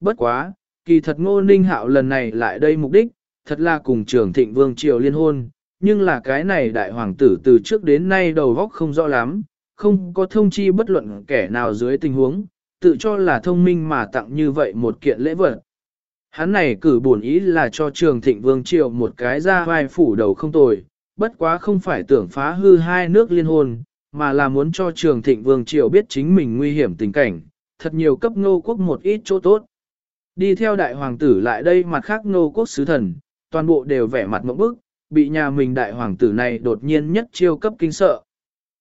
Bất quá, kỳ thật ngô ninh hạo lần này lại đây mục đích, thật là cùng trường thịnh vương triều liên hôn, nhưng là cái này đại hoàng tử từ trước đến nay đầu góc không rõ lắm, không có thông chi bất luận kẻ nào dưới tình huống, tự cho là thông minh mà tặng như vậy một kiện lễ vật. Hắn này cử bổn ý là cho trường thịnh vương triều một cái ra vai phủ đầu không tồi, bất quá không phải tưởng phá hư hai nước liên hôn, mà là muốn cho trường thịnh vương triều biết chính mình nguy hiểm tình cảnh, thật nhiều cấp ngô quốc một ít chỗ tốt. Đi theo đại hoàng tử lại đây mặt khác ngô quốc sứ thần, toàn bộ đều vẻ mặt mẫu bức, bị nhà mình đại hoàng tử này đột nhiên nhất chiêu cấp kinh sợ.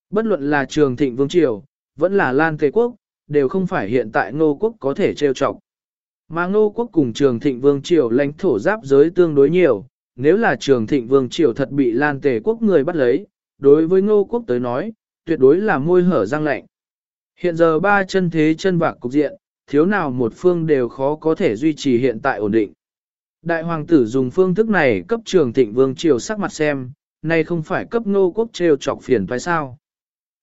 Bất luận là trường thịnh vương triều, vẫn là lan tề quốc, đều không phải hiện tại ngô quốc có thể trêu chọc. Mà ngô quốc cùng trường thịnh vương triều lãnh thổ giáp giới tương đối nhiều, nếu là trường thịnh vương triều thật bị lan tề quốc người bắt lấy, đối với ngô quốc tới nói, tuyệt đối là môi hở răng lạnh. Hiện giờ ba chân thế chân vạc cục diện, thiếu nào một phương đều khó có thể duy trì hiện tại ổn định. Đại hoàng tử dùng phương thức này cấp trường thịnh vương triều sắc mặt xem, nay không phải cấp ngô quốc trêu chọc phiền phải sao.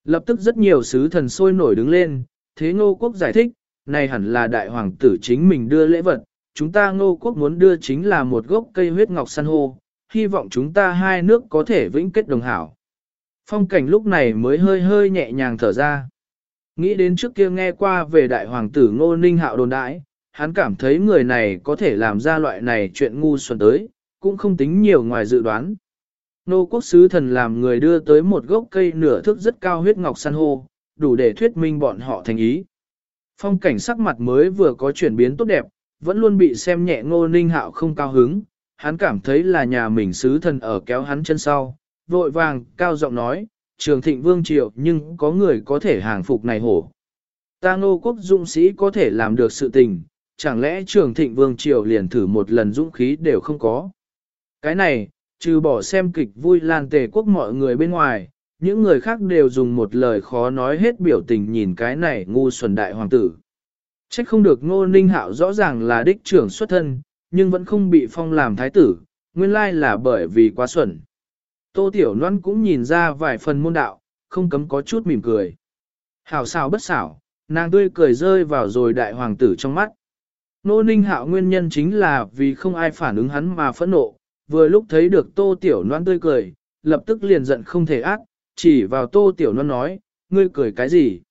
Lập tức rất nhiều sứ thần sôi nổi đứng lên, thế ngô quốc giải thích, này hẳn là đại hoàng tử chính mình đưa lễ vật, chúng ta ngô quốc muốn đưa chính là một gốc cây huyết ngọc san hô, hy vọng chúng ta hai nước có thể vĩnh kết đồng hảo. Phong cảnh lúc này mới hơi hơi nhẹ nhàng thở ra. Nghĩ đến trước kia nghe qua về đại hoàng tử ngô ninh hạo đồn đãi, hắn cảm thấy người này có thể làm ra loại này chuyện ngu xuẩn tới, cũng không tính nhiều ngoài dự đoán. Nô quốc sứ thần làm người đưa tới một gốc cây nửa thước rất cao huyết ngọc san hô, đủ để thuyết minh bọn họ thành ý. Phong cảnh sắc mặt mới vừa có chuyển biến tốt đẹp, vẫn luôn bị xem nhẹ ngô ninh hạo không cao hứng, hắn cảm thấy là nhà mình sứ thần ở kéo hắn chân sau, vội vàng, cao giọng nói, trường thịnh vương triều nhưng có người có thể hàng phục này hổ. Ta ngô quốc dũng sĩ có thể làm được sự tình, chẳng lẽ trường thịnh vương triều liền thử một lần dũng khí đều không có. Cái này, trừ bỏ xem kịch vui lan tề quốc mọi người bên ngoài, những người khác đều dùng một lời khó nói hết biểu tình nhìn cái này ngu xuẩn đại hoàng tử. Trách không được ngô ninh hạo rõ ràng là đích trưởng xuất thân, nhưng vẫn không bị phong làm thái tử, nguyên lai là bởi vì quá xuẩn. Tô Tiểu Loan cũng nhìn ra vài phần môn đạo, không cấm có chút mỉm cười. Hảo xảo bất xảo, nàng tươi cười rơi vào rồi đại hoàng tử trong mắt. Nô ninh hạo nguyên nhân chính là vì không ai phản ứng hắn mà phẫn nộ, vừa lúc thấy được tô tiểu Loan tươi cười, lập tức liền giận không thể ác, chỉ vào tô tiểu Loan nói, ngươi cười cái gì?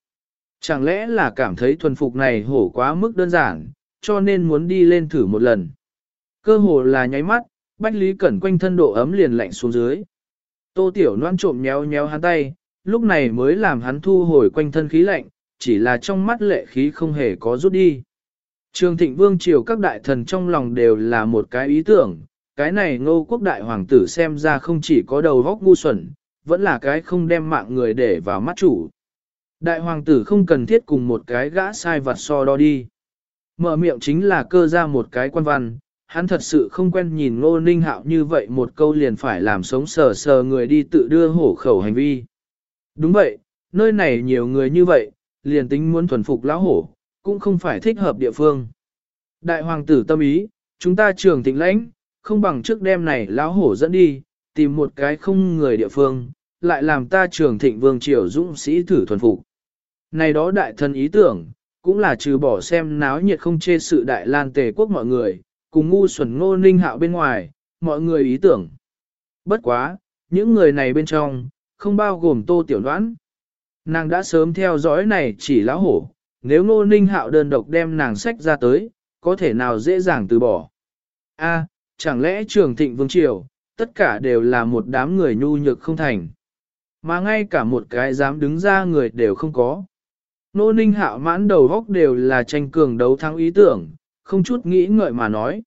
Chẳng lẽ là cảm thấy thuần phục này hổ quá mức đơn giản, cho nên muốn đi lên thử một lần. Cơ hồ là nháy mắt, Bách Lý Cẩn quanh thân độ ấm liền lạnh xuống dưới. Tô Tiểu Loan trộm nhéo nhéo hắn tay, lúc này mới làm hắn thu hồi quanh thân khí lạnh, chỉ là trong mắt lệ khí không hề có rút đi. Trường thịnh vương triều các đại thần trong lòng đều là một cái ý tưởng, cái này ngô quốc đại hoàng tử xem ra không chỉ có đầu góc ngu xuẩn, vẫn là cái không đem mạng người để vào mắt chủ. Đại hoàng tử không cần thiết cùng một cái gã sai vặt so đo đi. Mở miệng chính là cơ ra một cái quan văn, hắn thật sự không quen nhìn ngô ninh hạo như vậy một câu liền phải làm sống sờ sờ người đi tự đưa hổ khẩu hành vi. Đúng vậy, nơi này nhiều người như vậy, liền tính muốn thuần phục lão hổ, cũng không phải thích hợp địa phương. Đại hoàng tử tâm ý, chúng ta trường thịnh lãnh, không bằng trước đêm này lão hổ dẫn đi, tìm một cái không người địa phương, lại làm ta trường thịnh vương triều dũng sĩ thử thuần phục. Này đó đại thần ý tưởng, cũng là trừ bỏ xem náo nhiệt không chê sự đại lan tề quốc mọi người, cùng ngu xuẩn ngô ninh hạo bên ngoài, mọi người ý tưởng. Bất quá, những người này bên trong, không bao gồm tô tiểu đoán. Nàng đã sớm theo dõi này chỉ lá hổ, nếu ngô ninh hạo đơn độc đem nàng sách ra tới, có thể nào dễ dàng từ bỏ. A, chẳng lẽ trường thịnh vương triều, tất cả đều là một đám người nhu nhược không thành. Mà ngay cả một cái dám đứng ra người đều không có. Nô ninh hạo mãn đầu góc đều là tranh cường đấu thắng ý tưởng, không chút nghĩ ngợi mà nói.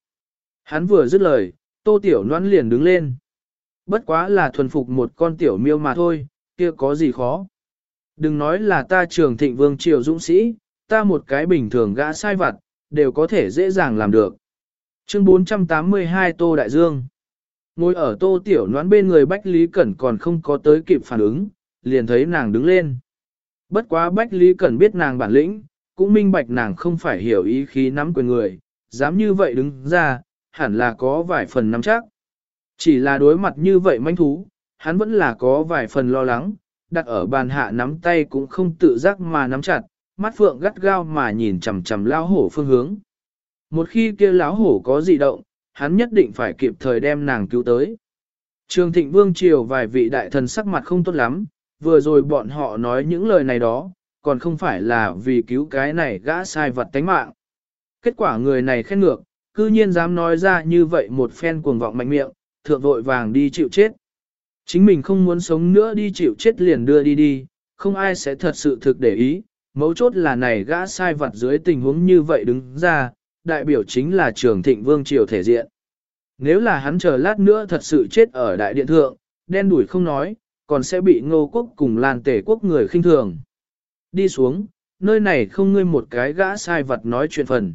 Hắn vừa dứt lời, tô tiểu noan liền đứng lên. Bất quá là thuần phục một con tiểu miêu mà thôi, kia có gì khó. Đừng nói là ta trường thịnh vương triều dũng sĩ, ta một cái bình thường gã sai vặt, đều có thể dễ dàng làm được. Chương 482 Tô Đại Dương Ngồi ở tô tiểu noán bên người Bách Lý Cẩn còn không có tới kịp phản ứng, liền thấy nàng đứng lên. Bất quá Bách Lý Cẩn biết nàng bản lĩnh, cũng minh bạch nàng không phải hiểu ý khí nắm quyền người, dám như vậy đứng ra, hẳn là có vài phần nắm chắc. Chỉ là đối mặt như vậy manh thú, hắn vẫn là có vài phần lo lắng, đặt ở bàn hạ nắm tay cũng không tự giác mà nắm chặt, mắt phượng gắt gao mà nhìn chằm chằm lao hổ phương hướng. một khi kia lão hổ có dị động, hắn nhất định phải kịp thời đem nàng cứu tới. Trường thịnh vương triều vài vị đại thần sắc mặt không tốt lắm, vừa rồi bọn họ nói những lời này đó, còn không phải là vì cứu cái này gã sai vật tánh mạng. Kết quả người này khen ngược, cư nhiên dám nói ra như vậy một phen cuồng vọng mạnh miệng, thượng vội vàng đi chịu chết. Chính mình không muốn sống nữa đi chịu chết liền đưa đi đi, không ai sẽ thật sự thực để ý, mấu chốt là này gã sai vật dưới tình huống như vậy đứng ra, đại biểu chính là trường thịnh vương triều thể diện. Nếu là hắn chờ lát nữa thật sự chết ở đại điện thượng, đen đuổi không nói, còn sẽ bị ngô quốc cùng lan tể quốc người khinh thường. Đi xuống, nơi này không ngươi một cái gã sai vật nói chuyện phần.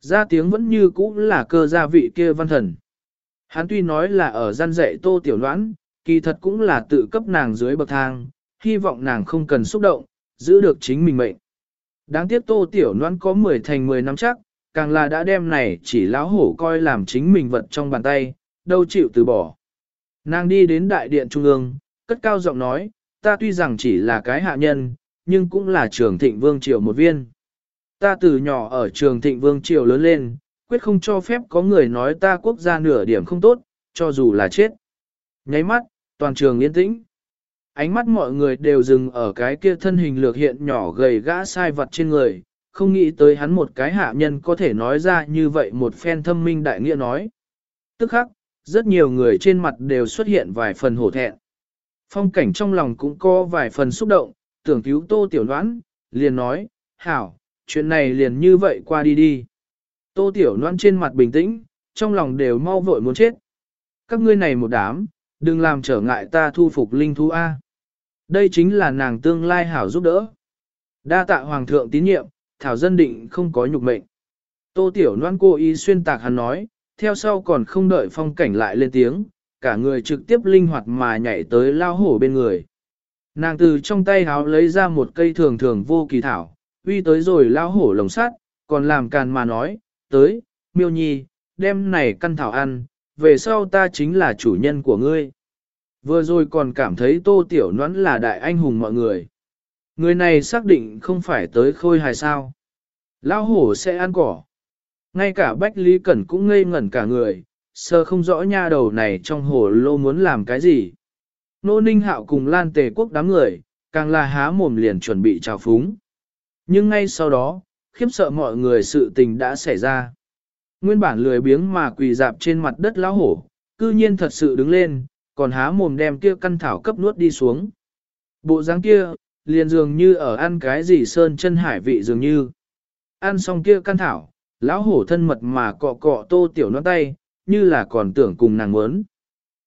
Ra tiếng vẫn như cũ là cơ gia vị kia văn thần. Hắn tuy nói là ở gian dạy tô tiểu đoán, kỳ thật cũng là tự cấp nàng dưới bậc thang, hy vọng nàng không cần xúc động, giữ được chính mình mệnh. Đáng tiếc tô tiểu đoán có 10 thành 10 năm chắc, càng là đã đem này chỉ láo hổ coi làm chính mình vật trong bàn tay, đâu chịu từ bỏ. Nàng đi đến đại điện trung ương, cất cao giọng nói, ta tuy rằng chỉ là cái hạ nhân, nhưng cũng là trường thịnh vương triều một viên. Ta từ nhỏ ở trường thịnh vương triều lớn lên, quyết không cho phép có người nói ta quốc gia nửa điểm không tốt, cho dù là chết. Nháy mắt, toàn trường yên tĩnh. Ánh mắt mọi người đều dừng ở cái kia thân hình lược hiện nhỏ gầy gã sai vật trên người, không nghĩ tới hắn một cái hạ nhân có thể nói ra như vậy một phen thâm minh đại nghĩa nói. Tức khắc, rất nhiều người trên mặt đều xuất hiện vài phần hổ thẹn. Phong cảnh trong lòng cũng có vài phần xúc động, tưởng cứu tô tiểu đoán, liền nói, hảo, chuyện này liền như vậy qua đi đi. Tô tiểu Loan trên mặt bình tĩnh, trong lòng đều mau vội muốn chết. Các ngươi này một đám, đừng làm trở ngại ta thu phục linh thú A. Đây chính là nàng tương lai hảo giúp đỡ. Đa tạ hoàng thượng tín nhiệm, thảo dân định không có nhục mệnh. Tô tiểu Loan cô ý xuyên tạc hắn nói, theo sau còn không đợi phong cảnh lại lên tiếng, cả người trực tiếp linh hoạt mà nhảy tới lao hổ bên người. Nàng từ trong tay háo lấy ra một cây thường thường vô kỳ thảo, uy tới rồi lao hổ lồng sắt, còn làm càn mà nói, tới, miêu nhi, đem này căn thảo ăn, về sau ta chính là chủ nhân của ngươi. Vừa rồi còn cảm thấy tô tiểu noãn là đại anh hùng mọi người. Người này xác định không phải tới khôi hài sao. Lao hổ sẽ ăn cỏ. Ngay cả Bách Lý Cẩn cũng ngây ngẩn cả người, sơ không rõ nha đầu này trong hồ lô muốn làm cái gì. Nô Ninh Hạo cùng Lan Tề Quốc đám người, càng là há mồm liền chuẩn bị trào phúng. Nhưng ngay sau đó, khiếp sợ mọi người sự tình đã xảy ra. Nguyên bản lười biếng mà quỳ dạp trên mặt đất lão hổ, cư nhiên thật sự đứng lên, còn há mồm đem kia căn thảo cấp nuốt đi xuống. Bộ dáng kia, liền dường như ở ăn cái gì sơn chân hải vị dường như. Ăn xong kia căn thảo, lão hổ thân mật mà cọ cọ tô tiểu non tay, như là còn tưởng cùng nàng muốn.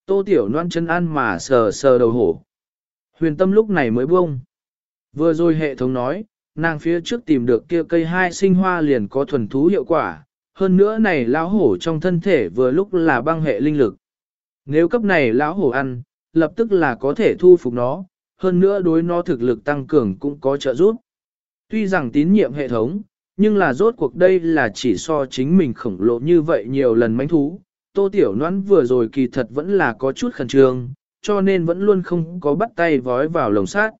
Tô tiểu non chân ăn mà sờ sờ đầu hổ. Huyền tâm lúc này mới buông. Vừa rồi hệ thống nói, nàng phía trước tìm được kia cây hai sinh hoa liền có thuần thú hiệu quả, hơn nữa này lão hổ trong thân thể vừa lúc là băng hệ linh lực. Nếu cấp này lão hổ ăn, lập tức là có thể thu phục nó, hơn nữa đối nó thực lực tăng cường cũng có trợ giúp. Tuy rằng tín nhiệm hệ thống, nhưng là rốt cuộc đây là chỉ so chính mình khổng lồ như vậy nhiều lần mánh thú. Tô Tiểu Noãn vừa rồi kỳ thật vẫn là có chút khẩn trương, cho nên vẫn luôn không có bắt tay vói vào lồng sát.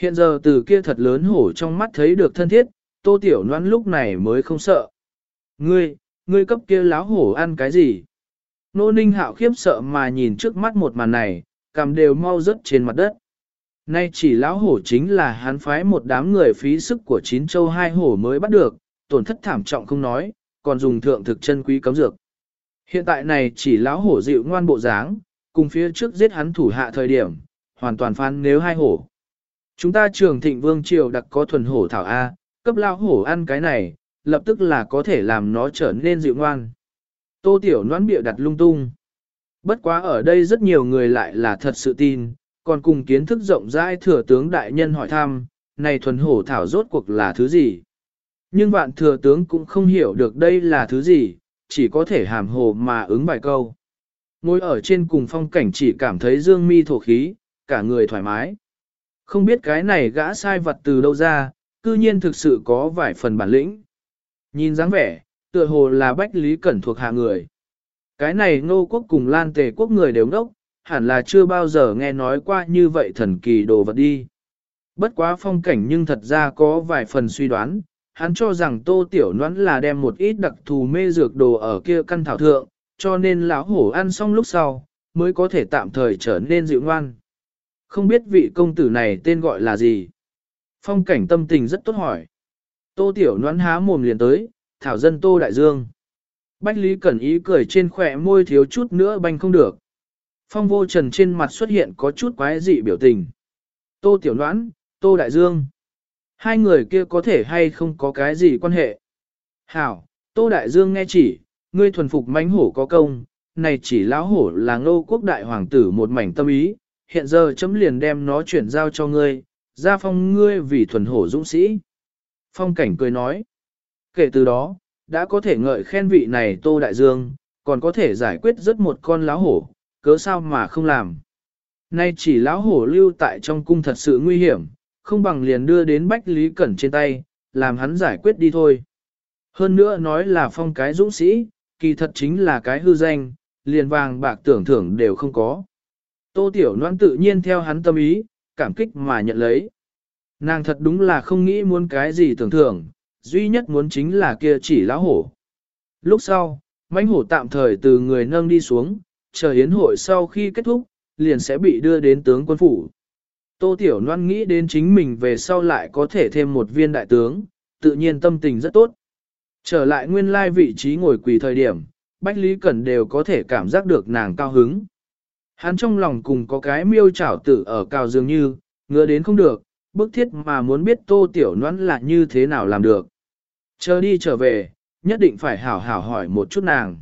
Hiện giờ từ kia thật lớn hổ trong mắt thấy được thân thiết, Tô Tiểu noan lúc này mới không sợ. Ngươi, ngươi cấp kia láo hổ ăn cái gì? Nô Ninh Hạo khiếp sợ mà nhìn trước mắt một màn này, cằm đều mau rớt trên mặt đất. Nay chỉ lão hổ chính là hắn phái một đám người phí sức của chín châu hai hổ mới bắt được, tổn thất thảm trọng không nói, còn dùng thượng thực chân quý cấm dược. Hiện tại này chỉ lão hổ dịu ngoan bộ dáng, cùng phía trước giết hắn thủ hạ thời điểm, hoàn toàn phán nếu hai hổ. Chúng ta trường thịnh vương triều đặc có thuần hổ thảo A, cấp lao hổ ăn cái này, lập tức là có thể làm nó trở nên dịu ngoan. Tô tiểu noãn bịa đặt lung tung. Bất quá ở đây rất nhiều người lại là thật sự tin, còn cùng kiến thức rộng rãi thừa tướng đại nhân hỏi thăm, này thuần hổ thảo rốt cuộc là thứ gì. Nhưng vạn thừa tướng cũng không hiểu được đây là thứ gì, chỉ có thể hàm hồ mà ứng bài câu. Ngồi ở trên cùng phong cảnh chỉ cảm thấy dương mi thổ khí, cả người thoải mái. Không biết cái này gã sai vật từ đâu ra, cư nhiên thực sự có vài phần bản lĩnh. Nhìn dáng vẻ, tựa hồ là bách lý cẩn thuộc hạ người. Cái này ngô quốc cùng lan tề quốc người đều ngốc, hẳn là chưa bao giờ nghe nói qua như vậy thần kỳ đồ vật đi. Bất quá phong cảnh nhưng thật ra có vài phần suy đoán, hắn cho rằng tô tiểu noãn là đem một ít đặc thù mê dược đồ ở kia căn thảo thượng, cho nên lão hổ ăn xong lúc sau, mới có thể tạm thời trở nên dịu ngoan. Không biết vị công tử này tên gọi là gì? Phong cảnh tâm tình rất tốt hỏi. Tô tiểu noãn há mồm liền tới, thảo dân tô đại dương. Bách Lý Cẩn ý cười trên khỏe môi thiếu chút nữa banh không được. Phong vô trần trên mặt xuất hiện có chút quái dị biểu tình. Tô tiểu noãn, tô đại dương. Hai người kia có thể hay không có cái gì quan hệ. Hảo, tô đại dương nghe chỉ, ngươi thuần phục mánh hổ có công, này chỉ lão hổ là ngô quốc đại hoàng tử một mảnh tâm ý, hiện giờ chấm liền đem nó chuyển giao cho ngươi, ra phong ngươi vì thuần hổ dũng sĩ. Phong cảnh cười nói, kể từ đó, đã có thể ngợi khen vị này Tô Đại Dương, còn có thể giải quyết rất một con lão hổ, cớ sao mà không làm. Nay chỉ lão hổ lưu tại trong cung thật sự nguy hiểm, không bằng liền đưa đến Bách Lý Cẩn trên tay, làm hắn giải quyết đi thôi. Hơn nữa nói là phong cái dũng sĩ, kỳ thật chính là cái hư danh, liền vàng bạc tưởng thưởng đều không có. Tô Tiểu Loan tự nhiên theo hắn tâm ý, cảm kích mà nhận lấy. Nàng thật đúng là không nghĩ muốn cái gì tưởng thưởng, duy nhất muốn chính là kia chỉ lão hổ. Lúc sau, mãnh hổ tạm thời từ người nâng đi xuống, chờ hiến hội sau khi kết thúc, liền sẽ bị đưa đến tướng quân phủ. Tô Tiểu Loan nghĩ đến chính mình về sau lại có thể thêm một viên đại tướng, tự nhiên tâm tình rất tốt. Trở lại nguyên lai vị trí ngồi quỳ thời điểm, Bách Lý Cẩn đều có thể cảm giác được nàng cao hứng. Hắn trong lòng cùng có cái miêu chảo tử ở cao dường như, ngứa đến không được, bức thiết mà muốn biết tô tiểu noãn là như thế nào làm được. Chờ đi trở về, nhất định phải hảo hảo hỏi một chút nàng.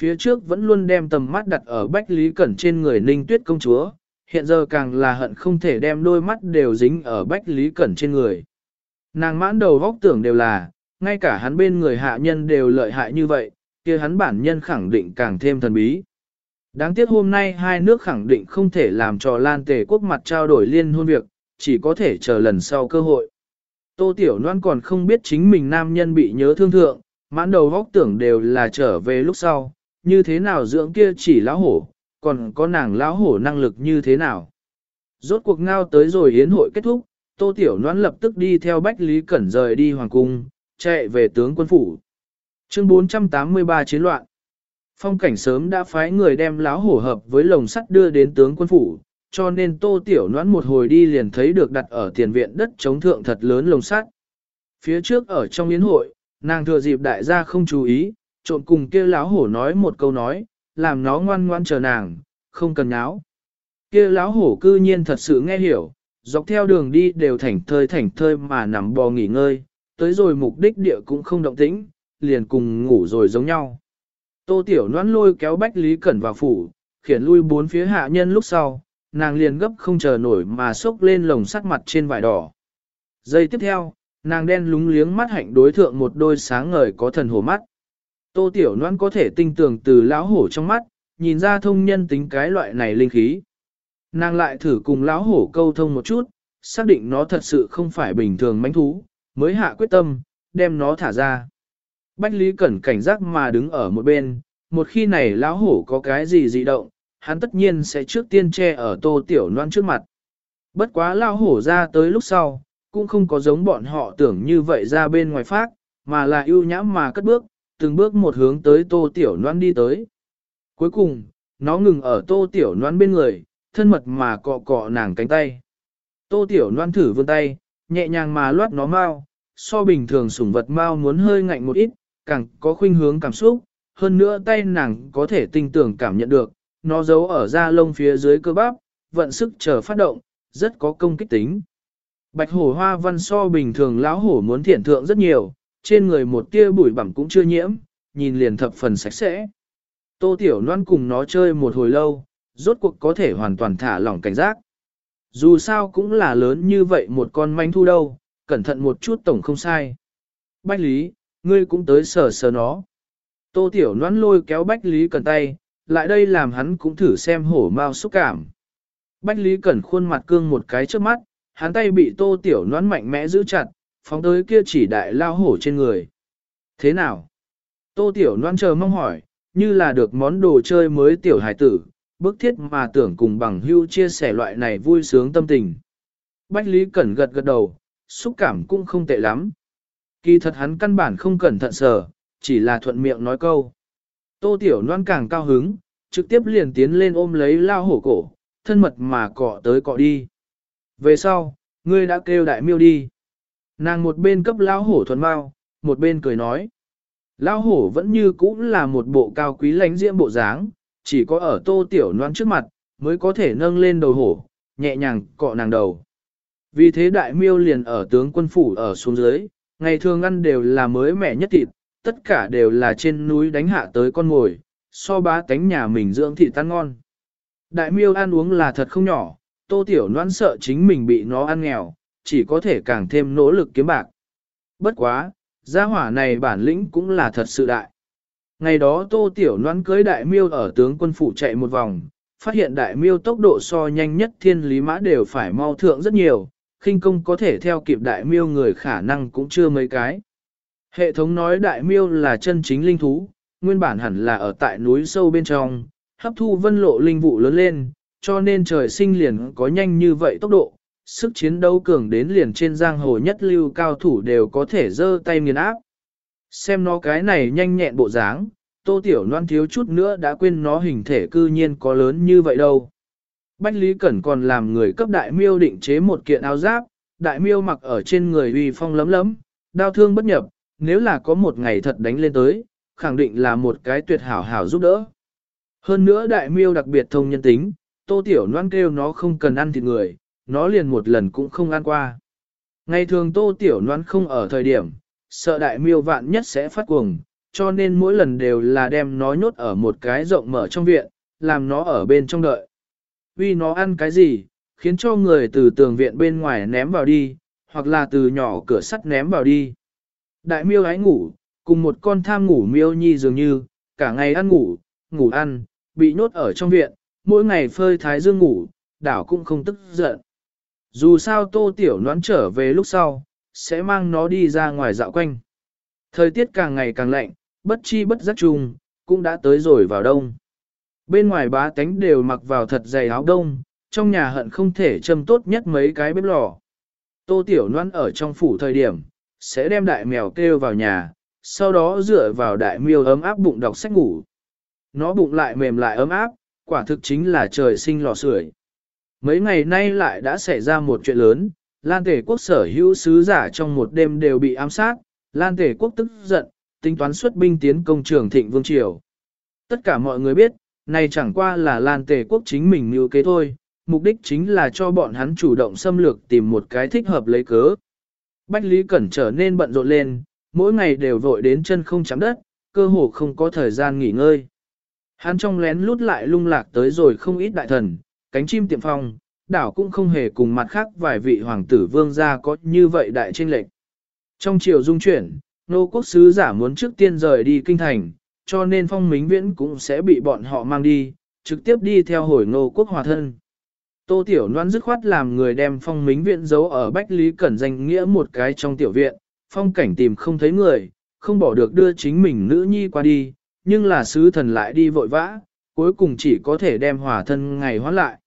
Phía trước vẫn luôn đem tầm mắt đặt ở Bách Lý Cẩn trên người Ninh Tuyết công chúa, hiện giờ càng là hận không thể đem đôi mắt đều dính ở Bách Lý Cẩn trên người. Nàng mãn đầu góc tưởng đều là, ngay cả hắn bên người hạ nhân đều lợi hại như vậy, kia hắn bản nhân khẳng định càng thêm thần bí. Đáng tiếc hôm nay hai nước khẳng định không thể làm cho Lan Tề quốc mặt trao đổi liên hôn việc, chỉ có thể chờ lần sau cơ hội. Tô Tiểu Loan còn không biết chính mình nam nhân bị nhớ thương thượng, mãn đầu vóc tưởng đều là trở về lúc sau, như thế nào dưỡng kia chỉ lão hổ, còn có nàng lão hổ năng lực như thế nào. Rốt cuộc ngao tới rồi hiến hội kết thúc, Tô Tiểu Loan lập tức đi theo Bách Lý Cẩn rời đi hoàng cung, chạy về tướng quân phủ. Chương 483 chiến loạn. Phong cảnh sớm đã phái người đem lão hổ hợp với lồng sắt đưa đến tướng quân phủ, cho nên tô tiểu noãn một hồi đi liền thấy được đặt ở tiền viện đất chống thượng thật lớn lồng sắt. Phía trước ở trong yến hội, nàng thừa dịp đại gia không chú ý, trộn cùng kia lão hổ nói một câu nói, làm nó ngoan ngoan chờ nàng, không cần nháo. Kia lão hổ cư nhiên thật sự nghe hiểu, dọc theo đường đi đều thảnh thơi thảnh thơi mà nằm bò nghỉ ngơi, tới rồi mục đích địa cũng không động tĩnh, liền cùng ngủ rồi giống nhau. Tô Tiểu Loan lôi kéo Bách Lý Cẩn vào phủ, khiển lui bốn phía hạ nhân lúc sau, nàng liền gấp không chờ nổi mà xốc lên lồng sắt mặt trên vải đỏ. Giây tiếp theo, nàng đen lúng liếng mắt hạnh đối thượng một đôi sáng ngời có thần hồ mắt. Tô Tiểu Loan có thể tinh tường từ lão hổ trong mắt, nhìn ra thông nhân tính cái loại này linh khí. Nàng lại thử cùng lão hổ câu thông một chút, xác định nó thật sự không phải bình thường mánh thú, mới hạ quyết tâm, đem nó thả ra. Bách Lý Cẩn cảnh giác mà đứng ở một bên, một khi này lão hổ có cái gì dị động, hắn tất nhiên sẽ trước tiên che ở tô tiểu loan trước mặt. Bất quá lão hổ ra tới lúc sau, cũng không có giống bọn họ tưởng như vậy ra bên ngoài phát, mà là ưu nhãm mà cất bước, từng bước một hướng tới tô tiểu loan đi tới. Cuối cùng, nó ngừng ở tô tiểu loan bên người, thân mật mà cọ cọ nàng cánh tay. Tô tiểu loan thử vươn tay, nhẹ nhàng mà loát nó mau, so bình thường sủng vật mau muốn hơi ngạnh một ít, càng có khuynh hướng cảm xúc, hơn nữa tay nàng có thể tinh tưởng cảm nhận được, nó giấu ở da lông phía dưới cơ bắp, vận sức chờ phát động, rất có công kích tính. Bạch hổ hoa văn so bình thường lão hổ muốn thiện thượng rất nhiều, trên người một tia bụi bẩm cũng chưa nhiễm, nhìn liền thập phần sạch sẽ. Tô Tiểu Loan cùng nó chơi một hồi lâu, rốt cuộc có thể hoàn toàn thả lỏng cảnh giác. Dù sao cũng là lớn như vậy một con manh thu đâu, cẩn thận một chút tổng không sai. Bách Lý, ngươi cũng tới sờ sờ nó. Tô Tiểu Loan lôi kéo Bách Lý Cẩn tay, lại đây làm hắn cũng thử xem hổ mau xúc cảm. Bách Lý Cẩn khuôn mặt cương một cái trước mắt, hắn tay bị Tô Tiểu Loan mạnh mẽ giữ chặt, phóng tới kia chỉ đại lao hổ trên người. Thế nào? Tô Tiểu Loan chờ mong hỏi, như là được món đồ chơi mới tiểu hải tử, bức thiết mà tưởng cùng bằng hưu chia sẻ loại này vui sướng tâm tình. Bách Lý Cẩn gật gật đầu, xúc cảm cũng không tệ lắm. Kỳ thật hắn căn bản không cẩn thận sở, chỉ là thuận miệng nói câu. Tô Tiểu Loan càng cao hứng, trực tiếp liền tiến lên ôm lấy lao hổ cổ, thân mật mà cọ tới cọ đi. Về sau, ngươi đã kêu đại miêu đi. Nàng một bên cấp lao hổ thuần mau, một bên cười nói. Lao hổ vẫn như cũ là một bộ cao quý lánh diễm bộ dáng, chỉ có ở tô tiểu noan trước mặt, mới có thể nâng lên đầu hổ, nhẹ nhàng cọ nàng đầu. Vì thế đại miêu liền ở tướng quân phủ ở xuống dưới, ngày thường ăn đều là mới mẻ nhất thịt, tất cả đều là trên núi đánh hạ tới con ngồi, so bá cánh nhà mình dưỡng thịt tan ngon. Đại miêu ăn uống là thật không nhỏ, tô tiểu noan sợ chính mình bị nó ăn nghèo, chỉ có thể càng thêm nỗ lực kiếm bạc. Bất quá, gia hỏa này bản lĩnh cũng là thật sự đại. Ngày đó tô tiểu noan cưới đại miêu ở tướng quân phủ chạy một vòng, phát hiện đại miêu tốc độ so nhanh nhất thiên lý mã đều phải mau thượng rất nhiều, khinh công có thể theo kịp đại miêu người khả năng cũng chưa mấy cái. Hệ thống nói đại miêu là chân chính linh thú, nguyên bản hẳn là ở tại núi sâu bên trong, hấp thu vân lộ linh vụ lớn lên, cho nên trời sinh liền có nhanh như vậy tốc độ, sức chiến đấu cường đến liền trên giang hồ nhất lưu cao thủ đều có thể giơ tay nghiền áp. Xem nó cái này nhanh nhẹn bộ dáng, tô tiểu loan thiếu chút nữa đã quên nó hình thể cư nhiên có lớn như vậy đâu. Bách Lý Cẩn còn làm người cấp đại miêu định chế một kiện áo giáp, đại miêu mặc ở trên người uy phong lấm lấm, đau thương bất nhập, nếu là có một ngày thật đánh lên tới, khẳng định là một cái tuyệt hảo hảo giúp đỡ. Hơn nữa đại miêu đặc biệt thông nhân tính, tô tiểu noan kêu nó không cần ăn thịt người, nó liền một lần cũng không ăn qua. Ngày thường tô tiểu noan không ở thời điểm, sợ đại miêu vạn nhất sẽ phát cuồng, cho nên mỗi lần đều là đem nó nhốt ở một cái rộng mở trong viện, làm nó ở bên trong đợi. Vì nó ăn cái gì, khiến cho người từ tường viện bên ngoài ném vào đi, hoặc là từ nhỏ cửa sắt ném vào đi. Đại miêu ái ngủ, cùng một con tham ngủ miêu nhi dường như, cả ngày ăn ngủ, ngủ ăn, bị nhốt ở trong viện, mỗi ngày phơi thái dương ngủ, đảo cũng không tức giận. Dù sao tô tiểu noán trở về lúc sau, sẽ mang nó đi ra ngoài dạo quanh. Thời tiết càng ngày càng lạnh, bất chi bất giác chung cũng đã tới rồi vào đông. Bên ngoài bá tánh đều mặc vào thật dày áo đông, trong nhà hận không thể châm tốt nhất mấy cái bếp lò. Tô Tiểu Loan ở trong phủ thời điểm, sẽ đem đại mèo kêu vào nhà, sau đó dựa vào đại miêu ấm áp bụng đọc sách ngủ. Nó bụng lại mềm lại ấm áp, quả thực chính là trời sinh lò sưởi. Mấy ngày nay lại đã xảy ra một chuyện lớn, Lan Tể quốc sở hữu sứ giả trong một đêm đều bị ám sát, Lan Tể quốc tức giận, tính toán xuất binh tiến công trường thịnh vương triều. Tất cả mọi người biết, này chẳng qua là Lan Tề quốc chính mình mưu kế thôi, mục đích chính là cho bọn hắn chủ động xâm lược tìm một cái thích hợp lấy cớ. Bách Lý Cẩn trở nên bận rộn lên, mỗi ngày đều vội đến chân không chạm đất, cơ hồ không có thời gian nghỉ ngơi. Hắn trong lén lút lại lung lạc tới rồi không ít đại thần, cánh chim tiệm phong, đảo cũng không hề cùng mặt khác vài vị hoàng tử vương gia có như vậy đại tranh lệch. Trong chiều dung chuyển, nô quốc sứ giả muốn trước tiên rời đi kinh thành, cho nên phong mính viễn cũng sẽ bị bọn họ mang đi, trực tiếp đi theo hồi nô quốc hòa thân. Tô Tiểu Loan dứt khoát làm người đem phong mính viện giấu ở Bách Lý Cẩn danh nghĩa một cái trong tiểu viện, phong cảnh tìm không thấy người, không bỏ được đưa chính mình nữ nhi qua đi, nhưng là sứ thần lại đi vội vã, cuối cùng chỉ có thể đem hòa thân ngày hoãn lại.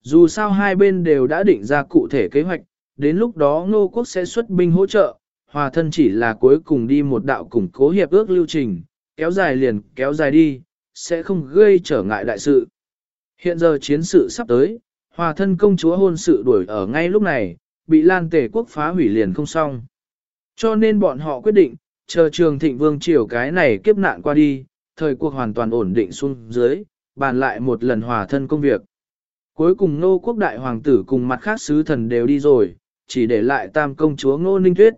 Dù sao hai bên đều đã định ra cụ thể kế hoạch, đến lúc đó ngô quốc sẽ xuất binh hỗ trợ, hòa thân chỉ là cuối cùng đi một đạo củng cố hiệp ước lưu trình, kéo dài liền kéo dài đi, sẽ không gây trở ngại đại sự. Hiện giờ chiến sự sắp tới, hòa thân công chúa hôn sự đuổi ở ngay lúc này, bị Lan Tề quốc phá hủy liền không xong. Cho nên bọn họ quyết định, chờ trường thịnh vương triều cái này kiếp nạn qua đi, thời cuộc hoàn toàn ổn định xuống dưới, bàn lại một lần hòa thân công việc. Cuối cùng nô quốc đại hoàng tử cùng mặt khác sứ thần đều đi rồi, chỉ để lại tam công chúa ngô ninh tuyết.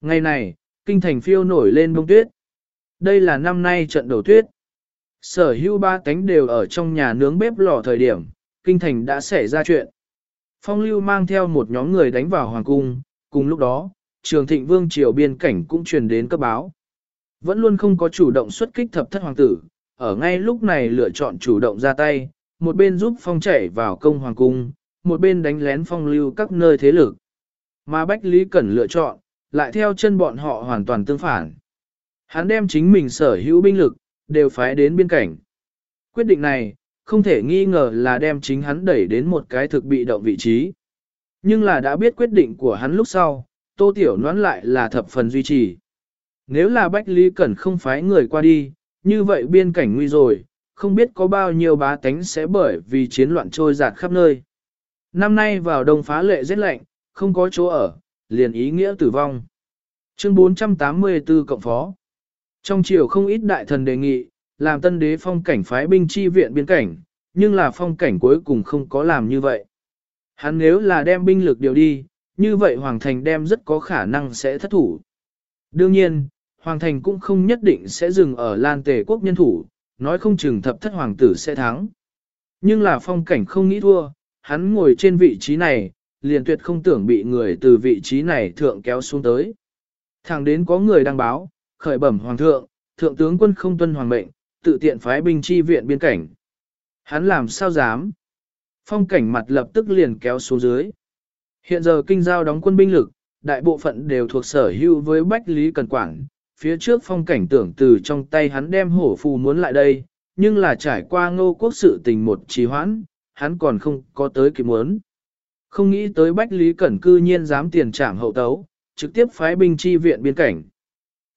Ngày này, kinh thành phiêu nổi lên bông tuyết. Đây là năm nay trận đầu tuyết. Sở hữu ba tánh đều ở trong nhà nướng bếp lò thời điểm, kinh thành đã xảy ra chuyện. Phong lưu mang theo một nhóm người đánh vào hoàng cung, cùng lúc đó, trường thịnh vương triều biên cảnh cũng truyền đến cấp báo. Vẫn luôn không có chủ động xuất kích thập thất hoàng tử, ở ngay lúc này lựa chọn chủ động ra tay, một bên giúp phong chảy vào công hoàng cung, một bên đánh lén phong lưu các nơi thế lực. Mà Bách Lý Cẩn lựa chọn, lại theo chân bọn họ hoàn toàn tương phản. Hắn đem chính mình sở hữu binh lực, đều phái đến biên cảnh. Quyết định này, không thể nghi ngờ là đem chính hắn đẩy đến một cái thực bị động vị trí. Nhưng là đã biết quyết định của hắn lúc sau, tô tiểu noãn lại là thập phần duy trì. Nếu là Bách Lý Cẩn không phái người qua đi, như vậy biên cảnh nguy rồi, không biết có bao nhiêu bá tánh sẽ bởi vì chiến loạn trôi giạt khắp nơi. Năm nay vào đông phá lệ rét lạnh, không có chỗ ở, liền ý nghĩa tử vong. Chương 484 Cộng Phó trong triều không ít đại thần đề nghị, làm tân đế phong cảnh phái binh chi viện biên cảnh, nhưng là phong cảnh cuối cùng không có làm như vậy. Hắn nếu là đem binh lực điều đi, như vậy Hoàng Thành đem rất có khả năng sẽ thất thủ. Đương nhiên, Hoàng Thành cũng không nhất định sẽ dừng ở Lan Tề quốc nhân thủ, nói không chừng thập thất hoàng tử sẽ thắng. Nhưng là phong cảnh không nghĩ thua, hắn ngồi trên vị trí này, liền tuyệt không tưởng bị người từ vị trí này thượng kéo xuống tới. Thẳng đến có người đăng báo, khởi bẩm hoàng thượng, thượng tướng quân không tuân hoàng mệnh, tự tiện phái binh chi viện biên cảnh. Hắn làm sao dám? Phong cảnh mặt lập tức liền kéo xuống dưới. Hiện giờ kinh giao đóng quân binh lực, đại bộ phận đều thuộc sở hữu với Bách Lý Cần Quảng. Phía trước phong cảnh tưởng từ trong tay hắn đem hổ phù muốn lại đây, nhưng là trải qua ngô quốc sự tình một trì hoãn, hắn còn không có tới kịp muốn. Không nghĩ tới Bách Lý Cẩn cư nhiên dám tiền trảm hậu tấu, trực tiếp phái binh chi viện biên cảnh.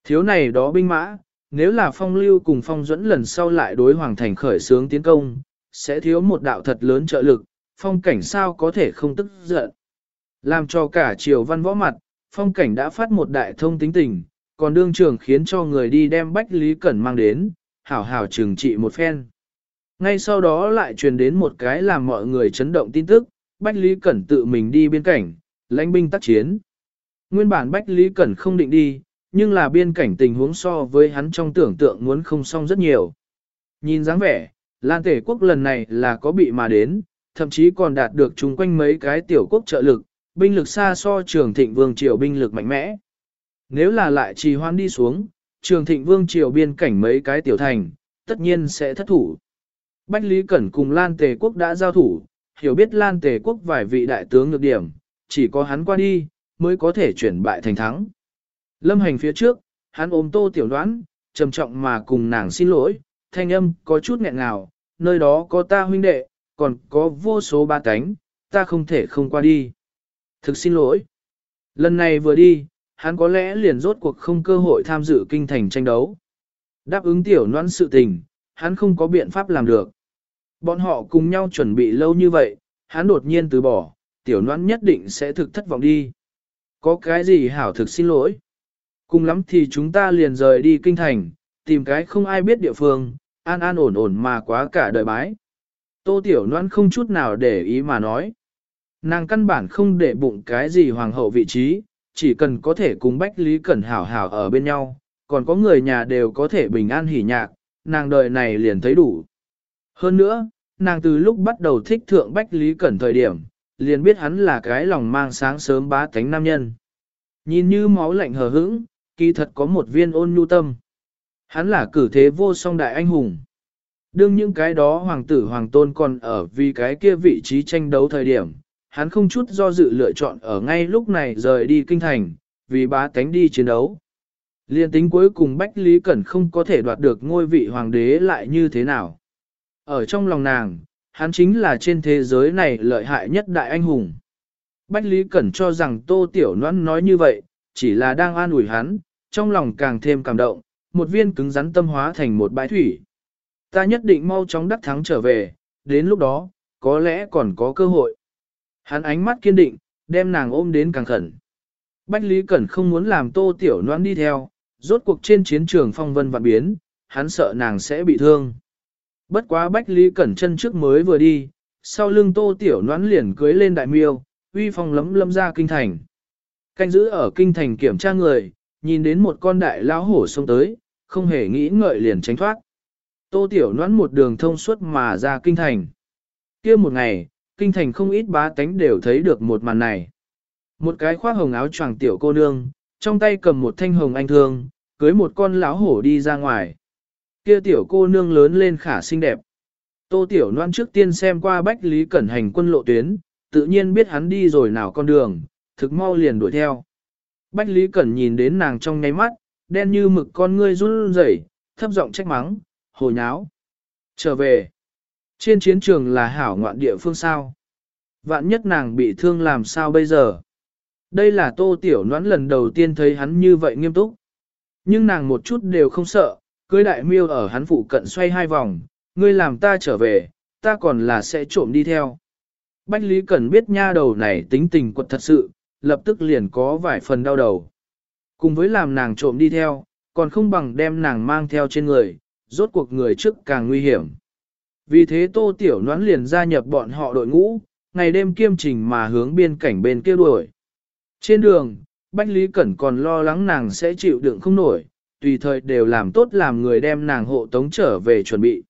Thiếu này đó binh mã, nếu là phong lưu cùng phong dẫn lần sau lại đối hoàng thành khởi sướng tiến công, sẽ thiếu một đạo thật lớn trợ lực, phong cảnh sao có thể không tức giận. Làm cho cả triều văn võ mặt, phong cảnh đã phát một đại thông tính tình, còn đương trường khiến cho người đi đem Bách Lý Cẩn mang đến, hảo hảo trừng trị một phen. Ngay sau đó lại truyền đến một cái làm mọi người chấn động tin tức, Bách Lý Cẩn tự mình đi biên cảnh, lãnh binh tác chiến. Nguyên bản Bách Lý Cẩn không định đi, nhưng là biên cảnh tình huống so với hắn trong tưởng tượng muốn không xong rất nhiều. Nhìn dáng vẻ, Lan Tể quốc lần này là có bị mà đến, thậm chí còn đạt được chung quanh mấy cái tiểu quốc trợ lực, binh lực xa so trường thịnh vương triều binh lực mạnh mẽ. Nếu là lại trì hoãn đi xuống, trường thịnh vương triều biên cảnh mấy cái tiểu thành, tất nhiên sẽ thất thủ. Bách Lý Cẩn cùng Lan Tề quốc đã giao thủ, hiểu biết Lan Tề quốc vài vị đại tướng nhược điểm, chỉ có hắn qua đi, mới có thể chuyển bại thành thắng. Lâm hành phía trước, hắn ôm tô tiểu đoán, trầm trọng mà cùng nàng xin lỗi, thanh âm có chút nghẹn ngào, nơi đó có ta huynh đệ, còn có vô số ba cánh, ta không thể không qua đi. Thực xin lỗi. Lần này vừa đi, hắn có lẽ liền rốt cuộc không cơ hội tham dự kinh thành tranh đấu. Đáp ứng tiểu noãn sự tình, hắn không có biện pháp làm được. Bọn họ cùng nhau chuẩn bị lâu như vậy, hắn đột nhiên từ bỏ, tiểu noãn nhất định sẽ thực thất vọng đi. Có cái gì hảo thực xin lỗi? Cùng lắm thì chúng ta liền rời đi kinh thành, tìm cái không ai biết địa phương, an an ổn ổn mà quá cả đời bái. Tô tiểu Loan không chút nào để ý mà nói. Nàng căn bản không để bụng cái gì hoàng hậu vị trí, chỉ cần có thể cùng Bách Lý Cẩn hảo hảo ở bên nhau, còn có người nhà đều có thể bình an hỉ nhạc, nàng đời này liền thấy đủ. Hơn nữa, nàng từ lúc bắt đầu thích thượng Bách Lý Cẩn thời điểm, liền biết hắn là cái lòng mang sáng sớm bá tánh nam nhân. Nhìn như máu lạnh hờ hững, kỳ thật có một viên ôn nhu tâm. Hắn là cử thế vô song đại anh hùng. Đương những cái đó hoàng tử hoàng tôn còn ở vì cái kia vị trí tranh đấu thời điểm, hắn không chút do dự lựa chọn ở ngay lúc này rời đi kinh thành, vì bá tánh đi chiến đấu. Liên tính cuối cùng Bách Lý Cẩn không có thể đoạt được ngôi vị hoàng đế lại như thế nào. Ở trong lòng nàng, hắn chính là trên thế giới này lợi hại nhất đại anh hùng. Bách Lý Cẩn cho rằng Tô Tiểu Noãn nói như vậy, chỉ là đang an ủi hắn, trong lòng càng thêm cảm động, một viên cứng rắn tâm hóa thành một bãi thủy. Ta nhất định mau chóng đắc thắng trở về, đến lúc đó, có lẽ còn có cơ hội. Hắn ánh mắt kiên định, đem nàng ôm đến càng khẩn. Bách Lý Cẩn không muốn làm tô tiểu noan đi theo, rốt cuộc trên chiến trường phong vân vạn biến, hắn sợ nàng sẽ bị thương. Bất quá Bách Lý Cẩn chân trước mới vừa đi, sau lưng tô tiểu noan liền cưới lên đại miêu, uy phong lấm lấm ra kinh thành. Canh giữ ở kinh thành kiểm tra người, nhìn đến một con đại lão hổ xông tới, không hề nghĩ ngợi liền tránh thoát. Tô tiểu Noãn một đường thông suốt mà ra kinh thành. kia một ngày, kinh thành không ít bá tánh đều thấy được một màn này. Một cái khoác hồng áo choàng tiểu cô nương, trong tay cầm một thanh hồng anh thương, cưới một con lão hổ đi ra ngoài. Kia tiểu cô nương lớn lên khả xinh đẹp. Tô tiểu noan trước tiên xem qua bách lý cẩn hành quân lộ tuyến, tự nhiên biết hắn đi rồi nào con đường, thực mau liền đuổi theo. Bách lý cẩn nhìn đến nàng trong nháy mắt, đen như mực con ngươi run rẩy, thấp giọng trách mắng, hồi nháo. Trở về. Trên chiến trường là hảo ngoạn địa phương sao? Vạn nhất nàng bị thương làm sao bây giờ? Đây là tô tiểu noãn lần đầu tiên thấy hắn như vậy nghiêm túc. Nhưng nàng một chút đều không sợ, cưới đại miêu ở hắn phụ cận xoay hai vòng, ngươi làm ta trở về, ta còn là sẽ trộm đi theo. Bách Lý Cẩn biết nha đầu này tính tình quật thật sự, lập tức liền có vài phần đau đầu. Cùng với làm nàng trộm đi theo, còn không bằng đem nàng mang theo trên người, rốt cuộc người trước càng nguy hiểm. Vì thế Tô Tiểu Noãn liền gia nhập bọn họ đội ngũ, ngày đêm kiêm trình mà hướng biên cảnh bên kia đuổi. Trên đường, Bách Lý Cẩn còn lo lắng nàng sẽ chịu đựng không nổi, tùy thời đều làm tốt làm người đem nàng hộ tống trở về chuẩn bị.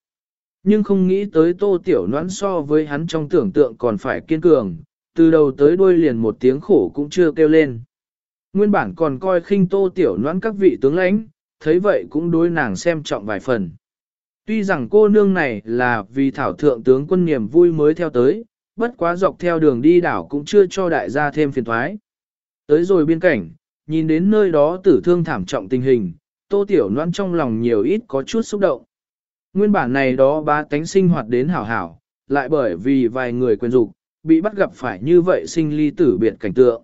Nhưng không nghĩ tới tô tiểu noãn so với hắn trong tưởng tượng còn phải kiên cường, từ đầu tới đuôi liền một tiếng khổ cũng chưa kêu lên. Nguyên bản còn coi khinh tô tiểu noãn các vị tướng lãnh, thấy vậy cũng đối nàng xem trọng vài phần. Tuy rằng cô nương này là vì thảo thượng tướng quân niềm vui mới theo tới, bất quá dọc theo đường đi đảo cũng chưa cho đại gia thêm phiền thoái. Tới rồi biên cảnh, nhìn đến nơi đó tử thương thảm trọng tình hình, tô tiểu noan trong lòng nhiều ít có chút xúc động. Nguyên bản này đó ba tánh sinh hoạt đến hảo hảo, lại bởi vì vài người quen dục bị bắt gặp phải như vậy sinh ly tử biệt cảnh tượng.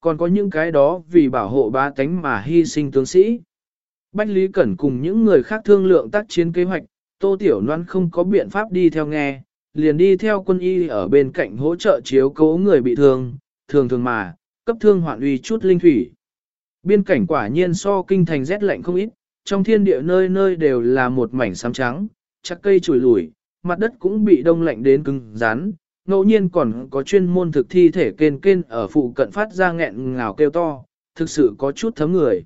Còn có những cái đó vì bảo hộ ba tánh mà hy sinh tướng sĩ. Bách Lý Cẩn cùng những người khác thương lượng tác chiến kế hoạch, Tô Tiểu Loan không có biện pháp đi theo nghe, liền đi theo quân y ở bên cạnh hỗ trợ chiếu cố người bị thương, thường thường mà, cấp thương hoạn uy chút linh thủy. Biên cảnh quả nhiên so kinh thành rét lạnh không ít, trong thiên địa nơi nơi đều là một mảnh xám trắng, chắc cây chùi lủi, mặt đất cũng bị đông lạnh đến cứng rắn, ngẫu nhiên còn có chuyên môn thực thi thể kên kên ở phụ cận phát ra nghẹn ngào kêu to, thực sự có chút thấm người.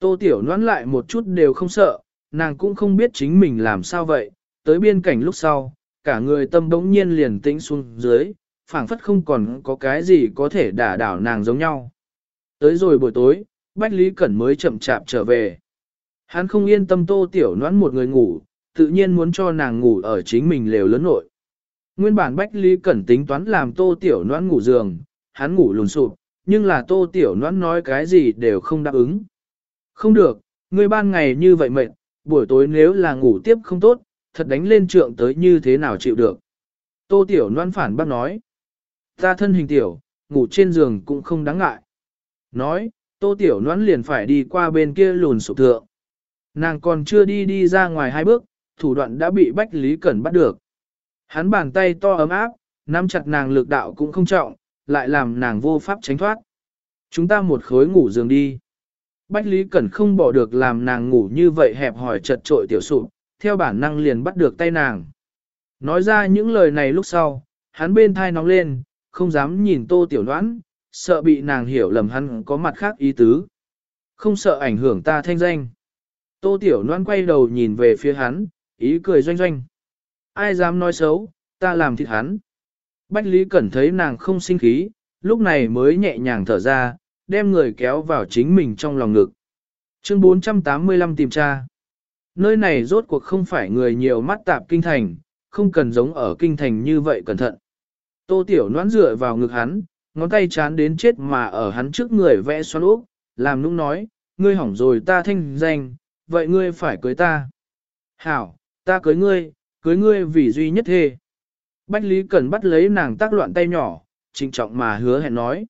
Tô Tiểu noán lại một chút đều không sợ, nàng cũng không biết chính mình làm sao vậy, tới biên cảnh lúc sau, cả người tâm bỗng nhiên liền tĩnh xuống dưới, phảng phất không còn có cái gì có thể đả đảo nàng giống nhau. Tới rồi buổi tối, Bách Lý Cẩn mới chậm chạp trở về. Hắn không yên tâm tô tiểu noãn một người ngủ, tự nhiên muốn cho nàng ngủ ở chính mình lều lớn nội. Nguyên bản Bách Lý Cẩn tính toán làm tô tiểu noãn ngủ giường, hắn ngủ lùn sụp, nhưng là tô tiểu noãn nói cái gì đều không đáp ứng. Không được, ngươi ban ngày như vậy mệt, buổi tối nếu là ngủ tiếp không tốt, thật đánh lên trượng tới như thế nào chịu được. Tô tiểu noãn phản bác nói. Ta thân hình tiểu, ngủ trên giường cũng không đáng ngại. Nói, tô tiểu noãn liền phải đi qua bên kia lùn sụp thượng. Nàng còn chưa đi đi ra ngoài hai bước, thủ đoạn đã bị Bách Lý Cẩn bắt được. Hắn bàn tay to ấm áp, nắm chặt nàng lực đạo cũng không trọng, lại làm nàng vô pháp tránh thoát. Chúng ta một khối ngủ giường đi. Bách Lý Cẩn không bỏ được làm nàng ngủ như vậy hẹp hỏi chật trội tiểu sụp, theo bản năng liền bắt được tay nàng. Nói ra những lời này lúc sau, hắn bên thai nóng lên, không dám nhìn tô tiểu đoán, sợ bị nàng hiểu lầm hắn có mặt khác ý tứ. Không sợ ảnh hưởng ta thanh danh. Tô Tiểu Loan quay đầu nhìn về phía hắn, ý cười doanh doanh. Ai dám nói xấu, ta làm thịt hắn. Bách Lý Cẩn thấy nàng không sinh khí, lúc này mới nhẹ nhàng thở ra, đem người kéo vào chính mình trong lòng ngực. Chương 485 tìm tra. Nơi này rốt cuộc không phải người nhiều mắt tạp kinh thành, không cần giống ở kinh thành như vậy cẩn thận. Tô Tiểu noãn dựa vào ngực hắn, ngón tay chán đến chết mà ở hắn trước người vẽ xoắn úp, làm nũng nói, ngươi hỏng rồi ta thanh danh, vậy ngươi phải cưới ta. Hảo, ta cưới ngươi, cưới ngươi vì duy nhất thê. Bách Lý Cẩn bắt lấy nàng tác loạn tay nhỏ, trịnh trọng mà hứa hẹn nói.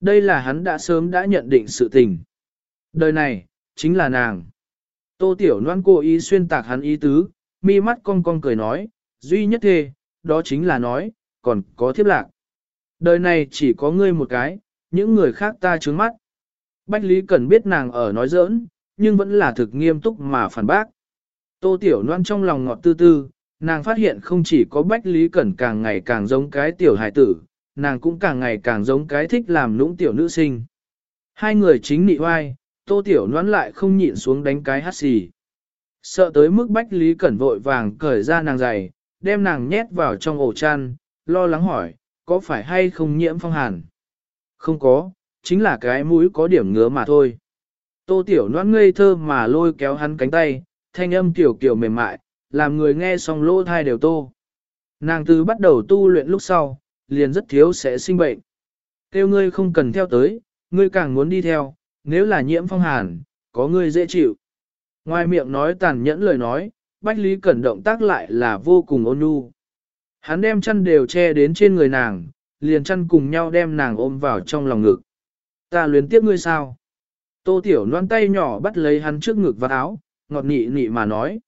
Đây là hắn đã sớm đã nhận định sự tình. Đời này, chính là nàng. Tô Tiểu Loan cố ý xuyên tạc hắn ý tứ, mi mắt cong cong cười nói, duy nhất thê, đó chính là nói, còn có thiếp lạc. Đời này chỉ có ngươi một cái, những người khác ta trướng mắt. Bách Lý Cẩn biết nàng ở nói giỡn, nhưng vẫn là thực nghiêm túc mà phản bác. Tô Tiểu Loan trong lòng ngọt tư tư, nàng phát hiện không chỉ có Bách Lý Cẩn càng ngày càng giống cái tiểu hài tử, nàng cũng càng ngày càng giống cái thích làm nũng tiểu nữ sinh. Hai người chính nị oai, Tô Tiểu Loan lại không nhịn xuống đánh cái hát xì. Sợ tới mức Bách Lý Cẩn vội vàng cởi ra nàng giày, đem nàng nhét vào trong ổ chăn, lo lắng hỏi, có phải hay không nhiễm phong hàn? Không có, chính là cái mũi có điểm ngứa mà thôi. Tô Tiểu Loan ngây thơ mà lôi kéo hắn cánh tay, thanh âm tiểu kiểu mềm mại, làm người nghe xong lỗ thai đều tô. Nàng từ bắt đầu tu luyện lúc sau, liền rất thiếu sẽ sinh bệnh. Kêu ngươi không cần theo tới, ngươi càng muốn đi theo, nếu là nhiễm phong hàn, có ngươi dễ chịu. Ngoài miệng nói tàn nhẫn lời nói, Bách Lý Cẩn động tác lại là vô cùng ôn nhu. Hắn đem chăn đều che đến trên người nàng, liền chăn cùng nhau đem nàng ôm vào trong lòng ngực. Ta luyến tiếc ngươi sao? Tô Tiểu Loan tay nhỏ bắt lấy hắn trước ngực và áo, ngọt nị nị mà nói.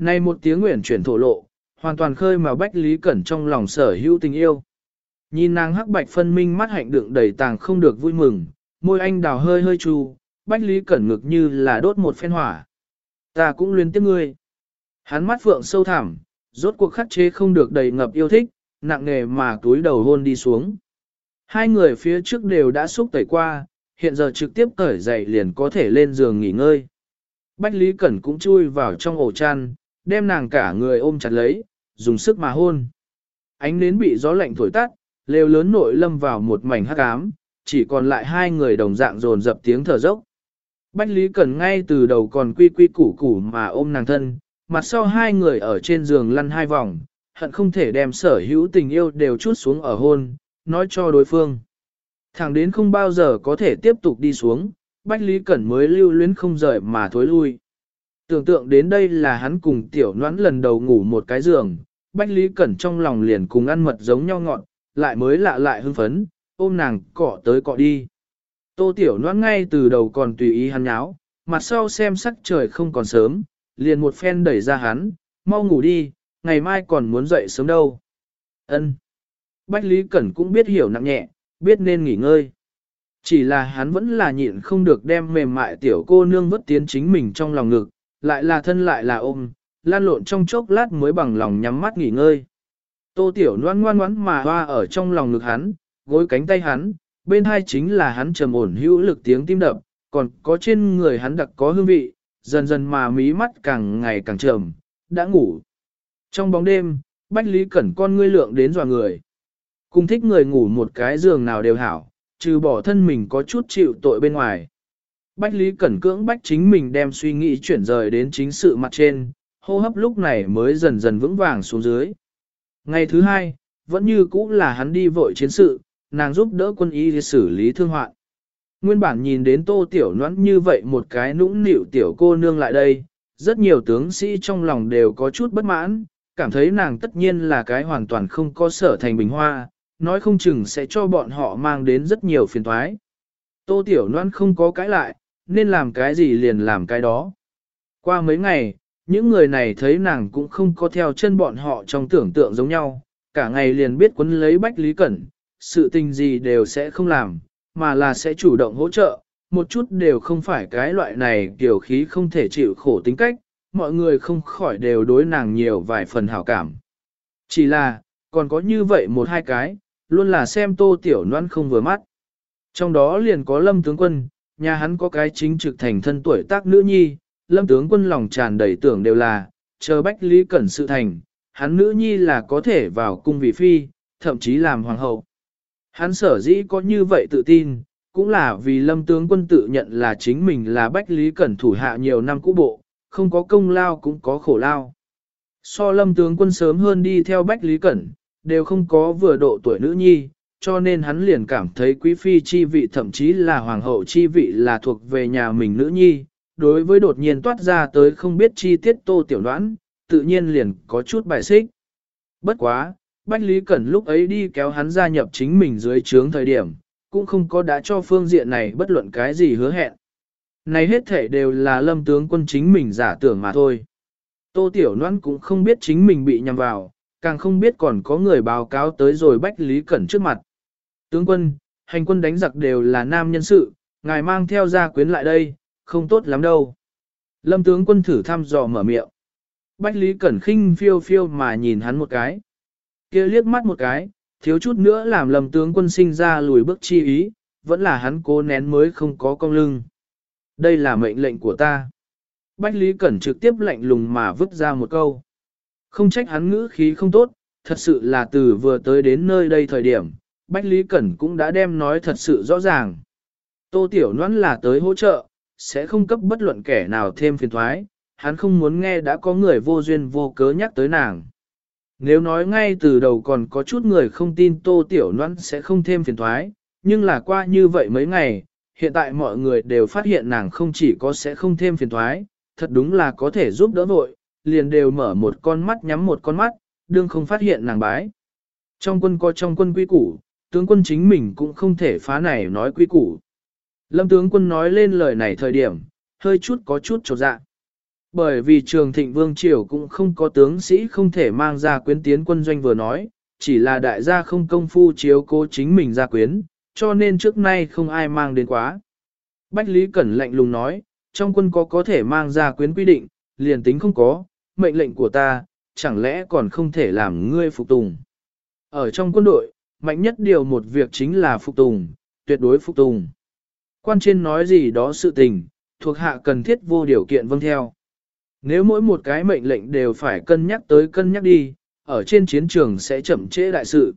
Này một tiếng nguyện chuyển thổ lộ, hoàn toàn khơi mà Bách Lý Cẩn trong lòng sở hữu tình yêu. Nhìn nàng hắc bạch phân minh mắt hạnh đựng đầy tàng không được vui mừng, môi anh đào hơi hơi chu, Bách Lý Cẩn ngực như là đốt một phen hỏa. Ta cũng luyến tiếc ngươi. Hắn mắt phượng sâu thẳm, rốt cuộc khắc chế không được đầy ngập yêu thích, nặng nề mà túi đầu hôn đi xuống. Hai người phía trước đều đã xúc tẩy qua, hiện giờ trực tiếp cởi dậy liền có thể lên giường nghỉ ngơi. Bách Lý Cẩn cũng chui vào trong ổ chăn, đem nàng cả người ôm chặt lấy, dùng sức mà hôn. Ánh nến bị gió lạnh thổi tắt, lều lớn nội lâm vào một mảnh hắc ám, chỉ còn lại hai người đồng dạng dồn dập tiếng thở dốc. Bách Lý Cẩn ngay từ đầu còn quy quy củ củ mà ôm nàng thân, mặt sau hai người ở trên giường lăn hai vòng, hận không thể đem sở hữu tình yêu đều chút xuống ở hôn, nói cho đối phương. Thẳng đến không bao giờ có thể tiếp tục đi xuống, Bách Lý Cẩn mới lưu luyến không rời mà thối lui. Tưởng tượng đến đây là hắn cùng tiểu noãn lần đầu ngủ một cái giường, Bách Lý Cẩn trong lòng liền cùng ăn mật giống nhau ngọn, lại mới lạ lại hưng phấn, ôm nàng cọ tới cọ đi. Tô tiểu noãn ngay từ đầu còn tùy ý hắn nháo, mặt sau xem sắc trời không còn sớm, liền một phen đẩy ra hắn, mau ngủ đi, ngày mai còn muốn dậy sớm đâu. Ân. Bách Lý Cẩn cũng biết hiểu nặng nhẹ, biết nên nghỉ ngơi. Chỉ là hắn vẫn là nhịn không được đem mềm mại tiểu cô nương vất tiến chính mình trong lòng ngực, lại là thân lại là ôm, lan lộn trong chốc lát mới bằng lòng nhắm mắt nghỉ ngơi. Tô tiểu ngoan ngoan ngoãn mà hoa ở trong lòng ngực hắn, gối cánh tay hắn, bên hai chính là hắn trầm ổn hữu lực tiếng tim đập, còn có trên người hắn đặc có hương vị, dần dần mà mí mắt càng ngày càng trầm, đã ngủ. Trong bóng đêm, Bách Lý Cẩn con ngươi lượng đến dò người. Cùng thích người ngủ một cái giường nào đều hảo, trừ bỏ thân mình có chút chịu tội bên ngoài. Bách Lý Cẩn cưỡng bách chính mình đem suy nghĩ chuyển rời đến chính sự mặt trên, hô hấp lúc này mới dần dần vững vàng xuống dưới. Ngày thứ hai, vẫn như cũ là hắn đi vội chiến sự, nàng giúp đỡ quân y xử lý thương hoạn. Nguyên bản nhìn đến tô tiểu noãn như vậy một cái nũng nịu tiểu cô nương lại đây, rất nhiều tướng sĩ trong lòng đều có chút bất mãn, cảm thấy nàng tất nhiên là cái hoàn toàn không có sở thành bình hoa, nói không chừng sẽ cho bọn họ mang đến rất nhiều phiền toái. Tô tiểu noãn không có cái lại, nên làm cái gì liền làm cái đó. Qua mấy ngày, những người này thấy nàng cũng không có theo chân bọn họ trong tưởng tượng giống nhau, cả ngày liền biết quấn lấy Bách Lý Cẩn, sự tình gì đều sẽ không làm, mà là sẽ chủ động hỗ trợ, một chút đều không phải cái loại này kiểu khí không thể chịu khổ tính cách, mọi người không khỏi đều đối nàng nhiều vài phần hảo cảm. Chỉ là, còn có như vậy một hai cái, luôn là xem tô tiểu noan không vừa mắt. Trong đó liền có lâm tướng quân, nhà hắn có cái chính trực thành thân tuổi tác nữ nhi, lâm tướng quân lòng tràn đầy tưởng đều là, chờ bách lý cẩn sự thành, hắn nữ nhi là có thể vào cung vị phi, thậm chí làm hoàng hậu. Hắn sở dĩ có như vậy tự tin, cũng là vì lâm tướng quân tự nhận là chính mình là bách lý cẩn thủ hạ nhiều năm cũ bộ, không có công lao cũng có khổ lao. So lâm tướng quân sớm hơn đi theo bách lý cẩn, đều không có vừa độ tuổi nữ nhi, cho nên hắn liền cảm thấy quý phi chi vị thậm chí là hoàng hậu chi vị là thuộc về nhà mình nữ nhi, đối với đột nhiên toát ra tới không biết chi tiết tô tiểu đoán, tự nhiên liền có chút bài xích. Bất quá, Bách Lý Cẩn lúc ấy đi kéo hắn gia nhập chính mình dưới trướng thời điểm, cũng không có đã cho phương diện này bất luận cái gì hứa hẹn. Này hết thể đều là lâm tướng quân chính mình giả tưởng mà thôi. Tô Tiểu Loan cũng không biết chính mình bị nhầm vào, càng không biết còn có người báo cáo tới rồi Bách Lý Cẩn trước mặt. Tướng quân, hành quân đánh giặc đều là nam nhân sự, ngài mang theo gia quyến lại đây, không tốt lắm đâu. Lâm tướng quân thử thăm dò mở miệng. Bách Lý Cẩn khinh phiêu phiêu mà nhìn hắn một cái. kia liếc mắt một cái, thiếu chút nữa làm lâm tướng quân sinh ra lùi bước chi ý, vẫn là hắn cố nén mới không có cong lưng. Đây là mệnh lệnh của ta. Bách Lý Cẩn trực tiếp lạnh lùng mà vứt ra một câu. Không trách hắn ngữ khí không tốt, thật sự là từ vừa tới đến nơi đây thời điểm, Bách Lý Cẩn cũng đã đem nói thật sự rõ ràng. Tô Tiểu Loan là tới hỗ trợ, sẽ không cấp bất luận kẻ nào thêm phiền thoái, hắn không muốn nghe đã có người vô duyên vô cớ nhắc tới nàng. Nếu nói ngay từ đầu còn có chút người không tin Tô Tiểu Loan sẽ không thêm phiền thoái, nhưng là qua như vậy mấy ngày, hiện tại mọi người đều phát hiện nàng không chỉ có sẽ không thêm phiền thoái, thật đúng là có thể giúp đỡ vội, liền đều mở một con mắt nhắm một con mắt, đương không phát hiện nàng bái. Trong quân có trong quân quy củ, tướng quân chính mình cũng không thể phá này nói quy củ. Lâm tướng quân nói lên lời này thời điểm, hơi chút có chút trột dạ. Bởi vì trường thịnh vương triều cũng không có tướng sĩ không thể mang ra quyến tiến quân doanh vừa nói, chỉ là đại gia không công phu chiếu cố chính mình ra quyến, cho nên trước nay không ai mang đến quá. Bách Lý Cẩn lạnh lùng nói, trong quân có có thể mang ra quyến quy định, liền tính không có, mệnh lệnh của ta, chẳng lẽ còn không thể làm ngươi phục tùng. Ở trong quân đội, mạnh nhất điều một việc chính là phục tùng, tuyệt đối phục tùng. Quan trên nói gì đó sự tình, thuộc hạ cần thiết vô điều kiện vâng theo. Nếu mỗi một cái mệnh lệnh đều phải cân nhắc tới cân nhắc đi, ở trên chiến trường sẽ chậm trễ đại sự.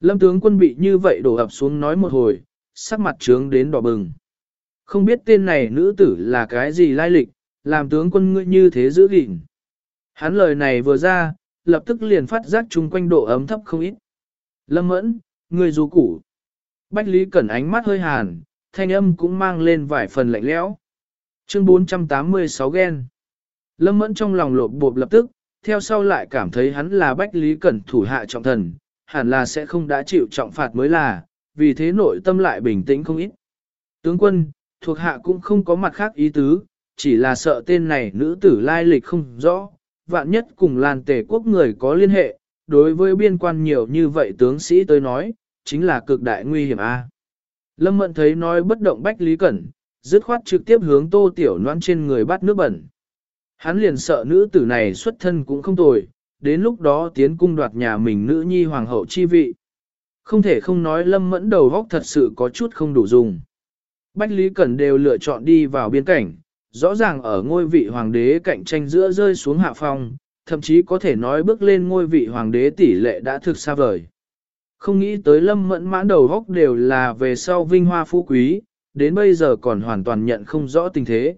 Lâm tướng quân bị như vậy đổ ập xuống nói một hồi, sắc mặt trướng đến đỏ bừng. Không biết tên này nữ tử là cái gì lai lịch, làm tướng quân ngươi như thế giữ gìn. Hắn lời này vừa ra, lập tức liền phát giác chung quanh độ ấm thấp không ít. Lâm mẫn, người du củ. Bách Lý Cẩn ánh mắt hơi hàn, thanh âm cũng mang lên vài phần lạnh lẽo. Chương 486 ghen. Lâm mẫn trong lòng lộp bộp lập tức, theo sau lại cảm thấy hắn là Bách Lý Cẩn thủ hạ trọng thần, hẳn là sẽ không đã chịu trọng phạt mới là, vì thế nội tâm lại bình tĩnh không ít. Tướng quân, thuộc hạ cũng không có mặt khác ý tứ, chỉ là sợ tên này nữ tử lai lịch không rõ, vạn nhất cùng làn tề quốc người có liên hệ, đối với biên quan nhiều như vậy tướng sĩ tới nói, chính là cực đại nguy hiểm a. Lâm Mận thấy nói bất động Bách Lý Cẩn, dứt khoát trực tiếp hướng tô tiểu noan trên người bắt nước bẩn. Hắn liền sợ nữ tử này xuất thân cũng không tồi, đến lúc đó tiến cung đoạt nhà mình nữ nhi hoàng hậu chi vị. Không thể không nói lâm mẫn đầu góc thật sự có chút không đủ dùng. Bách Lý Cẩn đều lựa chọn đi vào biên cảnh, rõ ràng ở ngôi vị hoàng đế cạnh tranh giữa rơi xuống hạ phong, thậm chí có thể nói bước lên ngôi vị hoàng đế tỷ lệ đã thực xa vời. Không nghĩ tới lâm mẫn mãn đầu góc đều là về sau vinh hoa phú quý, đến bây giờ còn hoàn toàn nhận không rõ tình thế.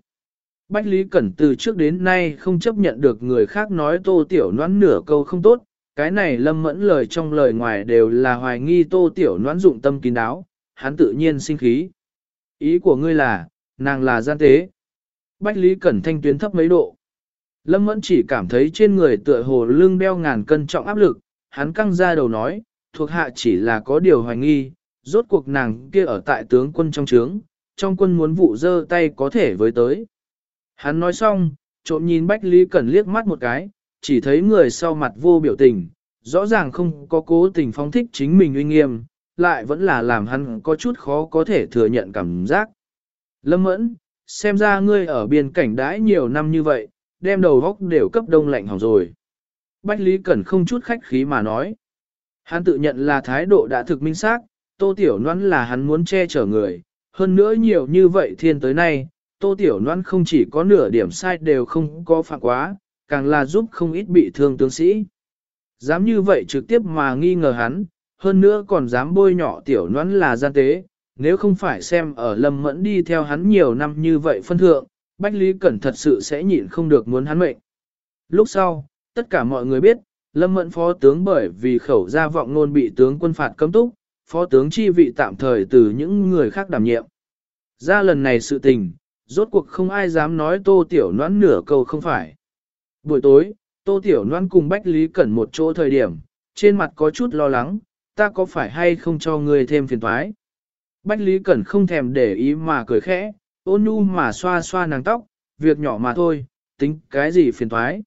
Bách Lý Cẩn từ trước đến nay không chấp nhận được người khác nói tô tiểu noãn nửa câu không tốt, cái này lâm mẫn lời trong lời ngoài đều là hoài nghi tô tiểu noãn dụng tâm kín đáo, hắn tự nhiên sinh khí. Ý của ngươi là, nàng là gian tế. Bách Lý Cẩn thanh tuyến thấp mấy độ. Lâm Mẫn chỉ cảm thấy trên người tựa hồ lưng đeo ngàn cân trọng áp lực, hắn căng ra đầu nói, thuộc hạ chỉ là có điều hoài nghi, rốt cuộc nàng kia ở tại tướng quân trong trướng, trong quân muốn vụ dơ tay có thể với tới. Hắn nói xong, trộm nhìn Bách Lý Cẩn liếc mắt một cái, chỉ thấy người sau mặt vô biểu tình, rõ ràng không có cố tình phóng thích chính mình uy nghiêm, lại vẫn là làm hắn có chút khó có thể thừa nhận cảm giác. Lâm Mẫn, xem ra ngươi ở biên cảnh đãi nhiều năm như vậy, đem đầu góc đều cấp đông lạnh hỏng rồi. Bách Lý Cẩn không chút khách khí mà nói. Hắn tự nhận là thái độ đã thực minh xác, Tô Tiểu Loan là hắn muốn che chở người, hơn nữa nhiều như vậy thiên tới nay, Tô Tiểu Loan không chỉ có nửa điểm sai đều không có phạm quá, càng là giúp không ít bị thương tướng sĩ. Dám như vậy trực tiếp mà nghi ngờ hắn, hơn nữa còn dám bôi nhỏ Tiểu Loan là gian tế, nếu không phải xem ở Lâm Mẫn đi theo hắn nhiều năm như vậy phân thượng, Bách Lý Cẩn thật sự sẽ nhịn không được muốn hắn mệnh. Lúc sau, tất cả mọi người biết, Lâm Mẫn phó tướng bởi vì khẩu gia vọng ngôn bị tướng quân phạt cấm túc, phó tướng chi vị tạm thời từ những người khác đảm nhiệm. Ra lần này sự tình, rốt cuộc không ai dám nói tô tiểu noãn nửa câu không phải. Buổi tối, tô tiểu noãn cùng Bách Lý Cẩn một chỗ thời điểm, trên mặt có chút lo lắng, ta có phải hay không cho người thêm phiền thoái. Bách Lý Cẩn không thèm để ý mà cười khẽ, ôn nhu mà xoa xoa nàng tóc, việc nhỏ mà thôi, tính cái gì phiền thoái.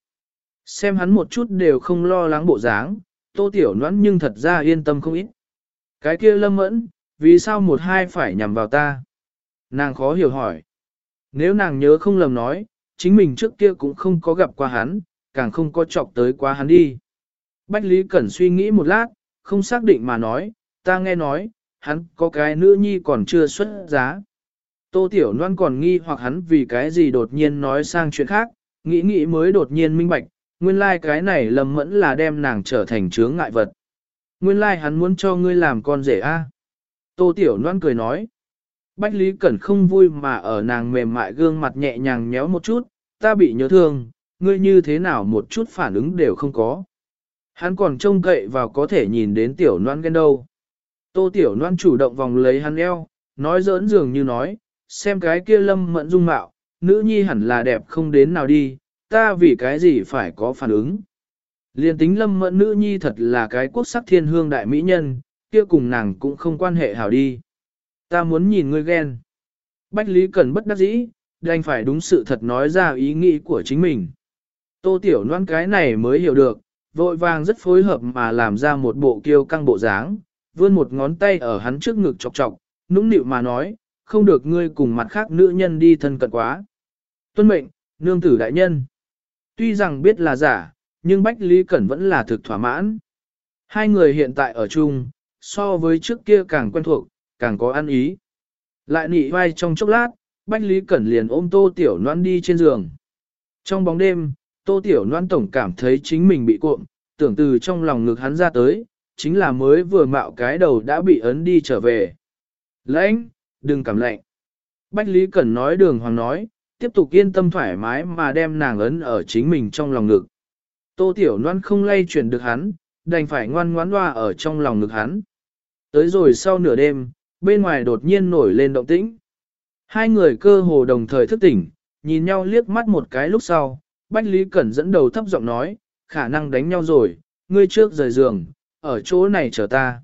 Xem hắn một chút đều không lo lắng bộ dáng, tô tiểu noãn nhưng thật ra yên tâm không ít. Cái kia lâm mẫn, vì sao một hai phải nhằm vào ta? Nàng khó hiểu hỏi. Nếu nàng nhớ không lầm nói, chính mình trước kia cũng không có gặp qua hắn, càng không có chọc tới qua hắn đi. Bách Lý Cẩn suy nghĩ một lát, không xác định mà nói, ta nghe nói, hắn có cái nữ nhi còn chưa xuất giá. Tô Tiểu Loan còn nghi hoặc hắn vì cái gì đột nhiên nói sang chuyện khác, nghĩ nghĩ mới đột nhiên minh bạch, nguyên lai like cái này lầm mẫn là đem nàng trở thành chướng ngại vật. Nguyên lai like hắn muốn cho ngươi làm con rể a. Tô Tiểu Loan cười nói. Bách Lý Cẩn không vui mà ở nàng mềm mại gương mặt nhẹ nhàng nhéo một chút, ta bị nhớ thương, ngươi như thế nào một chút phản ứng đều không có. Hắn còn trông cậy vào có thể nhìn đến Tiểu Loan ghen đâu. Tô Tiểu Loan chủ động vòng lấy hắn eo, nói giỡn dường như nói, xem cái kia lâm mẫn dung mạo, nữ nhi hẳn là đẹp không đến nào đi, ta vì cái gì phải có phản ứng. Liên tính lâm mẫn nữ nhi thật là cái quốc sắc thiên hương đại mỹ nhân, kia cùng nàng cũng không quan hệ hảo đi. Ta muốn nhìn ngươi ghen. Bách Lý cần bất đắc dĩ, đành phải đúng sự thật nói ra ý nghĩ của chính mình. Tô Tiểu Loan cái này mới hiểu được, vội vàng rất phối hợp mà làm ra một bộ kiêu căng bộ dáng, vươn một ngón tay ở hắn trước ngực chọc chọc, nũng nịu mà nói, không được ngươi cùng mặt khác nữ nhân đi thân cận quá. Tuân mệnh, nương tử đại nhân. Tuy rằng biết là giả, nhưng Bách Lý Cẩn vẫn là thực thỏa mãn. Hai người hiện tại ở chung, so với trước kia càng quen thuộc, càng có ăn ý. Lại nị vai trong chốc lát, Bách Lý Cẩn liền ôm Tô Tiểu Loan đi trên giường. Trong bóng đêm, Tô Tiểu Loan tổng cảm thấy chính mình bị cuộn, tưởng từ trong lòng ngực hắn ra tới, chính là mới vừa mạo cái đầu đã bị ấn đi trở về. Lãnh, đừng cảm lạnh. Bách Lý Cẩn nói đường hoàng nói, tiếp tục yên tâm thoải mái mà đem nàng ấn ở chính mình trong lòng ngực. Tô Tiểu Loan không lay chuyển được hắn, đành phải ngoan ngoãn loa ở trong lòng ngực hắn. Tới rồi sau nửa đêm, bên ngoài đột nhiên nổi lên động tĩnh. Hai người cơ hồ đồng thời thức tỉnh, nhìn nhau liếc mắt một cái lúc sau, Bách Lý Cẩn dẫn đầu thấp giọng nói, khả năng đánh nhau rồi, ngươi trước rời giường, ở chỗ này chờ ta.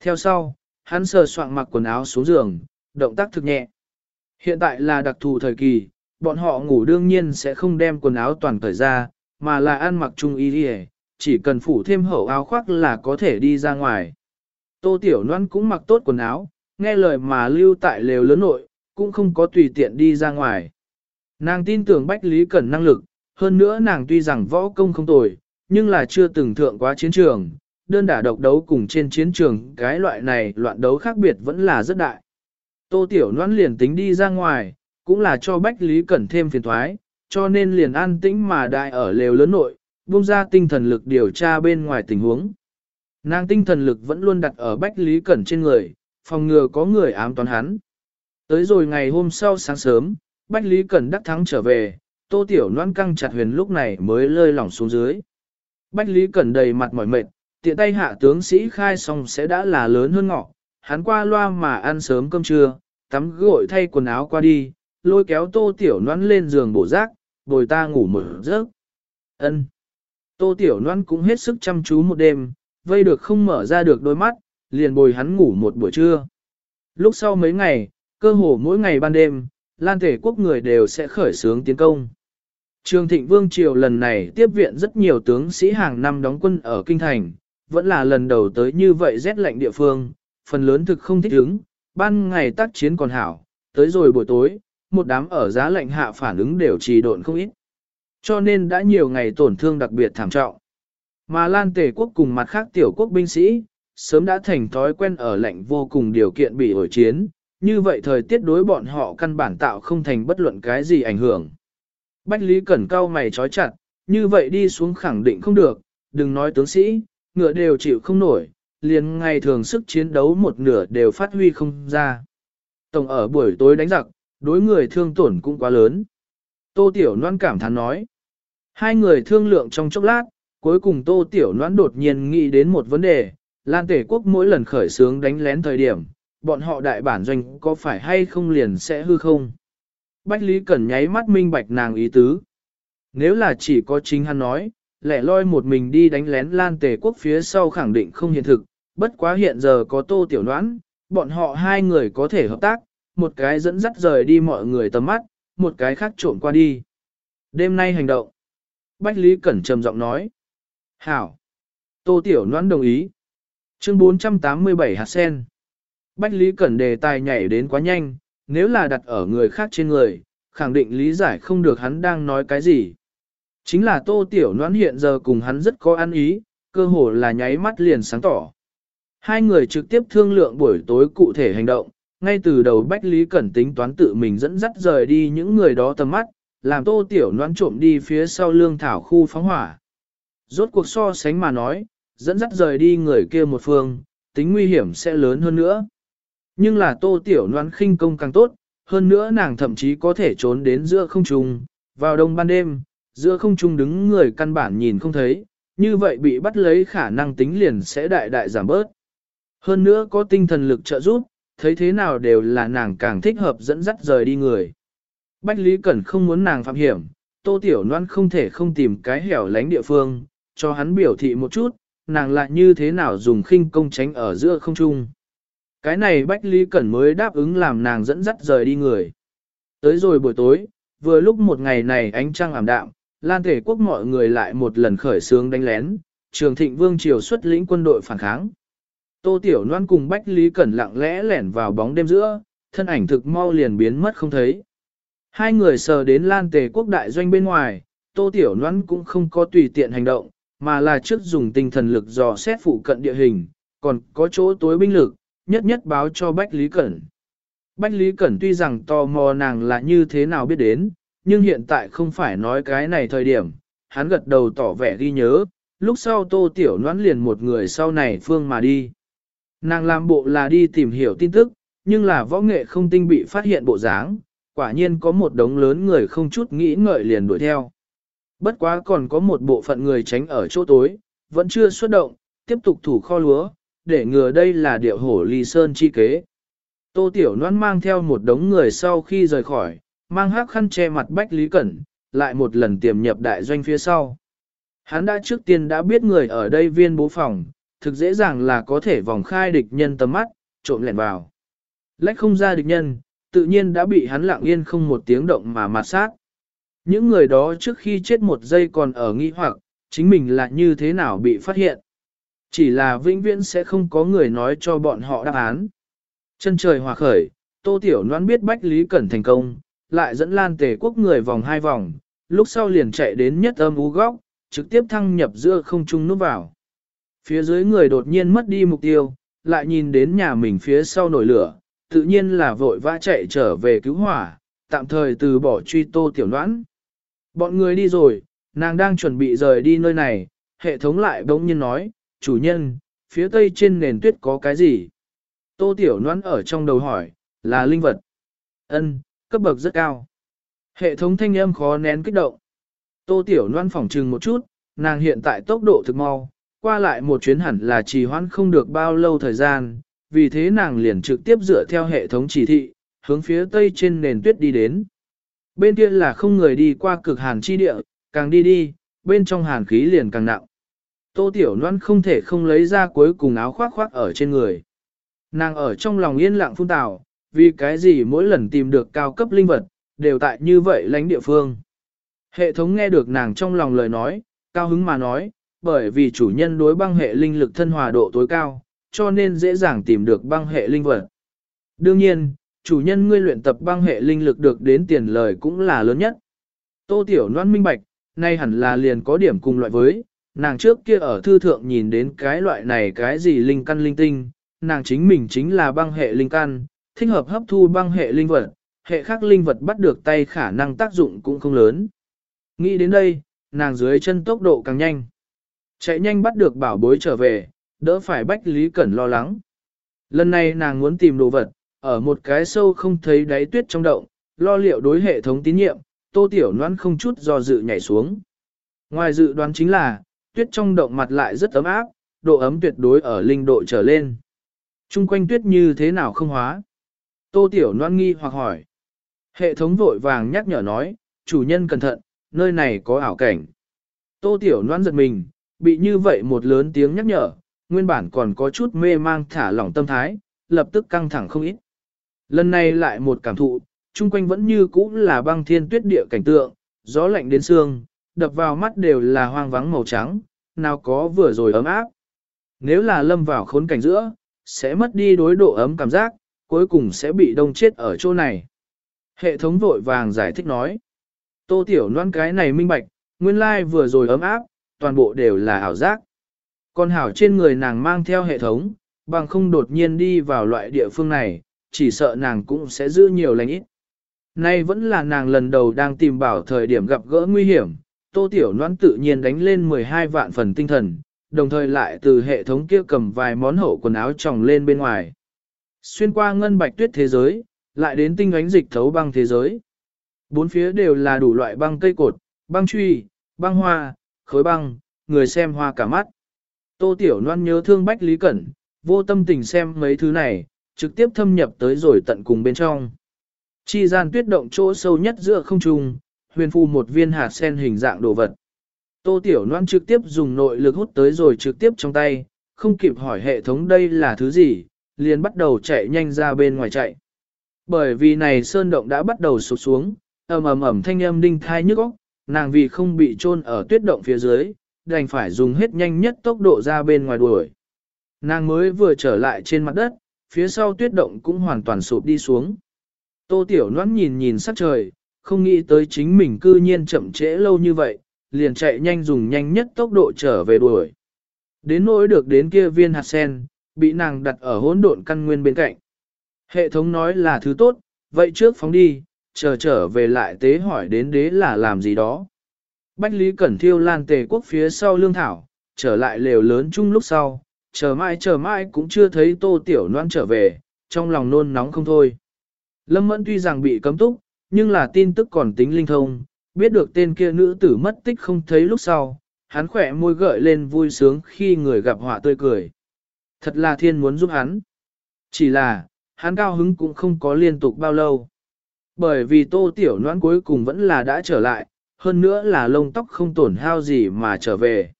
Theo sau, hắn sờ soạn mặc quần áo xuống giường, động tác thực nhẹ. Hiện tại là đặc thù thời kỳ, bọn họ ngủ đương nhiên sẽ không đem quần áo toàn cởi ra, mà là ăn mặc chung y đi chỉ cần phủ thêm hậu áo khoác là có thể đi ra ngoài. Tô Tiểu Loan cũng mặc tốt quần áo, nghe lời mà lưu tại lều lớn nội, cũng không có tùy tiện đi ra ngoài. Nàng tin tưởng Bách Lý Cẩn năng lực, hơn nữa nàng tuy rằng võ công không tồi, nhưng là chưa từng thượng quá chiến trường, đơn đả độc đấu cùng trên chiến trường cái loại này loạn đấu khác biệt vẫn là rất đại. Tô Tiểu Loan liền tính đi ra ngoài, cũng là cho Bách Lý Cẩn thêm phiền thoái, cho nên liền an tĩnh mà đại ở lều lớn nội, buông ra tinh thần lực điều tra bên ngoài tình huống. Nàng tinh thần lực vẫn luôn đặt ở Bách Lý Cẩn trên người, phòng ngừa có người ám toán hắn. Tới rồi ngày hôm sau sáng sớm, Bách Lý Cẩn đắc thắng trở về, tô tiểu Loan căng chặt huyền lúc này mới lơi lỏng xuống dưới. Bách Lý Cẩn đầy mặt mỏi mệt, tiện tay hạ tướng sĩ khai xong sẽ đã là lớn hơn ngọ, hắn qua loa mà ăn sớm cơm trưa, tắm gội thay quần áo qua đi, lôi kéo tô tiểu noan lên giường bổ rác, bồi ta ngủ một giấc. Ân. Tô tiểu noan cũng hết sức chăm chú một đêm, vây được không mở ra được đôi mắt, liền bồi hắn ngủ một buổi trưa. Lúc sau mấy ngày, cơ hồ mỗi ngày ban đêm, Lan Thể quốc người đều sẽ khởi xướng tiến công. Trường Thịnh Vương Triều lần này tiếp viện rất nhiều tướng sĩ hàng năm đóng quân ở Kinh Thành, vẫn là lần đầu tới như vậy rét lạnh địa phương, phần lớn thực không thích ứng, ban ngày tác chiến còn hảo, tới rồi buổi tối, một đám ở giá lạnh hạ phản ứng đều trì độn không ít. Cho nên đã nhiều ngày tổn thương đặc biệt thảm trọng. Mà Lan Tề quốc cùng mặt khác tiểu quốc binh sĩ, sớm đã thành thói quen ở lạnh vô cùng điều kiện bị ổi chiến, như vậy thời tiết đối bọn họ căn bản tạo không thành bất luận cái gì ảnh hưởng. Bách Lý Cẩn cao mày trói chặt, như vậy đi xuống khẳng định không được, đừng nói tướng sĩ, ngựa đều chịu không nổi, liền ngày thường sức chiến đấu một nửa đều phát huy không ra. Tổng ở buổi tối đánh giặc, đối người thương tổn cũng quá lớn. Tô Tiểu Loan cảm thán nói. Hai người thương lượng trong chốc lát, cuối cùng Tô Tiểu Loan đột nhiên nghĩ đến một vấn đề, Lan Tể Quốc mỗi lần khởi sướng đánh lén thời điểm, bọn họ đại bản doanh có phải hay không liền sẽ hư không? Bách Lý Cẩn nháy mắt minh bạch nàng ý tứ. Nếu là chỉ có chính hắn nói, lẻ loi một mình đi đánh lén Lan Tề quốc phía sau khẳng định không hiện thực, bất quá hiện giờ có tô tiểu đoán, bọn họ hai người có thể hợp tác, một cái dẫn dắt rời đi mọi người tầm mắt, một cái khác trộn qua đi. Đêm nay hành động. Bách Lý Cẩn trầm giọng nói. Hảo. Tô Tiểu Noãn đồng ý. Chương 487 hạt sen. Bách Lý Cẩn đề tài nhảy đến quá nhanh, nếu là đặt ở người khác trên người, khẳng định lý giải không được hắn đang nói cái gì. Chính là Tô Tiểu Noãn hiện giờ cùng hắn rất có ăn ý, cơ hồ là nháy mắt liền sáng tỏ. Hai người trực tiếp thương lượng buổi tối cụ thể hành động, ngay từ đầu Bách Lý Cẩn tính toán tự mình dẫn dắt rời đi những người đó tầm mắt, làm Tô Tiểu noan trộm đi phía sau lương thảo khu phóng hỏa. Rốt cuộc so sánh mà nói, dẫn dắt rời đi người kia một phương, tính nguy hiểm sẽ lớn hơn nữa. Nhưng là tô tiểu noan khinh công càng tốt, hơn nữa nàng thậm chí có thể trốn đến giữa không trung, vào đông ban đêm, giữa không trung đứng người căn bản nhìn không thấy, như vậy bị bắt lấy khả năng tính liền sẽ đại đại giảm bớt. Hơn nữa có tinh thần lực trợ giúp, thấy thế nào đều là nàng càng thích hợp dẫn dắt rời đi người. Bách Lý Cẩn không muốn nàng phạm hiểm, Tô Tiểu Loan không thể không tìm cái hẻo lánh địa phương, cho hắn biểu thị một chút, nàng lại như thế nào dùng khinh công tránh ở giữa không trung. Cái này Bách Lý Cẩn mới đáp ứng làm nàng dẫn dắt rời đi người. Tới rồi buổi tối, vừa lúc một ngày này ánh trăng ảm đạm, Lan Thể Quốc mọi người lại một lần khởi xướng đánh lén, Trường Thịnh Vương triều xuất lĩnh quân đội phản kháng. Tô Tiểu Loan cùng Bách Lý Cẩn lặng lẽ lẻn vào bóng đêm giữa, thân ảnh thực mau liền biến mất không thấy. Hai người sờ đến Lan Tề Quốc đại doanh bên ngoài, Tô Tiểu Loan cũng không có tùy tiện hành động, mà là trước dùng tinh thần lực dò xét phụ cận địa hình, còn có chỗ tối binh lực, nhất nhất báo cho Bách Lý Cẩn. Bách Lý Cẩn tuy rằng tò mò nàng là như thế nào biết đến, nhưng hiện tại không phải nói cái này thời điểm, hắn gật đầu tỏ vẻ ghi nhớ, lúc sau Tô Tiểu Loan liền một người sau này phương mà đi. Nàng làm bộ là đi tìm hiểu tin tức, nhưng là võ nghệ không tinh bị phát hiện bộ dáng, quả nhiên có một đống lớn người không chút nghĩ ngợi liền đuổi theo. Bất quá còn có một bộ phận người tránh ở chỗ tối, vẫn chưa xuất động, tiếp tục thủ kho lúa, để ngừa đây là điệu hổ ly sơn chi kế. Tô Tiểu Loan mang theo một đống người sau khi rời khỏi, mang hắc khăn che mặt Bách Lý Cẩn, lại một lần tiềm nhập đại doanh phía sau. Hắn đã trước tiên đã biết người ở đây viên bố phòng, thực dễ dàng là có thể vòng khai địch nhân tầm mắt, trộm lẻn vào. Lách không ra địch nhân, tự nhiên đã bị hắn lặng yên không một tiếng động mà mạt sát. Những người đó trước khi chết một giây còn ở nghi hoặc, chính mình là như thế nào bị phát hiện. Chỉ là vĩnh viễn sẽ không có người nói cho bọn họ đáp án. Chân trời hòa khởi, Tô Tiểu Loan biết Bách Lý Cẩn thành công, lại dẫn Lan Tề quốc người vòng hai vòng, lúc sau liền chạy đến nhất âm ú góc, trực tiếp thăng nhập giữa không trung núp vào. Phía dưới người đột nhiên mất đi mục tiêu, lại nhìn đến nhà mình phía sau nổi lửa, tự nhiên là vội vã chạy trở về cứu hỏa, tạm thời từ bỏ truy tô tiểu noãn. Bọn người đi rồi, nàng đang chuẩn bị rời đi nơi này, hệ thống lại bỗng nhiên nói, chủ nhân, phía tây trên nền tuyết có cái gì? Tô tiểu noãn ở trong đầu hỏi, là linh vật. Ân, cấp bậc rất cao. Hệ thống thanh âm khó nén kích động. Tô tiểu noãn phỏng trừng một chút, nàng hiện tại tốc độ thực mau, qua lại một chuyến hẳn là trì hoãn không được bao lâu thời gian, vì thế nàng liền trực tiếp dựa theo hệ thống chỉ thị, hướng phía tây trên nền tuyết đi đến. Bên kia là không người đi qua cực hàn chi địa, càng đi đi, bên trong hàn khí liền càng nặng. Tô Tiểu Loan không thể không lấy ra cuối cùng áo khoác khoác ở trên người. Nàng ở trong lòng yên lặng phun tào, vì cái gì mỗi lần tìm được cao cấp linh vật, đều tại như vậy lánh địa phương. Hệ thống nghe được nàng trong lòng lời nói, cao hứng mà nói, bởi vì chủ nhân đối băng hệ linh lực thân hòa độ tối cao, cho nên dễ dàng tìm được băng hệ linh vật. Đương nhiên, chủ nhân ngươi luyện tập băng hệ linh lực được đến tiền lời cũng là lớn nhất. Tô Tiểu Loan minh bạch, nay hẳn là liền có điểm cùng loại với, nàng trước kia ở thư thượng nhìn đến cái loại này cái gì linh căn linh tinh, nàng chính mình chính là băng hệ linh căn, thích hợp hấp thu băng hệ linh vật, hệ khác linh vật bắt được tay khả năng tác dụng cũng không lớn. Nghĩ đến đây, nàng dưới chân tốc độ càng nhanh. Chạy nhanh bắt được bảo bối trở về, đỡ phải Bách Lý Cẩn lo lắng. Lần này nàng muốn tìm đồ vật, ở một cái sâu không thấy đáy tuyết trong động, lo liệu đối hệ thống tín nhiệm, tô tiểu noan không chút do dự nhảy xuống. Ngoài dự đoán chính là, tuyết trong động mặt lại rất ấm áp, độ ấm tuyệt đối ở linh độ trở lên. Trung quanh tuyết như thế nào không hóa? Tô tiểu noan nghi hoặc hỏi. Hệ thống vội vàng nhắc nhở nói, chủ nhân cẩn thận, nơi này có ảo cảnh. Tô tiểu noan giật mình, bị như vậy một lớn tiếng nhắc nhở, nguyên bản còn có chút mê mang thả lỏng tâm thái, lập tức căng thẳng không ít. Lần này lại một cảm thụ, chung quanh vẫn như cũ là băng thiên tuyết địa cảnh tượng, gió lạnh đến xương, đập vào mắt đều là hoang vắng màu trắng, nào có vừa rồi ấm áp. Nếu là lâm vào khốn cảnh giữa, sẽ mất đi đối độ ấm cảm giác, cuối cùng sẽ bị đông chết ở chỗ này. Hệ thống vội vàng giải thích nói. Tô tiểu noan cái này minh bạch, nguyên lai vừa rồi ấm áp, toàn bộ đều là ảo giác. Con hảo trên người nàng mang theo hệ thống, bằng không đột nhiên đi vào loại địa phương này, chỉ sợ nàng cũng sẽ giữ nhiều lành ít. Nay vẫn là nàng lần đầu đang tìm bảo thời điểm gặp gỡ nguy hiểm, tô tiểu noan tự nhiên đánh lên 12 vạn phần tinh thần, đồng thời lại từ hệ thống kia cầm vài món hậu quần áo tròng lên bên ngoài. Xuyên qua ngân bạch tuyết thế giới, lại đến tinh ánh dịch thấu băng thế giới. Bốn phía đều là đủ loại băng cây cột, băng truy, băng hoa, khối băng, người xem hoa cả mắt. Tô Tiểu Loan nhớ thương Bách Lý Cẩn, vô tâm tình xem mấy thứ này, trực tiếp thâm nhập tới rồi tận cùng bên trong. Chi gian tuyết động chỗ sâu nhất giữa không trung, huyền phù một viên hạt sen hình dạng đồ vật. Tô Tiểu Loan trực tiếp dùng nội lực hút tới rồi trực tiếp trong tay, không kịp hỏi hệ thống đây là thứ gì, liền bắt đầu chạy nhanh ra bên ngoài chạy. Bởi vì này sơn động đã bắt đầu sụt xuống, ầm ầm ầm thanh âm đinh thai nhức óc, nàng vì không bị chôn ở tuyết động phía dưới, đành phải dùng hết nhanh nhất tốc độ ra bên ngoài đuổi. Nàng mới vừa trở lại trên mặt đất, phía sau tuyết động cũng hoàn toàn sụp đi xuống. Tô Tiểu Loan nhìn nhìn sắc trời, không nghĩ tới chính mình cư nhiên chậm trễ lâu như vậy, liền chạy nhanh dùng nhanh nhất tốc độ trở về đuổi. Đến nỗi được đến kia viên hạt sen, bị nàng đặt ở hỗn độn căn nguyên bên cạnh. Hệ thống nói là thứ tốt, vậy trước phóng đi, chờ trở về lại tế hỏi đến đế là làm gì đó. Bách Lý Cẩn Thiêu lan tề quốc phía sau lương thảo, trở lại lều lớn chung lúc sau, chờ mãi chờ mãi cũng chưa thấy tô tiểu noan trở về, trong lòng nôn nóng không thôi. Lâm Mẫn tuy rằng bị cấm túc, nhưng là tin tức còn tính linh thông, biết được tên kia nữ tử mất tích không thấy lúc sau, hắn khỏe môi gợi lên vui sướng khi người gặp họa tươi cười. Thật là thiên muốn giúp hắn. Chỉ là, hắn cao hứng cũng không có liên tục bao lâu. Bởi vì tô tiểu noãn cuối cùng vẫn là đã trở lại, hơn nữa là lông tóc không tổn hao gì mà trở về.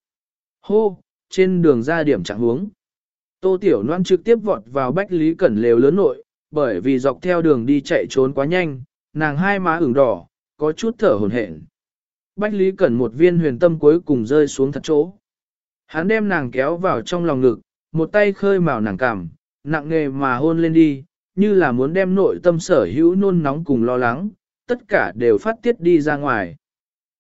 Hô, trên đường ra điểm trạng hướng, Tô tiểu noãn trực tiếp vọt vào bách lý cẩn lều lớn nội, bởi vì dọc theo đường đi chạy trốn quá nhanh, nàng hai má ửng đỏ, có chút thở hổn hển. Bách Lý Cẩn một viên huyền tâm cuối cùng rơi xuống thật chỗ. Hắn đem nàng kéo vào trong lòng ngực, một tay khơi mào nàng cảm, nặng nề mà hôn lên đi, như là muốn đem nội tâm sở hữu nôn nóng cùng lo lắng, tất cả đều phát tiết đi ra ngoài.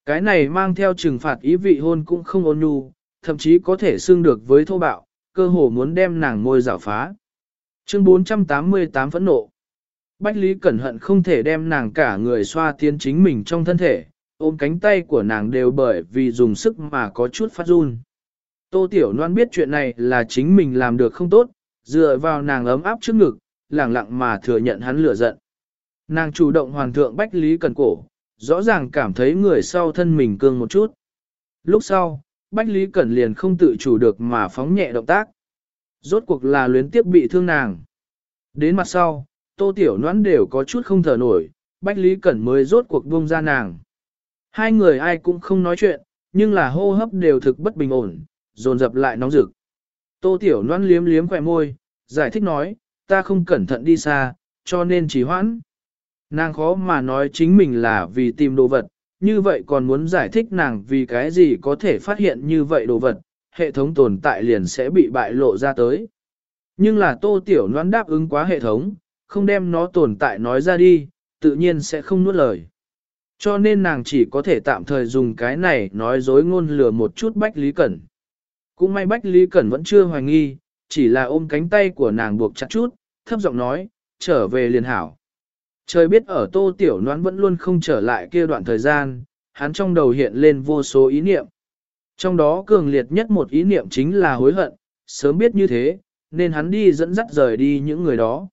Cái này mang theo trừng phạt ý vị hôn cũng không ôn nhu, thậm chí có thể xương được với thô bạo, cơ hồ muốn đem nàng môi rào phá. Chương 488 phẫn nộ. Bách Lý cẩn hận không thể đem nàng cả người xoa tiến chính mình trong thân thể, ôm cánh tay của nàng đều bởi vì dùng sức mà có chút phát run. Tô Tiểu Loan biết chuyện này là chính mình làm được không tốt, dựa vào nàng ấm áp trước ngực, lẳng lặng mà thừa nhận hắn lửa giận. Nàng chủ động hoàn thượng Bách Lý Cần cổ, rõ ràng cảm thấy người sau thân mình cương một chút. Lúc sau, Bách Lý Cẩn liền không tự chủ được mà phóng nhẹ động tác. Rốt cuộc là luyến tiếp bị thương nàng. Đến mặt sau, Tô Tiểu Noãn đều có chút không thở nổi, Bách Lý Cẩn mới rốt cuộc buông ra nàng. Hai người ai cũng không nói chuyện, nhưng là hô hấp đều thực bất bình ổn, dồn dập lại nóng rực. Tô Tiểu Loan liếm liếm khỏe môi, giải thích nói, ta không cẩn thận đi xa, cho nên chỉ hoãn. Nàng khó mà nói chính mình là vì tìm đồ vật, như vậy còn muốn giải thích nàng vì cái gì có thể phát hiện như vậy đồ vật, hệ thống tồn tại liền sẽ bị bại lộ ra tới. Nhưng là Tô Tiểu noan đáp ứng quá hệ thống, không đem nó tồn tại nói ra đi, tự nhiên sẽ không nuốt lời. Cho nên nàng chỉ có thể tạm thời dùng cái này nói dối ngôn lừa một chút Bách Lý Cẩn. Cũng may Bách Lý Cẩn vẫn chưa hoài nghi, chỉ là ôm cánh tay của nàng buộc chặt chút, thấp giọng nói, trở về liền hảo. Trời biết ở tô tiểu noán vẫn luôn không trở lại kia đoạn thời gian, hắn trong đầu hiện lên vô số ý niệm. Trong đó cường liệt nhất một ý niệm chính là hối hận, sớm biết như thế, nên hắn đi dẫn dắt rời đi những người đó.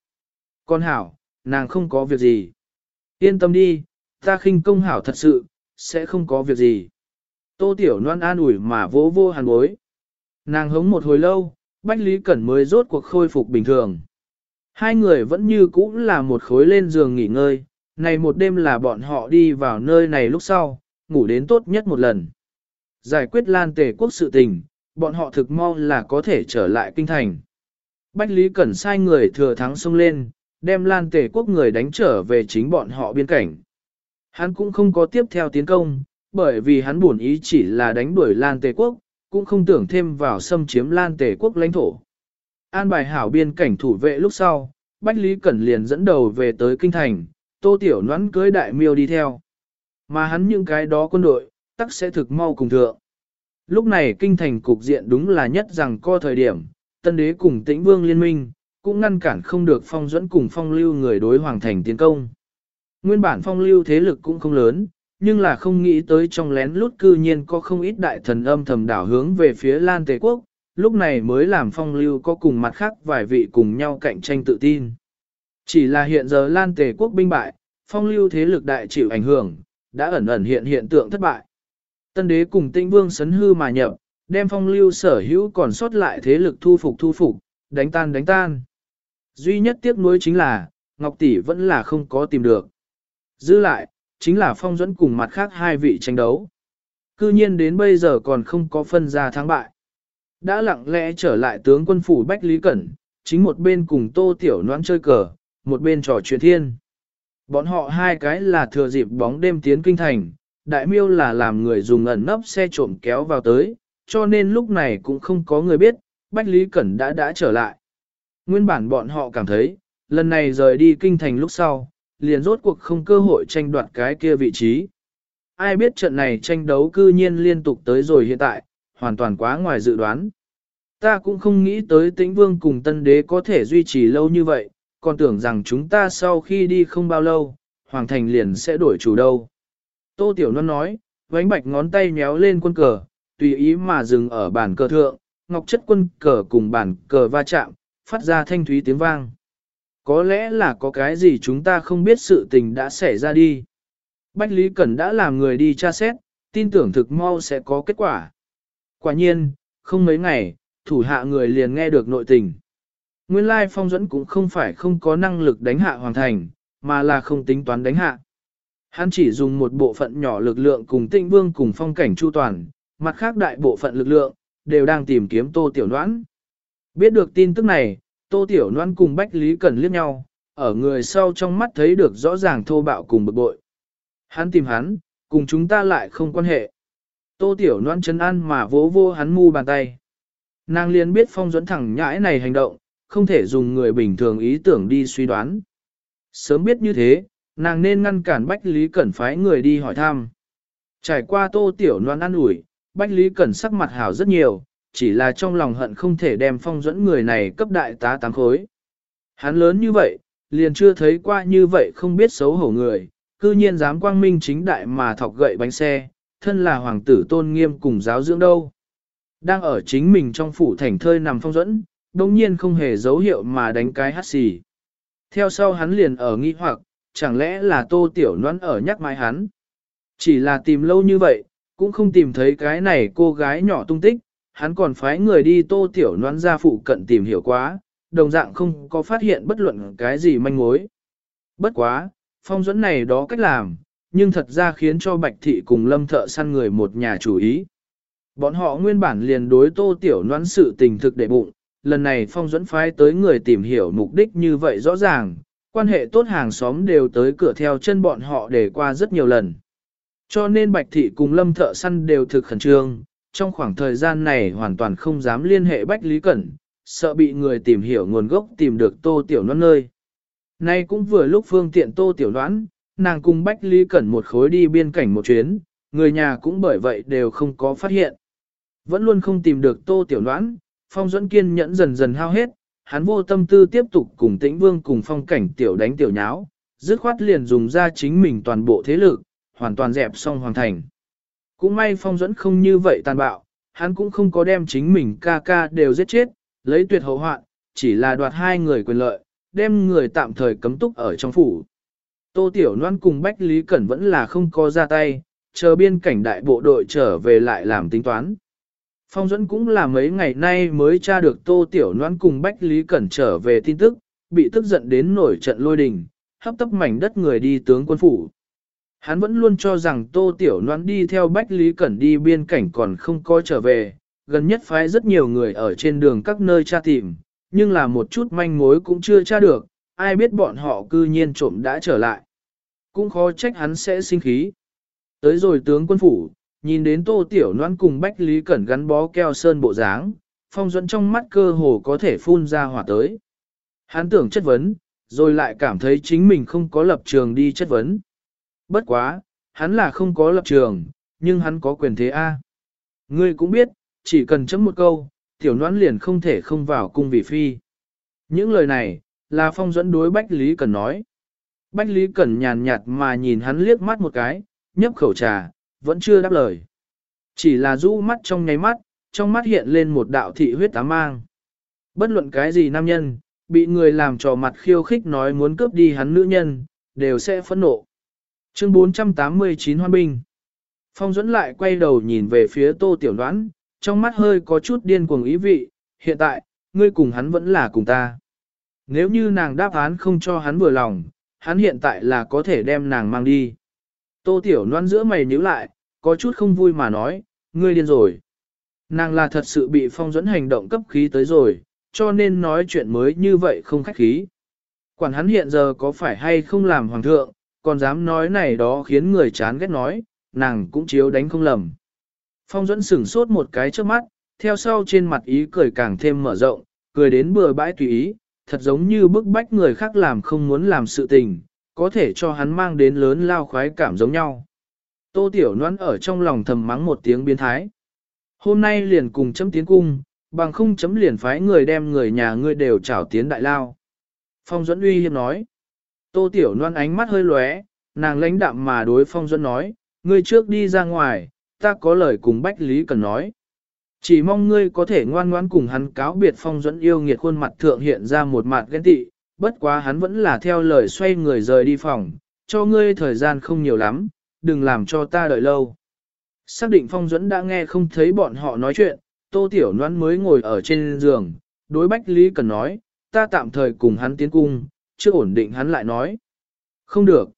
Con hảo, nàng không có việc gì. Yên tâm đi, ta khinh công hảo thật sự, sẽ không có việc gì. Tô Tiểu Loan an ủi mà vỗ vô hàn bối. Nàng hống một hồi lâu, Bách Lý Cẩn mới rốt cuộc khôi phục bình thường. Hai người vẫn như cũ là một khối lên giường nghỉ ngơi, này một đêm là bọn họ đi vào nơi này lúc sau, ngủ đến tốt nhất một lần. Giải quyết lan tề quốc sự tình, bọn họ thực mong là có thể trở lại kinh thành. Bách Lý Cẩn sai người thừa thắng xông lên, đem lan tề quốc người đánh trở về chính bọn họ biên cảnh. Hắn cũng không có tiếp theo tiến công, bởi vì hắn buồn ý chỉ là đánh đuổi lan tề quốc, cũng không tưởng thêm vào xâm chiếm lan tề quốc lãnh thổ. An bài hảo biên cảnh thủ vệ lúc sau, Bách Lý Cẩn liền dẫn đầu về tới kinh thành, tô tiểu noãn cưới đại miêu đi theo. Mà hắn những cái đó quân đội, tắc sẽ thực mau cùng thượng. Lúc này kinh thành cục diện đúng là nhất rằng co thời điểm, tân đế cùng tĩnh vương liên minh, cũng ngăn cản không được phong dẫn cùng phong lưu người đối hoàng thành tiến công. Nguyên bản phong lưu thế lực cũng không lớn, nhưng là không nghĩ tới trong lén lút cư nhiên có không ít đại thần âm thầm đảo hướng về phía Lan Tề Quốc, lúc này mới làm phong lưu có cùng mặt khác vài vị cùng nhau cạnh tranh tự tin. Chỉ là hiện giờ Lan Tề Quốc binh bại, phong lưu thế lực đại chịu ảnh hưởng, đã ẩn ẩn hiện hiện tượng thất bại. Tân đế cùng tinh vương sấn hư mà nhập, đem phong lưu sở hữu còn sót lại thế lực thu phục thu phục, đánh tan đánh tan. Duy nhất tiếc nuối chính là, Ngọc Tỷ vẫn là không có tìm được. Giữ lại, chính là phong dẫn cùng mặt khác hai vị tranh đấu. Cư nhiên đến bây giờ còn không có phân ra thắng bại. Đã lặng lẽ trở lại tướng quân phủ Bách Lý Cẩn, chính một bên cùng tô tiểu noãn chơi cờ, một bên trò chuyện thiên. Bọn họ hai cái là thừa dịp bóng đêm tiến kinh thành, đại miêu là làm người dùng ẩn nấp xe trộm kéo vào tới, cho nên lúc này cũng không có người biết, Bách Lý Cẩn đã đã trở lại. Nguyên bản bọn họ cảm thấy, lần này rời đi kinh thành lúc sau, liền rốt cuộc không cơ hội tranh đoạt cái kia vị trí. Ai biết trận này tranh đấu cư nhiên liên tục tới rồi hiện tại, hoàn toàn quá ngoài dự đoán. Ta cũng không nghĩ tới tĩnh vương cùng tân đế có thể duy trì lâu như vậy, còn tưởng rằng chúng ta sau khi đi không bao lâu, hoàng thành liền sẽ đổi chủ đâu. Tô Tiểu Loan nói, vánh bạch ngón tay nhéo lên quân cờ, tùy ý mà dừng ở bàn cờ thượng, ngọc chất quân cờ cùng bàn cờ va chạm, phát ra thanh thúy tiếng vang. Có lẽ là có cái gì chúng ta không biết sự tình đã xảy ra đi. Bách Lý Cẩn đã làm người đi tra xét, tin tưởng thực mau sẽ có kết quả. Quả nhiên, không mấy ngày, thủ hạ người liền nghe được nội tình. Nguyên lai phong dẫn cũng không phải không có năng lực đánh hạ hoàn thành, mà là không tính toán đánh hạ. Hắn chỉ dùng một bộ phận nhỏ lực lượng cùng tinh vương cùng phong cảnh chu toàn, mặt khác đại bộ phận lực lượng, đều đang tìm kiếm tô tiểu noãn. Biết được tin tức này, tô tiểu noãn cùng Bách Lý Cẩn liếc nhau, ở người sau trong mắt thấy được rõ ràng thô bạo cùng bực bội. Hắn tìm hắn, cùng chúng ta lại không quan hệ. Tô tiểu Loan chấn an mà vỗ vô hắn mu bàn tay. Nàng liền biết phong dẫn thẳng nhãi này hành động, không thể dùng người bình thường ý tưởng đi suy đoán. Sớm biết như thế, nàng nên ngăn cản Bách Lý Cẩn phái người đi hỏi thăm. Trải qua tô tiểu Loan ăn ủi, Bách Lý Cẩn sắc mặt hảo rất nhiều, chỉ là trong lòng hận không thể đem phong dẫn người này cấp đại tá tám khối. Hắn lớn như vậy, liền chưa thấy qua như vậy không biết xấu hổ người, cư nhiên dám quang minh chính đại mà thọc gậy bánh xe, thân là hoàng tử tôn nghiêm cùng giáo dưỡng đâu. Đang ở chính mình trong phủ thành thơi nằm phong dẫn, đồng nhiên không hề dấu hiệu mà đánh cái hát xì. Theo sau hắn liền ở nghi hoặc, chẳng lẽ là tô tiểu noãn ở nhắc mãi hắn. Chỉ là tìm lâu như vậy, cũng không tìm thấy cái này cô gái nhỏ tung tích, hắn còn phái người đi tô tiểu noãn ra phụ cận tìm hiểu quá, đồng dạng không có phát hiện bất luận cái gì manh mối. Bất quá, phong dẫn này đó cách làm, nhưng thật ra khiến cho Bạch Thị cùng Lâm Thợ săn người một nhà chủ ý. Bọn họ nguyên bản liền đối tô tiểu Loan sự tình thực để bụng, lần này phong Duẫn phái tới người tìm hiểu mục đích như vậy rõ ràng, quan hệ tốt hàng xóm đều tới cửa theo chân bọn họ để qua rất nhiều lần. Cho nên Bạch Thị cùng Lâm Thợ Săn đều thực khẩn trương, trong khoảng thời gian này hoàn toàn không dám liên hệ Bách Lý Cẩn, sợ bị người tìm hiểu nguồn gốc tìm được Tô Tiểu Loan nơi. Nay cũng vừa lúc phương tiện Tô Tiểu Loan, nàng cùng Bách Lý Cẩn một khối đi biên cảnh một chuyến, người nhà cũng bởi vậy đều không có phát hiện. Vẫn luôn không tìm được Tô Tiểu noãn, Phong Duẫn kiên nhẫn dần dần hao hết, hắn vô tâm tư tiếp tục cùng tĩnh vương cùng phong cảnh tiểu đánh tiểu nháo, dứt khoát liền dùng ra chính mình toàn bộ thế lực, hoàn toàn dẹp xong hoàn thành. Cũng may phong dẫn không như vậy tàn bạo, hắn cũng không có đem chính mình ca ca đều giết chết, lấy tuyệt hậu hoạn, chỉ là đoạt hai người quyền lợi, đem người tạm thời cấm túc ở trong phủ. Tô Tiểu Loan cùng Bách Lý Cẩn vẫn là không có ra tay, chờ biên cảnh đại bộ đội trở về lại làm tính toán. Phong Duẫn cũng là mấy ngày nay mới tra được Tô Tiểu Loan cùng Bách Lý Cẩn trở về tin tức, bị tức giận đến nổi trận lôi đình, hấp tấp mảnh đất người đi tướng quân phủ. Hắn vẫn luôn cho rằng Tô Tiểu Loan đi theo Bách Lý Cẩn đi biên cảnh còn không có trở về, gần nhất phái rất nhiều người ở trên đường các nơi tra tìm, nhưng là một chút manh mối cũng chưa tra được, ai biết bọn họ cư nhiên trộm đã trở lại. Cũng khó trách hắn sẽ sinh khí. Tới rồi tướng quân phủ, nhìn đến tô tiểu noan cùng Bách Lý Cẩn gắn bó keo sơn bộ dáng, phong dẫn trong mắt cơ hồ có thể phun ra hỏa tới. Hắn tưởng chất vấn, rồi lại cảm thấy chính mình không có lập trường đi chất vấn. Bất quá, hắn là không có lập trường, nhưng hắn có quyền thế A. Ngươi cũng biết, chỉ cần chấm một câu, tiểu noan liền không thể không vào cung vị phi. Những lời này, là phong dẫn đối Bách Lý Cẩn nói. Bách Lý Cẩn nhàn nhạt mà nhìn hắn liếc mắt một cái, nhấp khẩu trà, vẫn chưa đáp lời. Chỉ là rũ mắt trong nháy mắt, trong mắt hiện lên một đạo thị huyết ám mang. Bất luận cái gì nam nhân, bị người làm trò mặt khiêu khích nói muốn cướp đi hắn nữ nhân, đều sẽ phẫn nộ. Chương 489 Hoan Binh Phong dẫn lại quay đầu nhìn về phía tô tiểu đoán, trong mắt hơi có chút điên cuồng ý vị, hiện tại, ngươi cùng hắn vẫn là cùng ta. Nếu như nàng đáp án không cho hắn vừa lòng, hắn hiện tại là có thể đem nàng mang đi. Tô Tiểu Loan giữa mày nhíu lại, có chút không vui mà nói, ngươi điên rồi. Nàng là thật sự bị phong dẫn hành động cấp khí tới rồi, cho nên nói chuyện mới như vậy không khách khí. Quản hắn hiện giờ có phải hay không làm hoàng thượng, còn dám nói này đó khiến người chán ghét nói, nàng cũng chiếu đánh không lầm. Phong dẫn sửng sốt một cái trước mắt, theo sau trên mặt ý cười càng thêm mở rộng, cười đến bừa bãi tùy ý, thật giống như bức bách người khác làm không muốn làm sự tình, có thể cho hắn mang đến lớn lao khoái cảm giống nhau. Tô Tiểu Loan ở trong lòng thầm mắng một tiếng biến thái. Hôm nay liền cùng chấm tiến cung, bằng không chấm liền phái người đem người nhà ngươi đều trảo tiến đại lao. Phong Duẫn uy hiếp nói. Tô Tiểu Loan ánh mắt hơi lóe, nàng lãnh đạm mà đối Phong Duẫn nói, ngươi trước đi ra ngoài, ta có lời cùng Bách Lý cần nói. Chỉ mong ngươi có thể ngoan ngoãn cùng hắn cáo biệt Phong Duẫn yêu nghiệt khuôn mặt thượng hiện ra một mặt ghen tị, bất quá hắn vẫn là theo lời xoay người rời đi phòng, cho ngươi thời gian không nhiều lắm, đừng làm cho ta đợi lâu. Xác định Phong Duẫn đã nghe không thấy bọn họ nói chuyện, Tô Tiểu noan mới ngồi ở trên giường, đối Bách Lý Cần nói, ta tạm thời cùng hắn tiến cung, chưa ổn định hắn lại nói. Không được.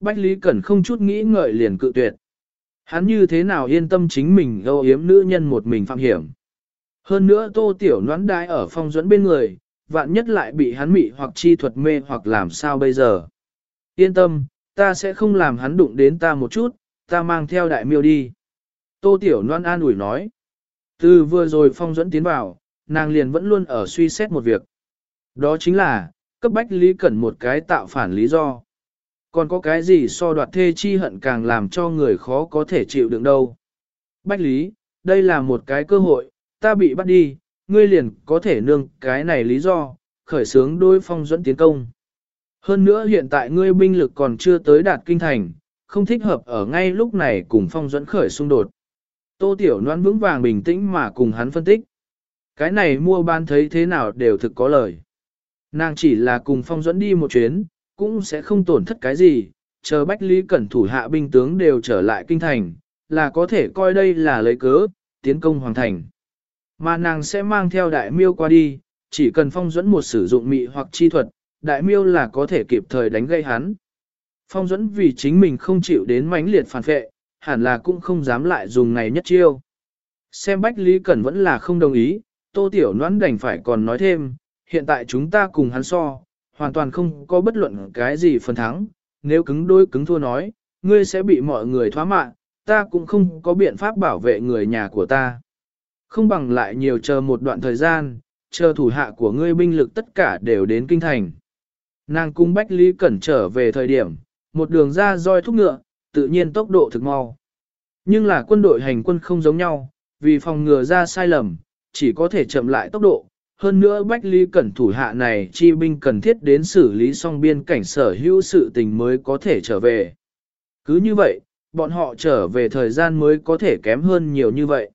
Bách Lý Cẩn không chút nghĩ ngợi liền cự tuyệt. Hắn như thế nào yên tâm chính mình âu yếm nữ nhân một mình phạm hiểm. Hơn nữa tô tiểu noãn đai ở phong dẫn bên người, vạn nhất lại bị hắn mị hoặc chi thuật mê hoặc làm sao bây giờ. Yên tâm, ta sẽ không làm hắn đụng đến ta một chút, ta mang theo đại miêu đi. Tô tiểu noan an ủi nói. Từ vừa rồi phong dẫn tiến vào, nàng liền vẫn luôn ở suy xét một việc. Đó chính là, cấp bách Lý Cẩn một cái tạo phản lý do. Còn có cái gì so đoạt thê chi hận càng làm cho người khó có thể chịu đựng đâu. Bách Lý, đây là một cái cơ hội, ta bị bắt đi, ngươi liền có thể nương cái này lý do, khởi sướng đôi phong dẫn tiến công. Hơn nữa hiện tại ngươi binh lực còn chưa tới đạt kinh thành, không thích hợp ở ngay lúc này cùng phong dẫn khởi xung đột. Tô Tiểu Loan vững vàng bình tĩnh mà cùng hắn phân tích. Cái này mua ban thấy thế nào đều thực có lời. Nàng chỉ là cùng phong dẫn đi một chuyến, cũng sẽ không tổn thất cái gì, chờ Bách Lý Cẩn thủ hạ binh tướng đều trở lại kinh thành, là có thể coi đây là lấy cớ, tiến công hoàng thành. Mà nàng sẽ mang theo đại miêu qua đi, chỉ cần phong dẫn một sử dụng mị hoặc chi thuật, đại miêu là có thể kịp thời đánh gây hắn. Phong dẫn vì chính mình không chịu đến mãnh liệt phản vệ, hẳn là cũng không dám lại dùng này nhất chiêu. Xem Bách Lý Cẩn vẫn là không đồng ý, Tô Tiểu Noãn đành phải còn nói thêm, hiện tại chúng ta cùng hắn so, hoàn toàn không có bất luận cái gì phần thắng, nếu cứng đôi cứng thua nói, ngươi sẽ bị mọi người thoá mạng, ta cũng không có biện pháp bảo vệ người nhà của ta. Không bằng lại nhiều chờ một đoạn thời gian, chờ thủ hạ của ngươi binh lực tất cả đều đến kinh thành. Nàng cung Bách Lý Cẩn trở về thời điểm, một đường ra roi thúc ngựa, tự nhiên tốc độ thực mau. Nhưng là quân đội hành quân không giống nhau, vì phòng ngừa ra sai lầm, chỉ có thể chậm lại tốc độ, hơn nữa Bách Lý Cẩn thủ hạ này chi binh cần thiết đến xử lý xong biên cảnh sở hữu sự tình mới có thể trở về. Cứ như vậy, bọn họ trở về thời gian mới có thể kém hơn nhiều như vậy.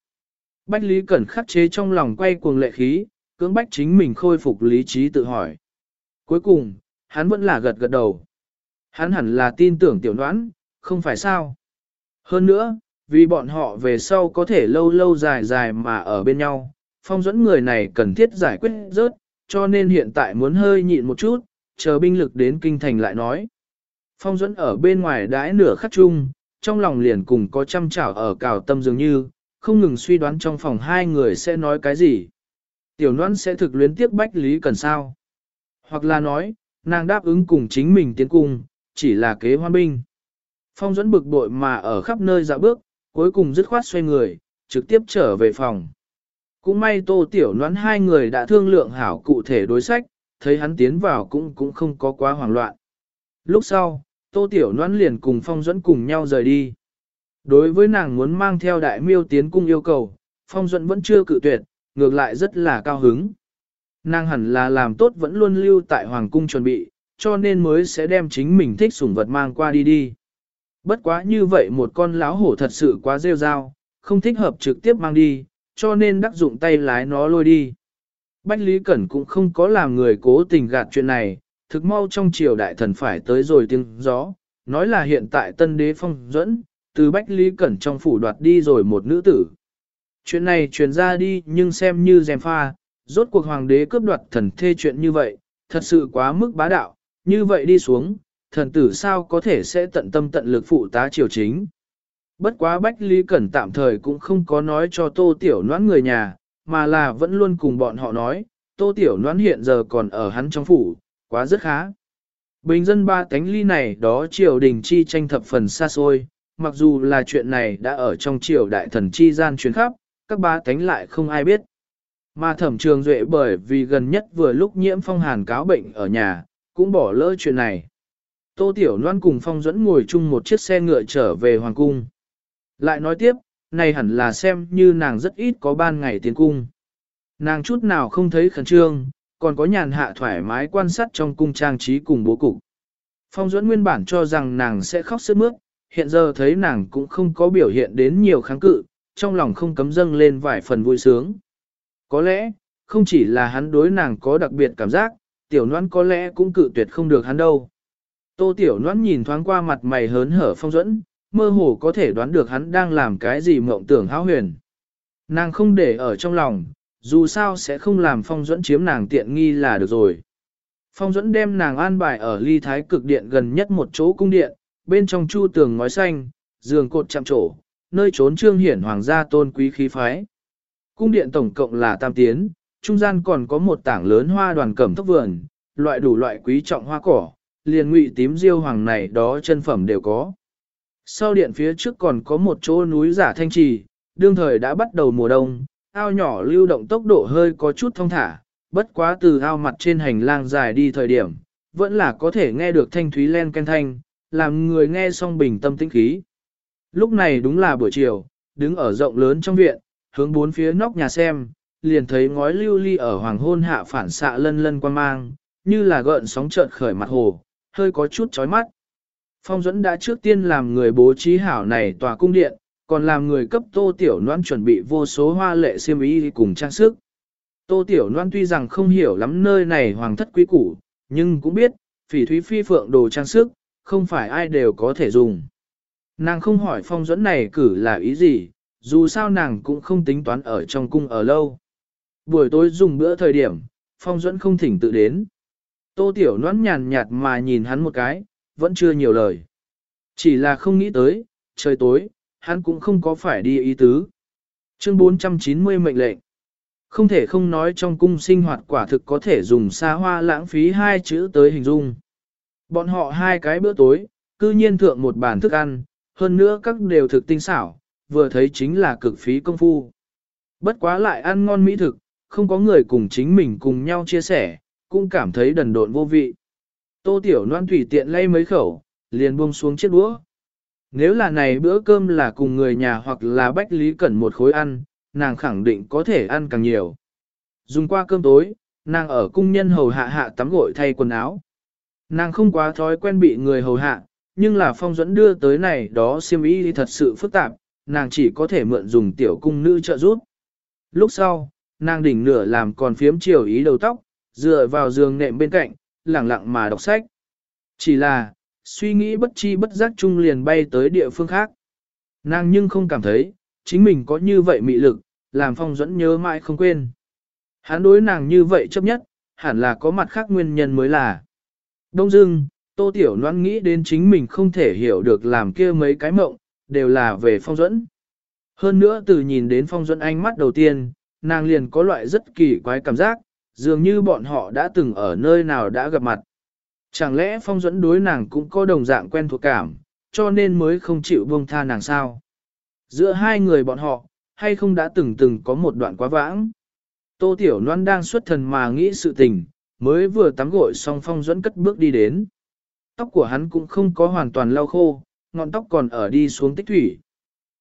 Bách Lý Cẩn khắc chế trong lòng quay cuồng lệ khí, cưỡng bách chính mình khôi phục lý trí tự hỏi. Cuối cùng, hắn vẫn là gật gật đầu. Hắn hẳn là tin tưởng tiểu đoán, không phải sao. Hơn nữa, vì bọn họ về sau có thể lâu lâu dài dài mà ở bên nhau, phong dẫn người này cần thiết giải quyết rớt, cho nên hiện tại muốn hơi nhịn một chút, chờ binh lực đến kinh thành lại nói. Phong dẫn ở bên ngoài đãi nửa khắc chung, trong lòng liền cùng có chăm chảo ở cào tâm dường như, không ngừng suy đoán trong phòng hai người sẽ nói cái gì. Tiểu noan sẽ thực luyến tiếc bách lý cần sao. Hoặc là nói, nàng đáp ứng cùng chính mình tiến cung, chỉ là kế hoan binh. Phong dẫn bực bội mà ở khắp nơi dạo bước, cuối cùng dứt khoát xoay người, trực tiếp trở về phòng. Cũng may tô tiểu nón hai người đã thương lượng hảo cụ thể đối sách, thấy hắn tiến vào cũng cũng không có quá hoảng loạn. Lúc sau, tô tiểu nón liền cùng phong dẫn cùng nhau rời đi. Đối với nàng muốn mang theo đại miêu tiến cung yêu cầu, phong dẫn vẫn chưa cự tuyệt, ngược lại rất là cao hứng. Nàng hẳn là làm tốt vẫn luôn lưu tại hoàng cung chuẩn bị, cho nên mới sẽ đem chính mình thích sủng vật mang qua đi đi. Bất quá như vậy một con lão hổ thật sự quá rêu rao, không thích hợp trực tiếp mang đi, cho nên đắc dụng tay lái nó lôi đi. Bách Lý Cẩn cũng không có làm người cố tình gạt chuyện này, thực mau trong triều đại thần phải tới rồi tiếng gió, nói là hiện tại tân đế phong dẫn, từ Bách Lý Cẩn trong phủ đoạt đi rồi một nữ tử. Chuyện này truyền ra đi nhưng xem như dèm pha, rốt cuộc hoàng đế cướp đoạt thần thê chuyện như vậy, thật sự quá mức bá đạo, như vậy đi xuống, thần tử sao có thể sẽ tận tâm tận lực phụ tá triều chính. Bất quá Bách Lý Cẩn tạm thời cũng không có nói cho tô tiểu noãn người nhà, mà là vẫn luôn cùng bọn họ nói, tô tiểu noãn hiện giờ còn ở hắn trong phủ, quá rất khá. Bình dân ba tánh ly này đó triều đình chi tranh thập phần xa xôi, mặc dù là chuyện này đã ở trong triều đại thần chi gian chuyến khắp, các ba tánh lại không ai biết. Mà thẩm trường duệ bởi vì gần nhất vừa lúc nhiễm phong hàn cáo bệnh ở nhà, cũng bỏ lỡ chuyện này. Tô Tiểu Loan cùng Phong Duẫn ngồi chung một chiếc xe ngựa trở về Hoàng Cung. Lại nói tiếp, này hẳn là xem như nàng rất ít có ban ngày tiến cung. Nàng chút nào không thấy khẩn trương, còn có nhàn hạ thoải mái quan sát trong cung trang trí cùng bố cục. Phong Duẫn nguyên bản cho rằng nàng sẽ khóc sướt mướt, hiện giờ thấy nàng cũng không có biểu hiện đến nhiều kháng cự, trong lòng không cấm dâng lên vài phần vui sướng. Có lẽ, không chỉ là hắn đối nàng có đặc biệt cảm giác, tiểu noan có lẽ cũng cự tuyệt không được hắn đâu. Tô tiểu noan nhìn thoáng qua mặt mày hớn hở phong duẫn, mơ hồ có thể đoán được hắn đang làm cái gì mộng tưởng háo huyền. Nàng không để ở trong lòng, dù sao sẽ không làm phong duẫn chiếm nàng tiện nghi là được rồi. Phong duẫn đem nàng an bài ở ly thái cực điện gần nhất một chỗ cung điện, bên trong chu tường ngói xanh, giường cột chạm trổ, nơi trốn trương hiển hoàng gia tôn quý khí phái. Cung điện tổng cộng là tam tiến, trung gian còn có một tảng lớn hoa đoàn cẩm thốc vườn, loại đủ loại quý trọng hoa cỏ, liền ngụy tím diêu hoàng này đó chân phẩm đều có. Sau điện phía trước còn có một chỗ núi giả thanh trì, đương thời đã bắt đầu mùa đông, ao nhỏ lưu động tốc độ hơi có chút thông thả, bất quá từ ao mặt trên hành lang dài đi thời điểm, vẫn là có thể nghe được thanh thúy len ken thanh, làm người nghe xong bình tâm tĩnh khí. Lúc này đúng là buổi chiều, đứng ở rộng lớn trong viện, hướng bốn phía nóc nhà xem, liền thấy ngói lưu ly ở hoàng hôn hạ phản xạ lân lân quan mang, như là gợn sóng chợt khởi mặt hồ, hơi có chút chói mắt. Phong Duẫn đã trước tiên làm người bố trí hảo này tòa cung điện, còn làm người cấp tô tiểu Loan chuẩn bị vô số hoa lệ xiêm y cùng trang sức. Tô tiểu Loan tuy rằng không hiểu lắm nơi này hoàng thất quý củ, nhưng cũng biết, phỉ thúy phi phượng đồ trang sức, không phải ai đều có thể dùng. Nàng không hỏi phong Duẫn này cử là ý gì, dù sao nàng cũng không tính toán ở trong cung ở lâu. Buổi tối dùng bữa thời điểm, phong Duẫn không thỉnh tự đến. Tô Tiểu Loan nhàn nhạt mà nhìn hắn một cái, vẫn chưa nhiều lời. Chỉ là không nghĩ tới, trời tối, hắn cũng không có phải đi ý tứ. Chương 490 mệnh lệnh. Không thể không nói trong cung sinh hoạt quả thực có thể dùng xa hoa lãng phí hai chữ tới hình dung. Bọn họ hai cái bữa tối, cư nhiên thượng một bàn thức ăn, hơn nữa các đều thực tinh xảo, vừa thấy chính là cực phí công phu. Bất quá lại ăn ngon mỹ thực, không có người cùng chính mình cùng nhau chia sẻ, cũng cảm thấy đần độn vô vị. Tô Tiểu Loan tùy tiện lay mấy khẩu, liền buông xuống chiếc đũa. Nếu là này bữa cơm là cùng người nhà hoặc là Bách Lý Cẩn một khối ăn, nàng khẳng định có thể ăn càng nhiều. Dùng qua cơm tối, nàng ở cung nhân hầu hạ hạ tắm gội thay quần áo. Nàng không quá thói quen bị người hầu hạ, nhưng là phong dẫn đưa tới này đó siêm ý thật sự phức tạp, nàng chỉ có thể mượn dùng tiểu cung nữ trợ giúp. Lúc sau, nàng đỉnh nửa làm còn phiếm chiều ý đầu tóc, dựa vào giường nệm bên cạnh, lặng lặng mà đọc sách. Chỉ là, suy nghĩ bất chi bất giác chung liền bay tới địa phương khác. Nàng nhưng không cảm thấy, chính mình có như vậy mị lực, làm phong dẫn nhớ mãi không quên. Hắn đối nàng như vậy chấp nhất, hẳn là có mặt khác nguyên nhân mới là. Đông dưng, tô tiểu noan nghĩ đến chính mình không thể hiểu được làm kia mấy cái mộng, đều là về phong dẫn. Hơn nữa từ nhìn đến phong dẫn ánh mắt đầu tiên, nàng liền có loại rất kỳ quái cảm giác, dường như bọn họ đã từng ở nơi nào đã gặp mặt. Chẳng lẽ phong dẫn đối nàng cũng có đồng dạng quen thuộc cảm, cho nên mới không chịu buông tha nàng sao? Giữa hai người bọn họ, hay không đã từng từng có một đoạn quá vãng? Tô Tiểu Loan đang xuất thần mà nghĩ sự tình, mới vừa tắm gội xong phong dẫn cất bước đi đến. Tóc của hắn cũng không có hoàn toàn lau khô, ngọn tóc còn ở đi xuống tích thủy.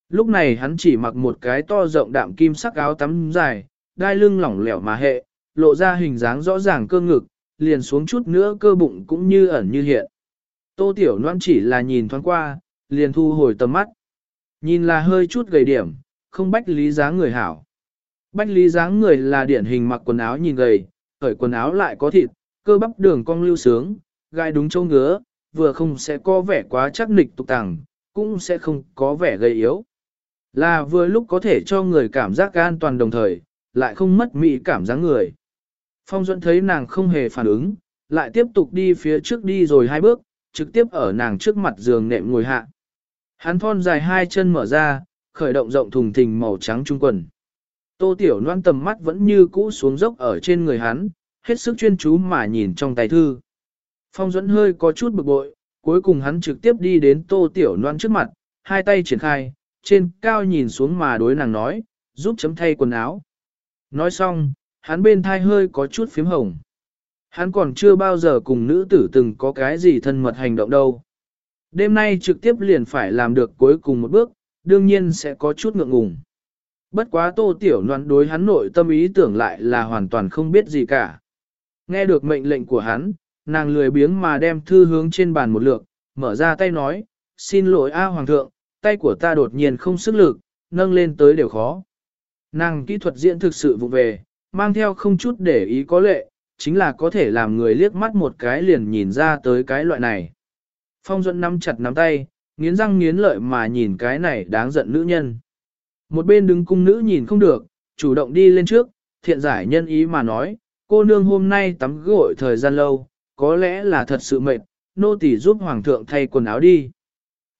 Lúc này hắn chỉ mặc một cái to rộng đạm kim sắc áo tắm dài, đai lưng lỏng lẻo mà hệ, lộ ra hình dáng rõ ràng cơ ngực, liền xuống chút nữa cơ bụng cũng như ẩn như hiện. Tô Tiểu Loan chỉ là nhìn thoáng qua, liền thu hồi tầm mắt. Nhìn là hơi chút gầy điểm, không bách lý dáng người hảo. Bách lý dáng người là điển hình mặc quần áo nhìn gầy, khởi quần áo lại có thịt, cơ bắp đường cong lưu sướng, gai đúng châu ngứa, vừa không sẽ có vẻ quá chắc nịch tục tàng, cũng sẽ không có vẻ gầy yếu. Là vừa lúc có thể cho người cảm giác an toàn đồng thời, lại không mất mỹ cảm giác người. Phong Duẫn thấy nàng không hề phản ứng, lại tiếp tục đi phía trước đi rồi hai bước, trực tiếp ở nàng trước mặt giường nệm ngồi hạ. Hắn thon dài hai chân mở ra, khởi động rộng thùng thình màu trắng trung quần. Tô Tiểu Loan tầm mắt vẫn như cũ xuống dốc ở trên người hắn, hết sức chuyên chú mà nhìn trong tay thư. Phong Duẫn hơi có chút bực bội, cuối cùng hắn trực tiếp đi đến Tô Tiểu Loan trước mặt, hai tay triển khai, trên cao nhìn xuống mà đối nàng nói, giúp chấm thay quần áo. Nói xong, hắn bên thai hơi có chút phím hồng. Hắn còn chưa bao giờ cùng nữ tử từng có cái gì thân mật hành động đâu. Đêm nay trực tiếp liền phải làm được cuối cùng một bước, đương nhiên sẽ có chút ngượng ngùng. Bất quá tô tiểu noan đối hắn nội tâm ý tưởng lại là hoàn toàn không biết gì cả. Nghe được mệnh lệnh của hắn, nàng lười biếng mà đem thư hướng trên bàn một lượt, mở ra tay nói, xin lỗi A Hoàng thượng, tay của ta đột nhiên không sức lực, nâng lên tới đều khó. Nàng kỹ thuật diễn thực sự vụ về, mang theo không chút để ý có lệ, chính là có thể làm người liếc mắt một cái liền nhìn ra tới cái loại này. Phong Duẫn nắm chặt nắm tay, nghiến răng nghiến lợi mà nhìn cái này đáng giận nữ nhân. Một bên đứng cung nữ nhìn không được, chủ động đi lên trước, thiện giải nhân ý mà nói, cô nương hôm nay tắm gội thời gian lâu, có lẽ là thật sự mệt, nô tỳ giúp hoàng thượng thay quần áo đi.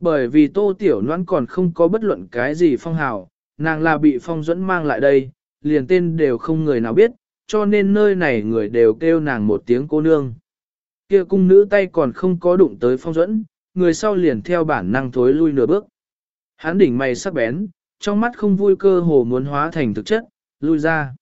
Bởi vì tô tiểu noan còn không có bất luận cái gì phong hào, nàng là bị phong dẫn mang lại đây, liền tên đều không người nào biết, cho nên nơi này người đều kêu nàng một tiếng cô nương. Kia cung nữ tay còn không có đụng tới phong dẫn, người sau liền theo bản năng thối lui nửa bước. Hắn đỉnh mày sắc bén, trong mắt không vui cơ hồ muốn hóa thành thực chất, lui ra.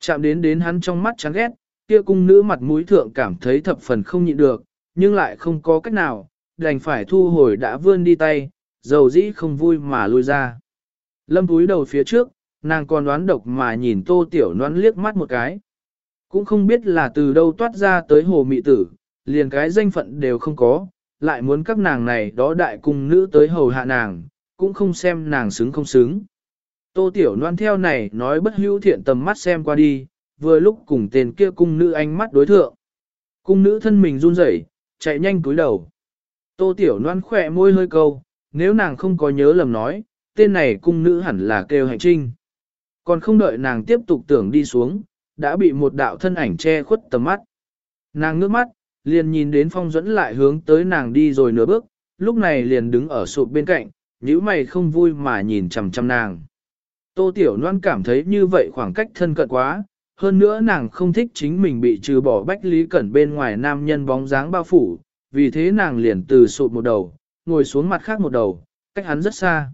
Chạm đến đến hắn trong mắt chán ghét, kia cung nữ mặt mũi thượng cảm thấy thập phần không nhịn được, nhưng lại không có cách nào, đành phải thu hồi đã vươn đi tay, dầu dĩ không vui mà lui ra. Lâm túi đầu phía trước, nàng còn đoán độc mà nhìn tô tiểu noãn liếc mắt một cái. Cũng không biết là từ đâu toát ra tới hồ mị tử, liền cái danh phận đều không có, lại muốn các nàng này đó đại cung nữ tới hầu hạ nàng, cũng không xem nàng xứng không xứng. Tô tiểu noan theo này nói bất hữu thiện tầm mắt xem qua đi, vừa lúc cùng tên kia cung nữ ánh mắt đối thượng. Cung nữ thân mình run rẩy, chạy nhanh cúi đầu. Tô tiểu noan khỏe môi hơi câu, nếu nàng không có nhớ lầm nói, tên này cung nữ hẳn là kêu hành trinh. Còn không đợi nàng tiếp tục tưởng đi xuống, đã bị một đạo thân ảnh che khuất tầm mắt. Nàng ngước mắt, liền nhìn đến phong dẫn lại hướng tới nàng đi rồi nửa bước, lúc này liền đứng ở sụp bên cạnh, nhíu mày không vui mà nhìn chằm chằm nàng. Tô Tiểu Loan cảm thấy như vậy khoảng cách thân cận quá, hơn nữa nàng không thích chính mình bị trừ bỏ bách lý cẩn bên ngoài nam nhân bóng dáng bao phủ, vì thế nàng liền từ sụp một đầu, ngồi xuống mặt khác một đầu, cách hắn rất xa.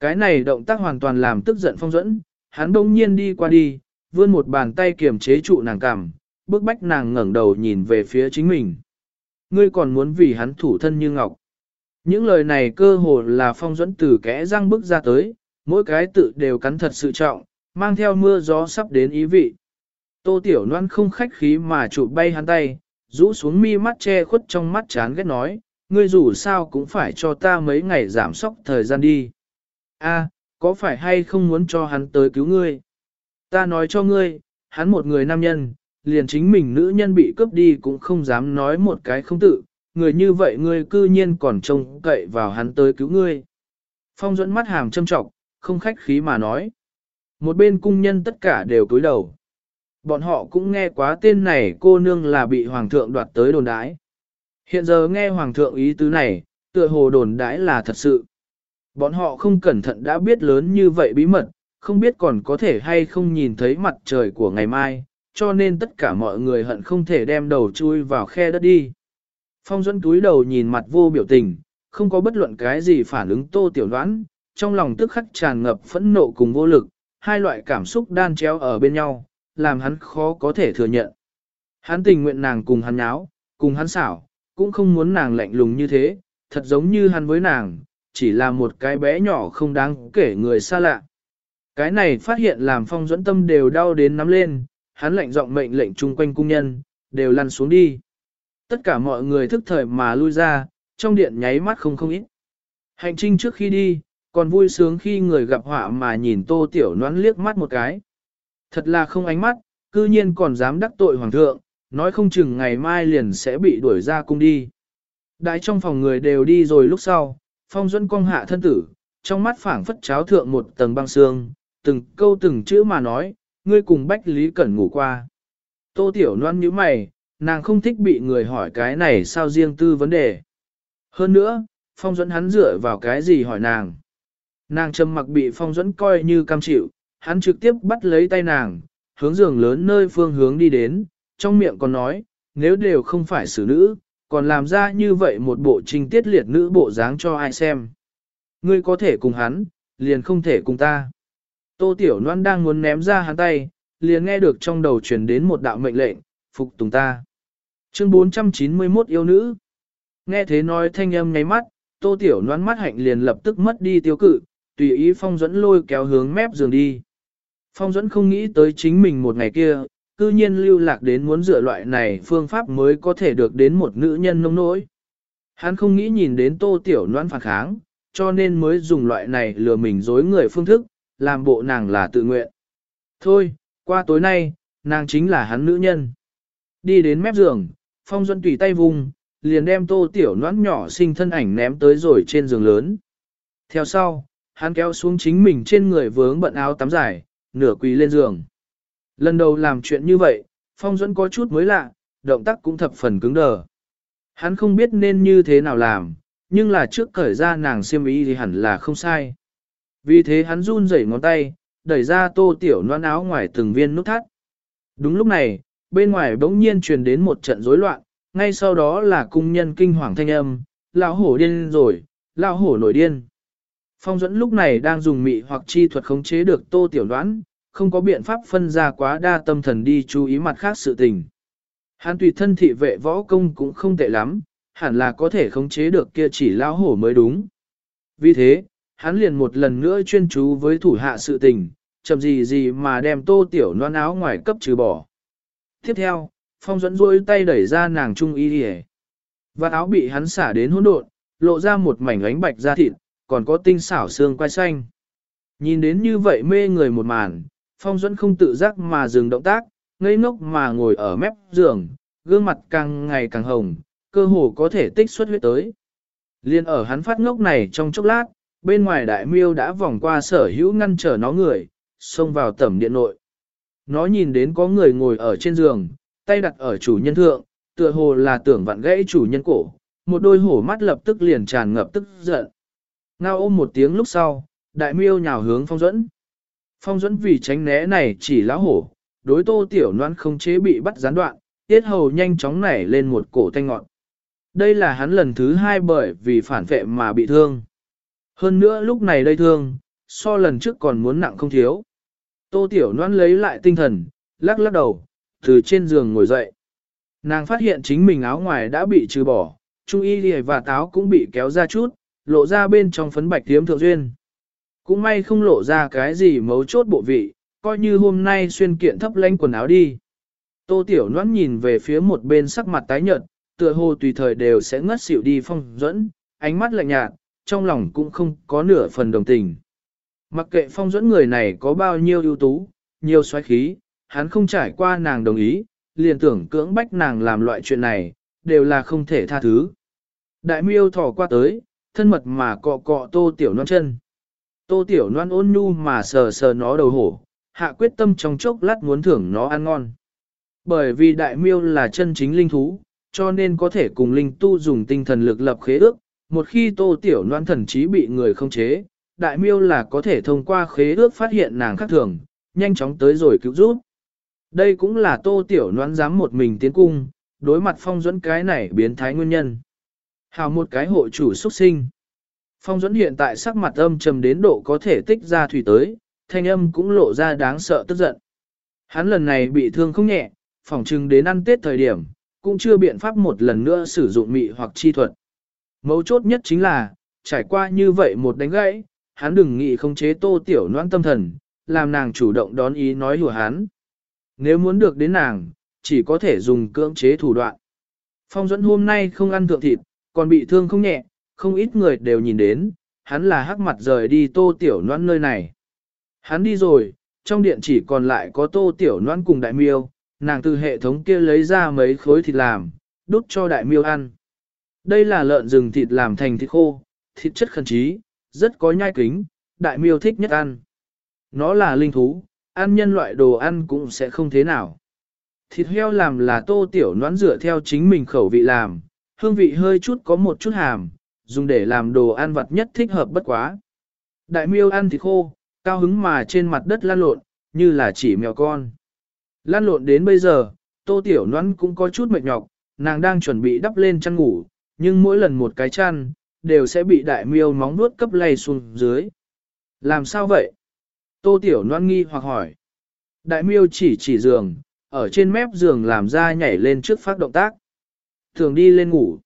Cái này động tác hoàn toàn làm tức giận phong dẫn, hắn đông nhiên đi qua đi, vươn một bàn tay kiềm chế trụ nàng cằm, bước bách nàng ngẩng đầu nhìn về phía chính mình. Ngươi còn muốn vì hắn thủ thân như ngọc. Những lời này cơ hồ là phong dẫn từ kẽ răng bước ra tới, mỗi cái tự đều cắn thật sự trọng, mang theo mưa gió sắp đến ý vị. Tô Tiểu Loan không khách khí mà chụp bay hắn tay, rũ xuống mi mắt che khuất trong mắt chán ghét nói, ngươi dù sao cũng phải cho ta mấy ngày giảm sóc thời gian đi. A, có phải hay không muốn cho hắn tới cứu ngươi? Ta nói cho ngươi, hắn một người nam nhân, liền chính mình nữ nhân bị cướp đi cũng không dám nói một cái không tự, người như vậy ngươi cư nhiên còn trông cậy vào hắn tới cứu ngươi. Phong dẫn mắt hàm châm trọng, không khách khí mà nói. Một bên cung nhân tất cả đều cúi đầu. Bọn họ cũng nghe quá tên này cô nương là bị hoàng thượng đoạt tới đồn đái. Hiện giờ nghe hoàng thượng ý tứ này, tựa hồ đồn đãi là thật sự. Bọn họ không cẩn thận đã biết lớn như vậy bí mật, không biết còn có thể hay không nhìn thấy mặt trời của ngày mai, cho nên tất cả mọi người hận không thể đem đầu chui vào khe đất đi. Phong dẫn túi đầu nhìn mặt vô biểu tình, không có bất luận cái gì phản ứng tô tiểu đoán, trong lòng tức khắc tràn ngập phẫn nộ cùng vô lực, hai loại cảm xúc đan chéo ở bên nhau, làm hắn khó có thể thừa nhận. Hắn tình nguyện nàng cùng hắn nháo, cùng hắn xảo, cũng không muốn nàng lạnh lùng như thế, thật giống như hắn với nàng, chỉ là một cái bé nhỏ không đáng kể người xa lạ. Cái này phát hiện làm phong dẫn tâm đều đau đến nắm lên, hắn lệnh giọng mệnh lệnh chung quanh cung nhân, đều lăn xuống đi. Tất cả mọi người thức thời mà lui ra, trong điện nháy mắt không không ít. Hành trinh trước khi đi, còn vui sướng khi người gặp họa mà nhìn tô tiểu noãn liếc mắt một cái. Thật là không ánh mắt, cư nhiên còn dám đắc tội hoàng thượng, nói không chừng ngày mai liền sẽ bị đuổi ra cung đi. Đại trong phòng người đều đi rồi lúc sau, phong Duẫn cong hạ thân tử, trong mắt phảng phất cháo thượng một tầng băng xương, từng câu từng chữ mà nói, ngươi cùng Bách Lý Cẩn ngủ qua. Tô Tiểu Loan nhíu mày, nàng không thích bị người hỏi cái này sao riêng tư vấn đề. Hơn nữa, phong duẫn hắn dựa vào cái gì hỏi nàng. Nàng trầm mặc bị phong duẫn coi như cam chịu, hắn trực tiếp bắt lấy tay nàng, hướng giường lớn nơi phương hướng đi đến, trong miệng còn nói, nếu đều không phải xử nữ, còn làm ra như vậy một bộ trình tiết liệt nữ bộ dáng cho ai xem. Ngươi có thể cùng hắn, liền không thể cùng ta. Tô Tiểu Loan đang muốn ném ra hắn tay, liền nghe được trong đầu truyền đến một đạo mệnh lệnh, phục tùng ta. Chương 491 yêu nữ. Nghe thế nói thanh âm nháy mắt, Tô Tiểu Loan mắt hạnh liền lập tức mất đi tiêu cự, tùy ý Phong dẫn lôi kéo hướng mép giường đi. Phong dẫn không nghĩ tới chính mình một ngày kia, cư nhiên lưu lạc đến muốn dựa loại này phương pháp mới có thể được đến một nữ nhân nông nỗi. Hắn không nghĩ nhìn đến Tô Tiểu noan phản kháng, cho nên mới dùng loại này lừa mình dối người phương thức, làm bộ nàng là tự nguyện. Thôi, qua tối nay, nàng chính là hắn nữ nhân. Đi đến mép giường, Phong Duân tùy tay vùng, liền đem tô tiểu noãn nhỏ sinh thân ảnh ném tới rồi trên giường lớn. Theo sau, hắn kéo xuống chính mình trên người vướng bận áo tắm dài, nửa quỳ lên giường. Lần đầu làm chuyện như vậy, Phong duẫn có chút mới lạ, động tác cũng thập phần cứng đờ. Hắn không biết nên như thế nào làm, nhưng là trước cởi ra nàng xiêm ý thì hẳn là không sai. Vì thế hắn run rẩy ngón tay, đẩy ra tô tiểu noan áo ngoài từng viên nút thắt. Đúng lúc này, bên ngoài bỗng nhiên truyền đến một trận rối loạn, ngay sau đó là cung nhân kinh hoàng thanh âm, lão hổ điên rồi, lão hổ nổi điên. Phong dẫn lúc này đang dùng mị hoặc chi thuật khống chế được tô tiểu đoán, không có biện pháp phân ra quá đa tâm thần đi chú ý mặt khác sự tình. Hắn tùy thân thị vệ võ công cũng không tệ lắm, hẳn là có thể khống chế được kia chỉ lão hổ mới đúng. Vì thế, hắn liền một lần nữa chuyên chú với thủ hạ sự tình, chậm gì gì mà đem tô tiểu noan áo ngoài cấp trừ bỏ. Tiếp theo, phong dẫn rôi tay đẩy ra nàng trung y đi Và áo bị hắn xả đến hỗn độn, lộ ra một mảnh ánh bạch da thịt, còn có tinh xảo xương quai xanh. Nhìn đến như vậy mê người một màn, phong Duẫn không tự giác mà dừng động tác, ngây ngốc mà ngồi ở mép giường, gương mặt càng ngày càng hồng, cơ hồ có thể tích xuất huyết tới. Liên ở hắn phát ngốc này trong chốc lát, bên ngoài đại miêu đã vòng qua sở hữu ngăn trở nó người, xông vào tẩm điện nội. Nó nhìn đến có người ngồi ở trên giường, tay đặt ở chủ nhân thượng, tựa hồ là tưởng vặn gãy chủ nhân cổ, một đôi hổ mắt lập tức liền tràn ngập tức giận. Ngao ôm một tiếng lúc sau, đại miêu nhào hướng phong dẫn. Phong dẫn vì tránh né này chỉ lão hổ, đối tô tiểu noan không chế bị bắt gián đoạn, tiết hầu nhanh chóng nảy lên một cổ thanh ngọn. Đây là hắn lần thứ hai bởi vì phản vệ mà bị thương. Hơn nữa lúc này đây thương, so lần trước còn muốn nặng không thiếu. Tô Tiểu noan lấy lại tinh thần, lắc lắc đầu, từ trên giường ngồi dậy. Nàng phát hiện chính mình áo ngoài đã bị trừ bỏ, trung y lìa và táo cũng bị kéo ra chút, lộ ra bên trong phấn bạch tiếm thượng duyên. Cũng may không lộ ra cái gì mấu chốt bộ vị, coi như hôm nay xuyên kiện thấp lanh quần áo đi. Tô Tiểu Loan nhìn về phía một bên sắc mặt tái nhợt, tựa hồ tùy thời đều sẽ ngất xỉu đi phong dẫn, ánh mắt lạnh nhạt, trong lòng cũng không có nửa phần đồng tình. Mặc kệ phong dẫn người này có bao nhiêu ưu tú, nhiều xoáy khí, hắn không trải qua nàng đồng ý, liền tưởng cưỡng bách nàng làm loại chuyện này, đều là không thể tha thứ. Đại miêu thỏ qua tới, thân mật mà cọ cọ tô tiểu non chân. Tô tiểu Loan ôn nhu mà sờ sờ nó đầu hổ, hạ quyết tâm trong chốc lát muốn thưởng nó ăn ngon. Bởi vì đại miêu là chân chính linh thú, cho nên có thể cùng linh tu dùng tinh thần lực lập khế ước, một khi tô tiểu Loan thần trí bị người không chế, đại miêu là có thể thông qua khế ước phát hiện nàng khác thường, nhanh chóng tới rồi cứu giúp. Đây cũng là tô tiểu Loan dám một mình tiến cung, đối mặt phong dẫn cái này biến thái nguyên nhân. Hào một cái hộ chủ xuất sinh. Phong Duẫn hiện tại sắc mặt âm trầm đến độ có thể tích ra thủy tới, thanh âm cũng lộ ra đáng sợ tức giận. Hắn lần này bị thương không nhẹ, phỏng chừng đến ăn tết thời điểm, cũng chưa biện pháp một lần nữa sử dụng mị hoặc chi thuật. Mấu chốt nhất chính là, trải qua như vậy một đánh gãy, hắn đừng nghĩ không chế tô tiểu noan tâm thần, làm nàng chủ động đón ý nói hùa hắn. Nếu muốn được đến nàng, chỉ có thể dùng cưỡng chế thủ đoạn. Phong dẫn hôm nay không ăn thượng thịt, còn bị thương không nhẹ, không ít người đều nhìn đến, hắn là hắc mặt rời đi tô tiểu noan nơi này. Hắn đi rồi, trong điện chỉ còn lại có tô tiểu noan cùng đại miêu, nàng từ hệ thống kia lấy ra mấy khối thịt làm, đút cho đại miêu ăn. Đây là lợn rừng thịt làm thành thịt khô, thịt chất khẩn trí, rất có nhai kính, đại miêu thích nhất ăn. Nó là linh thú, ăn nhân loại đồ ăn cũng sẽ không thế nào. Thịt heo làm là tô tiểu noãn dựa theo chính mình khẩu vị làm, hương vị hơi chút có một chút hàm, dùng để làm đồ ăn vặt nhất thích hợp bất quá. Đại miêu ăn thịt khô, cao hứng mà trên mặt đất lăn lộn, như là chỉ mèo con. Lăn lộn đến bây giờ, tô tiểu noãn cũng có chút mệt nhọc, nàng đang chuẩn bị đắp lên chăn ngủ, nhưng mỗi lần một cái chăn, đều sẽ bị đại miêu móng nuốt cấp lay xuống dưới. Làm sao vậy? Tô tiểu noan nghi hoặc hỏi. Đại miêu chỉ chỉ giường, ở trên mép giường làm ra nhảy lên trước phát động tác. Thường đi lên ngủ.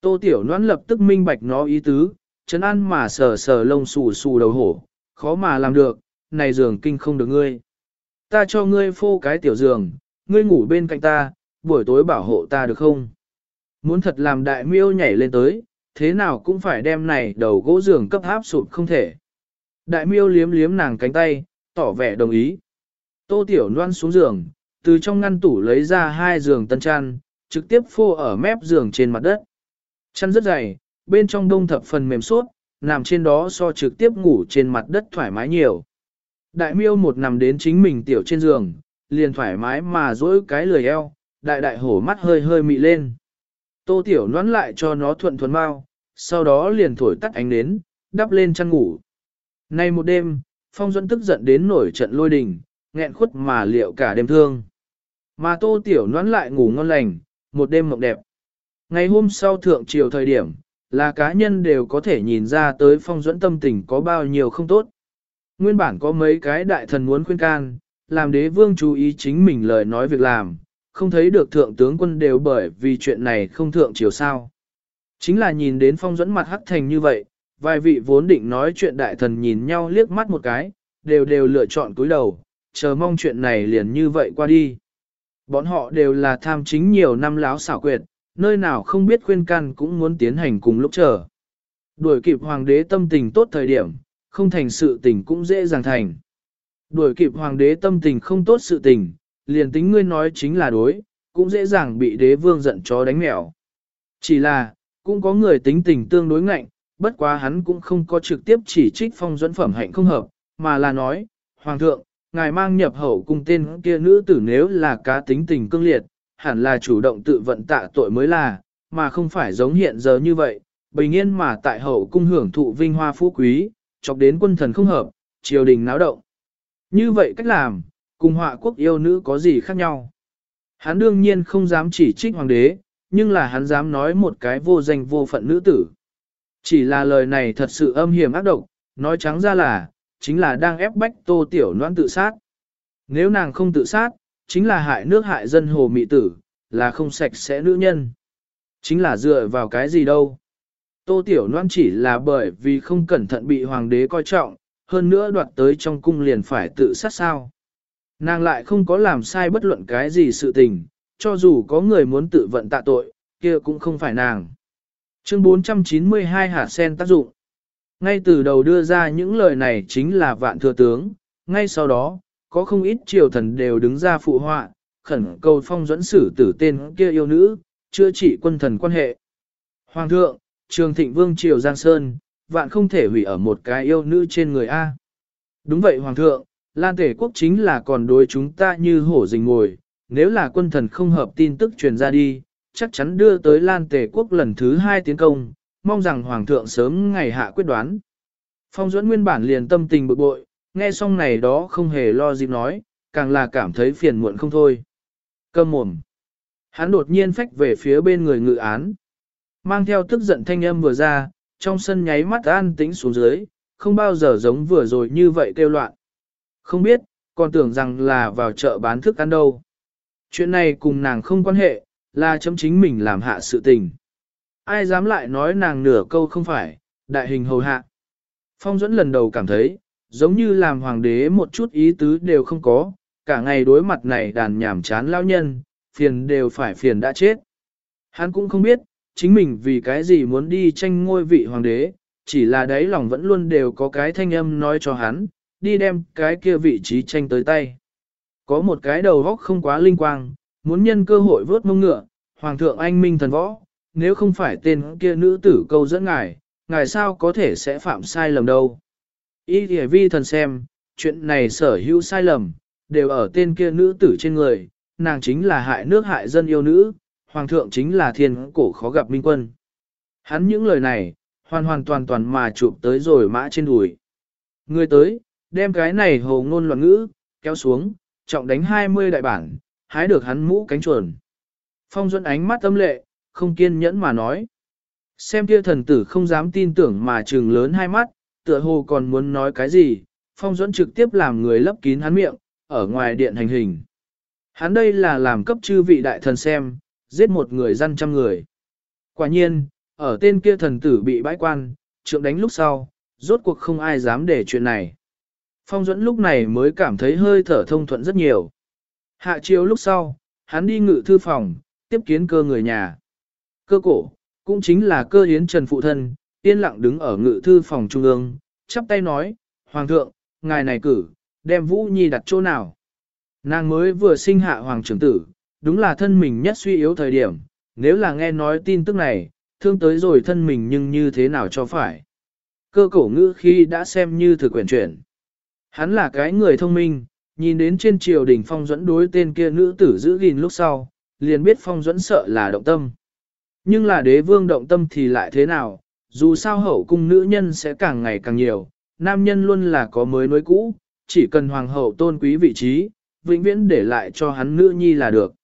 Tô tiểu Noãn lập tức minh bạch nó ý tứ, chấn ăn mà sờ sờ lông xù xù đầu hổ, khó mà làm được, này giường kinh không được ngươi. Ta cho ngươi phô cái tiểu giường, ngươi ngủ bên cạnh ta, buổi tối bảo hộ ta được không? Muốn thật làm đại miêu nhảy lên tới, thế nào cũng phải đem này đầu gỗ giường cấp áp sụp không thể. Đại miêu liếm liếm nàng cánh tay, tỏ vẻ đồng ý. Tô tiểu loan xuống giường, từ trong ngăn tủ lấy ra hai giường tân chăn, trực tiếp phô ở mép giường trên mặt đất. Chăn rất dày, bên trong đông thập phần mềm suốt, nằm trên đó so trực tiếp ngủ trên mặt đất thoải mái nhiều. Đại miêu một nằm đến chính mình tiểu trên giường, liền thoải mái mà dỗi cái lười eo, đại đại hổ mắt hơi hơi mị lên. Tô tiểu nón lại cho nó thuận thuần mau, sau đó liền thổi tắt ánh nến, đắp lên chăn ngủ. Nay một đêm, phong Duẫn tức giận đến nổi trận lôi đình, nghẹn khuất mà liệu cả đêm thương. Mà tô tiểu nón lại ngủ ngon lành, một đêm mộng đẹp. Ngày hôm sau thượng triều thời điểm, là cá nhân đều có thể nhìn ra tới phong dẫn tâm tình có bao nhiêu không tốt. Nguyên bản có mấy cái đại thần muốn khuyên can, làm đế vương chú ý chính mình lời nói việc làm, không thấy được thượng tướng quân đều bởi vì chuyện này không thượng triều sao. Chính là nhìn đến phong dẫn mặt hắc thành như vậy, vài vị vốn định nói chuyện đại thần nhìn nhau liếc mắt một cái, đều đều lựa chọn cúi đầu, chờ mong chuyện này liền như vậy qua đi. Bọn họ đều là tham chính nhiều năm láo xảo quyệt, nơi nào không biết khuyên can cũng muốn tiến hành cùng lúc chờ. Đuổi kịp hoàng đế tâm tình tốt thời điểm, không thành sự tình cũng dễ dàng thành. Đuổi kịp hoàng đế tâm tình không tốt sự tình, liền tính ngươi nói chính là đối, cũng dễ dàng bị đế vương giận chó đánh mèo. Chỉ là, cũng có người tính tình tương đối ngạnh, bất quá hắn cũng không có trực tiếp chỉ trích phong dẫn phẩm hạnh không hợp, mà là nói, Hoàng thượng, ngài mang nhập hậu cung tên kia nữ tử nếu là cá tính tình cương liệt, hẳn là chủ động tự vận tạ tội mới là, mà không phải giống hiện giờ như vậy, bình yên mà tại hậu cung hưởng thụ vinh hoa phú quý, chọc đến quân thần không hợp, triều đình náo động. Như vậy cách làm, cùng họa quốc yêu nữ có gì khác nhau. Hắn đương nhiên không dám chỉ trích hoàng đế, nhưng là hắn dám nói một cái vô danh vô phận nữ tử. Chỉ là lời này thật sự âm hiểm ác độc, nói trắng ra là, chính là đang ép bách tô tiểu noan tự sát. Nếu nàng không tự sát, chính là hại nước hại dân hồ mị tử, là không sạch sẽ nữ nhân. Chính là dựa vào cái gì đâu. Tô tiểu Loan chỉ là bởi vì không cẩn thận bị hoàng đế coi trọng, hơn nữa đoạt tới trong cung liền phải tự sát sao. Nàng lại không có làm sai bất luận cái gì sự tình, cho dù có người muốn tự vận tạ tội, kia cũng không phải nàng. Chương 492 hạt sen tác dụng. Ngay từ đầu đưa ra những lời này chính là vạn thừa tướng, ngay sau đó, có không ít triều thần đều đứng ra phụ họa, khẩn cầu phong dẫn xử tử tên kia yêu nữ, chữa trị quân thần quan hệ. Hoàng thượng, trường thịnh vương triều Giang Sơn, vạn không thể hủy ở một cái yêu nữ trên người A. Đúng vậy Hoàng thượng, Lan Tể quốc chính là còn đối chúng ta như hổ rình ngồi, nếu là quân thần không hợp tin tức truyền ra đi, chắc chắn đưa tới Lan Tề quốc lần thứ hai tiến công, mong rằng Hoàng thượng sớm ngày hạ quyết đoán. Phong Duẫn nguyên bản liền tâm tình bực bội, nghe xong này đó không hề lo dịp nói, càng là cảm thấy phiền muộn không thôi. Cơm mồm. Hắn đột nhiên phách về phía bên người ngự án. Mang theo tức giận thanh âm vừa ra, trong sân nháy mắt an tĩnh xuống dưới, không bao giờ giống vừa rồi như vậy kêu loạn. Không biết, còn tưởng rằng là vào chợ bán thức ăn đâu. Chuyện này cùng nàng không quan hệ, là chấm chính mình làm hạ sự tình. Ai dám lại nói nàng nửa câu không phải, đại hình hầu hạ. Phong dẫn lần đầu cảm thấy, giống như làm hoàng đế một chút ý tứ đều không có, cả ngày đối mặt này đàn nhảm chán lao nhân, phiền đều phải phiền đã chết. Hắn cũng không biết, chính mình vì cái gì muốn đi tranh ngôi vị hoàng đế, chỉ là đấy lòng vẫn luôn đều có cái thanh âm nói cho hắn, đi đem cái kia vị trí tranh tới tay. Có một cái đầu góc không quá linh quang, muốn nhân cơ hội vớt mông ngựa, hoàng thượng anh minh thần võ, nếu không phải tên kia nữ tử câu dẫn ngài, ngài sao có thể sẽ phạm sai lầm đâu. Y thì vi thần xem, chuyện này sở hữu sai lầm, đều ở tên kia nữ tử trên người, nàng chính là hại nước hại dân yêu nữ, hoàng thượng chính là thiên cổ khó gặp minh quân. Hắn những lời này, hoàn hoàn toàn toàn mà chụp tới rồi mã trên đùi. Người tới, đem cái này hồ ngôn loạn ngữ, kéo xuống, trọng đánh 20 đại bản, hái được hắn mũ cánh chuồn. Phong Duẫn ánh mắt âm lệ, không kiên nhẫn mà nói. Xem kia thần tử không dám tin tưởng mà trừng lớn hai mắt, tựa hồ còn muốn nói cái gì, Phong Duẫn trực tiếp làm người lấp kín hắn miệng, ở ngoài điện hành hình. Hắn đây là làm cấp chư vị đại thần xem, giết một người dân trăm người. Quả nhiên, ở tên kia thần tử bị bãi quan, trượng đánh lúc sau, rốt cuộc không ai dám để chuyện này. Phong Duẫn lúc này mới cảm thấy hơi thở thông thuận rất nhiều. Hạ chiều lúc sau, hắn đi ngự thư phòng, tiếp kiến cơ người nhà. Cơ cổ, cũng chính là cơ hiến trần phụ thân, yên lặng đứng ở ngự thư phòng trung ương, chắp tay nói, Hoàng thượng, ngài này cử, đem Vũ Nhi đặt chỗ nào. Nàng mới vừa sinh hạ Hoàng trưởng tử, đúng là thân mình nhất suy yếu thời điểm, nếu là nghe nói tin tức này, thương tới rồi thân mình nhưng như thế nào cho phải. Cơ cổ ngữ khi đã xem như thực quyển chuyển. Hắn là cái người thông minh, nhìn đến trên triều đình phong dẫn đối tên kia nữ tử giữ gìn lúc sau, liền biết phong dẫn sợ là động tâm. Nhưng là đế vương động tâm thì lại thế nào, dù sao hậu cung nữ nhân sẽ càng ngày càng nhiều, nam nhân luôn là có mới nối cũ, chỉ cần hoàng hậu tôn quý vị trí, vĩnh viễn để lại cho hắn nữ nhi là được.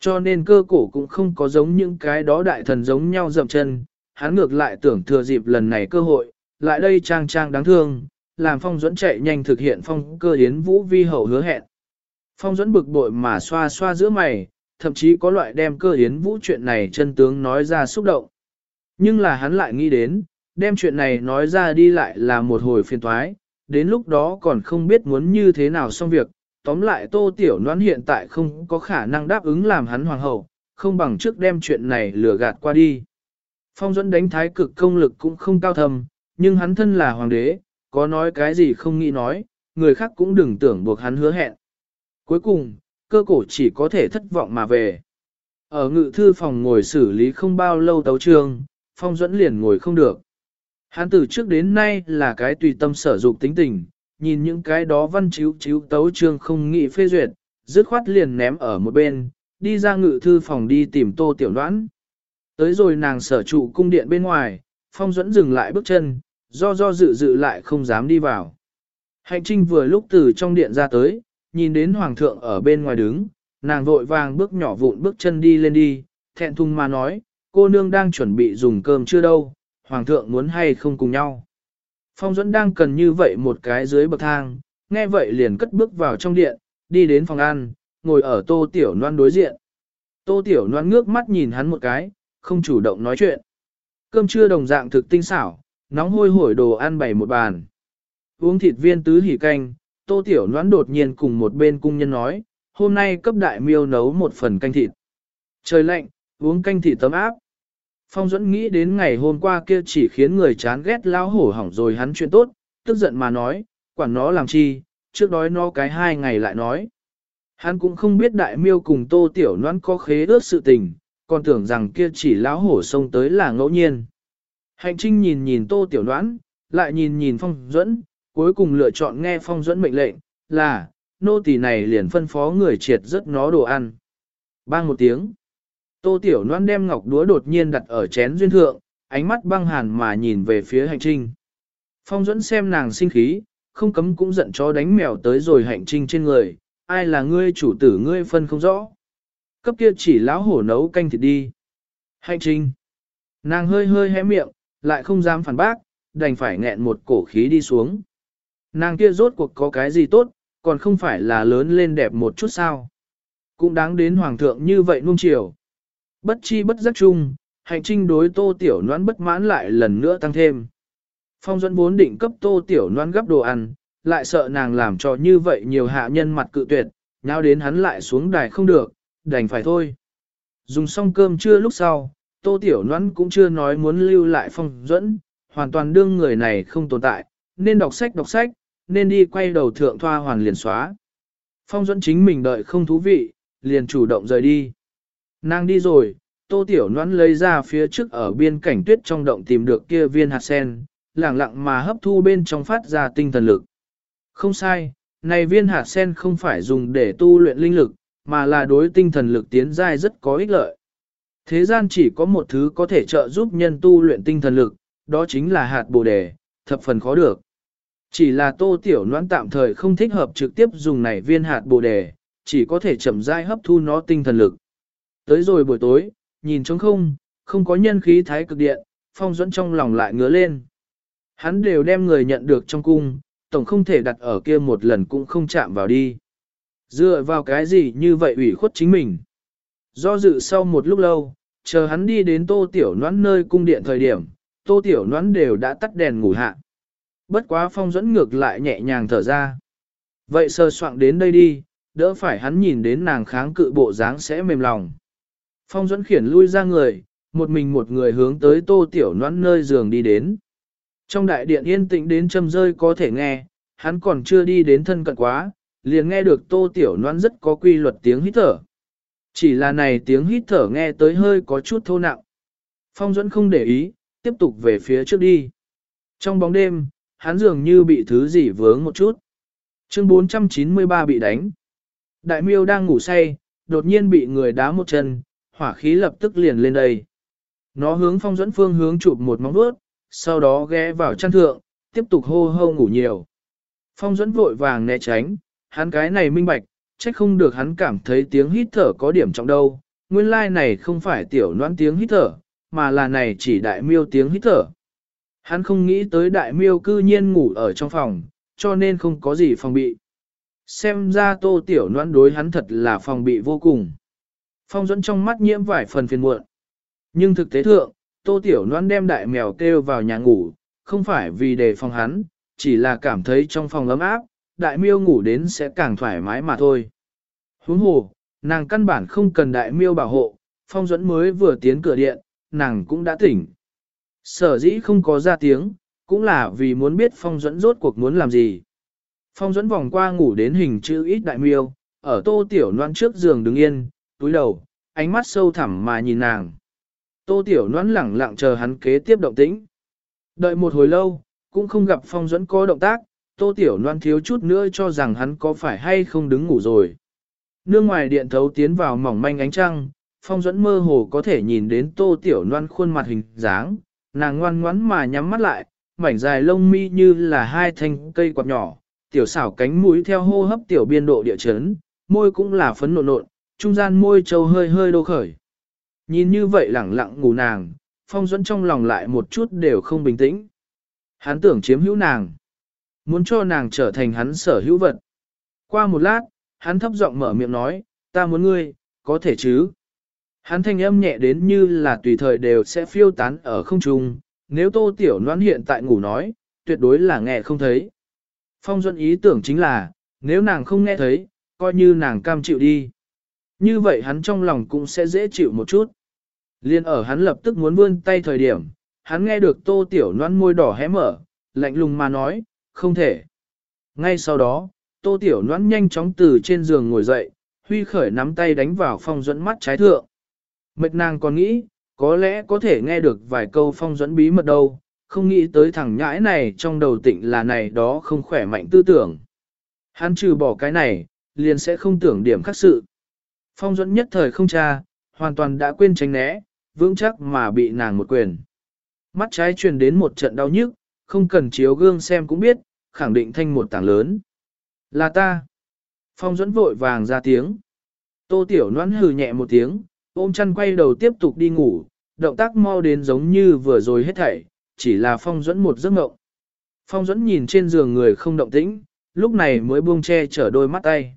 Cho nên cơ cổ cũng không có giống những cái đó đại thần giống nhau dậm chân, hắn ngược lại tưởng thừa dịp lần này cơ hội, lại đây trang trang đáng thương, làm phong dẫn chạy nhanh thực hiện phong cơ yến vũ vi hậu hứa hẹn. Phong dẫn bực bội mà xoa xoa giữa mày, thậm chí có loại đem cơ yến vũ chuyện này chân tướng nói ra xúc động. Nhưng là hắn lại nghĩ đến, đem chuyện này nói ra đi lại là một hồi phiền toái, đến lúc đó còn không biết muốn như thế nào xong việc, tóm lại tô tiểu noan hiện tại không có khả năng đáp ứng làm hắn hoàng hậu, không bằng trước đem chuyện này lừa gạt qua đi. Phong dẫn đánh thái cực công lực cũng không cao thầm, nhưng hắn thân là hoàng đế, có nói cái gì không nghĩ nói, người khác cũng đừng tưởng buộc hắn hứa hẹn. Cuối cùng, cơ cổ chỉ có thể thất vọng mà về. Ở ngự thư phòng ngồi xử lý không bao lâu tấu trương, phong Duẫn liền ngồi không được. Hắn từ trước đến nay là cái tùy tâm sở dục tính tình, nhìn những cái đó văn chiếu chiếu tấu trương không nghĩ phê duyệt, dứt khoát liền ném ở một bên, đi ra ngự thư phòng đi tìm tô tiểu đoán. Tới rồi nàng sở trụ cung điện bên ngoài, phong Duẫn dừng lại bước chân, do do dự dự lại không dám đi vào. Hạnh trinh vừa lúc từ trong điện ra tới, nhìn đến hoàng thượng ở bên ngoài đứng, nàng vội vàng bước nhỏ vụn bước chân đi lên đi, thẹn thùng mà nói, cô nương đang chuẩn bị dùng cơm chưa đâu, hoàng thượng muốn hay không cùng nhau. Phong Duẫn đang cần như vậy một cái dưới bậc thang, nghe vậy liền cất bước vào trong điện, đi đến phòng ăn, ngồi ở tô tiểu noan đối diện. Tô tiểu noan ngước mắt nhìn hắn một cái, không chủ động nói chuyện. Cơm trưa đồng dạng thực tinh xảo, nóng hôi hổi đồ ăn bày một bàn. Uống thịt viên tứ hỉ canh, tô tiểu noãn đột nhiên cùng một bên cung nhân nói, hôm nay cấp đại miêu nấu một phần canh thịt. Trời lạnh, uống canh thịt tấm áp. Phong Duẫn nghĩ đến ngày hôm qua kia chỉ khiến người chán ghét lao hổ hỏng rồi hắn chuyện tốt, tức giận mà nói, quản nó làm chi, trước đói nó cái hai ngày lại nói. Hắn cũng không biết đại miêu cùng tô tiểu noan có khế ước sự tình, còn tưởng rằng kia chỉ lão hổ xông tới là ngẫu nhiên. Hành trinh nhìn nhìn tô tiểu đoán, lại nhìn nhìn phong duẫn, cuối cùng lựa chọn nghe phong duẫn mệnh lệnh, là, nô tỳ này liền phân phó người triệt rất nó đồ ăn. Bang một tiếng. Tô tiểu Loan đem ngọc đúa đột nhiên đặt ở chén duyên thượng, ánh mắt băng hàn mà nhìn về phía hành trinh. Phong duẫn xem nàng sinh khí, không cấm cũng giận chó đánh mèo tới rồi hành trinh trên người, ai là ngươi chủ tử ngươi phân không rõ. Cấp kia chỉ lão hổ nấu canh thịt đi. Hành trinh. Nàng hơi hơi hé miệng, lại không dám phản bác, đành phải nghẹn một cổ khí đi xuống. Nàng kia rốt cuộc có cái gì tốt, còn không phải là lớn lên đẹp một chút sao. Cũng đáng đến hoàng thượng như vậy nuông chiều. Bất chi bất giác chung, hành trinh đối tô tiểu noãn bất mãn lại lần nữa tăng thêm. Phong dẫn vốn định cấp tô tiểu noãn gấp đồ ăn, lại sợ nàng làm cho như vậy nhiều hạ nhân mặt cự tuyệt, nhau đến hắn lại xuống đài không được, đành phải thôi. Dùng xong cơm trưa lúc sau, Tô Tiểu Loan cũng chưa nói muốn lưu lại phong dẫn, hoàn toàn đương người này không tồn tại, nên đọc sách đọc sách, nên đi quay đầu thượng thoa hoàn liền xóa. Phong dẫn chính mình đợi không thú vị, liền chủ động rời đi. Nàng đi rồi, Tô Tiểu Loan lấy ra phía trước ở biên cảnh tuyết trong động tìm được kia viên hạt sen, lẳng lặng mà hấp thu bên trong phát ra tinh thần lực. Không sai, này viên hạt sen không phải dùng để tu luyện linh lực, mà là đối tinh thần lực tiến giai rất có ích lợi. Thế gian chỉ có một thứ có thể trợ giúp nhân tu luyện tinh thần lực, đó chính là hạt bồ đề, thập phần khó được. Chỉ là tô tiểu noãn tạm thời không thích hợp trực tiếp dùng này viên hạt bồ đề, chỉ có thể chậm rãi hấp thu nó tinh thần lực. Tới rồi buổi tối, nhìn trống không, không có nhân khí thái cực điện, phong dẫn trong lòng lại ngứa lên. Hắn đều đem người nhận được trong cung, tổng không thể đặt ở kia một lần cũng không chạm vào đi. Dựa vào cái gì như vậy ủy khuất chính mình. Do dự sau một lúc lâu, chờ hắn đi đến tô tiểu noãn nơi cung điện thời điểm, tô tiểu noãn đều đã tắt đèn ngủ hạ. Bất quá phong dẫn ngược lại nhẹ nhàng thở ra. Vậy sơ soạn đến đây đi, đỡ phải hắn nhìn đến nàng kháng cự bộ dáng sẽ mềm lòng. Phong Duẫn khiển lui ra người, một mình một người hướng tới tô tiểu noãn nơi giường đi đến. Trong đại điện yên tĩnh đến châm rơi có thể nghe, hắn còn chưa đi đến thân cận quá, liền nghe được tô tiểu noãn rất có quy luật tiếng hít thở. Chỉ là này tiếng hít thở nghe tới hơi có chút thô nặng. Phong Duẫn không để ý, tiếp tục về phía trước đi. Trong bóng đêm, hắn dường như bị thứ gì vướng một chút. Chương 493 bị đánh. Đại miêu đang ngủ say, đột nhiên bị người đá một chân, hỏa khí lập tức liền lên đây. Nó hướng phong dẫn phương hướng chụp một móng vuốt, sau đó ghé vào chăn thượng, tiếp tục hô hô ngủ nhiều. Phong dẫn vội vàng né tránh, hắn cái này minh bạch, trách không được hắn cảm thấy tiếng hít thở có điểm trọng đâu. Nguyên lai like này không phải tiểu noan tiếng hít thở, mà là này chỉ đại miêu tiếng hít thở. Hắn không nghĩ tới đại miêu cư nhiên ngủ ở trong phòng, cho nên không có gì phòng bị. Xem ra tô tiểu noan đối hắn thật là phòng bị vô cùng. Phong dẫn trong mắt nhiễm vài phần phiền muộn. Nhưng thực tế thượng, tô tiểu noan đem đại mèo kêu vào nhà ngủ, không phải vì đề phòng hắn, chỉ là cảm thấy trong phòng ấm áp, đại miêu ngủ đến sẽ càng thoải mái mà thôi. Huống hồ, nàng căn bản không cần đại miêu bảo hộ, phong dẫn mới vừa tiến cửa điện, nàng cũng đã tỉnh. Sở dĩ không có ra tiếng, cũng là vì muốn biết phong dẫn rốt cuộc muốn làm gì. Phong dẫn vòng qua ngủ đến hình chữ ít đại miêu, ở tô tiểu noan trước giường đứng yên, túi đầu, ánh mắt sâu thẳm mà nhìn nàng. Tô tiểu noan lẳng lặng chờ hắn kế tiếp động tĩnh. Đợi một hồi lâu, cũng không gặp phong duẫn có động tác, tô tiểu noan thiếu chút nữa cho rằng hắn có phải hay không đứng ngủ rồi. Nương ngoài điện thấu tiến vào mỏng manh ánh trăng, phong duẫn mơ hồ có thể nhìn đến tô tiểu noan khuôn mặt hình dáng, nàng ngoan ngoắn mà nhắm mắt lại, mảnh dài lông mi như là hai thanh cây quạt nhỏ, tiểu xảo cánh mũi theo hô hấp tiểu biên độ địa chấn, môi cũng là phấn nộn nộn, trung gian môi trâu hơi hơi đô khởi. Nhìn như vậy lẳng lặng ngủ nàng, phong dẫn trong lòng lại một chút đều không bình tĩnh. Hắn tưởng chiếm hữu nàng, muốn cho nàng trở thành hắn sở hữu vật. Qua một lát, hắn thấp giọng mở miệng nói, ta muốn ngươi, có thể chứ. Hắn thanh âm nhẹ đến như là tùy thời đều sẽ phiêu tán ở không trung, nếu tô tiểu noan hiện tại ngủ nói, tuyệt đối là nghe không thấy. Phong Duẫn ý tưởng chính là, nếu nàng không nghe thấy, coi như nàng cam chịu đi. Như vậy hắn trong lòng cũng sẽ dễ chịu một chút. Liên ở hắn lập tức muốn vươn tay thời điểm, hắn nghe được tô tiểu noan môi đỏ hé mở, lạnh lùng mà nói, không thể. Ngay sau đó, tô tiểu noan nhanh chóng từ trên giường ngồi dậy, huy khởi nắm tay đánh vào phong dẫn mắt trái thượng. Mệt nàng còn nghĩ, có lẽ có thể nghe được vài câu phong dẫn bí mật đâu, không nghĩ tới thằng nhãi này trong đầu tịnh là này đó không khỏe mạnh tư tưởng. Hắn trừ bỏ cái này, liền sẽ không tưởng điểm khác sự. Phong dẫn nhất thời không tra, hoàn toàn đã quên tránh né, vững chắc mà bị nàng một quyền. Mắt trái truyền đến một trận đau nhức, không cần chiếu gương xem cũng biết, khẳng định thanh một tảng lớn. Là ta. Phong dẫn vội vàng ra tiếng. Tô tiểu noãn hừ nhẹ một tiếng, ôm chăn quay đầu tiếp tục đi ngủ, động tác mau đến giống như vừa rồi hết thảy, chỉ là phong dẫn một giấc mộng. Phong dẫn nhìn trên giường người không động tĩnh, lúc này mới buông che chở đôi mắt tay.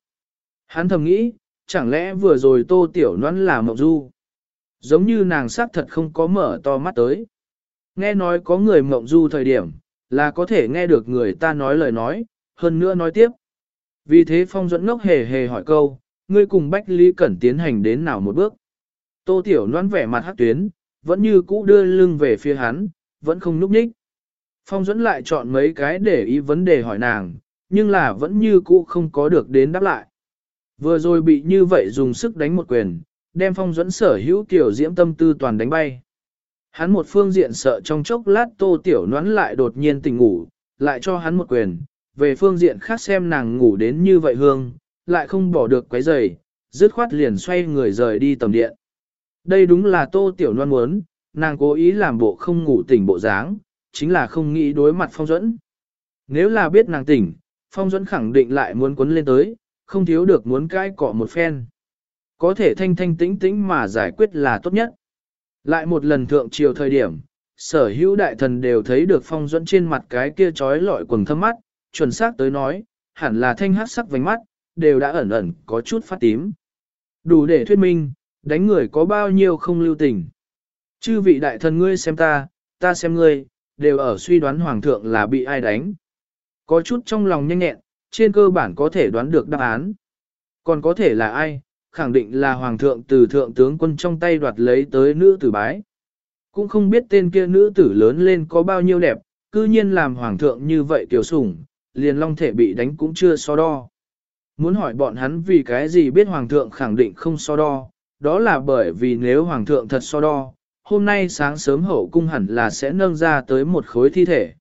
Hắn thầm nghĩ, chẳng lẽ vừa rồi tô tiểu noãn là mộng du. Giống như nàng xác thật không có mở to mắt tới. Nghe nói có người mộng du thời điểm, là có thể nghe được người ta nói lời nói, hơn nữa nói tiếp. Vì thế phong dẫn ngốc hề hề hỏi câu, ngươi cùng Bách Lý Cẩn tiến hành đến nào một bước. Tô Tiểu Loan vẻ mặt hắc tuyến, vẫn như cũ đưa lưng về phía hắn, vẫn không núp nhích. Phong dẫn lại chọn mấy cái để ý vấn đề hỏi nàng, nhưng là vẫn như cũ không có được đến đáp lại. Vừa rồi bị như vậy dùng sức đánh một quyền, đem phong dẫn sở hữu tiểu diễm tâm tư toàn đánh bay. Hắn một phương diện sợ trong chốc lát tô tiểu nón lại đột nhiên tỉnh ngủ, lại cho hắn một quyền, về phương diện khác xem nàng ngủ đến như vậy hương, lại không bỏ được quấy giày, dứt khoát liền xoay người rời đi tầm điện. Đây đúng là tô tiểu nón muốn, nàng cố ý làm bộ không ngủ tỉnh bộ dáng, chính là không nghĩ đối mặt phong dẫn. Nếu là biết nàng tỉnh, Phong Duẫn khẳng định lại muốn quấn lên tới, không thiếu được muốn cãi cọ một phen. Có thể thanh thanh tĩnh tĩnh mà giải quyết là tốt nhất. Lại một lần thượng triều thời điểm, sở hữu đại thần đều thấy được Phong Duẫn trên mặt cái kia trói lọi quần thâm mắt, chuẩn xác tới nói, hẳn là thanh hát sắc vành mắt, đều đã ẩn ẩn có chút phát tím. Đủ để thuyết minh, đánh người có bao nhiêu không lưu tình. Chư vị đại thần ngươi xem ta, ta xem ngươi, đều ở suy đoán hoàng thượng là bị ai đánh. Có chút trong lòng nhanh nhẹn, trên cơ bản có thể đoán được đáp án. Còn có thể là ai, khẳng định là hoàng thượng từ thượng tướng quân trong tay đoạt lấy tới nữ tử bái. Cũng không biết tên kia nữ tử lớn lên có bao nhiêu đẹp, cư nhiên làm hoàng thượng như vậy tiểu sủng, liền long thể bị đánh cũng chưa so đo. Muốn hỏi bọn hắn vì cái gì biết hoàng thượng khẳng định không so đo, đó là bởi vì nếu hoàng thượng thật so đo, hôm nay sáng sớm hậu cung hẳn là sẽ nâng ra tới một khối thi thể.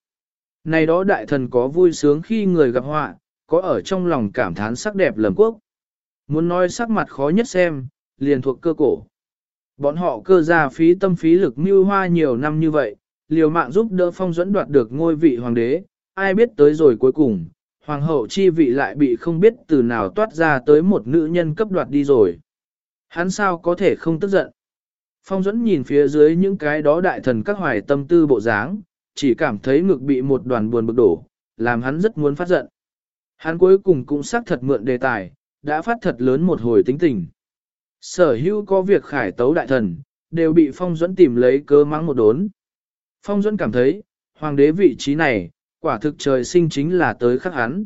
Này đó đại thần có vui sướng khi người gặp họa, có ở trong lòng cảm thán sắc đẹp lầm quốc. Muốn nói sắc mặt khó nhất xem, liền thuộc cơ cổ. Bọn họ cơ ra phí tâm phí lực mưu hoa nhiều năm như vậy, liều mạng giúp đỡ phong dẫn đoạt được ngôi vị hoàng đế, ai biết tới rồi cuối cùng, hoàng hậu chi vị lại bị không biết từ nào toát ra tới một nữ nhân cấp đoạt đi rồi. Hắn sao có thể không tức giận? Phong dẫn nhìn phía dưới những cái đó đại thần các hoài tâm tư bộ dáng, chỉ cảm thấy ngực bị một đoàn buồn bực đổ, làm hắn rất muốn phát giận. Hắn cuối cùng cũng xác thật mượn đề tài, đã phát thật lớn một hồi tính tình. Sở hữu có việc khải tấu đại thần, đều bị Phong Duẫn tìm lấy cơ mắng một đốn. Phong Duẫn cảm thấy, hoàng đế vị trí này, quả thực trời sinh chính là tới khắc hắn.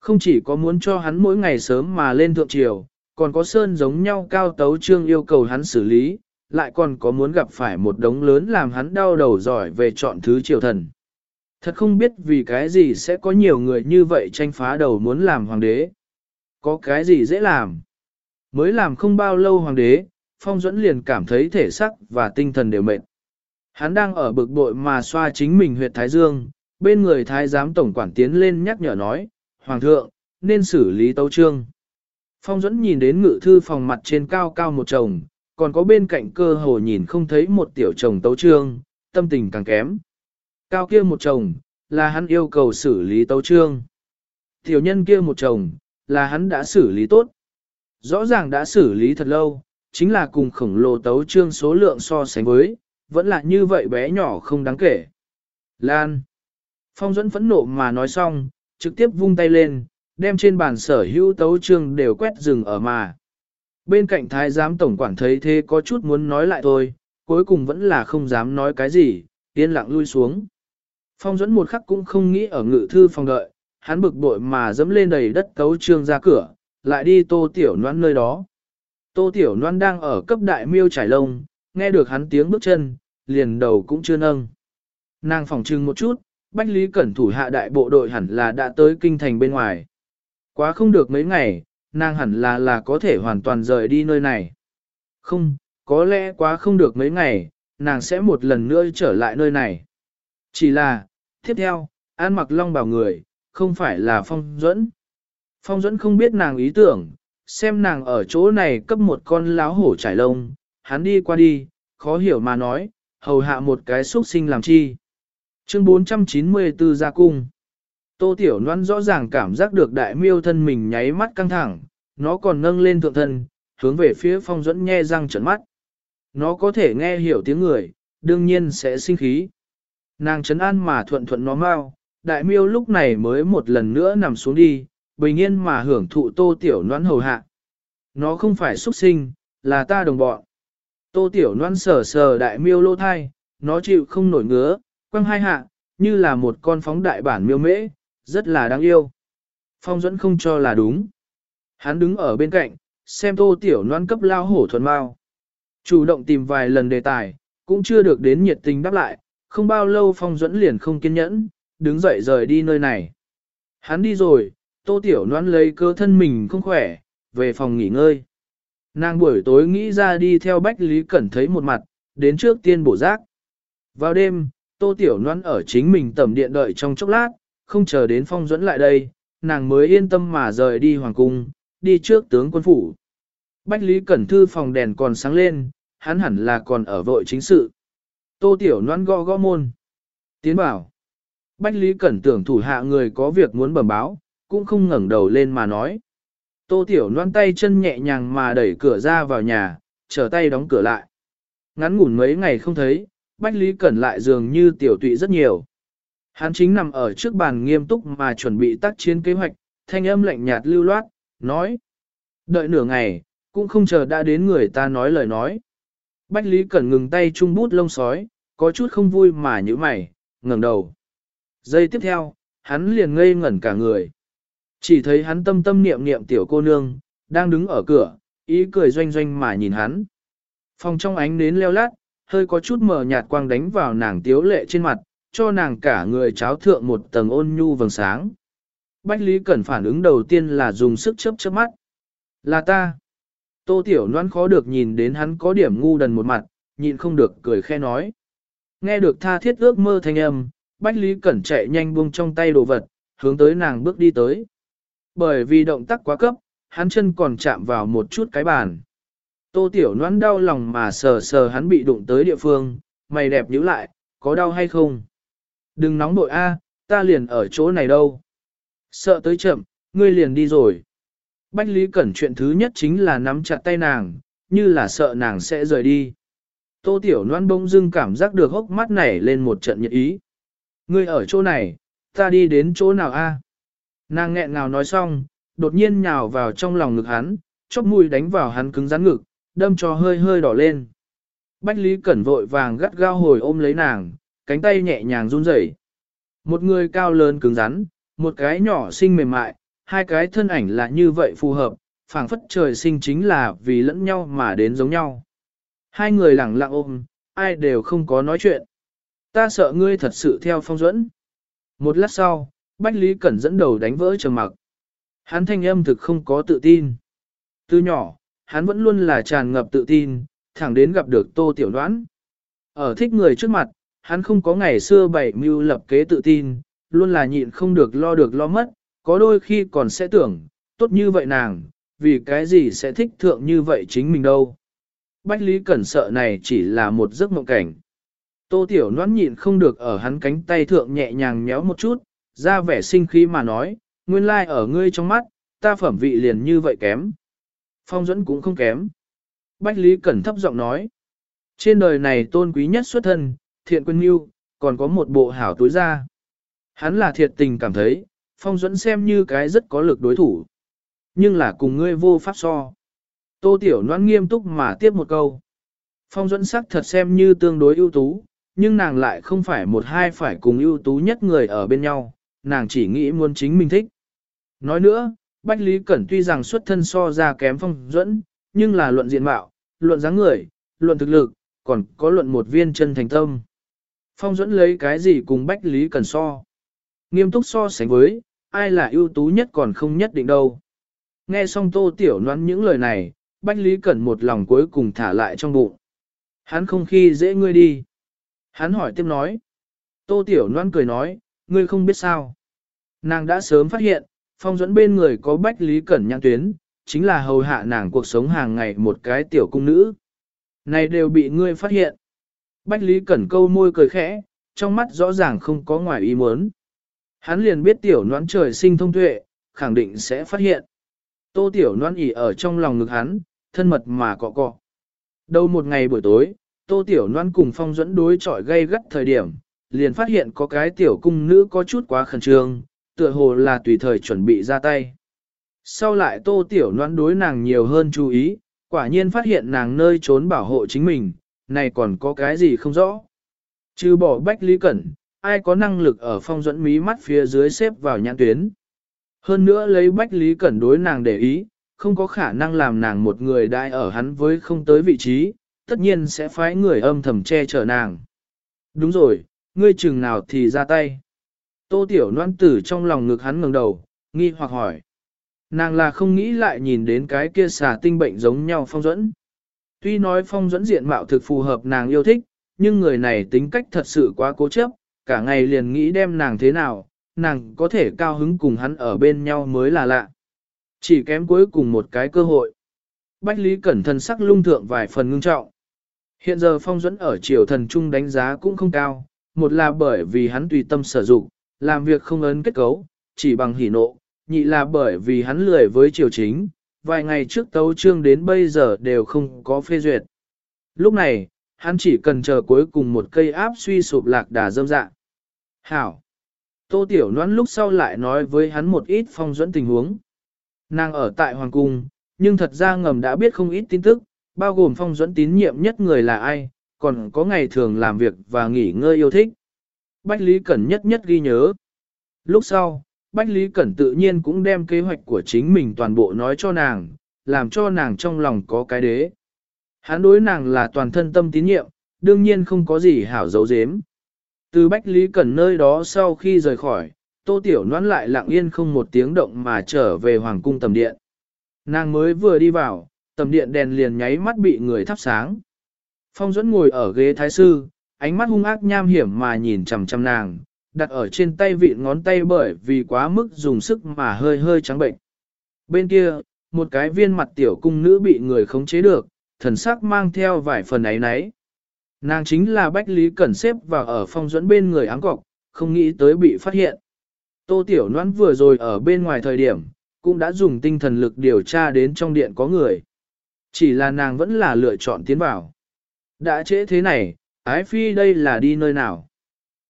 Không chỉ có muốn cho hắn mỗi ngày sớm mà lên thượng triều, còn có sơn giống nhau cao tấu trương yêu cầu hắn xử lý, lại còn có muốn gặp phải một đống lớn làm hắn đau đầu giỏi về chọn thứ triều thần. Thật không biết vì cái gì sẽ có nhiều người như vậy tranh phá đầu muốn làm hoàng đế. Có cái gì dễ làm? Mới làm không bao lâu hoàng đế, Phong Duẫn liền cảm thấy thể sắc và tinh thần đều mệt. Hắn đang ở bực bội mà xoa chính mình huyệt thái dương, bên người thái giám tổng quản tiến lên nhắc nhở nói, Hoàng thượng, nên xử lý tấu trương. Phong Duẫn nhìn đến ngự thư phòng mặt trên cao cao một chồng, còn có bên cạnh cơ hồ nhìn không thấy một tiểu chồng tấu trương, tâm tình càng kém. Cao kia một chồng, là hắn yêu cầu xử lý tấu trương. Tiểu nhân kia một chồng, là hắn đã xử lý tốt. Rõ ràng đã xử lý thật lâu, chính là cùng khổng lồ tấu trương số lượng so sánh với, vẫn là như vậy bé nhỏ không đáng kể. Lan. Phong dẫn phẫn nộ mà nói xong, trực tiếp vung tay lên, đem trên bàn sở hữu tấu trương đều quét rừng ở mà. Bên cạnh thái giám tổng quản thấy thế có chút muốn nói lại thôi, cuối cùng vẫn là không dám nói cái gì, yên lặng lui xuống. Phong dẫn một khắc cũng không nghĩ ở ngự thư phòng đợi, hắn bực bội mà dẫm lên đầy đất tấu trương ra cửa, lại đi tô tiểu noan nơi đó. Tô tiểu noan đang ở cấp đại miêu trải lông, nghe được hắn tiếng bước chân, liền đầu cũng chưa nâng. Nàng phòng trưng một chút, Bách Lý Cẩn thủ hạ đại bộ đội hẳn là đã tới kinh thành bên ngoài. Quá không được mấy ngày, nàng hẳn là là có thể hoàn toàn rời đi nơi này. Không, có lẽ quá không được mấy ngày, nàng sẽ một lần nữa trở lại nơi này. Chỉ là, tiếp theo, An mặc long bảo người, không phải là Phong Duẫn. Phong Duẫn không biết nàng ý tưởng, xem nàng ở chỗ này cấp một con láo hổ trải lông, hắn đi qua đi, khó hiểu mà nói, hầu hạ một cái xuất sinh làm chi. Chương 494 ra cung. Tô Tiểu Loan rõ ràng cảm giác được đại miêu thân mình nháy mắt căng thẳng, nó còn nâng lên thượng thân, hướng về phía phong dẫn nhe răng trận mắt. Nó có thể nghe hiểu tiếng người, đương nhiên sẽ sinh khí. Nàng chấn an mà thuận thuận nó mau, đại miêu lúc này mới một lần nữa nằm xuống đi, bình yên mà hưởng thụ tô tiểu noan hầu hạ. Nó không phải xuất sinh, là ta đồng bọn. Tô tiểu noan sờ sờ đại miêu lô thai, nó chịu không nổi ngứa, quăng hai hạ, như là một con phóng đại bản miêu mễ, rất là đáng yêu. Phong dẫn không cho là đúng. Hắn đứng ở bên cạnh, xem tô tiểu noan cấp lao hổ thuần mau. Chủ động tìm vài lần đề tài, cũng chưa được đến nhiệt tình đáp lại, không bao lâu phong Duẫn liền không kiên nhẫn, đứng dậy rời đi nơi này. Hắn đi rồi, tô tiểu noan lấy cơ thân mình không khỏe, về phòng nghỉ ngơi. Nàng buổi tối nghĩ ra đi theo Bách Lý Cẩn thấy một mặt, đến trước tiên bổ giác. Vào đêm, tô tiểu noan ở chính mình tầm điện đợi trong chốc lát, không chờ đến phong Duẫn lại đây, nàng mới yên tâm mà rời đi hoàng cung, đi trước tướng quân phủ. Bách Lý Cẩn Thư phòng đèn còn sáng lên, hắn hẳn là còn ở vội chính sự. Tô Tiểu Loan gõ gõ môn. Tiến bảo. Bách Lý Cẩn tưởng thủ hạ người có việc muốn bẩm báo, cũng không ngẩng đầu lên mà nói. Tô Tiểu loan tay chân nhẹ nhàng mà đẩy cửa ra vào nhà, trở tay đóng cửa lại. Ngắn ngủn mấy ngày không thấy, Bách Lý Cẩn lại dường như tiểu tụy rất nhiều. Hắn chính nằm ở trước bàn nghiêm túc mà chuẩn bị tác chiến kế hoạch, thanh âm lạnh nhạt lưu loát, nói. Đợi nửa ngày, cũng không chờ đã đến người ta nói lời nói. Bách Lý Cẩn ngừng tay chung bút lông sói, có chút không vui mà như mày, ngẩng đầu. Giây tiếp theo, hắn liền ngây ngẩn cả người. Chỉ thấy hắn tâm tâm niệm niệm tiểu cô nương, đang đứng ở cửa, ý cười doanh doanh mà nhìn hắn. Phòng trong ánh nến leo lát, hơi có chút mờ nhạt quang đánh vào nàng tiếu lệ trên mặt, cho nàng cả người cháo thượng một tầng ôn nhu vầng sáng. Bách Lý Cẩn phản ứng đầu tiên là dùng sức chớp chớp mắt. Là ta. Tô Tiểu Loan khó được nhìn đến hắn có điểm ngu đần một mặt, nhịn không được cười khe nói. Nghe được tha thiết ước mơ thanh âm, Bách Lý Cẩn chạy nhanh buông trong tay đồ vật, hướng tới nàng bước đi tới. Bởi vì động tác quá cấp, hắn chân còn chạm vào một chút cái bàn. Tô Tiểu Loan đau lòng mà sờ sờ hắn bị đụng tới địa phương, mày đẹp nhíu lại, có đau hay không? Đừng nóng nội A, ta liền ở chỗ này đâu. Sợ tới chậm, ngươi liền đi rồi. Bách Lý Cẩn chuyện thứ nhất chính là nắm chặt tay nàng, như là sợ nàng sẽ rời đi. Tô Tiểu Loan bỗng dưng cảm giác được hốc mắt nảy lên một trận nhiệt ý. Ngươi ở chỗ này, ta đi đến chỗ nào a? Nàng nghẹn ngào nói xong, đột nhiên nhào vào trong lòng ngực hắn, chóp mũi đánh vào hắn cứng rắn ngực, đâm cho hơi hơi đỏ lên. Bách Lý Cẩn vội vàng gắt gao hồi ôm lấy nàng, cánh tay nhẹ nhàng run rẩy. Một người cao lớn cứng rắn, một cái nhỏ xinh mềm mại, hai cái thân ảnh là như vậy phù hợp, phảng phất trời sinh chính là vì lẫn nhau mà đến giống nhau. Hai người lặng lặng ôm, ai đều không có nói chuyện. Ta sợ ngươi thật sự theo phong dẫn. Một lát sau, Bách Lý Cẩn dẫn đầu đánh vỡ trầm mặc. Hắn thanh âm thực không có tự tin. Từ nhỏ, hắn vẫn luôn là tràn ngập tự tin, thẳng đến gặp được Tô Tiểu Đoán. Ở thích người trước mặt, hắn không có ngày xưa bảy mưu lập kế tự tin, luôn là nhịn không được lo được lo mất, có đôi khi còn sẽ tưởng, tốt như vậy nàng, vì cái gì sẽ thích thượng như vậy chính mình đâu. Bách Lý Cẩn sợ này chỉ là một giấc mộng cảnh. Tô Tiểu Loan nhịn không được ở hắn cánh tay thượng nhẹ nhàng nhéo một chút, ra vẻ sinh khí mà nói, nguyên lai like ở ngươi trong mắt, ta phẩm vị liền như vậy kém. Phong dẫn cũng không kém. Bách Lý Cẩn thấp giọng nói, trên đời này tôn quý nhất xuất thân, thiện quân yêu, còn có một bộ hảo túi ra. Hắn là thiệt tình cảm thấy, Phong Duẫn xem như cái rất có lực đối thủ. Nhưng là cùng ngươi vô pháp so. Tô Tiểu Loan nghiêm túc mà tiếp một câu. Phong Duẫn sắc thật xem như tương đối ưu tú, nhưng nàng lại không phải một hai phải cùng ưu tú nhất người ở bên nhau, nàng chỉ nghĩ muốn chính mình thích. Nói nữa, Bách Lý Cẩn tuy rằng xuất thân so ra kém phong Duẫn, nhưng là luận diện mạo, luận dáng người, luận thực lực, còn có luận một viên chân thành tâm. Phong Duẫn lấy cái gì cùng Bách Lý Cẩn so? Nghiêm túc so sánh với, ai là ưu tú nhất còn không nhất định đâu. Nghe xong tô tiểu noan những lời này, Bách Lý Cẩn một lòng cuối cùng thả lại trong bụng. Hắn không khi dễ ngươi đi. Hắn hỏi tiếp nói. Tô Tiểu Loan cười nói, ngươi không biết sao. Nàng đã sớm phát hiện, phong dẫn bên người có Bách Lý Cẩn nhãn tuyến, chính là hầu hạ nàng cuộc sống hàng ngày một cái tiểu cung nữ. Này đều bị ngươi phát hiện. Bách Lý Cẩn câu môi cười khẽ, trong mắt rõ ràng không có ngoài ý muốn. Hắn liền biết tiểu noãn trời sinh thông tuệ, khẳng định sẽ phát hiện. Tô tiểu noãn ỉ ở trong lòng ngực hắn, thân mật mà cọ cọ. Đầu một ngày buổi tối, tô tiểu noãn cùng phong dẫn đối chọi gây gắt thời điểm, liền phát hiện có cái tiểu cung nữ có chút quá khẩn trương, tựa hồ là tùy thời chuẩn bị ra tay. Sau lại tô tiểu noãn đối nàng nhiều hơn chú ý, quả nhiên phát hiện nàng nơi trốn bảo hộ chính mình, này còn có cái gì không rõ. Trừ bỏ bách lý cẩn, ai có năng lực ở phong dẫn mí mắt phía dưới xếp vào nhãn tuyến. Hơn nữa lấy Bách Lý Cẩn đối nàng để ý, không có khả năng làm nàng một người đại ở hắn với không tới vị trí, tất nhiên sẽ phái người âm thầm che chở nàng. Đúng rồi, ngươi chừng nào thì ra tay. Tô Tiểu Loan tử trong lòng ngực hắn ngẩng đầu, nghi hoặc hỏi. Nàng là không nghĩ lại nhìn đến cái kia xà tinh bệnh giống nhau phong dẫn. Tuy nói phong dẫn diện mạo thực phù hợp nàng yêu thích, nhưng người này tính cách thật sự quá cố chấp, cả ngày liền nghĩ đem nàng thế nào, nàng có thể cao hứng cùng hắn ở bên nhau mới là lạ. Chỉ kém cuối cùng một cái cơ hội. Bách Lý Cẩn thần sắc lung thượng vài phần ngưng trọng. Hiện giờ phong dẫn ở triều thần trung đánh giá cũng không cao, một là bởi vì hắn tùy tâm sở dụng, làm việc không ấn kết cấu, chỉ bằng hỉ nộ, nhị là bởi vì hắn lười với triều chính, vài ngày trước tấu trương đến bây giờ đều không có phê duyệt. Lúc này, hắn chỉ cần chờ cuối cùng một cây áp suy sụp lạc đà dâm dạ. Hảo! Tô Tiểu Loan lúc sau lại nói với hắn một ít phong dẫn tình huống. Nàng ở tại Hoàng Cung, nhưng thật ra ngầm đã biết không ít tin tức, bao gồm phong dẫn tín nhiệm nhất người là ai, còn có ngày thường làm việc và nghỉ ngơi yêu thích. Bách Lý Cẩn nhất nhất ghi nhớ. Lúc sau, Bách Lý Cẩn tự nhiên cũng đem kế hoạch của chính mình toàn bộ nói cho nàng, làm cho nàng trong lòng có cái đế. Hắn đối nàng là toàn thân tâm tín nhiệm, đương nhiên không có gì hảo dấu dếm. Từ Bách Lý Cẩn nơi đó sau khi rời khỏi, Tô Tiểu Noãn lại lặng yên không một tiếng động mà trở về Hoàng cung tầm điện. Nàng mới vừa đi vào, tầm điện đèn liền nháy mắt bị người thắp sáng. Phong dẫn ngồi ở ghế thái sư, ánh mắt hung ác nham hiểm mà nhìn chằm chằm nàng, đặt ở trên tay vịn ngón tay bởi vì quá mức dùng sức mà hơi hơi trắng bệnh. Bên kia, một cái viên mặt tiểu cung nữ bị người khống chế được, thần sắc mang theo vài phần ấy nấy. Nàng chính là Bách Lý Cẩn xếp vào ở phong dẫn bên người áng cọc, không nghĩ tới bị phát hiện. Tô Tiểu Noãn vừa rồi ở bên ngoài thời điểm, cũng đã dùng tinh thần lực điều tra đến trong điện có người. Chỉ là nàng vẫn là lựa chọn tiến vào. Đã trễ thế này, ái phi đây là đi nơi nào?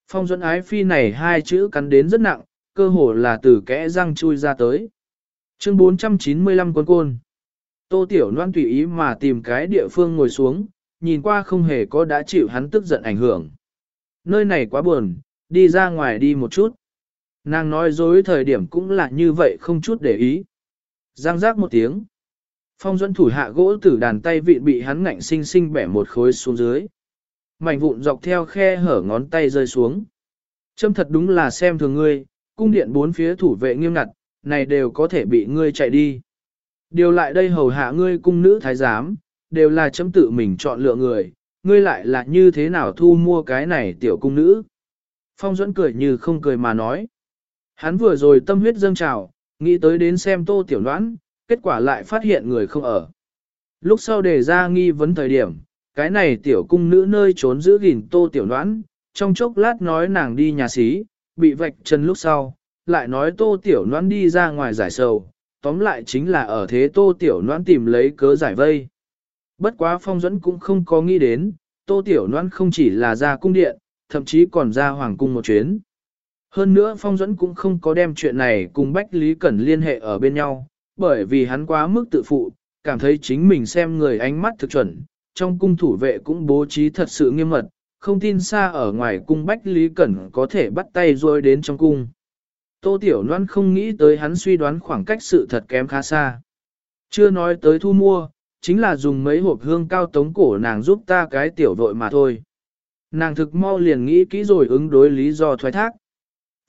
Phong dẫn ái phi này hai chữ cắn đến rất nặng, cơ hồ là từ kẽ răng chui ra tới. Chương 495 quân côn. Tô Tiểu Loan tùy ý mà tìm cái địa phương ngồi xuống, nhìn qua không hề có đã chịu hắn tức giận ảnh hưởng. Nơi này quá buồn, đi ra ngoài đi một chút. Nàng nói dối thời điểm cũng là như vậy không chút để ý. Giang giác một tiếng. Phong dẫn thủ hạ gỗ tử đàn tay vịn bị hắn ngạnh sinh sinh bẻ một khối xuống dưới. Mảnh vụn dọc theo khe hở ngón tay rơi xuống. Châm thật đúng là xem thường ngươi, cung điện bốn phía thủ vệ nghiêm ngặt, này đều có thể bị ngươi chạy đi. Điều lại đây hầu hạ ngươi cung nữ thái giám, đều là chấm tự mình chọn lựa người, ngươi lại là như thế nào thu mua cái này tiểu cung nữ. Phong Duẫn cười như không cười mà nói. Hắn vừa rồi tâm huyết dâng trào, nghĩ tới đến xem tô tiểu đoán, kết quả lại phát hiện người không ở. Lúc sau đề ra nghi vấn thời điểm, cái này tiểu cung nữ nơi trốn giữ gìn tô tiểu đoán, trong chốc lát nói nàng đi nhà xí, bị vạch chân lúc sau, lại nói tô tiểu đoán đi ra ngoài giải sầu, tóm lại chính là ở thế tô tiểu đoán tìm lấy cớ giải vây. Bất quá phong dẫn cũng không có nghĩ đến, tô tiểu noan không chỉ là ra cung điện, thậm chí còn ra hoàng cung một chuyến. Hơn nữa phong dẫn cũng không có đem chuyện này cùng Bách Lý Cẩn liên hệ ở bên nhau, bởi vì hắn quá mức tự phụ, cảm thấy chính mình xem người ánh mắt thực chuẩn, trong cung thủ vệ cũng bố trí thật sự nghiêm mật, không tin xa ở ngoài cung Bách Lý Cẩn có thể bắt tay rồi đến trong cung. Tô Tiểu Loan không nghĩ tới hắn suy đoán khoảng cách sự thật kém khá xa. Chưa nói tới thu mua, chính là dùng mấy hộp hương cao tống cổ nàng giúp ta cái tiểu vội mà thôi. Nàng thực mau liền nghĩ kỹ rồi ứng đối lý do thoái thác.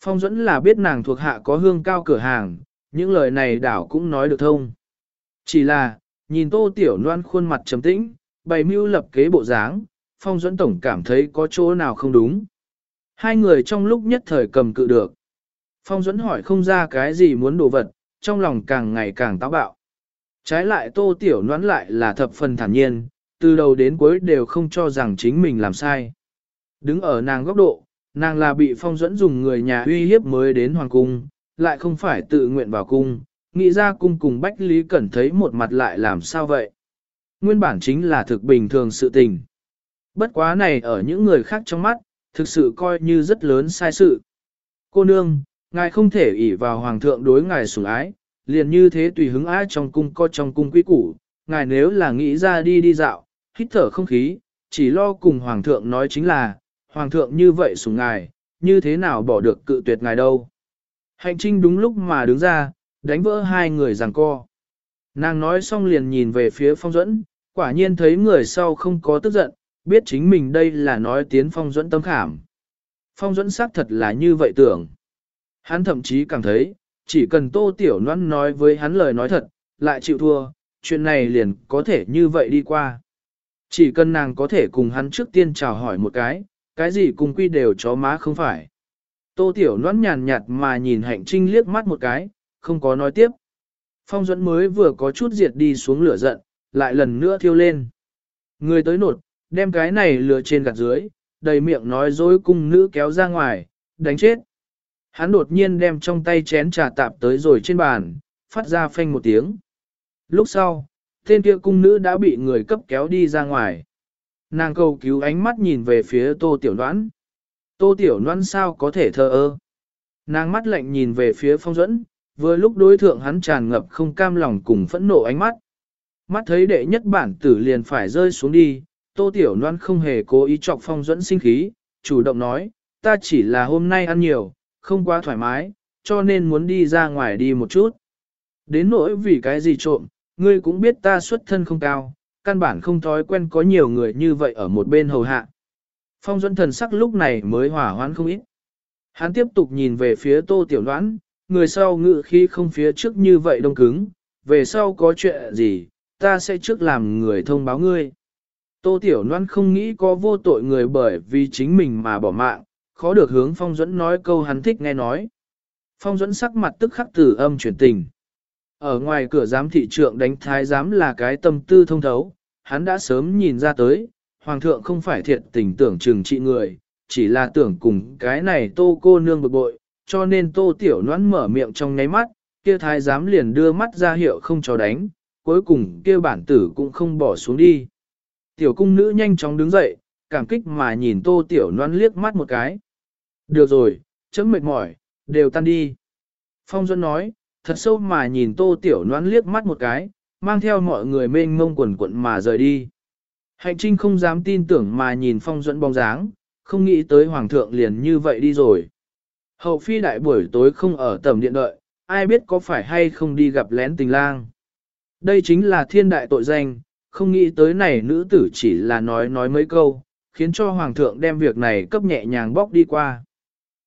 Phong dẫn là biết nàng thuộc hạ có hương cao cửa hàng, những lời này đảo cũng nói được thông. Chỉ là, nhìn tô tiểu loan khuôn mặt trầm tĩnh, bày mưu lập kế bộ dáng, phong dẫn tổng cảm thấy có chỗ nào không đúng. Hai người trong lúc nhất thời cầm cự được. Phong dẫn hỏi không ra cái gì muốn đồ vật, trong lòng càng ngày càng táo bạo. Trái lại tô tiểu noán lại là thập phần thản nhiên, từ đầu đến cuối đều không cho rằng chính mình làm sai. Đứng ở nàng góc độ, nàng là bị phong dẫn dùng người nhà uy hiếp mới đến hoàng cung, lại không phải tự nguyện vào cung, nghĩ ra cung cùng Bách Lý Cẩn thấy một mặt lại làm sao vậy. Nguyên bản chính là thực bình thường sự tình. Bất quá này ở những người khác trong mắt, thực sự coi như rất lớn sai sự. Cô nương, ngài không thể ỷ vào hoàng thượng đối ngài sủng ái, liền như thế tùy hứng ai trong cung co trong cung quý củ, ngài nếu là nghĩ ra đi đi dạo, hít thở không khí, chỉ lo cùng hoàng thượng nói chính là, hoàng thượng như vậy sủng ngài, như thế nào bỏ được cự tuyệt ngài đâu. Hành trinh đúng lúc mà đứng ra, đánh vỡ hai người giằng co. Nàng nói xong liền nhìn về phía phong dẫn, quả nhiên thấy người sau không có tức giận, biết chính mình đây là nói tiến phong dẫn tâm khảm. Phong dẫn xác thật là như vậy tưởng. Hắn thậm chí cảm thấy, chỉ cần tô tiểu noan nói với hắn lời nói thật, lại chịu thua, chuyện này liền có thể như vậy đi qua. Chỉ cần nàng có thể cùng hắn trước tiên chào hỏi một cái, cái gì cùng quy đều chó má không phải. Tô tiểu noan nhàn nhạt mà nhìn hạnh trinh liếc mắt một cái, không có nói tiếp. Phong duẫn mới vừa có chút diệt đi xuống lửa giận, lại lần nữa thiêu lên. Người tới nột, đem cái này lừa trên gạt dưới, đầy miệng nói dối cung nữ kéo ra ngoài, đánh chết. Hắn đột nhiên đem trong tay chén trà tạp tới rồi trên bàn, phát ra phanh một tiếng. Lúc sau, tên kia cung nữ đã bị người cấp kéo đi ra ngoài. Nàng cầu cứu ánh mắt nhìn về phía tô tiểu đoán. Tô tiểu đoán sao có thể thờ ơ. Nàng mắt lạnh nhìn về phía phong dẫn, vừa lúc đối thượng hắn tràn ngập không cam lòng cùng phẫn nộ ánh mắt. Mắt thấy đệ nhất bản tử liền phải rơi xuống đi, tô tiểu đoán không hề cố ý chọc phong dẫn sinh khí, chủ động nói, ta chỉ là hôm nay ăn nhiều, không quá thoải mái, cho nên muốn đi ra ngoài đi một chút. Đến nỗi vì cái gì trộm, ngươi cũng biết ta xuất thân không cao, căn bản không thói quen có nhiều người như vậy ở một bên hầu hạ. Phong Duẫn thần sắc lúc này mới hỏa hoãn không ít. Hắn tiếp tục nhìn về phía tô tiểu đoán, người sau ngự khi không phía trước như vậy đông cứng, về sau có chuyện gì, ta sẽ trước làm người thông báo ngươi. Tô tiểu Loan không nghĩ có vô tội người bởi vì chính mình mà bỏ mạng, khó được hướng phong Duẫn nói câu hắn thích nghe nói. Phong Duẫn sắc mặt tức khắc từ âm chuyển tình. Ở ngoài cửa giám thị trượng đánh thái giám là cái tâm tư thông thấu, hắn đã sớm nhìn ra tới, hoàng thượng không phải thiệt tình tưởng trừng trị người, chỉ là tưởng cùng cái này tô cô nương bực bội, cho nên tô tiểu noãn mở miệng trong nháy mắt, kia thái giám liền đưa mắt ra hiệu không cho đánh, cuối cùng kia bản tử cũng không bỏ xuống đi. Tiểu cung nữ nhanh chóng đứng dậy, cảm kích mà nhìn tô tiểu noãn liếc mắt một cái. Được rồi, chấm mệt mỏi, đều tan đi. Phong Duân nói, thật sâu mà nhìn tô tiểu noan liếc mắt một cái, mang theo mọi người mênh mông quần quận mà rời đi. Hạnh trinh không dám tin tưởng mà nhìn phong Duẫn bóng dáng, không nghĩ tới hoàng thượng liền như vậy đi rồi. Hậu phi đại buổi tối không ở tầm điện đợi, ai biết có phải hay không đi gặp lén tình lang. Đây chính là thiên đại tội danh, không nghĩ tới này nữ tử chỉ là nói nói mấy câu, khiến cho hoàng thượng đem việc này cấp nhẹ nhàng bóc đi qua.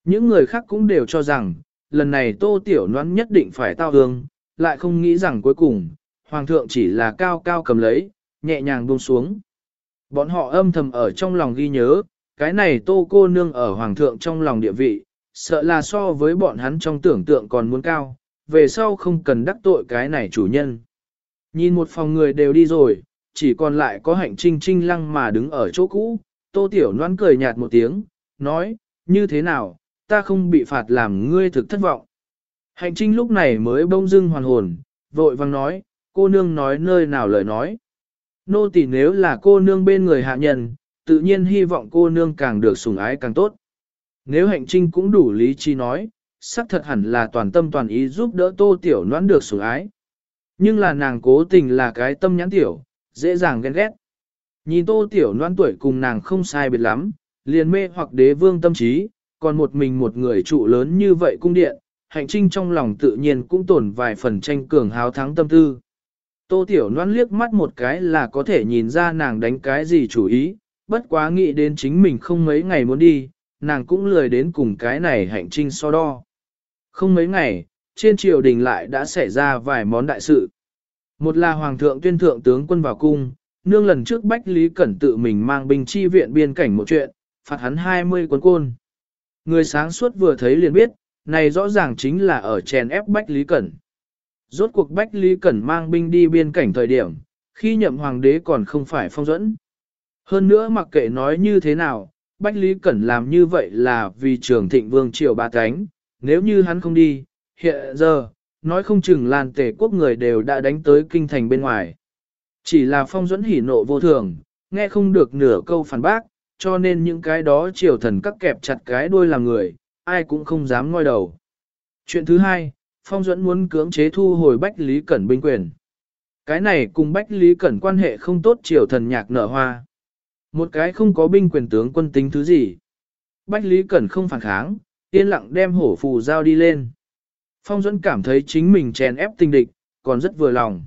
Những người khác cũng đều cho rằng, lần này tô tiểu noãn nhất định phải tao hương, lại không nghĩ rằng cuối cùng, hoàng thượng chỉ là cao cao cầm lấy, nhẹ nhàng buông xuống. Bọn họ âm thầm ở trong lòng ghi nhớ, cái này tô cô nương ở hoàng thượng trong lòng địa vị, sợ là so với bọn hắn trong tưởng tượng còn muốn cao, về sau không cần đắc tội cái này chủ nhân. Nhìn một phòng người đều đi rồi, chỉ còn lại có hạnh trinh trinh lăng mà đứng ở chỗ cũ, tô tiểu noan cười nhạt một tiếng, nói, như thế nào, ta không bị phạt làm ngươi thực thất vọng. Hạnh trinh lúc này mới bông dưng hoàn hồn, vội vang nói, cô nương nói nơi nào lời nói. Nô tỳ nếu là cô nương bên người hạ nhân, tự nhiên hy vọng cô nương càng được sủng ái càng tốt. Nếu hạnh trinh cũng đủ lý trí nói, xác thật hẳn là toàn tâm toàn ý giúp đỡ tô tiểu noãn được sủng ái. Nhưng là nàng cố tình là cái tâm nhãn tiểu, dễ dàng ghen ghét. Nhìn tô tiểu noãn tuổi cùng nàng không sai biệt lắm, liền mê hoặc đế vương tâm trí, còn một mình một người trụ lớn như vậy cung điện, hạnh trinh trong lòng tự nhiên cũng tổn vài phần tranh cường háo thắng tâm tư. Tô Tiểu Loan liếc mắt một cái là có thể nhìn ra nàng đánh cái gì chủ ý, bất quá nghĩ đến chính mình không mấy ngày muốn đi, nàng cũng lười đến cùng cái này hạnh trinh so đo. Không mấy ngày, trên triều đình lại đã xảy ra vài món đại sự. Một là Hoàng thượng tuyên thượng tướng quân vào cung, nương lần trước Bách Lý Cẩn tự mình mang binh chi viện biên cảnh một chuyện, phạt hắn 20 quân côn. Người sáng suốt vừa thấy liền biết, này rõ ràng chính là ở chèn ép Bách Lý Cẩn. Rốt cuộc Bách Lý Cẩn mang binh đi biên cảnh thời điểm, khi nhậm hoàng đế còn không phải phong dẫn. Hơn nữa mặc kệ nói như thế nào, Bách Lý Cẩn làm như vậy là vì trường thịnh vương triều ba cánh, nếu như hắn không đi, hiện giờ, nói không chừng làn tể quốc người đều đã đánh tới kinh thành bên ngoài. Chỉ là phong dẫn hỉ nộ vô thường, nghe không được nửa câu phản bác, cho nên những cái đó triều thần cắt kẹp chặt cái đuôi làm người, ai cũng không dám ngoi đầu. Chuyện thứ hai, Phong Duẫn muốn cưỡng chế thu hồi Bách Lý Cẩn binh quyền. Cái này cùng Bách Lý Cẩn quan hệ không tốt triều thần nhạc nở hoa. Một cái không có binh quyền tướng quân tính thứ gì. Bách Lý Cẩn không phản kháng, yên lặng đem hổ phù giao đi lên. Phong Duẫn cảm thấy chính mình chèn ép tình địch, còn rất vừa lòng.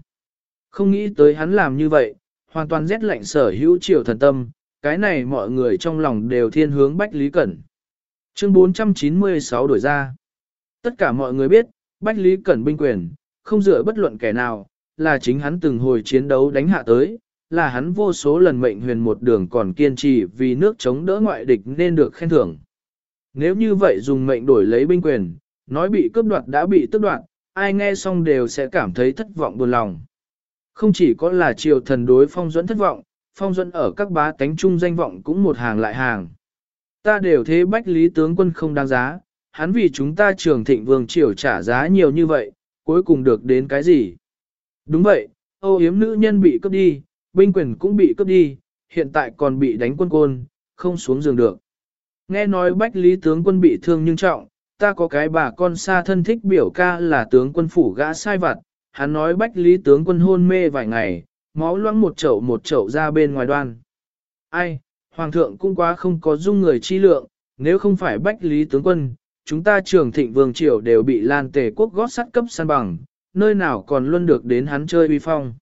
Không nghĩ tới hắn làm như vậy, hoàn toàn rét lạnh sở hữu triều thần tâm, cái này mọi người trong lòng đều thiên hướng Bách Lý Cẩn. Chương 496 đổi ra. Tất cả mọi người biết, Bách Lý Cẩn binh quyền, không dựa bất luận kẻ nào, là chính hắn từng hồi chiến đấu đánh hạ tới, là hắn vô số lần mệnh huyền một đường còn kiên trì vì nước chống đỡ ngoại địch nên được khen thưởng. Nếu như vậy dùng mệnh đổi lấy binh quyền, nói bị cướp đoạt đã bị tước đoạt, ai nghe xong đều sẽ cảm thấy thất vọng buồn lòng. Không chỉ có là triều thần đối phong dẫn thất vọng, phong dẫn ở các bá tánh trung danh vọng cũng một hàng lại hàng. Ta đều thế bách lý tướng quân không đáng giá, hắn vì chúng ta trường thịnh vương triều trả giá nhiều như vậy, cuối cùng được đến cái gì? Đúng vậy, Âu Hiếm nữ nhân bị cướp đi, binh quyền cũng bị cướp đi, hiện tại còn bị đánh quân côn, không xuống giường được. Nghe nói Bách Lý tướng quân bị thương nhưng trọng, ta có cái bà con xa thân thích biểu ca là tướng quân phủ gã sai vặt, hắn nói Bách Lý tướng quân hôn mê vài ngày, máu loãng một chậu một chậu ra bên ngoài đoan. Ai, Hoàng thượng cũng quá không có dung người chi lượng, nếu không phải Bách Lý tướng quân, chúng ta trường thịnh vương triều đều bị lan tề quốc gót sắt cấp san bằng, nơi nào còn luôn được đến hắn chơi uy phong.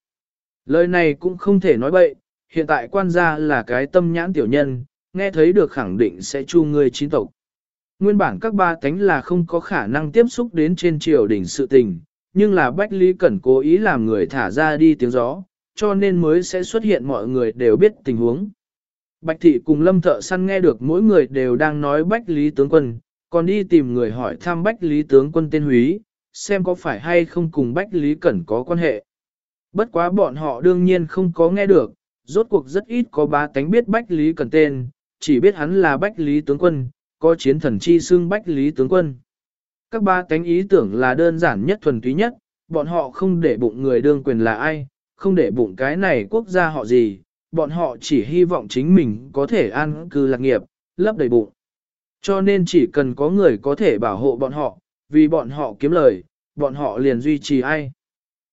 Lời này cũng không thể nói bậy, hiện tại quan gia là cái tâm nhãn tiểu nhân, nghe thấy được khẳng định sẽ chu người chín tộc. Nguyên bản các ba tánh là không có khả năng tiếp xúc đến trên triều đỉnh sự tình, nhưng là Bách Lý Cẩn cố ý làm người thả ra đi tiếng gió, cho nên mới sẽ xuất hiện mọi người đều biết tình huống. Bạch thị cùng lâm thợ săn nghe được mỗi người đều đang nói Bách Lý tướng quân, còn đi tìm người hỏi thăm Bách Lý tướng quân tên húy, xem có phải hay không cùng Bách Lý Cẩn có quan hệ. Bất quá bọn họ đương nhiên không có nghe được, rốt cuộc rất ít có ba tánh biết Bách Lý Cẩn tên, chỉ biết hắn là Bách Lý tướng quân, có chiến thần chi xưng Bách Lý tướng quân. Các ba tánh ý tưởng là đơn giản nhất thuần túy nhất, bọn họ không để bụng người đương quyền là ai, không để bụng cái này quốc gia họ gì, bọn họ chỉ hy vọng chính mình có thể an cư lạc nghiệp, lấp đầy bụng. Cho nên chỉ cần có người có thể bảo hộ bọn họ, vì bọn họ kiếm lời, bọn họ liền duy trì ai.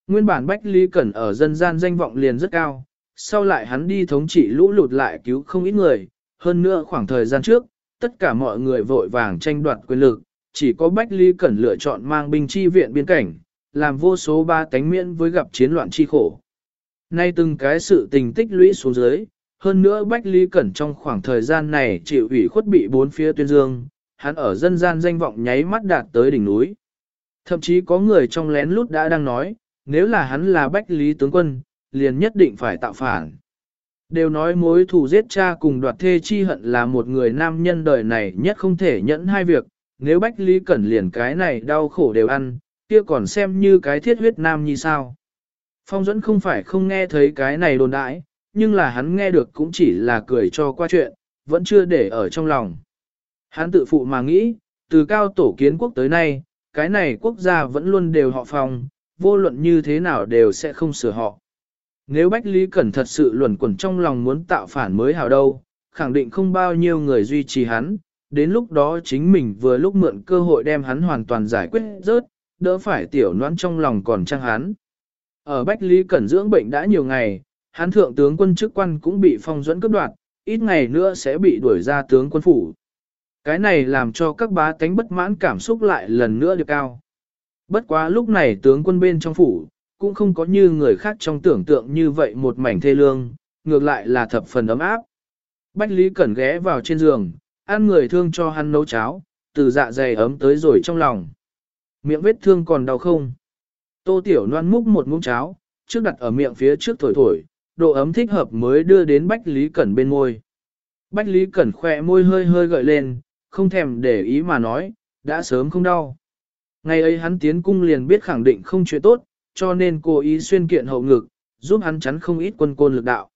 Nguyên bản Bách Lý Cẩn ở dân gian danh vọng liền rất cao, sau lại hắn đi thống trị lũ lụt lại cứu không ít người, hơn nữa khoảng thời gian trước, tất cả mọi người vội vàng tranh đoạt quyền lực, chỉ có Bách Lý Cẩn lựa chọn mang binh chi viện biên cảnh, làm vô số ba tánh miễn với gặp chiến loạn chi khổ. Nay từng cái sự tình tích lũy xuống dưới, hơn nữa Bách Lý Cẩn trong khoảng thời gian này chịu ủy khuất bị bốn phía tuyên dương, hắn ở dân gian danh vọng nháy mắt đạt tới đỉnh núi. Thậm chí có người trong lén lút đã đang nói, nếu là hắn là Bách Lý tướng quân, liền nhất định phải tạo phản. Đều nói mối thù giết cha cùng đoạt thê chi hận là một người nam nhân đời này nhất không thể nhẫn hai việc, nếu Bách Lý Cẩn liền cái này đau khổ đều ăn, kia còn xem như cái thiết huyết nam như sao. Phong dẫn không phải không nghe thấy cái này đồn đãi, nhưng là hắn nghe được cũng chỉ là cười cho qua chuyện, vẫn chưa để ở trong lòng. Hắn tự phụ mà nghĩ, từ cao tổ kiến quốc tới nay, cái này quốc gia vẫn luôn đều họ phong, vô luận như thế nào đều sẽ không sửa họ. Nếu Bách Lý Cẩn thật sự luẩn quẩn trong lòng muốn tạo phản mới hảo đâu, khẳng định không bao nhiêu người duy trì hắn, đến lúc đó chính mình vừa lúc mượn cơ hội đem hắn hoàn toàn giải quyết rớt, đỡ phải tiểu noan trong lòng còn trang hắn. Ở Bách Lý Cẩn dưỡng bệnh đã nhiều ngày, hắn thượng tướng quân chức quan cũng bị phong dẫn cướp đoạt, ít ngày nữa sẽ bị đuổi ra tướng quân phủ. Cái này làm cho các bá tánh bất mãn cảm xúc lại lần nữa được cao. Bất quá lúc này tướng quân bên trong phủ, cũng không có như người khác trong tưởng tượng như vậy một mảnh thê lương, ngược lại là thập phần ấm áp. Bách Lý Cẩn ghé vào trên giường, ăn người thương cho hắn nấu cháo, từ dạ dày ấm tới rồi trong lòng. Miệng vết thương còn đau không? Tô Tiểu Loan múc một muỗng cháo, trước đặt ở miệng phía trước thổi thổi, độ ấm thích hợp mới đưa đến Bách Lý Cẩn bên môi. Bách Lý Cẩn khỏe môi hơi hơi gợi lên, không thèm để ý mà nói, đã sớm không đau. Ngày ấy hắn tiến cung liền biết khẳng định không chuyện tốt, cho nên cố ý xuyên kiện hậu ngực, giúp hắn chắn không ít quân côn lực đạo.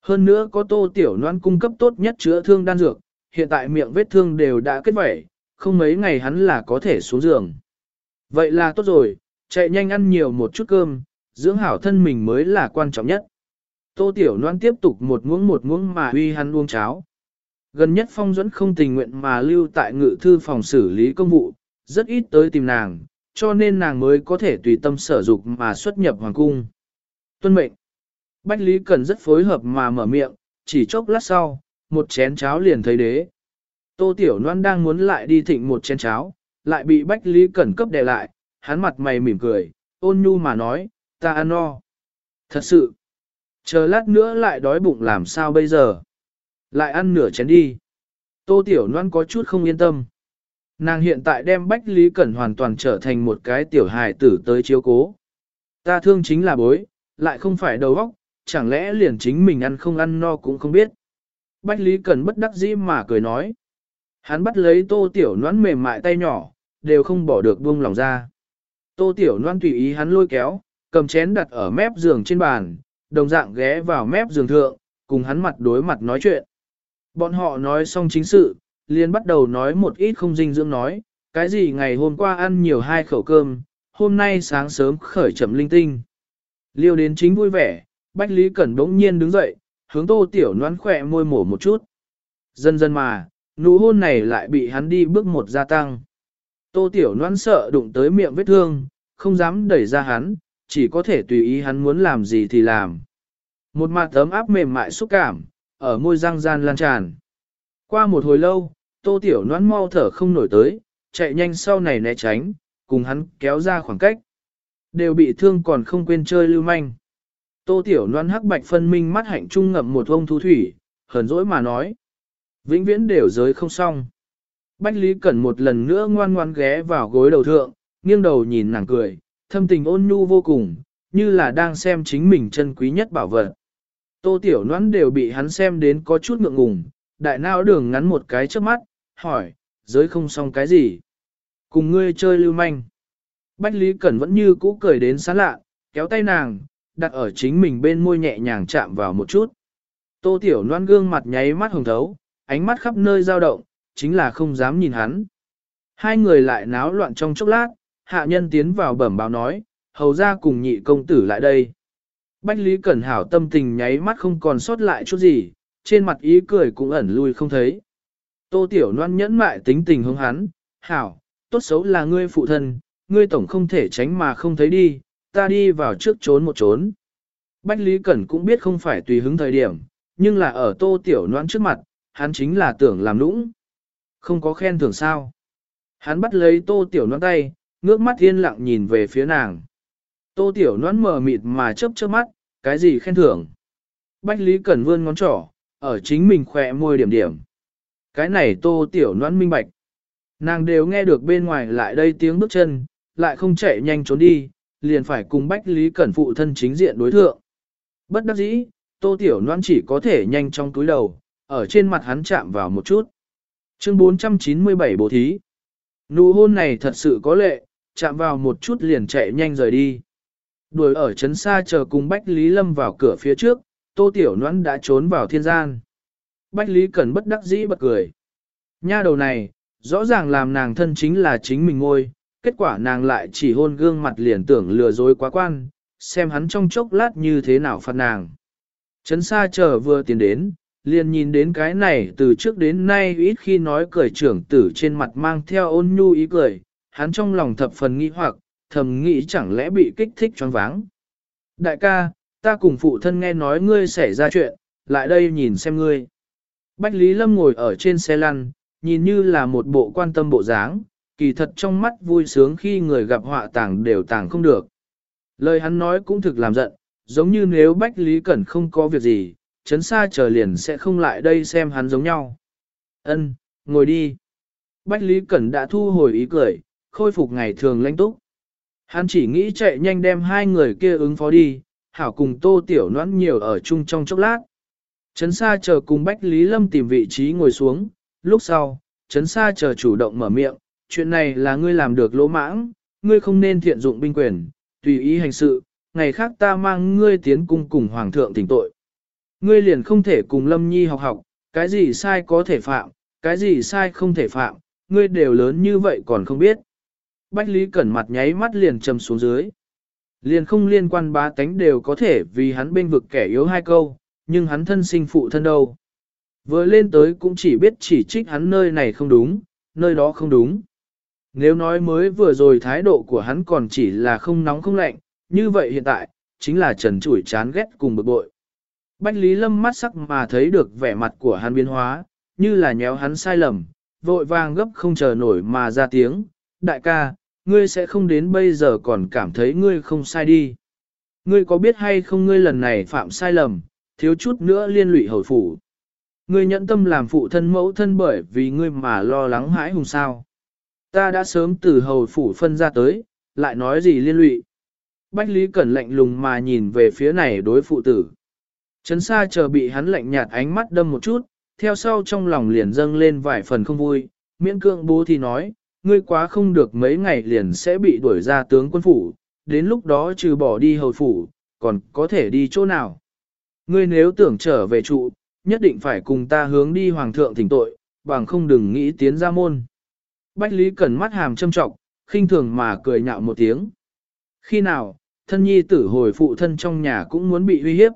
Hơn nữa có tô tiểu noan cung cấp tốt nhất chữa thương đan dược, hiện tại miệng vết thương đều đã kết vẩy, không mấy ngày hắn là có thể xuống giường. Vậy là tốt rồi, chạy nhanh ăn nhiều một chút cơm, dưỡng hảo thân mình mới là quan trọng nhất. Tô Tiểu Loan tiếp tục một muỗng một muỗng mà uy hắn uống cháo. Gần nhất Phong Duẫn không tình nguyện mà lưu tại ngự thư phòng xử lý công vụ, rất ít tới tìm nàng, cho nên nàng mới có thể tùy tâm sở dục mà xuất nhập hoàng cung. Tuân mệnh. Bách Lý Cần rất phối hợp mà mở miệng, chỉ chốc lát sau, một chén cháo liền thấy đế. Tô Tiểu Loan đang muốn lại đi thịnh một chén cháo, lại bị Bách Lý Cẩn cấp đè lại, hắn mặt mày mỉm cười, ôn nhu mà nói, ta ăn no. Thật sự, chờ lát nữa lại đói bụng làm sao bây giờ? Lại ăn nửa chén đi. Tô Tiểu Loan có chút không yên tâm. Nàng hiện tại đem Bách Lý Cẩn hoàn toàn trở thành một cái tiểu hài tử tới chiếu cố. Ta thương chính là bối, lại không phải đầu óc, chẳng lẽ liền chính mình ăn không ăn no cũng không biết. Bách Lý Cẩn bất đắc dĩ mà cười nói. Hắn bắt lấy tô tiểu noãn mềm mại tay nhỏ, đều không bỏ được buông lòng ra. Tô tiểu Loan tùy ý hắn lôi kéo, cầm chén đặt ở mép giường trên bàn, đồng dạng ghé vào mép giường thượng, cùng hắn mặt đối mặt nói chuyện. Bọn họ nói xong chính sự, liền bắt đầu nói một ít không dinh dưỡng nói, Cái gì ngày hôm qua ăn nhiều hai khẩu cơm, hôm nay sáng sớm khởi chậm linh tinh. Liêu đến chính vui vẻ, Bách Lý Cẩn bỗng nhiên đứng dậy, hướng tô tiểu noan khỏe môi mổ một chút. Dần dần mà, nụ hôn này lại bị hắn đi bước một gia tăng. Tô tiểu Loan sợ đụng tới miệng vết thương, không dám đẩy ra hắn, chỉ có thể tùy ý hắn muốn làm gì thì làm. Một mặt ấm áp mềm mại xúc cảm, ở môi răng gian lan tràn. Qua một hồi lâu, tô tiểu Loan mau thở không nổi tới, chạy nhanh sau này né tránh, cùng hắn kéo ra khoảng cách. Đều bị thương còn không quên chơi lưu manh. Tô tiểu Loan hắc bạch phân minh mắt hạnh trung ngậm một ông thu thủy, hờn dỗi mà nói. Vĩnh viễn đều giới không xong. Bách Lý Cẩn một lần nữa ngoan ngoan ghé vào gối đầu thượng, nghiêng đầu nhìn nàng cười, thâm tình ôn nhu vô cùng, như là đang xem chính mình chân quý nhất bảo vật. Tô Tiểu Noãn đều bị hắn xem đến có chút ngượng ngùng, đại não đường ngắn một cái trước mắt, hỏi, giới không xong cái gì? Cùng ngươi chơi lưu manh. Bách Lý Cẩn vẫn như cũ cười đến sán lạ, kéo tay nàng, đặt ở chính mình bên môi nhẹ nhàng chạm vào một chút. Tô Tiểu Loan gương mặt nháy mắt hồng thấu, ánh mắt khắp nơi dao động, chính là không dám nhìn hắn. Hai người lại náo loạn trong chốc lát, hạ nhân tiến vào bẩm báo nói, hầu ra cùng nhị công tử lại đây. Bách Lý Cẩn Hảo tâm tình nháy mắt không còn sót lại chút gì, trên mặt ý cười cũng ẩn lui không thấy. Tô Tiểu Loan nhẫn mại tính tình hướng hắn, Hảo, tốt xấu là ngươi phụ thân, ngươi tổng không thể tránh mà không thấy đi, ta đi vào trước trốn một trốn. Bách Lý Cẩn cũng biết không phải tùy hứng thời điểm, nhưng là ở Tô Tiểu Loan trước mặt, hắn chính là tưởng làm nũng. Không có khen thưởng sao. Hắn bắt lấy Tô Tiểu nón tay, ngước mắt yên lặng nhìn về phía nàng. Tô Tiểu nón mờ mịt mà chớp chớp mắt, cái gì khen thưởng. Bách Lý Cẩn vươn ngón trỏ, ở chính mình khỏe môi điểm điểm. Cái này Tô Tiểu nón minh bạch. Nàng đều nghe được bên ngoài lại đây tiếng bước chân, lại không chạy nhanh trốn đi, liền phải cùng Bách Lý Cẩn phụ thân chính diện đối thượng. Bất đắc dĩ, Tô Tiểu Loan chỉ có thể nhanh trong túi đầu, ở trên mặt hắn chạm vào một chút. Chương 497 bố thí. Nụ hôn này thật sự có lệ, chạm vào một chút liền chạy nhanh rời đi. Đuổi ở trấn xa chờ cùng Bách Lý Lâm vào cửa phía trước, Tô Tiểu Loan đã trốn vào thiên gian. Bách Lý Cẩn bất đắc dĩ bật cười. Nha đầu này, rõ ràng làm nàng thân chính là chính mình ngôi, kết quả nàng lại chỉ hôn gương mặt liền tưởng lừa dối quá quan, xem hắn trong chốc lát như thế nào phạt nàng. Trấn xa chờ vừa tiến đến, liền nhìn đến cái này từ trước đến nay ít khi nói cười trưởng tử trên mặt mang theo ôn nhu ý cười, hắn trong lòng thập phần nghi hoặc, thầm nghĩ chẳng lẽ bị kích thích choáng váng. Đại ca, ta cùng phụ thân nghe nói ngươi xảy ra chuyện, lại đây nhìn xem ngươi. Bách Lý Lâm ngồi ở trên xe lăn, nhìn như là một bộ quan tâm bộ dáng, kỳ thật trong mắt vui sướng khi người gặp họa tàng đều tàng không được. Lời hắn nói cũng thực làm giận, giống như nếu Bách Lý Cẩn không có việc gì, chấn xa chờ liền sẽ không lại đây xem hắn giống nhau. Ân, ngồi đi. Bách Lý Cẩn đã thu hồi ý cười, khôi phục ngày thường lãnh túc. Hắn chỉ nghĩ chạy nhanh đem hai người kia ứng phó đi, hảo cùng tô tiểu noãn nhiều ở chung trong chốc lát. Trấn xa chờ cùng Bách Lý Lâm tìm vị trí ngồi xuống, lúc sau, Trấn xa chờ chủ động mở miệng, chuyện này là ngươi làm được lỗ mãng, ngươi không nên thiện dụng binh quyền, tùy ý hành sự, ngày khác ta mang ngươi tiến cung cùng Hoàng thượng tỉnh tội. Ngươi liền không thể cùng Lâm Nhi học học, cái gì sai có thể phạm, cái gì sai không thể phạm, ngươi đều lớn như vậy còn không biết. Bách Lý Cẩn mặt nháy mắt liền trầm xuống dưới. Liền không liên quan ba tánh đều có thể vì hắn bên vực kẻ yếu hai câu, nhưng hắn thân sinh phụ thân đâu. Vừa lên tới cũng chỉ biết chỉ trích hắn nơi này không đúng, nơi đó không đúng. Nếu nói mới vừa rồi thái độ của hắn còn chỉ là không nóng không lạnh, như vậy hiện tại, chính là trần chủi chán ghét cùng bực bội. Bách Lý Lâm mắt sắc mà thấy được vẻ mặt của hắn biến hóa, như là nhéo hắn sai lầm, vội vàng gấp không chờ nổi mà ra tiếng, đại ca, ngươi sẽ không đến bây giờ còn cảm thấy ngươi không sai đi. Ngươi có biết hay không ngươi lần này phạm sai lầm, thiếu chút nữa liên lụy hồi phủ. Ngươi nhẫn tâm làm phụ thân mẫu thân bởi vì ngươi mà lo lắng hãi hùng sao. Ta đã sớm từ hầu phủ phân ra tới, lại nói gì liên lụy. Bách Lý Cẩn lạnh lùng mà nhìn về phía này đối phụ tử. Trấn xa chờ bị hắn lạnh nhạt ánh mắt đâm một chút, theo sau trong lòng liền dâng lên vài phần không vui, miễn cưỡng bố thì nói, ngươi quá không được mấy ngày liền sẽ bị đuổi ra tướng quân phủ, đến lúc đó trừ bỏ đi hầu phủ, còn có thể đi chỗ nào. Ngươi nếu tưởng trở về trụ, nhất định phải cùng ta hướng đi hoàng thượng thỉnh tội, bằng không đừng nghĩ tiến ra môn. Bách Lý Cẩn mắt hàm châm trọng, khinh thường mà cười nhạo một tiếng. Khi nào, thân nhi tử hồi phụ thân trong nhà cũng muốn bị uy hiếp.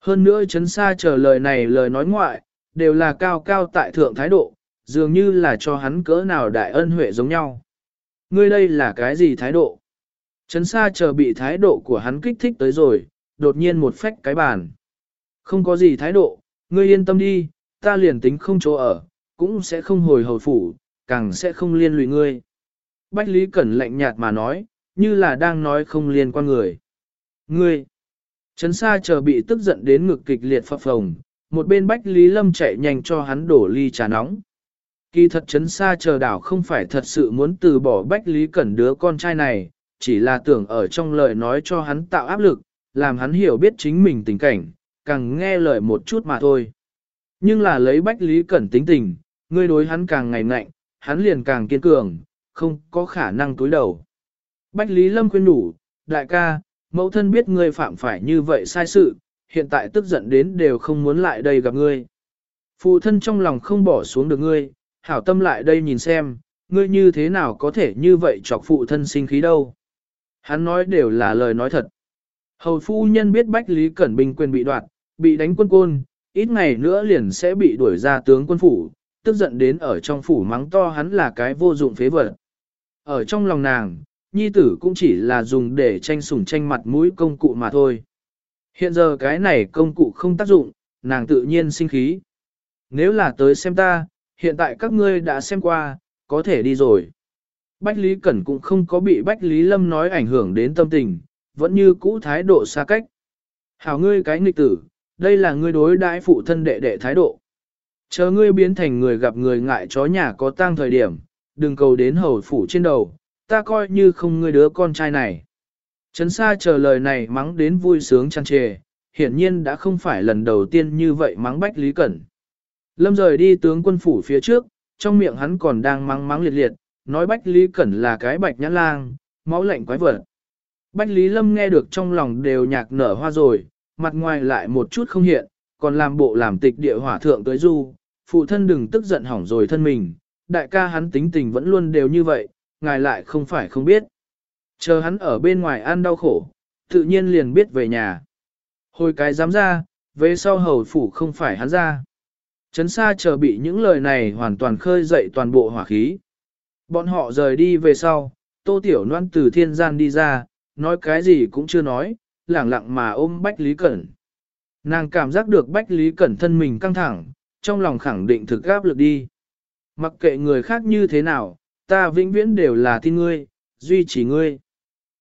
Hơn nữa chấn xa chờ lời này lời nói ngoại, đều là cao cao tại thượng thái độ, dường như là cho hắn cỡ nào đại ân huệ giống nhau. Ngươi đây là cái gì thái độ? Chấn xa chờ bị thái độ của hắn kích thích tới rồi, đột nhiên một phách cái bàn. Không có gì thái độ, ngươi yên tâm đi, ta liền tính không chỗ ở, cũng sẽ không hồi hồi phủ, càng sẽ không liên lụy ngươi. Bách Lý Cẩn lạnh nhạt mà nói, như là đang nói không liên quan người. Ngươi! Trấn Sa chờ bị tức giận đến ngực kịch liệt phập phồng, một bên Bách Lý Lâm chạy nhanh cho hắn đổ ly trà nóng. Kỳ thật Trấn Sa chờ đảo không phải thật sự muốn từ bỏ Bách Lý Cẩn đứa con trai này, chỉ là tưởng ở trong lời nói cho hắn tạo áp lực, làm hắn hiểu biết chính mình tình cảnh, càng nghe lời một chút mà thôi. Nhưng là lấy Bách Lý Cẩn tính tình, ngươi đối hắn càng ngày nạnh, hắn liền càng kiên cường, không có khả năng túi đầu. Bách Lý Lâm khuyên đủ, đại ca, mẫu thân biết ngươi phạm phải như vậy sai sự, hiện tại tức giận đến đều không muốn lại đây gặp ngươi. Phụ thân trong lòng không bỏ xuống được ngươi, hảo tâm lại đây nhìn xem, ngươi như thế nào có thể như vậy chọc phụ thân sinh khí đâu. Hắn nói đều là lời nói thật. Hầu phu nhân biết Bách Lý Cẩn Bình quyền bị đoạt, bị đánh quân côn, ít ngày nữa liền sẽ bị đuổi ra tướng quân phủ, tức giận đến ở trong phủ mắng to hắn là cái vô dụng phế vật. Ở trong lòng nàng, nhi tử cũng chỉ là dùng để tranh sủng tranh mặt mũi công cụ mà thôi. Hiện giờ cái này công cụ không tác dụng, nàng tự nhiên sinh khí. Nếu là tới xem ta, hiện tại các ngươi đã xem qua, có thể đi rồi. Bách Lý Cẩn cũng không có bị Bách Lý Lâm nói ảnh hưởng đến tâm tình, vẫn như cũ thái độ xa cách. Hảo ngươi cái nghịch tử, đây là ngươi đối đãi phụ thân đệ đệ thái độ. Chờ ngươi biến thành người gặp người ngại chó nhà có tang thời điểm, đừng cầu đến hầu phủ trên đầu, ta coi như không ngươi đứa con trai này. Trấn Sa chờ lời này mắng đến vui sướng chăn trề, hiển nhiên đã không phải lần đầu tiên như vậy mắng Bách Lý Cẩn. Lâm rời đi tướng quân phủ phía trước, trong miệng hắn còn đang mắng mắng liệt liệt, nói Bách Lý Cẩn là cái bạch nhãn lang, máu lạnh quái vật. Bách Lý Lâm nghe được trong lòng đều nhạc nở hoa rồi, mặt ngoài lại một chút không hiện, còn làm bộ làm tịch địa hỏa thượng tới du, phụ thân đừng tức giận hỏng rồi thân mình, đại ca hắn tính tình vẫn luôn đều như vậy, ngài lại không phải không biết. Chờ hắn ở bên ngoài ăn đau khổ, tự nhiên liền biết về nhà. Hồi cái dám ra, về sau hầu phủ không phải hắn ra. Trấn xa chờ bị những lời này hoàn toàn khơi dậy toàn bộ hỏa khí. Bọn họ rời đi về sau, tô tiểu noan từ thiên gian đi ra, nói cái gì cũng chưa nói, lẳng lặng mà ôm Bách Lý Cẩn. Nàng cảm giác được Bách Lý Cẩn thân mình căng thẳng, trong lòng khẳng định thực gáp lực đi. Mặc kệ người khác như thế nào, ta vĩnh viễn đều là tin ngươi, duy trì ngươi.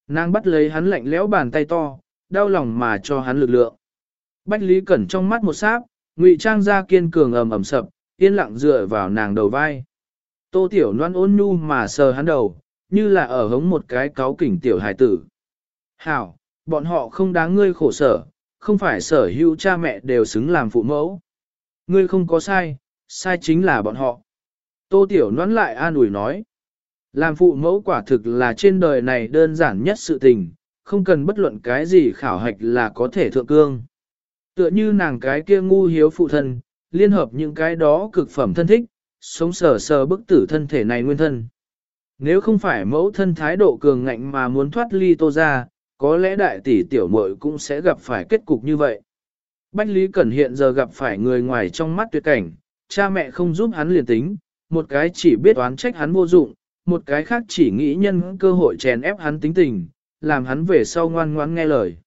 Nàng bắt lấy hắn lạnh lẽo bàn tay to, đau lòng mà cho hắn lực lượng. Bách Lý Cẩn trong mắt một sáp, ngụy trang ra kiên cường ầm ầm sập, yên lặng dựa vào nàng đầu vai. Tô Tiểu Loan ôn nhu mà sờ hắn đầu, như là ở hống một cái cáo kỉnh tiểu hài tử. Hảo, bọn họ không đáng ngươi khổ sở, không phải sở hữu cha mẹ đều xứng làm phụ mẫu. Ngươi không có sai, sai chính là bọn họ. Tô Tiểu Loan lại an ủi nói. Làm phụ mẫu quả thực là trên đời này đơn giản nhất sự tình, không cần bất luận cái gì khảo hạch là có thể thượng cương. Tựa như nàng cái kia ngu hiếu phụ thân, liên hợp những cái đó cực phẩm thân thích, sống sờ sờ bức tử thân thể này nguyên thân. Nếu không phải mẫu thân thái độ cường ngạnh mà muốn thoát ly tô ra, có lẽ đại tỷ tiểu muội cũng sẽ gặp phải kết cục như vậy. Bách Lý Cẩn hiện giờ gặp phải người ngoài trong mắt tuyệt cảnh, cha mẹ không giúp hắn liền tính, một cái chỉ biết oán trách hắn vô dụng, một cái khác chỉ nghĩ nhân cơ hội chèn ép hắn tính tình, làm hắn về sau ngoan ngoãn nghe lời.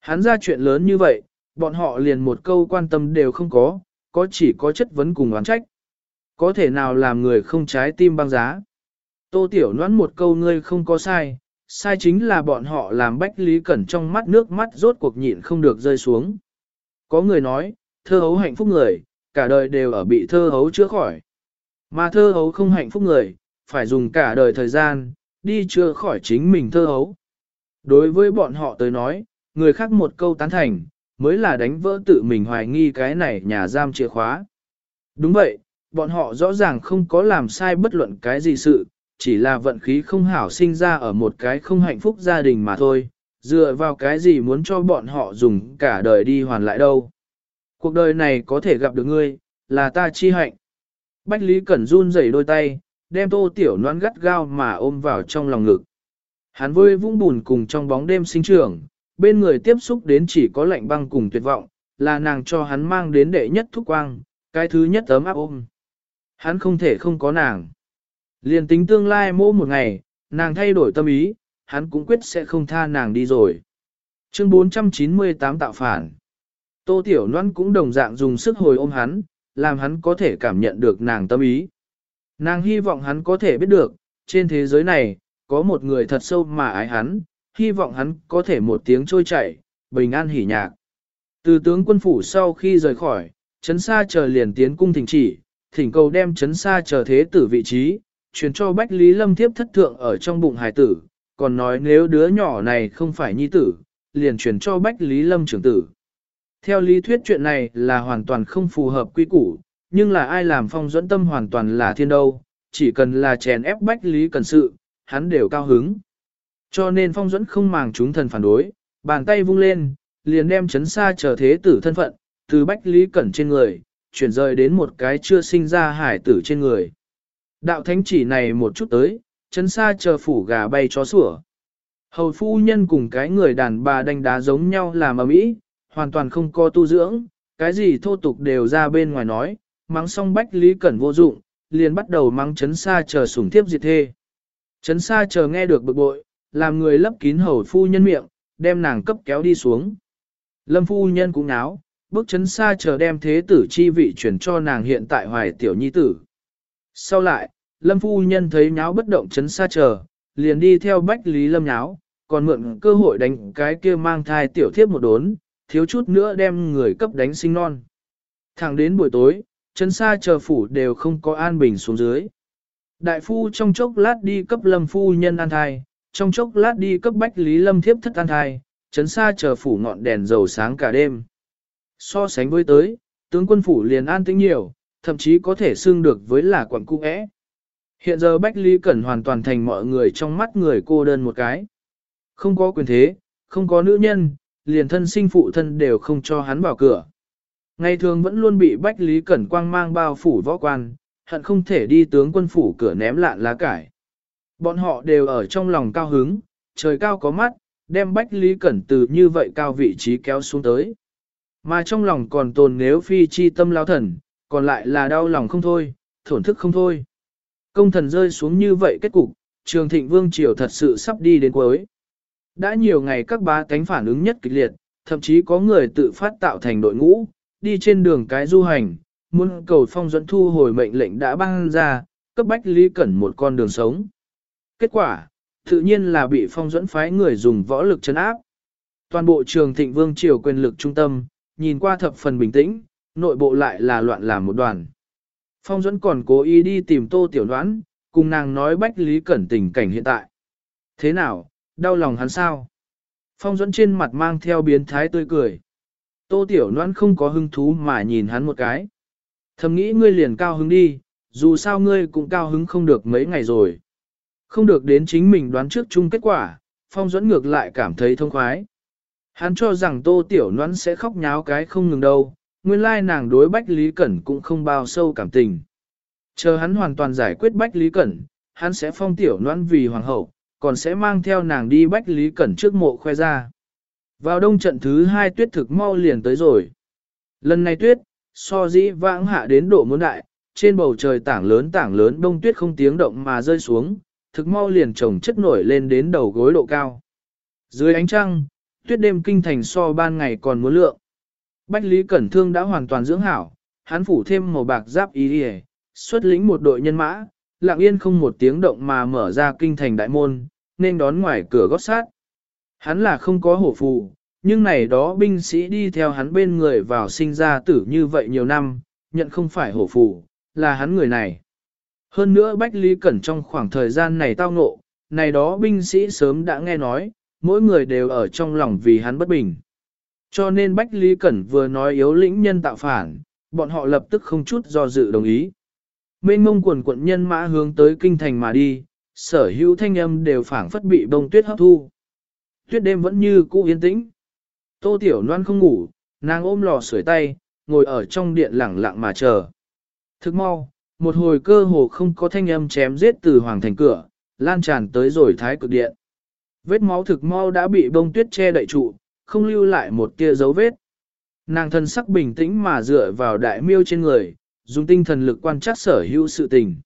Hắn ra chuyện lớn như vậy, bọn họ liền một câu quan tâm đều không có, có chỉ có chất vấn cùng oán trách. Có thể nào làm người không trái tim băng giá. Tô Tiểu noãn một câu ngươi không có sai, sai chính là bọn họ làm Bách Lý Cẩn trong mắt nước mắt rốt cuộc nhịn không được rơi xuống. Có người nói, thơ hấu hạnh phúc người, cả đời đều ở bị thơ hấu chữa khỏi. Mà thơ hấu không hạnh phúc người, phải dùng cả đời thời gian, đi chưa khỏi chính mình thơ hấu. Đối với bọn họ tới nói, người khác một câu tán thành, mới là đánh vỡ tự mình hoài nghi cái này nhà giam chìa khóa. Đúng vậy, bọn họ rõ ràng không có làm sai bất luận cái gì sự, chỉ là vận khí không hảo sinh ra ở một cái không hạnh phúc gia đình mà thôi, dựa vào cái gì muốn cho bọn họ dùng cả đời đi hoàn lại đâu. Cuộc đời này có thể gặp được ngươi, là ta chi hạnh. Bách Lý Cẩn run rẩy đôi tay, đem tô tiểu noan gắt gao mà ôm vào trong lòng ngực. Hắn vơi vũng bùn cùng trong bóng đêm sinh trưởng, bên người tiếp xúc đến chỉ có lạnh băng cùng tuyệt vọng, là nàng cho hắn mang đến đệ nhất thúc quang, cái thứ nhất ấm áp ôm. Hắn không thể không có nàng. Liền tính tương lai mỗi một ngày, nàng thay đổi tâm ý, hắn cũng quyết sẽ không tha nàng đi rồi. Chương 498 tạo phản. Tô Tiểu Loan cũng đồng dạng dùng sức hồi ôm hắn, làm hắn có thể cảm nhận được nàng tâm ý. Nàng hy vọng hắn có thể biết được, trên thế giới này, có một người thật sâu mà ái hắn, hy vọng hắn có thể một tiếng trôi chảy, bình an hỉ nhạc. Từ tướng quân phủ sau khi rời khỏi, chấn xa chờ liền tiến cung thỉnh chỉ, thỉnh cầu đem chấn xa chờ thế tử vị trí, truyền cho Bách Lý Lâm tiếp thất thượng ở trong bụng hải tử, còn nói nếu đứa nhỏ này không phải nhi tử, liền truyền cho Bách Lý Lâm trưởng tử. Theo lý thuyết chuyện này là hoàn toàn không phù hợp quy củ, nhưng là ai làm phong dẫn tâm hoàn toàn là thiên đâu, chỉ cần là chèn ép Bách Lý cần sự, hắn đều cao hứng. Cho nên phong dẫn không màng chúng thần phản đối, bàn tay vung lên, liền đem chấn xa trở thế tử thân phận, từ Bách Lý Cẩn trên người, chuyển rời đến một cái chưa sinh ra hải tử trên người. Đạo thánh chỉ này một chút tới, chấn xa chờ phủ gà bay chó sủa. Hầu phu nhân cùng cái người đàn bà đánh đá giống nhau làm ở mỹ, hoàn toàn không có tu dưỡng, cái gì thô tục đều ra bên ngoài nói, mắng xong Bách Lý Cẩn vô dụng, liền bắt đầu mắng chấn xa chờ sủng thiếp diệt thê. Chấn xa chờ nghe được bực bội, làm người lấp kín hầu phu nhân miệng, đem nàng cấp kéo đi xuống. Lâm phu nhân cũng náo, bước chấn xa chờ đem thế tử chi vị chuyển cho nàng hiện tại hoài tiểu nhi tử. Sau lại, Lâm phu nhân thấy nháo bất động chấn xa chờ, liền đi theo Bách Lý Lâm nháo, còn mượn cơ hội đánh cái kia mang thai tiểu thiếp một đốn, thiếu chút nữa đem người cấp đánh sinh non. Thẳng đến buổi tối, chấn xa chờ phủ đều không có an bình xuống dưới. Đại phu trong chốc lát đi cấp lâm phu nhân an thai, trong chốc lát đi cấp bách lý lâm thiếp thất an thai, chấn xa chờ phủ ngọn đèn dầu sáng cả đêm. So sánh với tới, tướng quân phủ liền an tĩnh nhiều, thậm chí có thể xưng được với là quận cung ẽ. Hiện giờ Bách Lý Cẩn hoàn toàn thành mọi người trong mắt người cô đơn một cái. Không có quyền thế, không có nữ nhân, liền thân sinh phụ thân đều không cho hắn vào cửa. Ngày thường vẫn luôn bị Bách Lý Cẩn quang mang bao phủ võ quan, hận không thể đi tướng quân phủ cửa ném lạn lá cải. Bọn họ đều ở trong lòng cao hứng, trời cao có mắt, đem Bách Lý Cẩn từ như vậy cao vị trí kéo xuống tới. Mà trong lòng còn tồn nếu phi chi tâm lao thần, còn lại là đau lòng không thôi, thổn thức không thôi. Công thần rơi xuống như vậy kết cục, trường thịnh vương triều thật sự sắp đi đến cuối. Đã nhiều ngày các bá cánh phản ứng nhất kịch liệt, thậm chí có người tự phát tạo thành đội ngũ, đi trên đường cái du hành, muốn cầu phong dẫn thu hồi mệnh lệnh đã ban ra, cấp bách Lý Cẩn một con đường sống. Kết quả, tự nhiên là bị phong dẫn phái người dùng võ lực chấn áp. Toàn bộ trường thịnh vương triều quyền lực trung tâm, nhìn qua thập phần bình tĩnh, nội bộ lại là loạn làm một đoàn. Phong dẫn còn cố ý đi tìm tô tiểu đoán, cùng nàng nói bách Lý Cẩn tình cảnh hiện tại. Thế nào, đau lòng hắn sao? Phong dẫn trên mặt mang theo biến thái tươi cười. Tô tiểu Loan không có hứng thú mà nhìn hắn một cái. Thầm nghĩ ngươi liền cao hứng đi, dù sao ngươi cũng cao hứng không được mấy ngày rồi. Không được đến chính mình đoán trước chung kết quả, Phong Duẫn ngược lại cảm thấy thông khoái. Hắn cho rằng tô tiểu Loan sẽ khóc nháo cái không ngừng đâu, nguyên lai nàng đối Bách Lý Cẩn cũng không bao sâu cảm tình. Chờ hắn hoàn toàn giải quyết Bách Lý Cẩn, hắn sẽ phong tiểu Loan vì hoàng hậu, còn sẽ mang theo nàng đi Bách Lý Cẩn trước mộ khoe ra. Vào đông trận thứ hai tuyết thực mau liền tới rồi. Lần này tuyết, so dĩ vãng hạ đến độ muốn đại, trên bầu trời tảng lớn tảng lớn đông tuyết không tiếng động mà rơi xuống, thực mau liền trồng chất nổi lên đến đầu gối độ cao. Dưới ánh trăng, tuyết đêm kinh thành so ban ngày còn muốn lượng. Bách Lý Cẩn Thương đã hoàn toàn dưỡng hảo, hắn phủ thêm màu bạc giáp ý đi xuất lĩnh một đội nhân mã, lặng yên không một tiếng động mà mở ra kinh thành đại môn, nên đón ngoài cửa gót sát. Hắn là không có hổ phù, nhưng này đó binh sĩ đi theo hắn bên người vào sinh ra tử như vậy nhiều năm, nhận không phải hổ phù, là hắn người này. Hơn nữa Bách Lý Cẩn trong khoảng thời gian này tao ngộ, này đó binh sĩ sớm đã nghe nói, mỗi người đều ở trong lòng vì hắn bất bình. Cho nên Bách Lý Cẩn vừa nói yếu lĩnh nhân tạo phản, bọn họ lập tức không chút do dự đồng ý. Mênh mông quần quận nhân mã hướng tới kinh thành mà đi, sở hữu thanh âm đều phảng phất bị bông tuyết hấp thu. Tuyết đêm vẫn như cũ yên tĩnh. Tô Tiểu Loan không ngủ, nàng ôm lò sưởi tay, ngồi ở trong điện lẳng lặng mà chờ. Thức mau, một hồi cơ hồ không có thanh âm chém giết từ hoàng thành cửa, lan tràn tới rồi thái cực điện. Vết máu thực mau đã bị bông tuyết che đậy trụ, không lưu lại một tia dấu vết. Nàng thân sắc bình tĩnh mà dựa vào đại miêu trên người, dùng tinh thần lực quan trắc sở hữu sự tình.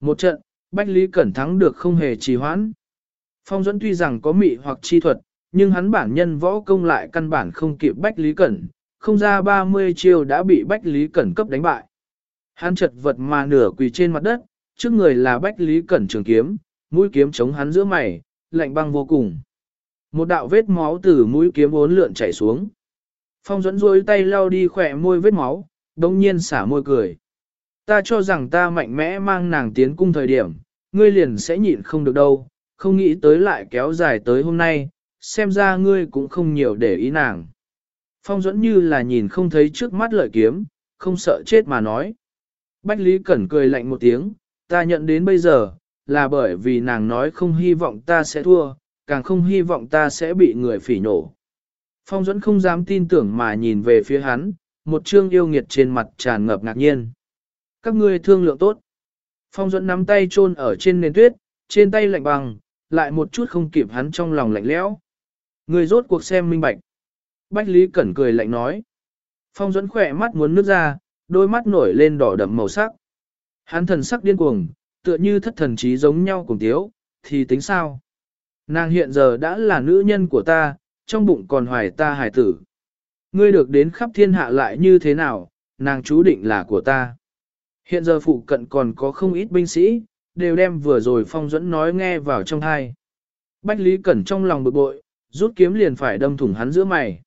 Một trận, Bách Lý Cẩn thắng được không hề trì hoãn. Phong Duẫn tuy rằng có mị hoặc chi thuật, nhưng hắn bản nhân võ công lại căn bản không kịp Bách Lý Cẩn, không ra 30 chiêu đã bị Bách Lý Cẩn cấp đánh bại. Hắn chật vật mà nửa quỳ trên mặt đất, trước người là Bách Lý Cẩn trường kiếm, mũi kiếm chống hắn giữa mày, lạnh băng vô cùng. Một đạo vết máu từ mũi kiếm bốn lượn chảy xuống. Phong Duẫn rôi tay lau đi khỏe môi vết máu, đồng nhiên xả môi cười. Ta cho rằng ta mạnh mẽ mang nàng tiến cung thời điểm, ngươi liền sẽ nhịn không được đâu, không nghĩ tới lại kéo dài tới hôm nay, xem ra ngươi cũng không nhiều để ý nàng. Phong dẫn như là nhìn không thấy trước mắt lợi kiếm, không sợ chết mà nói. Bách Lý Cẩn cười lạnh một tiếng, ta nhận đến bây giờ, là bởi vì nàng nói không hy vọng ta sẽ thua, càng không hy vọng ta sẽ bị người phỉ nổ. Phong dẫn không dám tin tưởng mà nhìn về phía hắn, một trương yêu nghiệt trên mặt tràn ngập ngạc nhiên. Các ngươi thương lượng tốt. Phong dẫn nắm tay chôn ở trên nền tuyết, trên tay lạnh bằng, lại một chút không kịp hắn trong lòng lạnh lẽo. Người rốt cuộc xem minh bạch. Bách Lý Cẩn cười lạnh nói. Phong dẫn khỏe mắt muốn nước ra, đôi mắt nổi lên đỏ đậm màu sắc. Hắn thần sắc điên cuồng, tựa như thất thần trí giống nhau cùng tiếu, thì tính sao? Nàng hiện giờ đã là nữ nhân của ta, trong bụng còn hoài ta hài tử. Ngươi được đến khắp thiên hạ lại như thế nào, nàng chú định là của ta. Hiện giờ phụ cận còn có không ít binh sĩ, đều đem vừa rồi phong dẫn nói nghe vào trong thai. Bách Lý Cẩn trong lòng bực bội, rút kiếm liền phải đâm thủng hắn giữa mày.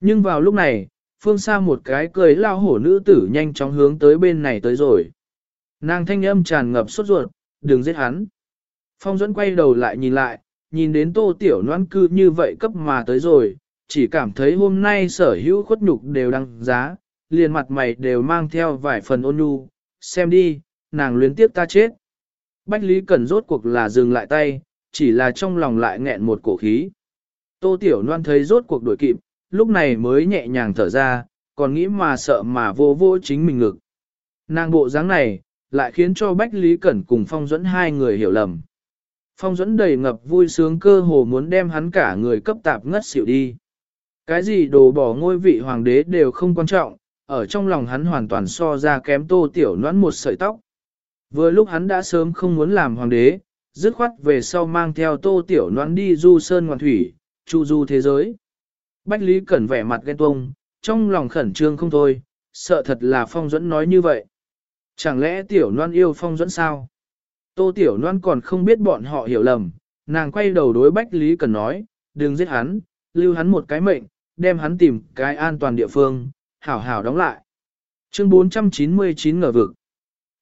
Nhưng vào lúc này, phương xa một cái cười lao hổ nữ tử nhanh chóng hướng tới bên này tới rồi. Nàng thanh âm tràn ngập sốt ruột, đừng giết hắn. Phong dẫn quay đầu lại nhìn lại, nhìn đến tô tiểu noan cư như vậy cấp mà tới rồi, chỉ cảm thấy hôm nay sở hữu khuất nhục đều đăng giá, liền mặt mày đều mang theo vài phần ôn nhu, xem đi, nàng luyến tiếp ta chết. Bách Lý Cẩn rốt cuộc là dừng lại tay, chỉ là trong lòng lại nghẹn một cổ khí. Tô Tiểu Loan thấy rốt cuộc đổi kịp, lúc này mới nhẹ nhàng thở ra, còn nghĩ mà sợ mà vô vô chính mình ngực. Nàng bộ dáng này, lại khiến cho Bách Lý Cẩn cùng Phong Duẫn hai người hiểu lầm. Phong Duẫn đầy ngập vui sướng cơ hồ muốn đem hắn cả người cấp tạp ngất xỉu đi. Cái gì đồ bỏ ngôi vị hoàng đế đều không quan trọng, ở trong lòng hắn hoàn toàn so ra kém tô tiểu noãn một sợi tóc. Vừa lúc hắn đã sớm không muốn làm hoàng đế, dứt khoát về sau mang theo tô tiểu noãn đi du sơn ngoạn thủy, chu du thế giới. Bách Lý Cẩn vẻ mặt ghen tuông, trong lòng khẩn trương không thôi, sợ thật là Phong Duẫn nói như vậy. Chẳng lẽ tiểu noan yêu Phong Duẫn sao? Tô tiểu noan còn không biết bọn họ hiểu lầm, nàng quay đầu đối Bách Lý Cẩn nói, đừng giết hắn, lưu hắn một cái mệnh, đem hắn tìm cái an toàn địa phương, hảo hảo đóng lại. Chương 499 ngờ vực.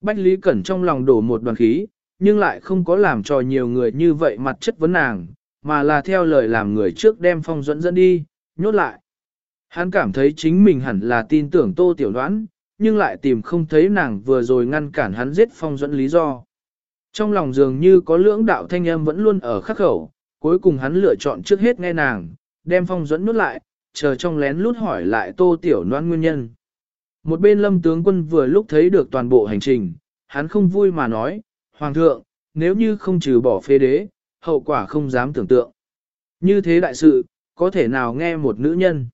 Bách Lý Cẩn trong lòng đổ một đoàn khí, nhưng lại không có làm cho nhiều người như vậy mặt chất vấn nàng, mà là theo lời làm người trước đem phong dẫn dẫn đi, nhốt lại. Hắn cảm thấy chính mình hẳn là tin tưởng tô tiểu đoán, nhưng lại tìm không thấy nàng vừa rồi ngăn cản hắn giết phong dẫn lý do. Trong lòng dường như có lưỡng đạo thanh âm vẫn luôn ở khắc khẩu, cuối cùng hắn lựa chọn trước hết nghe nàng, đem phong dẫn nhốt lại, chờ trong lén lút hỏi lại tô tiểu đoán nguyên nhân. Một bên lâm tướng quân vừa lúc thấy được toàn bộ hành trình, hắn không vui mà nói, Hoàng thượng, nếu như không trừ bỏ phế đế, hậu quả không dám tưởng tượng. Như thế đại sự, có thể nào nghe một nữ nhân.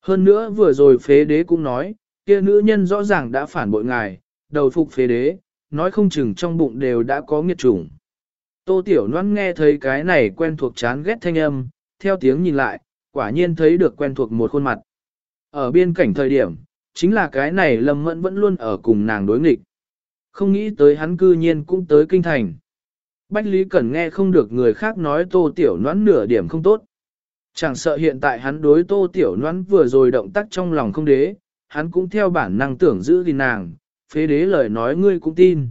Hơn nữa vừa rồi phế đế cũng nói, kia nữ nhân rõ ràng đã phản bội ngài, đầu phục phế đế, nói không chừng trong bụng đều đã có nghiệt chủng. Tô Tiểu Loan nghe thấy cái này quen thuộc chán ghét thanh âm, theo tiếng nhìn lại, quả nhiên thấy được quen thuộc một khuôn mặt. Ở biên cảnh thời điểm, chính là cái này Lâm Mẫn vẫn luôn ở cùng nàng đối nghịch. Không nghĩ tới hắn cư nhiên cũng tới kinh thành. Bách Lý Cẩn nghe không được người khác nói tô tiểu noãn nửa điểm không tốt. Chẳng sợ hiện tại hắn đối tô tiểu noãn vừa rồi động tác trong lòng không đế, hắn cũng theo bản năng tưởng giữ gìn nàng, phế đế lời nói ngươi cũng tin.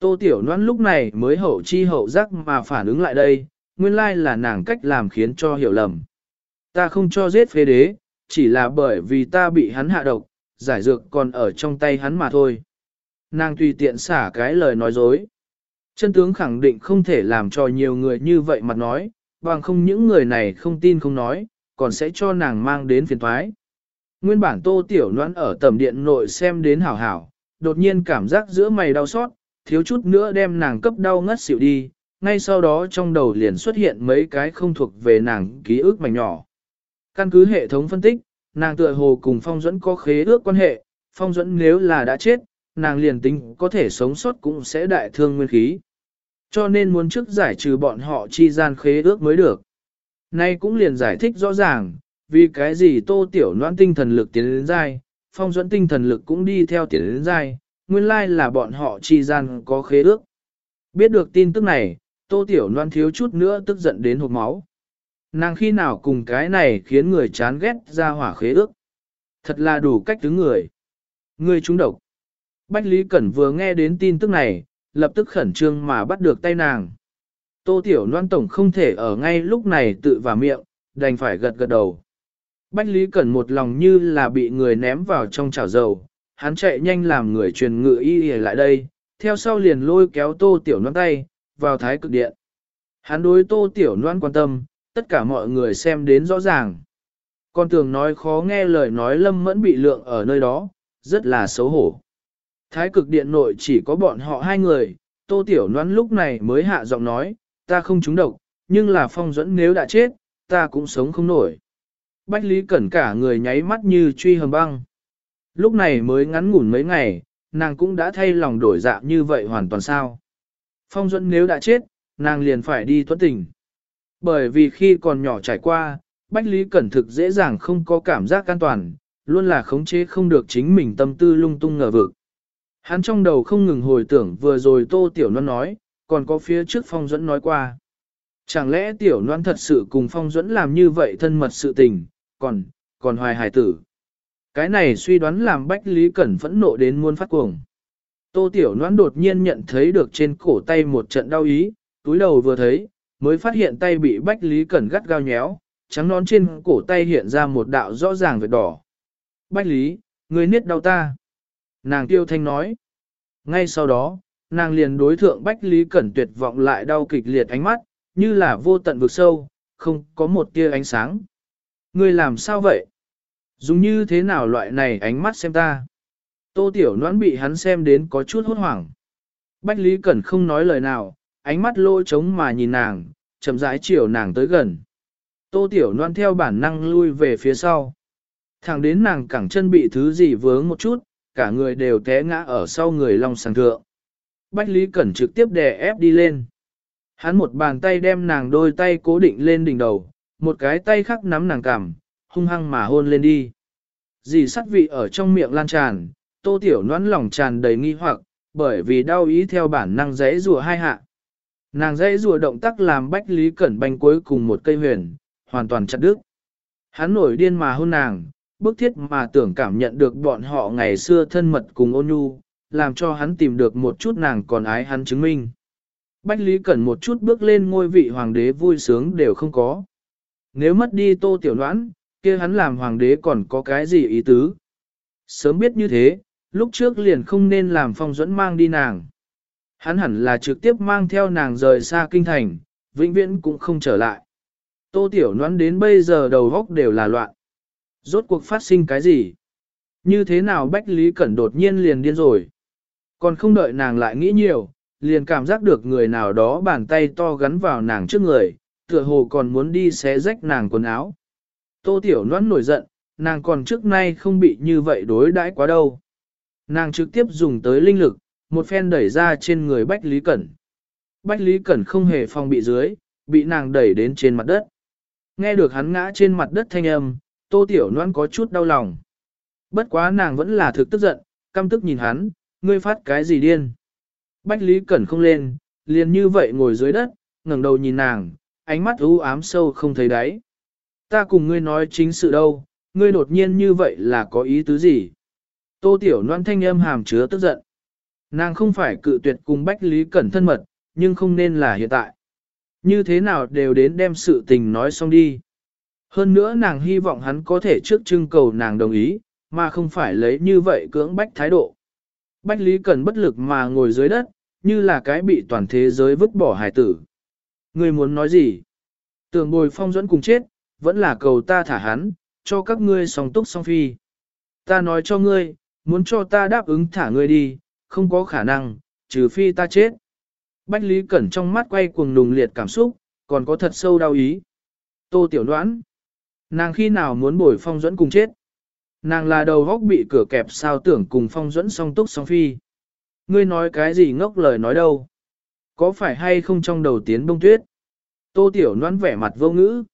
Tô tiểu noãn lúc này mới hậu chi hậu giác mà phản ứng lại đây, nguyên lai là nàng cách làm khiến cho hiểu lầm. Ta không cho giết phế đế, chỉ là bởi vì ta bị hắn hạ độc, giải dược còn ở trong tay hắn mà thôi. Nàng tùy tiện xả cái lời nói dối. Chân tướng khẳng định không thể làm cho nhiều người như vậy mặt nói, bằng không những người này không tin không nói, còn sẽ cho nàng mang đến phiền thoái. Nguyên bản tô tiểu noãn ở tầm điện nội xem đến hảo hảo, đột nhiên cảm giác giữa mày đau xót, thiếu chút nữa đem nàng cấp đau ngất xỉu đi, ngay sau đó trong đầu liền xuất hiện mấy cái không thuộc về nàng ký ức mảnh nhỏ. Căn cứ hệ thống phân tích, nàng tựa hồ cùng phong Duẫn có khế ước quan hệ, phong Duẫn nếu là đã chết, nàng liền tính có thể sống sót cũng sẽ đại thương nguyên khí. Cho nên muốn trước giải trừ bọn họ chi gian khế ước mới được. Nay cũng liền giải thích rõ ràng, vì cái gì tô tiểu noan tinh thần lực tiến đến dai, phong dẫn tinh thần lực cũng đi theo tiến đến dai, nguyên lai là bọn họ chi gian có khế ước. Biết được tin tức này, tô tiểu noan thiếu chút nữa tức giận đến hộp máu. Nàng khi nào cùng cái này khiến người chán ghét ra hỏa khế ước. Thật là đủ cách thứ người. Người trúng độc. Bách Lý Cẩn vừa nghe đến tin tức này, lập tức khẩn trương mà bắt được tay nàng. Tô Tiểu Loan Tổng không thể ở ngay lúc này tự vào miệng, đành phải gật gật đầu. Bách Lý Cẩn một lòng như là bị người ném vào trong chảo dầu, hắn chạy nhanh làm người truyền ngự y y lại đây, theo sau liền lôi kéo Tô Tiểu Loan tay, vào thái cực điện. Hắn đối Tô Tiểu Loan quan tâm, tất cả mọi người xem đến rõ ràng. Con tưởng nói khó nghe lời nói lâm mẫn bị lượng ở nơi đó, rất là xấu hổ. Thái cực điện nội chỉ có bọn họ hai người, tô tiểu noãn lúc này mới hạ giọng nói, ta không trúng độc, nhưng là phong dẫn nếu đã chết, ta cũng sống không nổi. Bách Lý Cẩn cả người nháy mắt như truy hầm băng. Lúc này mới ngắn ngủn mấy ngày, nàng cũng đã thay lòng đổi dạ như vậy hoàn toàn sao. Phong dẫn nếu đã chết, nàng liền phải đi tuất tình. Bởi vì khi còn nhỏ trải qua, Bách Lý Cẩn thực dễ dàng không có cảm giác an toàn, luôn là khống chế không được chính mình tâm tư lung tung ngờ vực. Hắn trong đầu không ngừng hồi tưởng vừa rồi Tô Tiểu Loan nói, còn có phía trước Phong Duẫn nói qua. Chẳng lẽ Tiểu Loan thật sự cùng Phong Duẫn làm như vậy thân mật sự tình, còn, còn hoài hải tử. Cái này suy đoán làm Bách Lý Cẩn phẫn nộ đến muôn phát cuồng. Tô Tiểu Loan đột nhiên nhận thấy được trên cổ tay một trận đau ý, túi đầu vừa thấy, mới phát hiện tay bị Bách Lý Cẩn gắt gao nhéo, trắng nón trên cổ tay hiện ra một đạo rõ ràng vệt đỏ. Bách Lý, người niết đau ta. Nàng tiêu thanh nói. Ngay sau đó, nàng liền đối thượng Bách Lý Cẩn tuyệt vọng lại đau kịch liệt ánh mắt, như là vô tận vực sâu, không có một tia ánh sáng. Ngươi làm sao vậy? Dùng như thế nào loại này ánh mắt xem ta? Tô Tiểu Noãn bị hắn xem đến có chút hốt hoảng. Bách Lý Cẩn không nói lời nào, ánh mắt lôi trống mà nhìn nàng, chậm rãi chiều nàng tới gần. Tô Tiểu Loan theo bản năng lui về phía sau. Thẳng đến nàng cẳng chân bị thứ gì vướng một chút, cả người đều té ngã ở sau người long sàng thượng. Bách Lý Cẩn trực tiếp đè ép đi lên. Hắn một bàn tay đem nàng đôi tay cố định lên đỉnh đầu, một cái tay khác nắm nàng cằm, hung hăng mà hôn lên đi. Dì sắt vị ở trong miệng lan tràn, tô tiểu noãn lòng tràn đầy nghi hoặc, bởi vì đau ý theo bản năng dễ rùa hai hạ. Nàng dễ rùa động tác làm Bách Lý Cẩn banh cuối cùng một cây huyền, hoàn toàn chặt đứt. Hắn nổi điên mà hôn nàng, bức thiết mà tưởng cảm nhận được bọn họ ngày xưa thân mật cùng ôn nhu, làm cho hắn tìm được một chút nàng còn ái hắn chứng minh. Bách Lý Cẩn một chút bước lên ngôi vị hoàng đế vui sướng đều không có. Nếu mất đi tô tiểu noãn, kia hắn làm hoàng đế còn có cái gì ý tứ? Sớm biết như thế, lúc trước liền không nên làm phong dẫn mang đi nàng. Hắn hẳn là trực tiếp mang theo nàng rời xa kinh thành, vĩnh viễn cũng không trở lại. Tô tiểu noãn đến bây giờ đầu góc đều là loạn. Rốt cuộc phát sinh cái gì? Như thế nào Bách Lý Cẩn đột nhiên liền điên rồi? Còn không đợi nàng lại nghĩ nhiều, liền cảm giác được người nào đó bàn tay to gắn vào nàng trước người, tựa hồ còn muốn đi xé rách nàng quần áo. Tô Tiểu Loan nổi giận, nàng còn trước nay không bị như vậy đối đãi quá đâu. Nàng trực tiếp dùng tới linh lực, một phen đẩy ra trên người Bách Lý Cẩn. Bách Lý Cẩn không hề phòng bị dưới, bị nàng đẩy đến trên mặt đất. Nghe được hắn ngã trên mặt đất thanh âm, Tô Tiểu Loan có chút đau lòng. Bất quá nàng vẫn là thực tức giận, căm tức nhìn hắn, ngươi phát cái gì điên. Bách Lý Cẩn không lên, liền như vậy ngồi dưới đất, ngẩng đầu nhìn nàng, ánh mắt u ám sâu không thấy đáy. Ta cùng ngươi nói chính sự đâu, ngươi đột nhiên như vậy là có ý tứ gì? Tô Tiểu Loan thanh âm hàm chứa tức giận. Nàng không phải cự tuyệt cùng Bách Lý Cẩn thân mật, nhưng không nên là hiện tại. Như thế nào đều đến đem sự tình nói xong đi. Hơn nữa nàng hy vọng hắn có thể trước trưng cầu nàng đồng ý, mà không phải lấy như vậy cưỡng bách thái độ. Bách Lý cẩn bất lực mà ngồi dưới đất, như là cái bị toàn thế giới vứt bỏ hải tử. Ngươi muốn nói gì? Tưởng bồi phong dẫn cùng chết, vẫn là cầu ta thả hắn, cho các ngươi song túc song phi. Ta nói cho ngươi, muốn cho ta đáp ứng thả ngươi đi, không có khả năng, trừ phi ta chết. Bách Lý Cẩn trong mắt quay cuồng nùng liệt cảm xúc, còn có thật sâu đau ý. Tô Tiểu Đoán, nàng khi nào muốn bồi phong dẫn cùng chết? Nàng là đầu góc bị cửa kẹp sao tưởng cùng phong dẫn song túc song phi. Ngươi nói cái gì ngốc lời nói đâu? Có phải hay không trong đầu tiến bông tuyết? Tô Tiểu Loan vẻ mặt vô ngữ.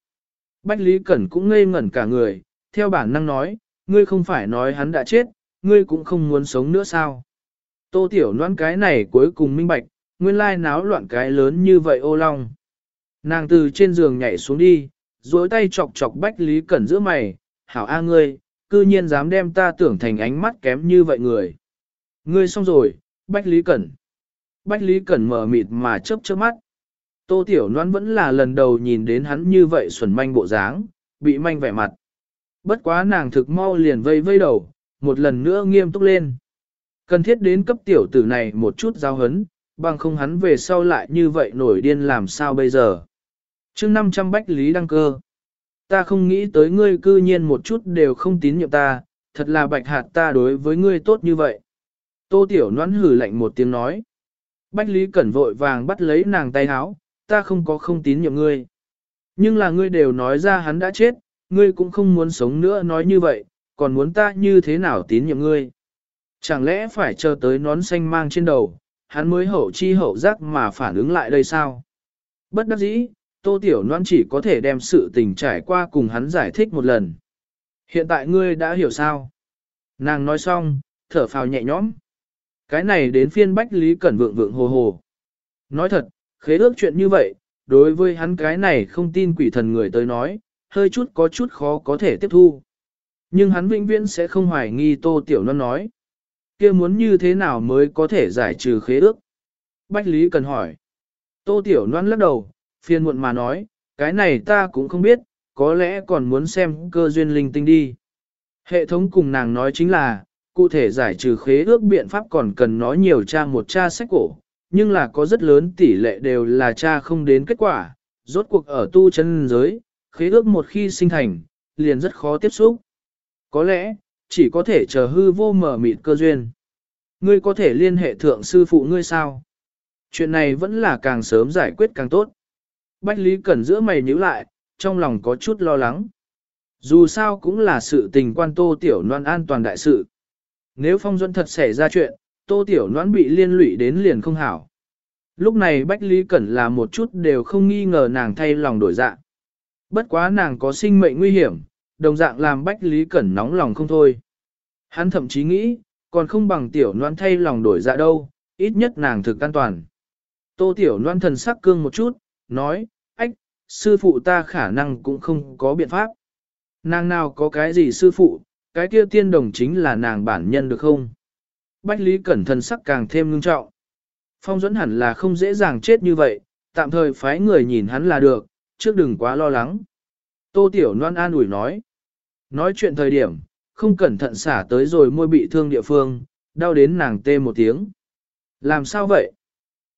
Bách Lý Cẩn cũng ngây ngẩn cả người, theo bản năng nói, ngươi không phải nói hắn đã chết, ngươi cũng không muốn sống nữa sao? Tô Tiểu Loan cái này cuối cùng minh bạch, nguyên lai náo loạn cái lớn như vậy ô long. Nàng từ trên giường nhảy xuống đi, duỗi tay chọc chọc Bách Lý Cẩn giữa mày, hảo a ngươi, cư nhiên dám đem ta tưởng thành ánh mắt kém như vậy người. Ngươi xong rồi, Bách Lý Cẩn. Bách Lý Cẩn mở mịt mà chớp chớp mắt. Tô Tiểu Loan vẫn là lần đầu nhìn đến hắn như vậy xuẩn manh bộ dáng, bị manh vẻ mặt. Bất quá nàng thực mau liền vây vây đầu, một lần nữa nghiêm túc lên. Cần thiết đến cấp tiểu tử này một chút giao hấn, bằng không hắn về sau lại như vậy nổi điên làm sao bây giờ. chương 500 Bách Lý đăng cơ. Ta không nghĩ tới ngươi cư nhiên một chút đều không tín nhiệm ta, thật là bạch hạt ta đối với ngươi tốt như vậy. Tô Tiểu noãn hử lạnh một tiếng nói. Bách Lý Cẩn vội vàng bắt lấy nàng tay háo, ta không có không tín nhiệm ngươi. Nhưng là ngươi đều nói ra hắn đã chết, ngươi cũng không muốn sống nữa nói như vậy, còn muốn ta như thế nào tín nhiệm ngươi. Chẳng lẽ phải chờ tới nón xanh mang trên đầu, hắn mới hậu chi hậu giác mà phản ứng lại đây sao? Bất đắc dĩ, Tô Tiểu Loan chỉ có thể đem sự tình trải qua cùng hắn giải thích một lần. Hiện tại ngươi đã hiểu sao? Nàng nói xong, thở phào nhẹ nhõm. Cái này đến phiên Bách Lý Cẩn vượng vượng hồ hồ. Nói thật, khế ước chuyện như vậy, đối với hắn cái này không tin quỷ thần người tới nói, hơi chút có chút khó có thể tiếp thu. Nhưng hắn vĩnh viễn sẽ không hoài nghi Tô Tiểu Loan nói kia muốn như thế nào mới có thể giải trừ khế ước? Bách Lý cần hỏi. Tô Tiểu Loan lắc đầu, phiền muộn mà nói, cái này ta cũng không biết, có lẽ còn muốn xem cơ duyên linh tinh đi. Hệ thống cùng nàng nói chính là, cụ thể giải trừ khế ước biện pháp còn cần nói nhiều tra một tra sách cổ, nhưng là có rất lớn tỷ lệ đều là tra không đến kết quả, rốt cuộc ở tu chân giới, khế ước một khi sinh thành, liền rất khó tiếp xúc. Có lẽ, chỉ có thể chờ hư vô mở mịt cơ duyên. Ngươi có thể liên hệ thượng sư phụ ngươi sao? Chuyện này vẫn là càng sớm giải quyết càng tốt. Bách Lý Cẩn giữa mày nhíu lại, trong lòng có chút lo lắng. Dù sao cũng là sự tình quan tô tiểu noan an toàn đại sự. Nếu phong duẫn thật xảy ra chuyện, tô tiểu noan bị liên lụy đến liền không hảo. Lúc này Bách Lý Cẩn là một chút đều không nghi ngờ nàng thay lòng đổi dạ. Bất quá nàng có sinh mệnh nguy hiểm, đồng dạng làm Bách Lý Cẩn nóng lòng không thôi. Hắn thậm chí nghĩ, còn không bằng tiểu noan thay lòng đổi dạ đâu, ít nhất nàng thực an toàn. Tô tiểu noan thần sắc cương một chút, nói, ách, sư phụ ta khả năng cũng không có biện pháp. Nàng nào có cái gì sư phụ, cái kia tiên đồng chính là nàng bản nhân được không? Bách Lý Cẩn thần sắc càng thêm ngưng trọng. Phong dẫn hẳn là không dễ dàng chết như vậy, tạm thời phái người nhìn hắn là được, trước đừng quá lo lắng. Tô Tiểu Loan an ủi nói. Nói chuyện thời điểm, không cẩn thận xả tới rồi môi bị thương địa phương, đau đến nàng tê một tiếng. Làm sao vậy?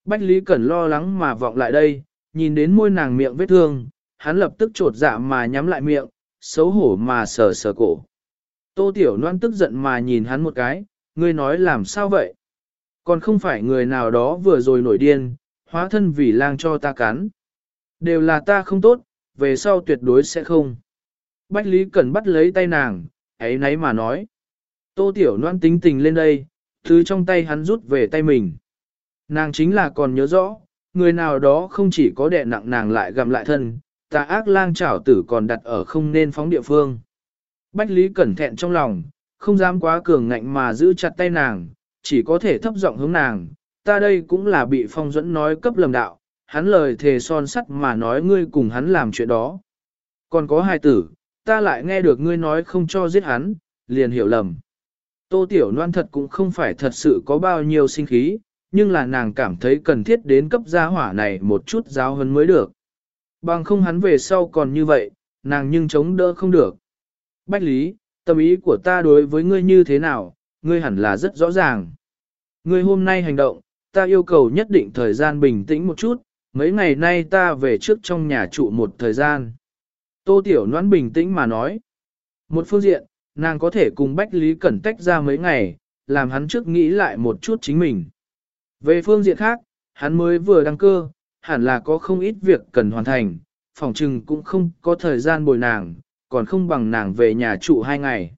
Bách Lý Cẩn lo lắng mà vọng lại đây, nhìn đến môi nàng miệng vết thương, hắn lập tức trột dạ mà nhắm lại miệng, xấu hổ mà sờ sờ cổ. Tô Tiểu Loan tức giận mà nhìn hắn một cái, ngươi nói làm sao vậy? Còn không phải người nào đó vừa rồi nổi điên, hóa thân vì lang cho ta cắn. Đều là ta không tốt, về sau tuyệt đối sẽ không. Bách Lý Cẩn bắt lấy tay nàng, ấy nấy mà nói. Tô Tiểu Loan tính tình lên đây, thứ trong tay hắn rút về tay mình. Nàng chính là còn nhớ rõ, người nào đó không chỉ có đè nặng nàng lại gặm lại thân, ta ác lang trảo tử còn đặt ở không nên phóng địa phương. Bách Lý cẩn thẹn trong lòng, không dám quá cường ngạnh mà giữ chặt tay nàng, chỉ có thể thấp giọng hướng nàng, ta đây cũng là bị phong dẫn nói cấp lầm đạo, hắn lời thề son sắt mà nói ngươi cùng hắn làm chuyện đó. Còn có hai tử, ta lại nghe được ngươi nói không cho giết hắn, liền hiểu lầm. Tô Tiểu Loan thật cũng không phải thật sự có bao nhiêu sinh khí, nhưng là nàng cảm thấy cần thiết đến cấp gia hỏa này một chút giáo hơn mới được. Bằng không hắn về sau còn như vậy, nàng nhưng chống đỡ không được. Bách Lý, tâm ý của ta đối với ngươi như thế nào, ngươi hẳn là rất rõ ràng. Ngươi hôm nay hành động, ta yêu cầu nhất định thời gian bình tĩnh một chút, mấy ngày nay ta về trước trong nhà trụ một thời gian. Tô Tiểu Noãn bình tĩnh mà nói. Một phương diện, nàng có thể cùng Bách Lý Cẩn tách ra mấy ngày, làm hắn trước nghĩ lại một chút chính mình. Về phương diện khác, hắn mới vừa đăng cơ, hẳn là có không ít việc cần hoàn thành, phòng trừng cũng không có thời gian bồi nàng, còn không bằng nàng về nhà trụ hai ngày.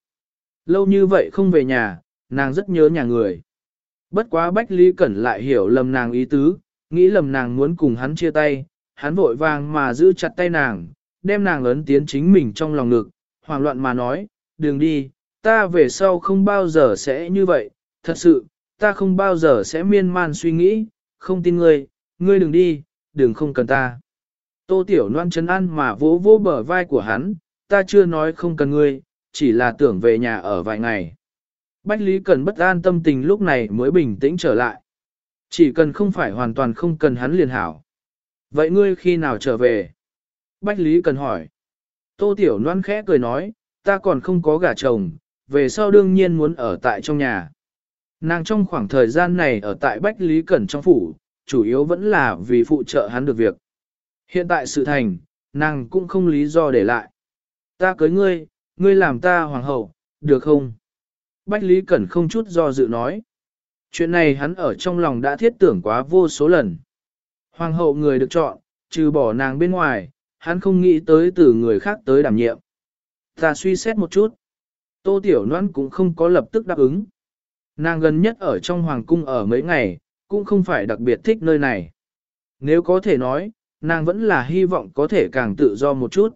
Lâu như vậy không về nhà, nàng rất nhớ nhà người. Bất quá Bách Lý Cẩn lại hiểu lầm nàng ý tứ, nghĩ lầm nàng muốn cùng hắn chia tay, hắn vội vàng mà giữ chặt tay nàng, đem nàng ấn tiến chính mình trong lòng ngực, hoảng loạn mà nói, đừng đi, ta về sau không bao giờ sẽ như vậy, thật sự, ta không bao giờ sẽ miên man suy nghĩ, không tin ngươi, ngươi đừng đi, đừng không cần ta. Tô Tiểu Loan chấn an mà vỗ vỗ bờ vai của hắn, ta chưa nói không cần ngươi, chỉ là tưởng về nhà ở vài ngày. Bách Lý Cần bất an tâm tình lúc này mới bình tĩnh trở lại. Chỉ cần không phải hoàn toàn không cần hắn liền hảo. Vậy ngươi khi nào trở về? Bách Lý Cần hỏi. Tô Tiểu Loan khẽ cười nói, ta còn không có gả chồng, về sau đương nhiên muốn ở tại trong nhà. Nàng trong khoảng thời gian này ở tại Bách Lý Cẩn trong phủ, chủ yếu vẫn là vì phụ trợ hắn được việc. Hiện tại sự thành, nàng cũng không lý do để lại. Ta cưới ngươi, ngươi làm ta hoàng hậu, được không? Bách Lý Cẩn không chút do dự nói. Chuyện này hắn ở trong lòng đã thiết tưởng quá vô số lần. Hoàng hậu người được chọn, trừ bỏ nàng bên ngoài, hắn không nghĩ tới từ người khác tới đảm nhiệm. Ta suy xét một chút. Tô Tiểu Loan cũng không có lập tức đáp ứng. Nàng gần nhất ở trong hoàng cung ở mấy ngày, cũng không phải đặc biệt thích nơi này. Nếu có thể nói, nàng vẫn là hy vọng có thể càng tự do một chút.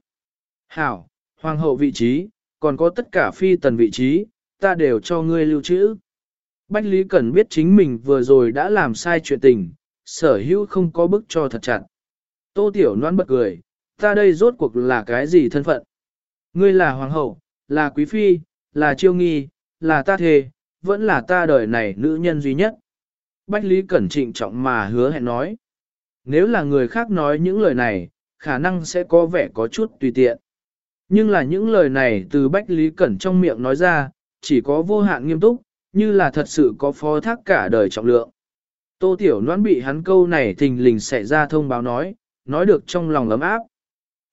Hảo, hoàng hậu vị trí, còn có tất cả phi tần vị trí, ta đều cho ngươi lưu trữ. Bách Lý Cẩn biết chính mình vừa rồi đã làm sai chuyện tình, sở hữu không có bức cho thật chặt. Tô Tiểu Loan bật cười, ta đây rốt cuộc là cái gì thân phận? Ngươi là hoàng hậu, là quý phi, là chiêu nghi, là ta thề, vẫn là ta đời này nữ nhân duy nhất. Bách Lý Cẩn trịnh trọng mà hứa hẹn nói. Nếu là người khác nói những lời này, khả năng sẽ có vẻ có chút tùy tiện. Nhưng là những lời này từ Bách Lý Cẩn trong miệng nói ra, chỉ có vô hạn nghiêm túc, như là thật sự có phó thác cả đời trọng lượng. Tô Tiểu Loan bị hắn câu này thình lình xảy ra thông báo nói, nói được trong lòng ấm áp.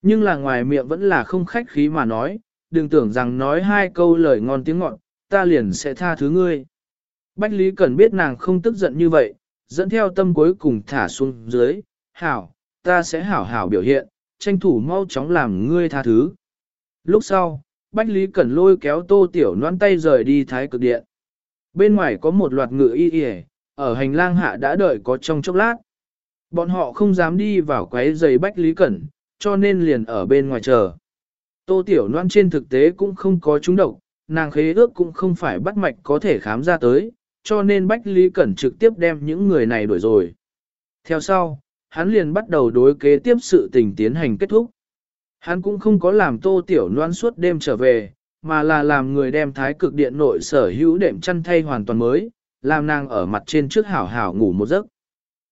Nhưng là ngoài miệng vẫn là không khách khí mà nói, đừng tưởng rằng nói hai câu lời ngon tiếng ngọt, ta liền sẽ tha thứ ngươi. Bách Lý Cẩn biết nàng không tức giận như vậy, dẫn theo tâm cuối cùng thả xuống dưới, hảo, ta sẽ hảo hảo biểu hiện, tranh thủ mau chóng làm ngươi tha thứ. Lúc sau, Bách Lý Cẩn lôi kéo tô tiểu noan tay rời đi thái cực điện. Bên ngoài có một loạt ngựa y y, ở hành lang hạ đã đợi có trong chốc lát. Bọn họ không dám đi vào quấy giày Bách Lý Cẩn, cho nên liền ở bên ngoài chờ. Tô Tiểu Loan trên thực tế cũng không có trúng độc, nàng khế ước cũng không phải bắt mạch có thể khám ra tới, cho nên Bách Lý Cẩn trực tiếp đem những người này đuổi rồi. Theo sau, hắn liền bắt đầu đối kế tiếp sự tình tiến hành kết thúc. Hắn cũng không có làm tô tiểu Loan suốt đêm trở về, mà là làm người đem thái cực điện nội sở hữu đệm chăn thay hoàn toàn mới, làm nàng ở mặt trên trước hảo hảo ngủ một giấc.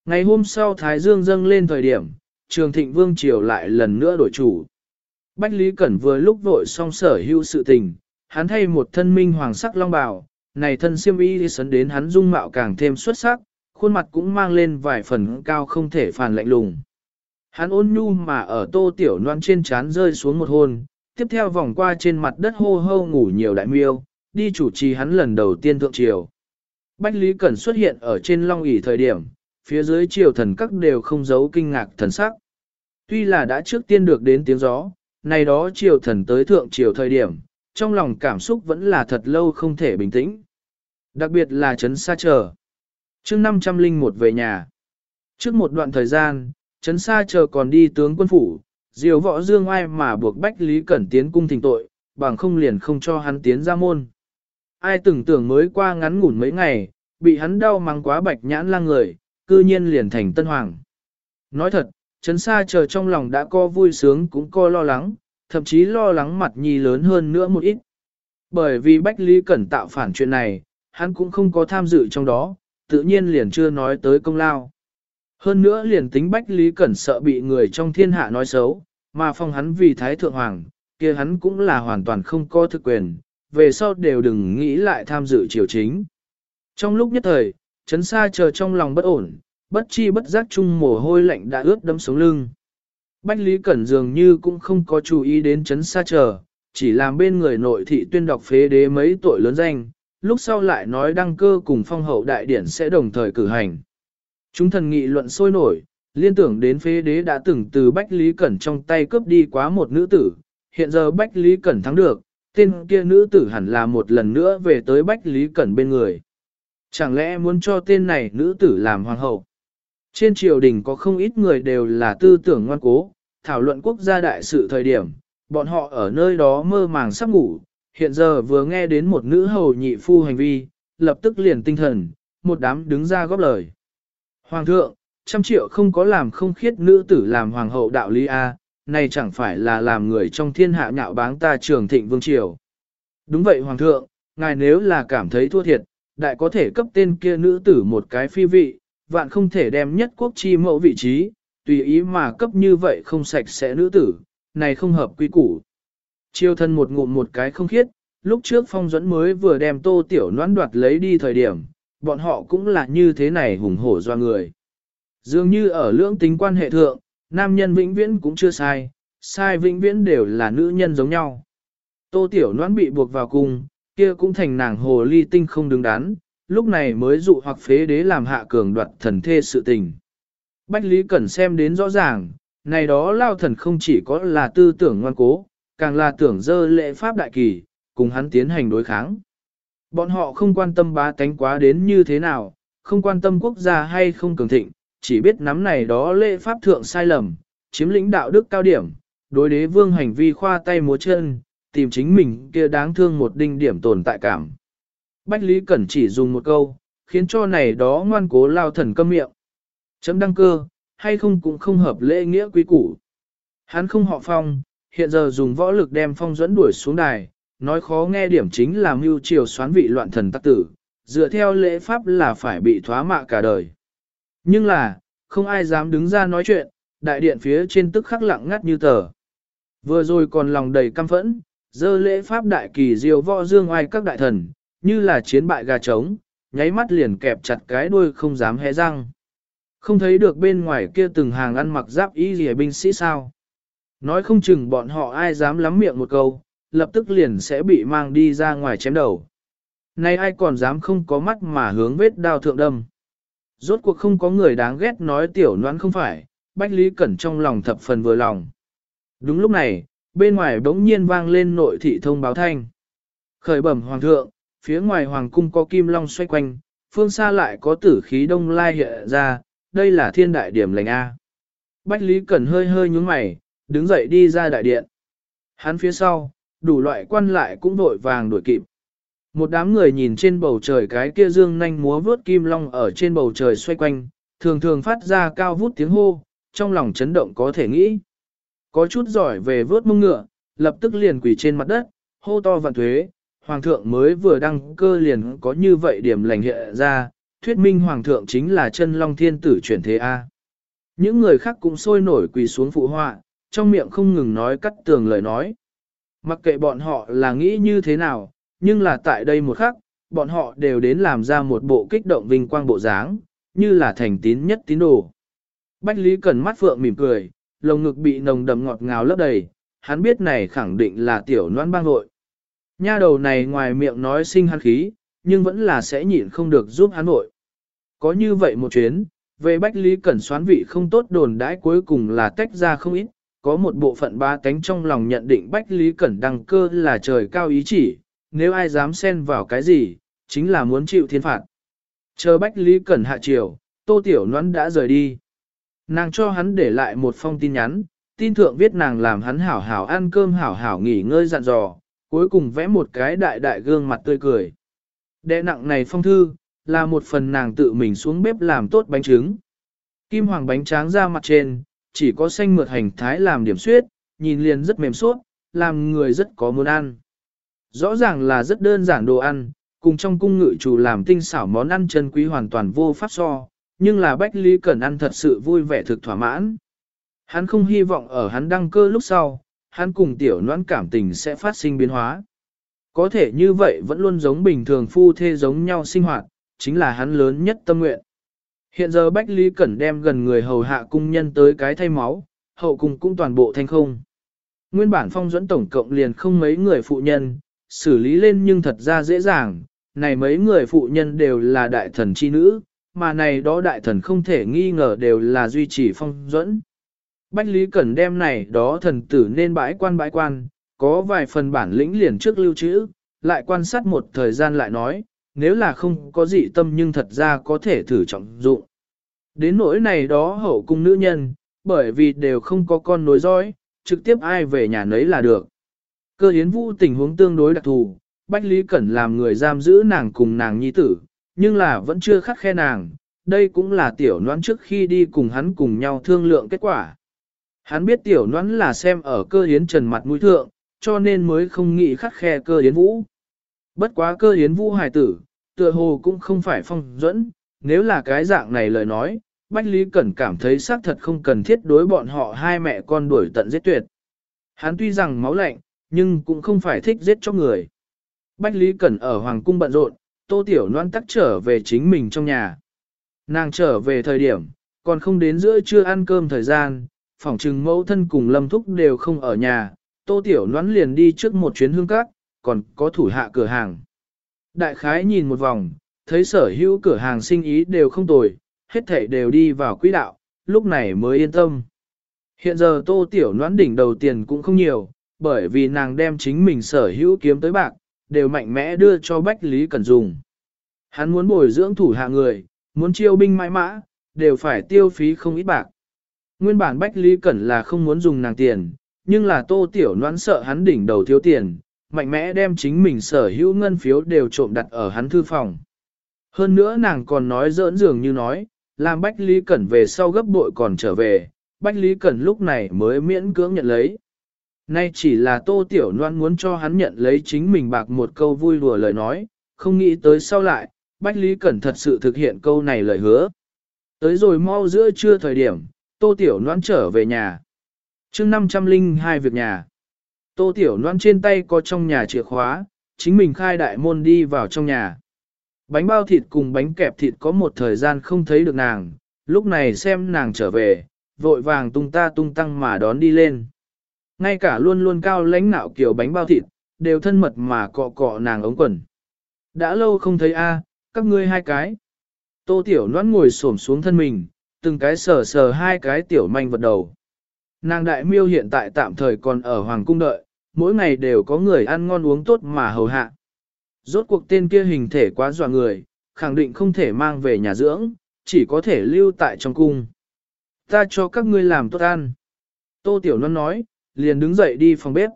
Ngày hôm sau Thái Dương dâng lên thời điểm, trường thịnh vương triều lại lần nữa đổi chủ. Bách Lý Cẩn vừa lúc vội xong sở hữu sự tình, hắn thay một thân minh hoàng sắc long bào, này thân siêm y sấn đến hắn dung mạo càng thêm xuất sắc, khuôn mặt cũng mang lên vài phần cao không thể phản lạnh lùng. Hắn ôn nhu mà ở tô tiểu noan trên trán rơi xuống một hôn, tiếp theo vòng qua trên mặt đất hô hô ngủ nhiều đại miêu, đi chủ trì hắn lần đầu tiên thượng triều. Bách Lý Cẩn xuất hiện ở trên long ỷ thời điểm, phía dưới triều thần các đều không giấu kinh ngạc thần sắc. Tuy là đã trước tiên được đến tiếng gió, này đó triều thần tới thượng triều thời điểm, trong lòng cảm xúc vẫn là thật lâu không thể bình tĩnh. Đặc biệt là chấn xa chờ. chương 501 về nhà. Trước một đoạn thời gian, chấn xa chờ còn đi tướng quân phủ, diều võ dương ai mà buộc Bách Lý Cẩn tiến cung thỉnh tội, bằng không liền không cho hắn tiến ra môn. Ai tưởng tưởng mới qua ngắn ngủn mấy ngày, bị hắn đau mắng quá bạch nhãn lang người, cư nhiên liền thành tân hoàng. Nói thật, trấn xa chờ trong lòng đã co vui sướng cũng co lo lắng, thậm chí lo lắng mặt nhi lớn hơn nữa một ít. Bởi vì Bách Lý Cẩn tạo phản chuyện này, hắn cũng không có tham dự trong đó, tự nhiên liền chưa nói tới công lao. Hơn nữa liền tính Bách Lý Cẩn sợ bị người trong thiên hạ nói xấu, mà phong hắn vì Thái Thượng Hoàng, kia hắn cũng là hoàn toàn không có thực quyền, về sau đều đừng nghĩ lại tham dự triều chính. Trong lúc nhất thời, chấn xa chờ trong lòng bất ổn, bất chi bất giác chung mồ hôi lạnh đã ướt đẫm sống lưng. Bách Lý Cẩn dường như cũng không có chú ý đến chấn xa chờ, chỉ làm bên người nội thị tuyên đọc phế đế mấy tội lớn danh, lúc sau lại nói đăng cơ cùng phong hậu đại điển sẽ đồng thời cử hành. Chúng thần nghị luận sôi nổi, liên tưởng đến phế đế đã từng từ Bách Lý Cẩn trong tay cướp đi quá một nữ tử, hiện giờ Bách Lý Cẩn thắng được, tên kia nữ tử hẳn là một lần nữa về tới Bách Lý Cẩn bên người. Chẳng lẽ muốn cho tên này nữ tử làm hoàng hậu? Trên triều đình có không ít người đều là tư tưởng ngoan cố, thảo luận quốc gia đại sự thời điểm, bọn họ ở nơi đó mơ màng sắp ngủ, hiện giờ vừa nghe đến một nữ hầu nhị phu hành vi, lập tức liền tinh thần, một đám đứng ra góp lời. Hoàng thượng, trăm triệu không có làm không khiết nữ tử làm hoàng hậu đạo lý A, này chẳng phải là làm người trong thiên hạ nhạo báng ta trường thịnh vương triều. Đúng vậy hoàng thượng, ngài nếu là cảm thấy thua thiệt, đại có thể cấp tên kia nữ tử một cái phi vị, vạn không thể đem nhất quốc chi mẫu vị trí, tùy ý mà cấp như vậy không sạch sẽ nữ tử, này không hợp quy củ. Chiêu thân một ngụm một cái không khiết, lúc trước phong dẫn mới vừa đem tô tiểu noãn đoạt lấy đi thời điểm, bọn họ cũng là như thế này hùng hổ do người. Dường như ở lưỡng tính quan hệ thượng, nam nhân vĩnh viễn cũng chưa sai, sai vĩnh viễn đều là nữ nhân giống nhau. Tô tiểu noãn bị buộc vào cung, kia cũng thành nàng hồ ly tinh không đứng đắn, lúc này mới dụ hoặc phế đế làm hạ cường đoạt thần thê sự tình. Bách Lý Cẩn xem đến rõ ràng, này đó lao thần không chỉ có là tư tưởng ngoan cố, càng là tưởng dơ lệ pháp đại kỳ, cùng hắn tiến hành đối kháng. Bọn họ không quan tâm bá tánh quá đến như thế nào, không quan tâm quốc gia hay không cường thịnh, chỉ biết nắm này đó lễ pháp thượng sai lầm, chiếm lĩnh đạo đức cao điểm, đối đế vương hành vi khoa tay múa chân, tìm chính mình kia đáng thương một đinh điểm tồn tại cảm. Bách Lý Cẩn chỉ dùng một câu, khiến cho này đó ngoan cố lao thần câm miệng. Chấm đăng cơ, hay không cũng không hợp lễ nghĩa quý củ. Hắn không họ phong, hiện giờ dùng võ lực đem phong dẫn đuổi xuống đài, nói khó nghe điểm chính là mưu triều xoán vị loạn thần tắc tử, dựa theo lễ pháp là phải bị thoá mạ cả đời. Nhưng là, không ai dám đứng ra nói chuyện, đại điện phía trên tức khắc lặng ngắt như tờ. Vừa rồi còn lòng đầy căm phẫn, dơ lễ pháp đại kỳ diều võ dương oai các đại thần, như là chiến bại gà trống, nháy mắt liền kẹp chặt cái đuôi không dám hé răng. Không thấy được bên ngoài kia từng hàng ăn mặc giáp y rìa binh sĩ sao. Nói không chừng bọn họ ai dám lắm miệng một câu, lập tức liền sẽ bị mang đi ra ngoài chém đầu. Nay ai còn dám không có mắt mà hướng vết đao thượng đâm. Rốt cuộc không có người đáng ghét nói tiểu noãn không phải, Bách Lý Cẩn trong lòng thập phần vừa lòng. Đúng lúc này, bên ngoài bỗng nhiên vang lên nội thị thông báo thanh. Khởi bẩm hoàng thượng, phía ngoài hoàng cung có kim long xoay quanh, phương xa lại có tử khí đông lai hiện ra, đây là thiên đại điểm lành A. Bách Lý Cẩn hơi hơi nhúng mày, đứng dậy đi ra đại điện. Hắn phía sau, đủ loại quan lại cũng vội vàng đuổi kịp. Một đám người nhìn trên bầu trời cái kia dương nhanh múa vướt kim long ở trên bầu trời xoay quanh, thường thường phát ra cao vút tiếng hô, trong lòng chấn động có thể nghĩ. Có chút giỏi về vớt mông ngựa, lập tức liền quỳ trên mặt đất, hô to vạn thuế, hoàng thượng mới vừa đăng cơ liền có như vậy điểm lành hiện ra, thuyết minh hoàng thượng chính là chân long thiên tử chuyển thế A. Những người khác cũng sôi nổi quỳ xuống phụ họa, trong miệng không ngừng nói cắt tường lời nói. Mặc kệ bọn họ là nghĩ như thế nào, nhưng là tại đây một khắc, bọn họ đều đến làm ra một bộ kích động vinh quang bộ dáng, như là thành tín nhất tín đồ. Bách Lý Cần mắt phượng mỉm cười, lồng ngực bị nồng đậm ngọt ngào lấp đầy, hắn biết này khẳng định là tiểu noan bang hội. Nha đầu này ngoài miệng nói sinh hắn khí, nhưng vẫn là sẽ nhịn không được giúp hắn nội. Có như vậy một chuyến, về Bách Lý Cẩn xoán vị không tốt đồn đãi cuối cùng là tách ra không ít, có một bộ phận ba cánh trong lòng nhận định Bách Lý Cẩn đăng cơ là trời cao ý chỉ, nếu ai dám xen vào cái gì, chính là muốn chịu thiên phạt. Chờ Bách Lý Cẩn hạ triều, Tô Tiểu Noãn đã rời đi. Nàng cho hắn để lại một phong tin nhắn, tin thượng viết nàng làm hắn hảo hảo ăn cơm hảo hảo nghỉ ngơi dặn dò, cuối cùng vẽ một cái đại đại gương mặt tươi cười. Đệ nặng này phong thư, là một phần nàng tự mình xuống bếp làm tốt bánh trứng. Kim hoàng bánh tráng ra mặt trên, chỉ có xanh mượt hành thái làm điểm suyết, nhìn liền rất mềm suốt, làm người rất có muốn ăn. Rõ ràng là rất đơn giản đồ ăn, cùng trong cung ngự chủ làm tinh xảo món ăn chân quý hoàn toàn vô pháp so, nhưng là Bách Lý Cẩn ăn thật sự vui vẻ thực thỏa mãn. Hắn không hy vọng ở hắn đăng cơ lúc sau, hắn cùng tiểu noãn cảm tình sẽ phát sinh biến hóa. Có thể như vậy vẫn luôn giống bình thường phu thê giống nhau sinh hoạt, chính là hắn lớn nhất tâm nguyện. Hiện giờ Bách Lý Cẩn đem gần người hầu hạ cung nhân tới cái thay máu, hậu cung cũng toàn bộ thanh không. Nguyên bản phong dẫn tổng cộng liền không mấy người phụ nhân, xử lý lên nhưng thật ra dễ dàng, này mấy người phụ nhân đều là đại thần chi nữ, mà này đó đại thần không thể nghi ngờ đều là duy trì phong dẫn. Bách Lý Cẩn đem này đó thần tử nên bãi quan bãi quan, có vài phần bản lĩnh liền trước lưu trữ, lại quan sát một thời gian lại nói, nếu là không có dị tâm nhưng thật ra có thể thử trọng dụng. Đến nỗi này đó hậu cung nữ nhân, bởi vì đều không có con nối dõi, trực tiếp ai về nhà nấy là được. Cơ hiến vũ tình huống tương đối đặc thù, Bách Lý Cẩn làm người giam giữ nàng cùng nàng nhi tử, nhưng là vẫn chưa khắc khe nàng, đây cũng là tiểu noãn trước khi đi cùng hắn cùng nhau thương lượng kết quả. Hắn biết tiểu noãn là xem ở cơ hiến trần mặt mũi thượng, cho nên mới không nghĩ khắc khe cơ hiến vũ. Bất quá cơ hiến vũ hài tử, tựa hồ cũng không phải phong dẫn, nếu là cái dạng này lời nói, Bách Lý Cẩn cảm thấy xác thật không cần thiết đối bọn họ hai mẹ con đuổi tận giết tuyệt. Hắn tuy rằng máu lạnh, nhưng cũng không phải thích giết cho người. Bách Lý Cẩn ở Hoàng Cung bận rộn, Tô Tiểu Loan tắc trở về chính mình trong nhà. Nàng trở về thời điểm, còn không đến giữa trưa ăn cơm thời gian, phỏng trừng mẫu thân cùng Lâm Thúc đều không ở nhà, Tô Tiểu Loan liền đi trước một chuyến hương cát, còn có thủ hạ cửa hàng. Đại khái nhìn một vòng, thấy sở hữu cửa hàng sinh ý đều không tồi, hết thảy đều đi vào quỹ đạo, lúc này mới yên tâm. Hiện giờ Tô Tiểu Loan đỉnh đầu tiền cũng không nhiều, bởi vì nàng đem chính mình sở hữu kiếm tới bạc, đều mạnh mẽ đưa cho Bách Lý Cẩn dùng. Hắn muốn bồi dưỡng thủ hạ người, muốn chiêu binh mãi mã, đều phải tiêu phí không ít bạc. Nguyên bản Bách Lý Cẩn là không muốn dùng nàng tiền, nhưng là tô tiểu noãn sợ hắn đỉnh đầu thiếu tiền, mạnh mẽ đem chính mình sở hữu ngân phiếu đều trộm đặt ở hắn thư phòng. Hơn nữa nàng còn nói giỡn dường như nói, làm Bách Lý Cẩn về sau gấp bội còn trở về, Bách Lý Cẩn lúc này mới miễn cưỡng nhận lấy. Nay chỉ là tô tiểu Loan muốn cho hắn nhận lấy chính mình bạc một câu vui đùa lời nói, không nghĩ tới sau lại, Bách Lý Cẩn thật sự thực hiện câu này lời hứa. Tới rồi mau giữa trưa thời điểm, tô tiểu Loan trở về nhà. chương 502 việc nhà. Tô tiểu Loan trên tay có trong nhà chìa khóa, chính mình khai đại môn đi vào trong nhà. Bánh bao thịt cùng bánh kẹp thịt có một thời gian không thấy được nàng, lúc này xem nàng trở về, vội vàng tung ta tung tăng mà đón đi lên. Ngay cả luôn luôn cao lãnh nạo kiểu bánh bao thịt, đều thân mật mà cọ cọ nàng ống quần. Đã lâu không thấy a, các ngươi hai cái. Tô tiểu noãn ngồi xổm xuống thân mình, từng cái sờ sờ hai cái tiểu manh vật đầu. Nàng đại miêu hiện tại tạm thời còn ở hoàng cung đợi, mỗi ngày đều có người ăn ngon uống tốt mà hầu hạ. Rốt cuộc tên kia hình thể quá dọa người, khẳng định không thể mang về nhà dưỡng, chỉ có thể lưu tại trong cung. Ta cho các ngươi làm tốt ăn. Tô Tiểu Loan nói, liền đứng dậy đi phòng bếp.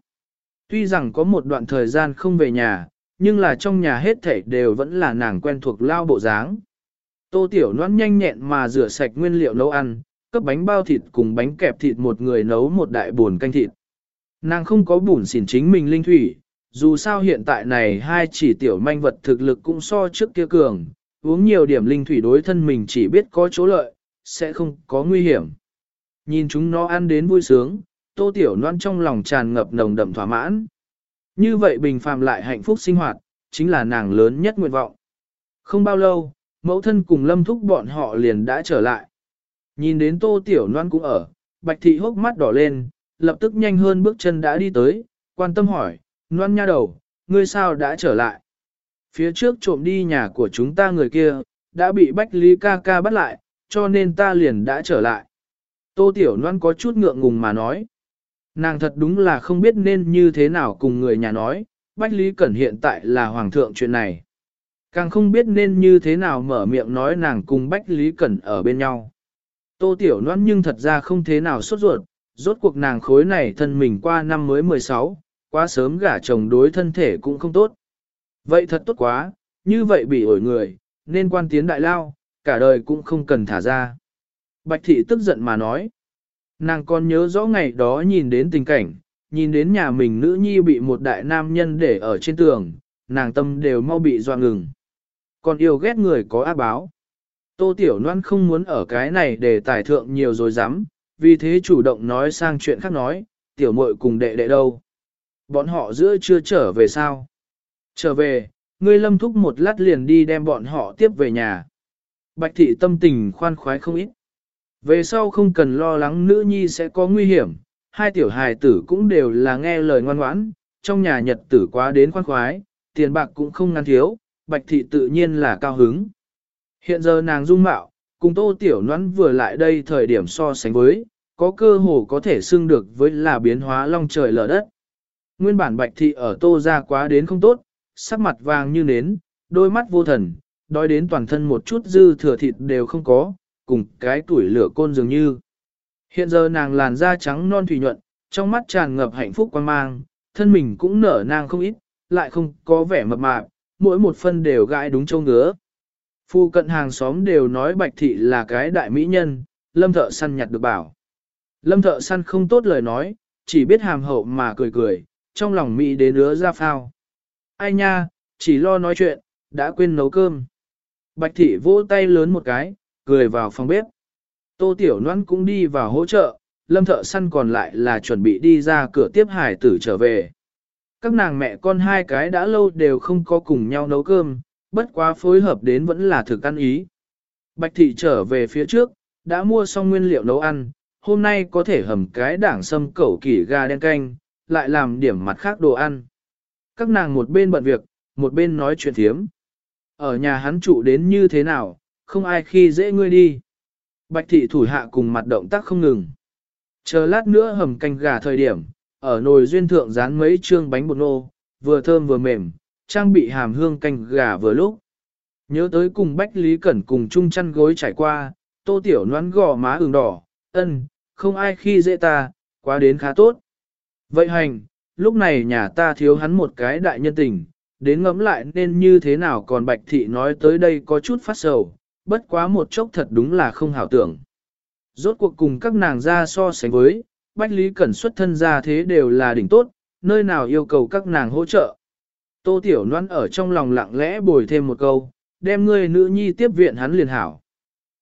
Tuy rằng có một đoạn thời gian không về nhà, nhưng là trong nhà hết thảy đều vẫn là nàng quen thuộc lao bộ dáng. Tô Tiểu Loan nhanh nhẹn mà rửa sạch nguyên liệu nấu ăn, cấp bánh bao thịt cùng bánh kẹp thịt một người nấu một đại buồn canh thịt. Nàng không có bùn xỉn chính mình linh thủy, dù sao hiện tại này hai chỉ tiểu manh vật thực lực cũng so trước kia cường, uống nhiều điểm linh thủy đối thân mình chỉ biết có chỗ lợi, sẽ không có nguy hiểm. Nhìn chúng nó ăn đến vui sướng, tô tiểu loan trong lòng tràn ngập nồng đậm thỏa mãn. Như vậy bình phàm lại hạnh phúc sinh hoạt, chính là nàng lớn nhất nguyện vọng. Không bao lâu, mẫu thân cùng lâm thúc bọn họ liền đã trở lại. Nhìn đến tô tiểu loan cũng ở, bạch thị hốc mắt đỏ lên, lập tức nhanh hơn bước chân đã đi tới, quan tâm hỏi, loan nha đầu, ngươi sao đã trở lại? Phía trước trộm đi nhà của chúng ta người kia, đã bị bách lý ca ca bắt lại, cho nên ta liền đã trở lại. Tô tiểu loan có chút ngượng ngùng mà nói. Nàng thật đúng là không biết nên như thế nào cùng người nhà nói, Bách Lý Cẩn hiện tại là hoàng thượng chuyện này. Càng không biết nên như thế nào mở miệng nói nàng cùng Bách Lý Cẩn ở bên nhau. Tô Tiểu Loan nhưng thật ra không thế nào sốt ruột, rốt cuộc nàng khối này thân mình qua năm mới 16, quá sớm gả chồng đối thân thể cũng không tốt. Vậy thật tốt quá, như vậy bị ổi người, nên quan tiến đại lao, cả đời cũng không cần thả ra. Bạch thị tức giận mà nói. Nàng còn nhớ rõ ngày đó nhìn đến tình cảnh, nhìn đến nhà mình nữ nhi bị một đại nam nhân để ở trên tường, nàng tâm đều mau bị doa ngừng. Còn yêu ghét người có ác báo. Tô Tiểu Loan không muốn ở cái này để tài thượng nhiều rồi dám, vì thế chủ động nói sang chuyện khác nói, tiểu muội cùng đệ đệ đâu. Bọn họ giữa chưa trở về sao? Trở về, ngươi lâm thúc một lát liền đi đem bọn họ tiếp về nhà. Bạch thị tâm tình khoan khoái không ít. Về sau không cần lo lắng nữ nhi sẽ có nguy hiểm, hai tiểu hài tử cũng đều là nghe lời ngoan ngoãn, trong nhà nhật tử quá đến khoan khoái, tiền bạc cũng không ngăn thiếu, bạch thị tự nhiên là cao hứng. Hiện giờ nàng dung mạo, cùng tô tiểu noãn vừa lại đây thời điểm so sánh với, có cơ hồ có thể xưng được với là biến hóa long trời lở đất. Nguyên bản bạch thị ở tô ra quá đến không tốt, sắc mặt vàng như nến, đôi mắt vô thần, đói đến toàn thân một chút dư thừa thịt đều không có, cùng cái tuổi lửa côn dường như. Hiện giờ nàng làn da trắng non thủy nhuận, trong mắt tràn ngập hạnh phúc quan mang, thân mình cũng nở nang không ít, lại không có vẻ mập mạp, mỗi một phân đều gãi đúng châu ngứa. Phu cận hàng xóm đều nói bạch thị là cái đại mỹ nhân, lâm thợ săn nhặt được bảo. Lâm thợ săn không tốt lời nói, chỉ biết hàm hậu mà cười cười, trong lòng mỹ đến ứa ra phao. Ai nha, chỉ lo nói chuyện, đã quên nấu cơm. Bạch thị vỗ tay lớn một cái, cười vào phòng bếp. Tô Tiểu Loan cũng đi vào hỗ trợ, lâm thợ săn còn lại là chuẩn bị đi ra cửa tiếp hải tử trở về. Các nàng mẹ con hai cái đã lâu đều không có cùng nhau nấu cơm, bất quá phối hợp đến vẫn là thực ăn ý. Bạch thị trở về phía trước, đã mua xong nguyên liệu nấu ăn, hôm nay có thể hầm cái đảng sâm cẩu kỷ gà đen canh, lại làm điểm mặt khác đồ ăn. Các nàng một bên bận việc, một bên nói chuyện thiếm. Ở nhà hắn trụ đến như thế nào, không ai khi dễ ngươi đi. Bạch thị thủ hạ cùng mặt động tác không ngừng. Chờ lát nữa hầm canh gà thời điểm, ở nồi duyên thượng dán mấy trương bánh bột nô, vừa thơm vừa mềm, trang bị hàm hương canh gà vừa lúc. Nhớ tới cùng Bách Lý Cẩn cùng chung chăn gối trải qua, tô tiểu noán gò má ửng đỏ, ân, không ai khi dễ ta, quá đến khá tốt. Vậy hành, lúc này nhà ta thiếu hắn một cái đại nhân tình, đến ngẫm lại nên như thế nào còn Bạch Thị nói tới đây có chút phát sầu, bất quá một chốc thật đúng là không hảo tưởng. Rốt cuộc cùng các nàng ra so sánh với, Bách Lý Cẩn xuất thân ra thế đều là đỉnh tốt, nơi nào yêu cầu các nàng hỗ trợ. Tô Tiểu Loan ở trong lòng lặng lẽ bồi thêm một câu, đem ngươi nữ nhi tiếp viện hắn liền hảo.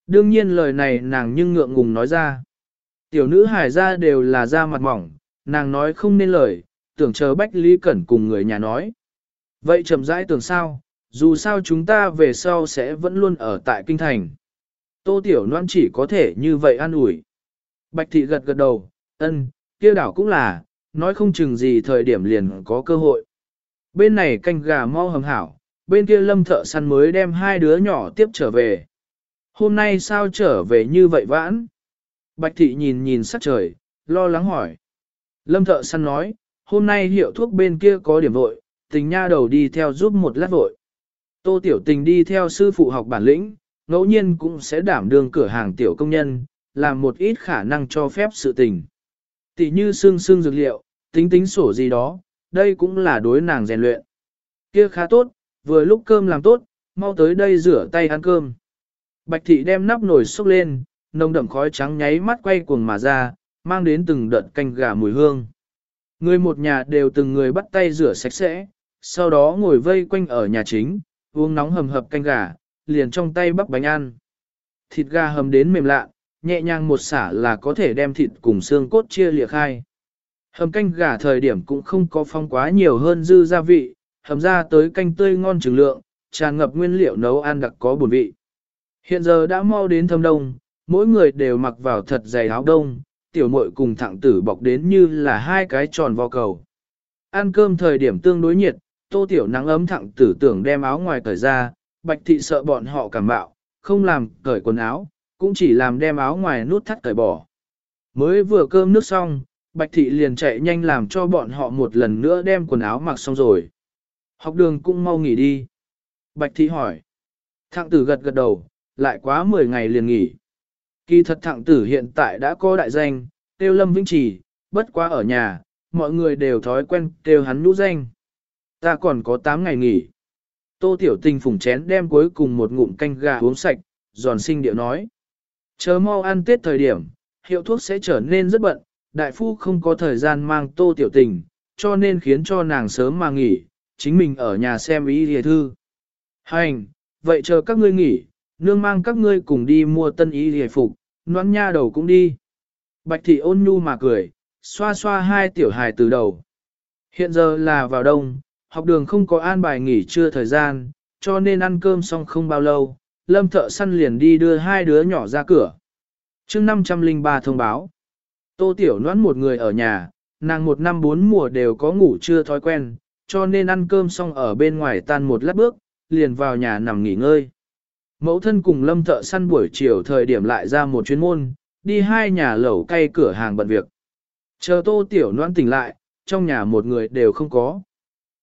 Đương nhiên lời này nàng nhưng ngượng ngùng nói ra. Tiểu nữ hải ra đều là da mặt mỏng, nàng nói không nên lời, tưởng chờ Bách Lý Cẩn cùng người nhà nói. Vậy chậm rãi tưởng sao, dù sao chúng ta về sau sẽ vẫn luôn ở tại kinh thành. Tô Tiểu Loan chỉ có thể như vậy an ủi. Bạch Thị gật gật đầu, ân, kia đảo cũng là, nói không chừng gì thời điểm liền có cơ hội. Bên này canh gà mau hầm hảo, bên kia lâm thợ săn mới đem hai đứa nhỏ tiếp trở về. Hôm nay sao trở về như vậy vãn? Bạch thị nhìn nhìn sắc trời, lo lắng hỏi. Lâm thợ săn nói, hôm nay hiệu thuốc bên kia có điểm vội, tình nha đầu đi theo giúp một lát vội. Tô tiểu tình đi theo sư phụ học bản lĩnh, ngẫu nhiên cũng sẽ đảm đương cửa hàng tiểu công nhân, làm một ít khả năng cho phép sự tình. Tỷ như xương xương dược liệu, tính tính sổ gì đó, đây cũng là đối nàng rèn luyện. Kia khá tốt, vừa lúc cơm làm tốt, mau tới đây rửa tay ăn cơm. Bạch thị đem nắp nồi xúc lên, nồng đậm khói trắng nháy mắt quay cuồng mà ra, mang đến từng đợt canh gà mùi hương. Người một nhà đều từng người bắt tay rửa sạch sẽ, sau đó ngồi vây quanh ở nhà chính, uống nóng hầm hập canh gà, liền trong tay bắp bánh ăn. Thịt gà hầm đến mềm lạ, nhẹ nhàng một xả là có thể đem thịt cùng xương cốt chia liệt khai. Hầm canh gà thời điểm cũng không có phong quá nhiều hơn dư gia vị, hầm ra tới canh tươi ngon trừng lượng, tràn ngập nguyên liệu nấu ăn đặc có buồn vị. Hiện giờ đã mau đến thâm đông, mỗi người đều mặc vào thật dày áo đông, tiểu muội cùng thẳng tử bọc đến như là hai cái tròn vo cầu. Ăn cơm thời điểm tương đối nhiệt, tô tiểu nắng ấm thẳng tử tưởng đem áo ngoài cởi ra, bạch thị sợ bọn họ cảm bạo, không làm cởi quần áo, cũng chỉ làm đem áo ngoài nút thắt cởi bỏ. Mới vừa cơm nước xong, bạch thị liền chạy nhanh làm cho bọn họ một lần nữa đem quần áo mặc xong rồi. Học đường cũng mau nghỉ đi. Bạch thị hỏi. Thạng tử gật gật đầu, lại quá 10 ngày liền nghỉ. Kỳ thật thạng tử hiện tại đã có đại danh, tiêu lâm vĩnh trì, bất quá ở nhà, mọi người đều thói quen tiêu hắn nhũ danh. Ta còn có 8 ngày nghỉ. Tô tiểu tình phùng chén đem cuối cùng một ngụm canh gà uống sạch, giòn sinh điệu nói. Chờ mau ăn tết thời điểm, hiệu thuốc sẽ trở nên rất bận, đại phu không có thời gian mang tô tiểu tình, cho nên khiến cho nàng sớm mà nghỉ, chính mình ở nhà xem ý hề thư. Hành, vậy chờ các ngươi nghỉ, nương mang các ngươi cùng đi mua tân ý hề phục, noan nha đầu cũng đi. Bạch thị ôn nhu mà cười, xoa xoa hai tiểu hài từ đầu. Hiện giờ là vào đông, học đường không có an bài nghỉ trưa thời gian, cho nên ăn cơm xong không bao lâu, lâm thợ săn liền đi đưa hai đứa nhỏ ra cửa. chương 503 thông báo, tô tiểu noãn một người ở nhà, nàng một năm bốn mùa đều có ngủ chưa thói quen, cho nên ăn cơm xong ở bên ngoài tan một lát bước, liền vào nhà nằm nghỉ ngơi. Mẫu thân cùng lâm thợ săn buổi chiều thời điểm lại ra một chuyến môn, đi hai nhà lẩu cay cửa hàng bận việc. Chờ tô tiểu noan tỉnh lại, trong nhà một người đều không có.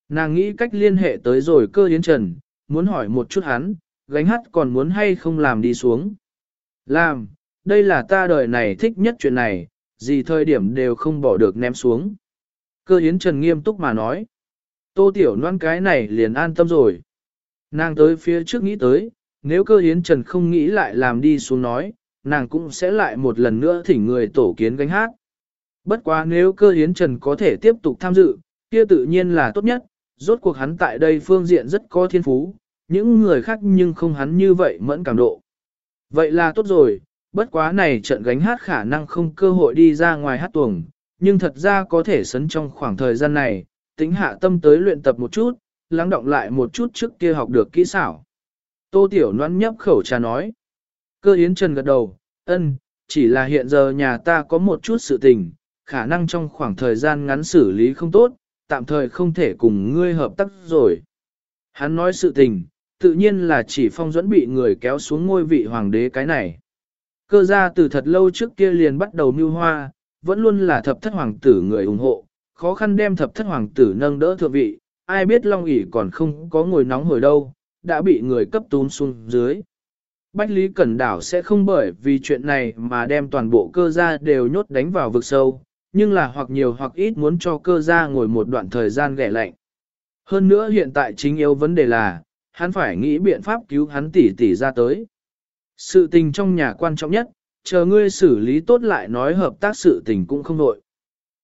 Nàng nghĩ cách liên hệ tới rồi cơ yến trần, muốn hỏi một chút hắn, gánh hát còn muốn hay không làm đi xuống. Làm, đây là ta đời này thích nhất chuyện này, gì thời điểm đều không bỏ được ném xuống. Cơ yến trần nghiêm túc mà nói. Tô tiểu noan cái này liền an tâm rồi. Nàng tới phía trước nghĩ tới, nếu cơ yến trần không nghĩ lại làm đi xuống nói, nàng cũng sẽ lại một lần nữa thỉnh người tổ kiến gánh hát. Bất quá nếu cơ yến trần có thể tiếp tục tham dự, kia tự nhiên là tốt nhất, rốt cuộc hắn tại đây phương diện rất có thiên phú, những người khác nhưng không hắn như vậy mẫn cảm độ. Vậy là tốt rồi, bất quá này trận gánh hát khả năng không cơ hội đi ra ngoài hát tuồng, nhưng thật ra có thể sấn trong khoảng thời gian này, tính hạ tâm tới luyện tập một chút, lắng động lại một chút trước kia học được kỹ xảo. Tô Tiểu Loan nhấp khẩu trà nói. Cơ Yến Trần gật đầu, ân, chỉ là hiện giờ nhà ta có một chút sự tình, khả năng trong khoảng thời gian ngắn xử lý không tốt, tạm thời không thể cùng ngươi hợp tác rồi. Hắn nói sự tình, tự nhiên là chỉ phong dẫn bị người kéo xuống ngôi vị hoàng đế cái này. Cơ gia từ thật lâu trước kia liền bắt đầu mưu hoa, vẫn luôn là thập thất hoàng tử người ủng hộ, khó khăn đem thập thất hoàng tử nâng đỡ thượng vị, ai biết Long ỉ còn không có ngồi nóng hồi đâu, đã bị người cấp tún xuống dưới. Bách Lý Cẩn Đảo sẽ không bởi vì chuyện này mà đem toàn bộ cơ gia đều nhốt đánh vào vực sâu, nhưng là hoặc nhiều hoặc ít muốn cho cơ gia ngồi một đoạn thời gian ghẻ lạnh. Hơn nữa hiện tại chính yếu vấn đề là, hắn phải nghĩ biện pháp cứu hắn tỷ tỷ ra tới. Sự tình trong nhà quan trọng nhất, chờ ngươi xử lý tốt lại nói hợp tác sự tình cũng không nội.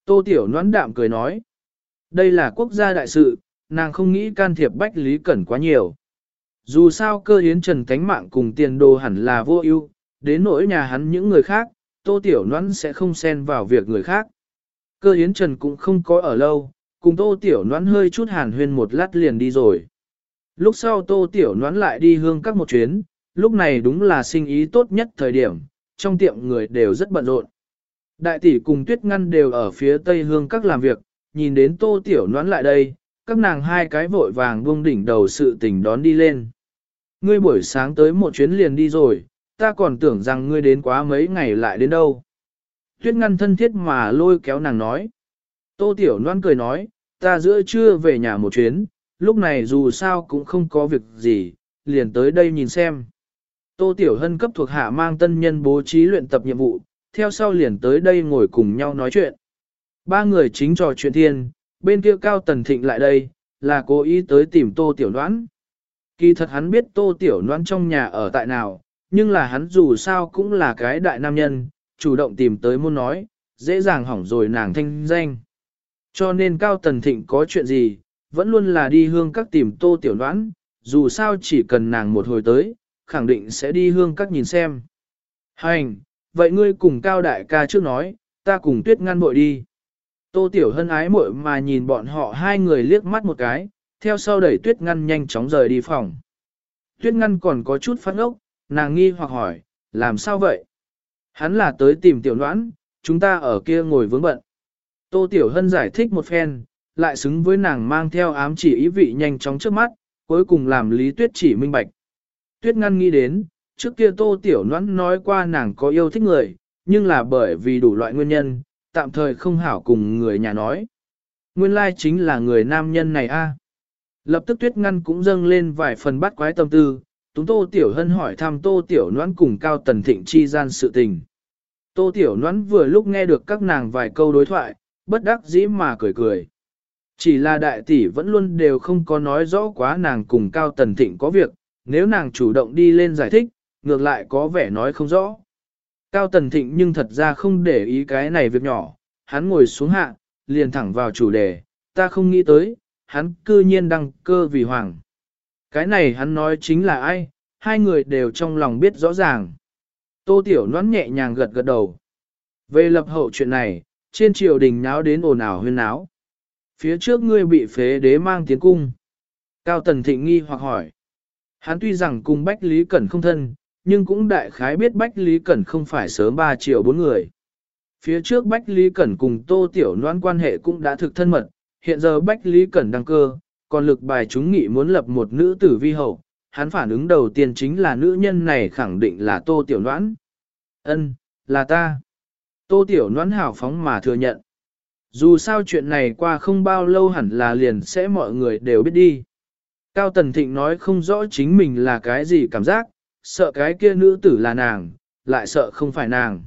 Tô Tiểu noãn đạm cười nói, đây là quốc gia đại sự, nàng không nghĩ can thiệp Bách Lý Cẩn quá nhiều. Dù sao cơ hiến trần tánh mạng cùng tiền đồ hẳn là vô ưu, đến nỗi nhà hắn những người khác, Tô Tiểu Noãn sẽ không xen vào việc người khác. Cơ hiến trần cũng không có ở lâu, cùng Tô Tiểu Noãn hơi chút hàn huyên một lát liền đi rồi. Lúc sau Tô Tiểu Noãn lại đi hương các một chuyến, lúc này đúng là sinh ý tốt nhất thời điểm, trong tiệm người đều rất bận rộn. Đại tỷ cùng Tuyết Ngăn đều ở phía tây hương các làm việc, nhìn đến Tô Tiểu Noãn lại đây, các nàng hai cái vội vàng buông đỉnh đầu sự tình đón đi lên. Ngươi buổi sáng tới một chuyến liền đi rồi, ta còn tưởng rằng ngươi đến quá mấy ngày lại đến đâu. Tuyết ngăn thân thiết mà lôi kéo nàng nói. Tô Tiểu Loan cười nói, ta giữa trưa về nhà một chuyến, lúc này dù sao cũng không có việc gì, liền tới đây nhìn xem. Tô Tiểu Hân cấp thuộc hạ mang tân nhân bố trí luyện tập nhiệm vụ, theo sau liền tới đây ngồi cùng nhau nói chuyện. Ba người chính trò chuyện thiên, bên kia Cao Tần Thịnh lại đây, là cố ý tới tìm Tô Tiểu Loan. Kỳ thật hắn biết Tô Tiểu Loan trong nhà ở tại nào, nhưng là hắn dù sao cũng là cái đại nam nhân, chủ động tìm tới muốn nói, dễ dàng hỏng rồi nàng thanh danh. Cho nên Cao Tần Thịnh có chuyện gì, vẫn luôn là đi hương các tìm Tô Tiểu đoán dù sao chỉ cần nàng một hồi tới, khẳng định sẽ đi hương các nhìn xem. Hành, vậy ngươi cùng Cao Đại ca trước nói, ta cùng Tuyết ngăn bội đi. Tô Tiểu Hân ái muội mà nhìn bọn họ hai người liếc mắt một cái, theo sau đẩy tuyết ngăn nhanh chóng rời đi phòng. Tuyết ngăn còn có chút phát ốc, nàng nghi hoặc hỏi, làm sao vậy? Hắn là tới tìm tiểu noãn, chúng ta ở kia ngồi vướng bận. Tô Tiểu Hân giải thích một phen, lại xứng với nàng mang theo ám chỉ ý vị nhanh chóng trước mắt, cuối cùng làm Lý Tuyết chỉ minh bạch. Tuyết ngăn nghĩ đến, trước kia Tô Tiểu Noãn nói qua nàng có yêu thích người, nhưng là bởi vì đủ loại nguyên nhân, tạm thời không hảo cùng người nhà nói. Nguyên lai chính là người nam nhân này a. Lập tức tuyết ngăn cũng dâng lên vài phần bắt quái tâm tư, Túng Tô Tiểu Hân hỏi thăm Tô Tiểu Noãn cùng Cao Tần Thịnh chi gian sự tình. Tô Tiểu Noãn vừa lúc nghe được các nàng vài câu đối thoại, bất đắc dĩ mà cười cười. Chỉ là đại tỷ vẫn luôn đều không có nói rõ quá nàng cùng Cao Tần Thịnh có việc, nếu nàng chủ động đi lên giải thích, ngược lại có vẻ nói không rõ. Cao Tần Thịnh nhưng thật ra không để ý cái này việc nhỏ, hắn ngồi xuống hạ, liền thẳng vào chủ đề, ta không nghĩ tới, hắn cư nhiên đăng cơ vì hoàng. Cái này hắn nói chính là ai, hai người đều trong lòng biết rõ ràng. Tô Tiểu Loan nhẹ nhàng gật gật đầu. Về lập hậu chuyện này, trên triều đình nháo đến ồn ào huyên náo. Phía trước ngươi bị phế đế mang tiến cung. Cao Tần Thịnh nghi hoặc hỏi. Hắn tuy rằng cùng Bách Lý Cẩn không thân, nhưng cũng đại khái biết Bách Lý Cẩn không phải sớm 3 triệu bốn người. Phía trước Bách Lý Cẩn cùng Tô Tiểu Loan quan hệ cũng đã thực thân mật, hiện giờ Bách Lý Cẩn đăng cơ, còn lực bài chúng nghị muốn lập một nữ tử vi hậu, hắn phản ứng đầu tiên chính là nữ nhân này khẳng định là tô tiểu noãn. Ân, là ta. Tô tiểu noãn hào phóng mà thừa nhận. Dù sao chuyện này qua không bao lâu hẳn là liền sẽ mọi người đều biết đi. Cao Tần Thịnh nói không rõ chính mình là cái gì cảm giác, sợ cái kia nữ tử là nàng, lại sợ không phải nàng.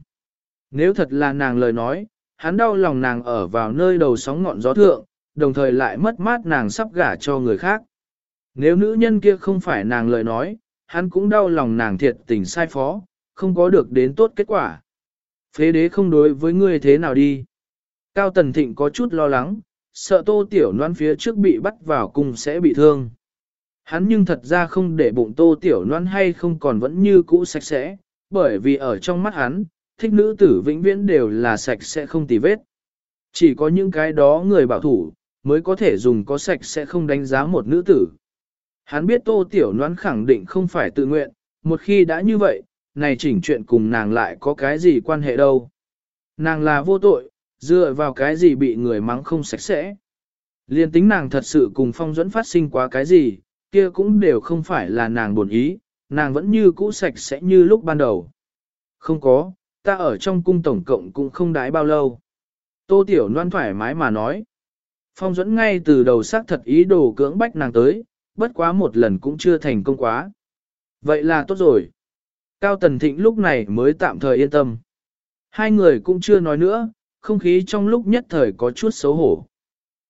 Nếu thật là nàng lời nói, hắn đau lòng nàng ở vào nơi đầu sóng ngọn gió thượng, đồng thời lại mất mát nàng sắp gả cho người khác. Nếu nữ nhân kia không phải nàng lời nói, hắn cũng đau lòng nàng thiệt tình sai phó, không có được đến tốt kết quả. Phế đế không đối với ngươi thế nào đi. Cao Tần Thịnh có chút lo lắng, sợ tô tiểu noan phía trước bị bắt vào cùng sẽ bị thương. Hắn nhưng thật ra không để bụng tô tiểu noan hay không còn vẫn như cũ sạch sẽ, bởi vì ở trong mắt hắn, thích nữ tử vĩnh viễn đều là sạch sẽ không tì vết. Chỉ có những cái đó người bảo thủ, mới có thể dùng có sạch sẽ không đánh giá một nữ tử. Hắn biết tô tiểu noan khẳng định không phải tự nguyện, một khi đã như vậy, này chỉnh chuyện cùng nàng lại có cái gì quan hệ đâu. Nàng là vô tội, dựa vào cái gì bị người mắng không sạch sẽ. Liên tính nàng thật sự cùng phong dẫn phát sinh quá cái gì, kia cũng đều không phải là nàng buồn ý, nàng vẫn như cũ sạch sẽ như lúc ban đầu. Không có, ta ở trong cung tổng cộng cũng không đái bao lâu. Tô Tiểu Loan thoải mái mà nói. Phong dẫn ngay từ đầu xác thật ý đồ cưỡng bách nàng tới, bất quá một lần cũng chưa thành công quá. Vậy là tốt rồi. Cao Tần Thịnh lúc này mới tạm thời yên tâm. Hai người cũng chưa nói nữa, không khí trong lúc nhất thời có chút xấu hổ.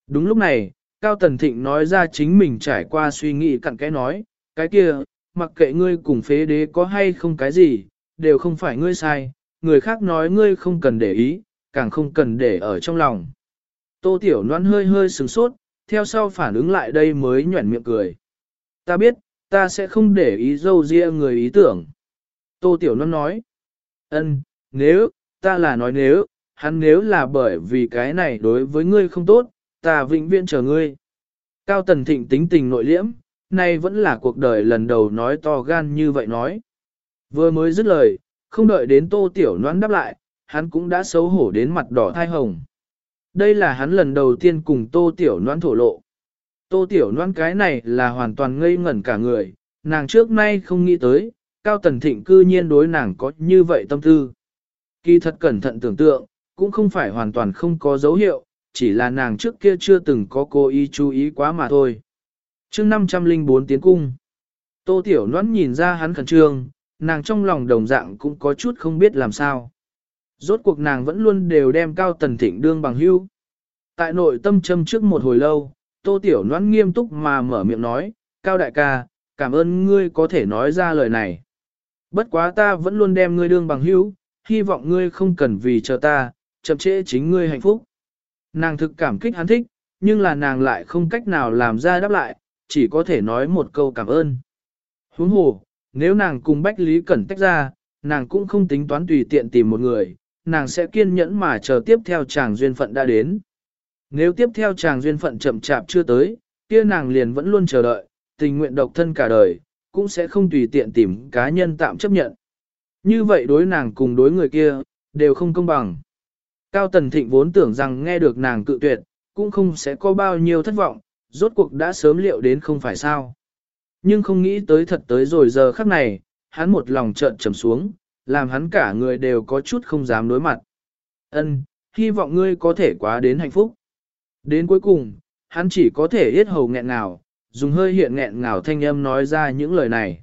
Đúng lúc này, Cao Tần Thịnh nói ra chính mình trải qua suy nghĩ cặn cái nói, cái kia, mặc kệ ngươi cùng phế đế có hay không cái gì, đều không phải ngươi sai, người khác nói ngươi không cần để ý, càng không cần để ở trong lòng. Tô Tiểu Loan hơi hơi sừng sốt, theo sau phản ứng lại đây mới nhuẩn miệng cười. Ta biết, ta sẽ không để ý dâu ria người ý tưởng. Tô Tiểu Loan nói, ân, nếu, ta là nói nếu, hắn nếu là bởi vì cái này đối với ngươi không tốt, ta vĩnh viễn chờ ngươi. Cao Tần Thịnh tính tình nội liễm, nay vẫn là cuộc đời lần đầu nói to gan như vậy nói. Vừa mới dứt lời, không đợi đến tô tiểu Loan đáp lại, hắn cũng đã xấu hổ đến mặt đỏ thai hồng. Đây là hắn lần đầu tiên cùng tô tiểu noan thổ lộ. Tô tiểu noan cái này là hoàn toàn ngây ngẩn cả người, nàng trước nay không nghĩ tới, cao tần thịnh cư nhiên đối nàng có như vậy tâm tư. Kỳ thật cẩn thận tưởng tượng, cũng không phải hoàn toàn không có dấu hiệu, chỉ là nàng trước kia chưa từng có cố ý chú ý quá mà thôi. chương 504 tiến cung. Tô Tiểu noan nhìn ra hắn khẩn trương, nàng trong lòng đồng dạng cũng có chút không biết làm sao. Rốt cuộc nàng vẫn luôn đều đem Cao Tần Thịnh đương bằng hưu. Tại nội tâm châm trước một hồi lâu, Tô Tiểu noan nghiêm túc mà mở miệng nói, Cao Đại ca, cảm ơn ngươi có thể nói ra lời này. Bất quá ta vẫn luôn đem ngươi đương bằng hữu, hy vọng ngươi không cần vì chờ ta, chậm trễ chính ngươi hạnh phúc. Nàng thực cảm kích hắn thích, nhưng là nàng lại không cách nào làm ra đáp lại, chỉ có thể nói một câu cảm ơn. Huống hồ, nếu nàng cùng Bách Lý Cẩn tách ra, nàng cũng không tính toán tùy tiện tìm một người, nàng sẽ kiên nhẫn mà chờ tiếp theo chàng duyên phận đã đến. Nếu tiếp theo chàng duyên phận chậm chạp chưa tới, kia nàng liền vẫn luôn chờ đợi, tình nguyện độc thân cả đời, cũng sẽ không tùy tiện tìm cá nhân tạm chấp nhận. Như vậy đối nàng cùng đối người kia, đều không công bằng. Cao Tần Thịnh vốn tưởng rằng nghe được nàng cự tuyệt, cũng không sẽ có bao nhiêu thất vọng, rốt cuộc đã sớm liệu đến không phải sao. Nhưng không nghĩ tới thật tới rồi giờ khắc này, hắn một lòng trợn trầm xuống, làm hắn cả người đều có chút không dám đối mặt. Ân, hy vọng ngươi có thể quá đến hạnh phúc. Đến cuối cùng, hắn chỉ có thể yết hầu nghẹn ngào, dùng hơi hiện nghẹn ngào thanh âm nói ra những lời này.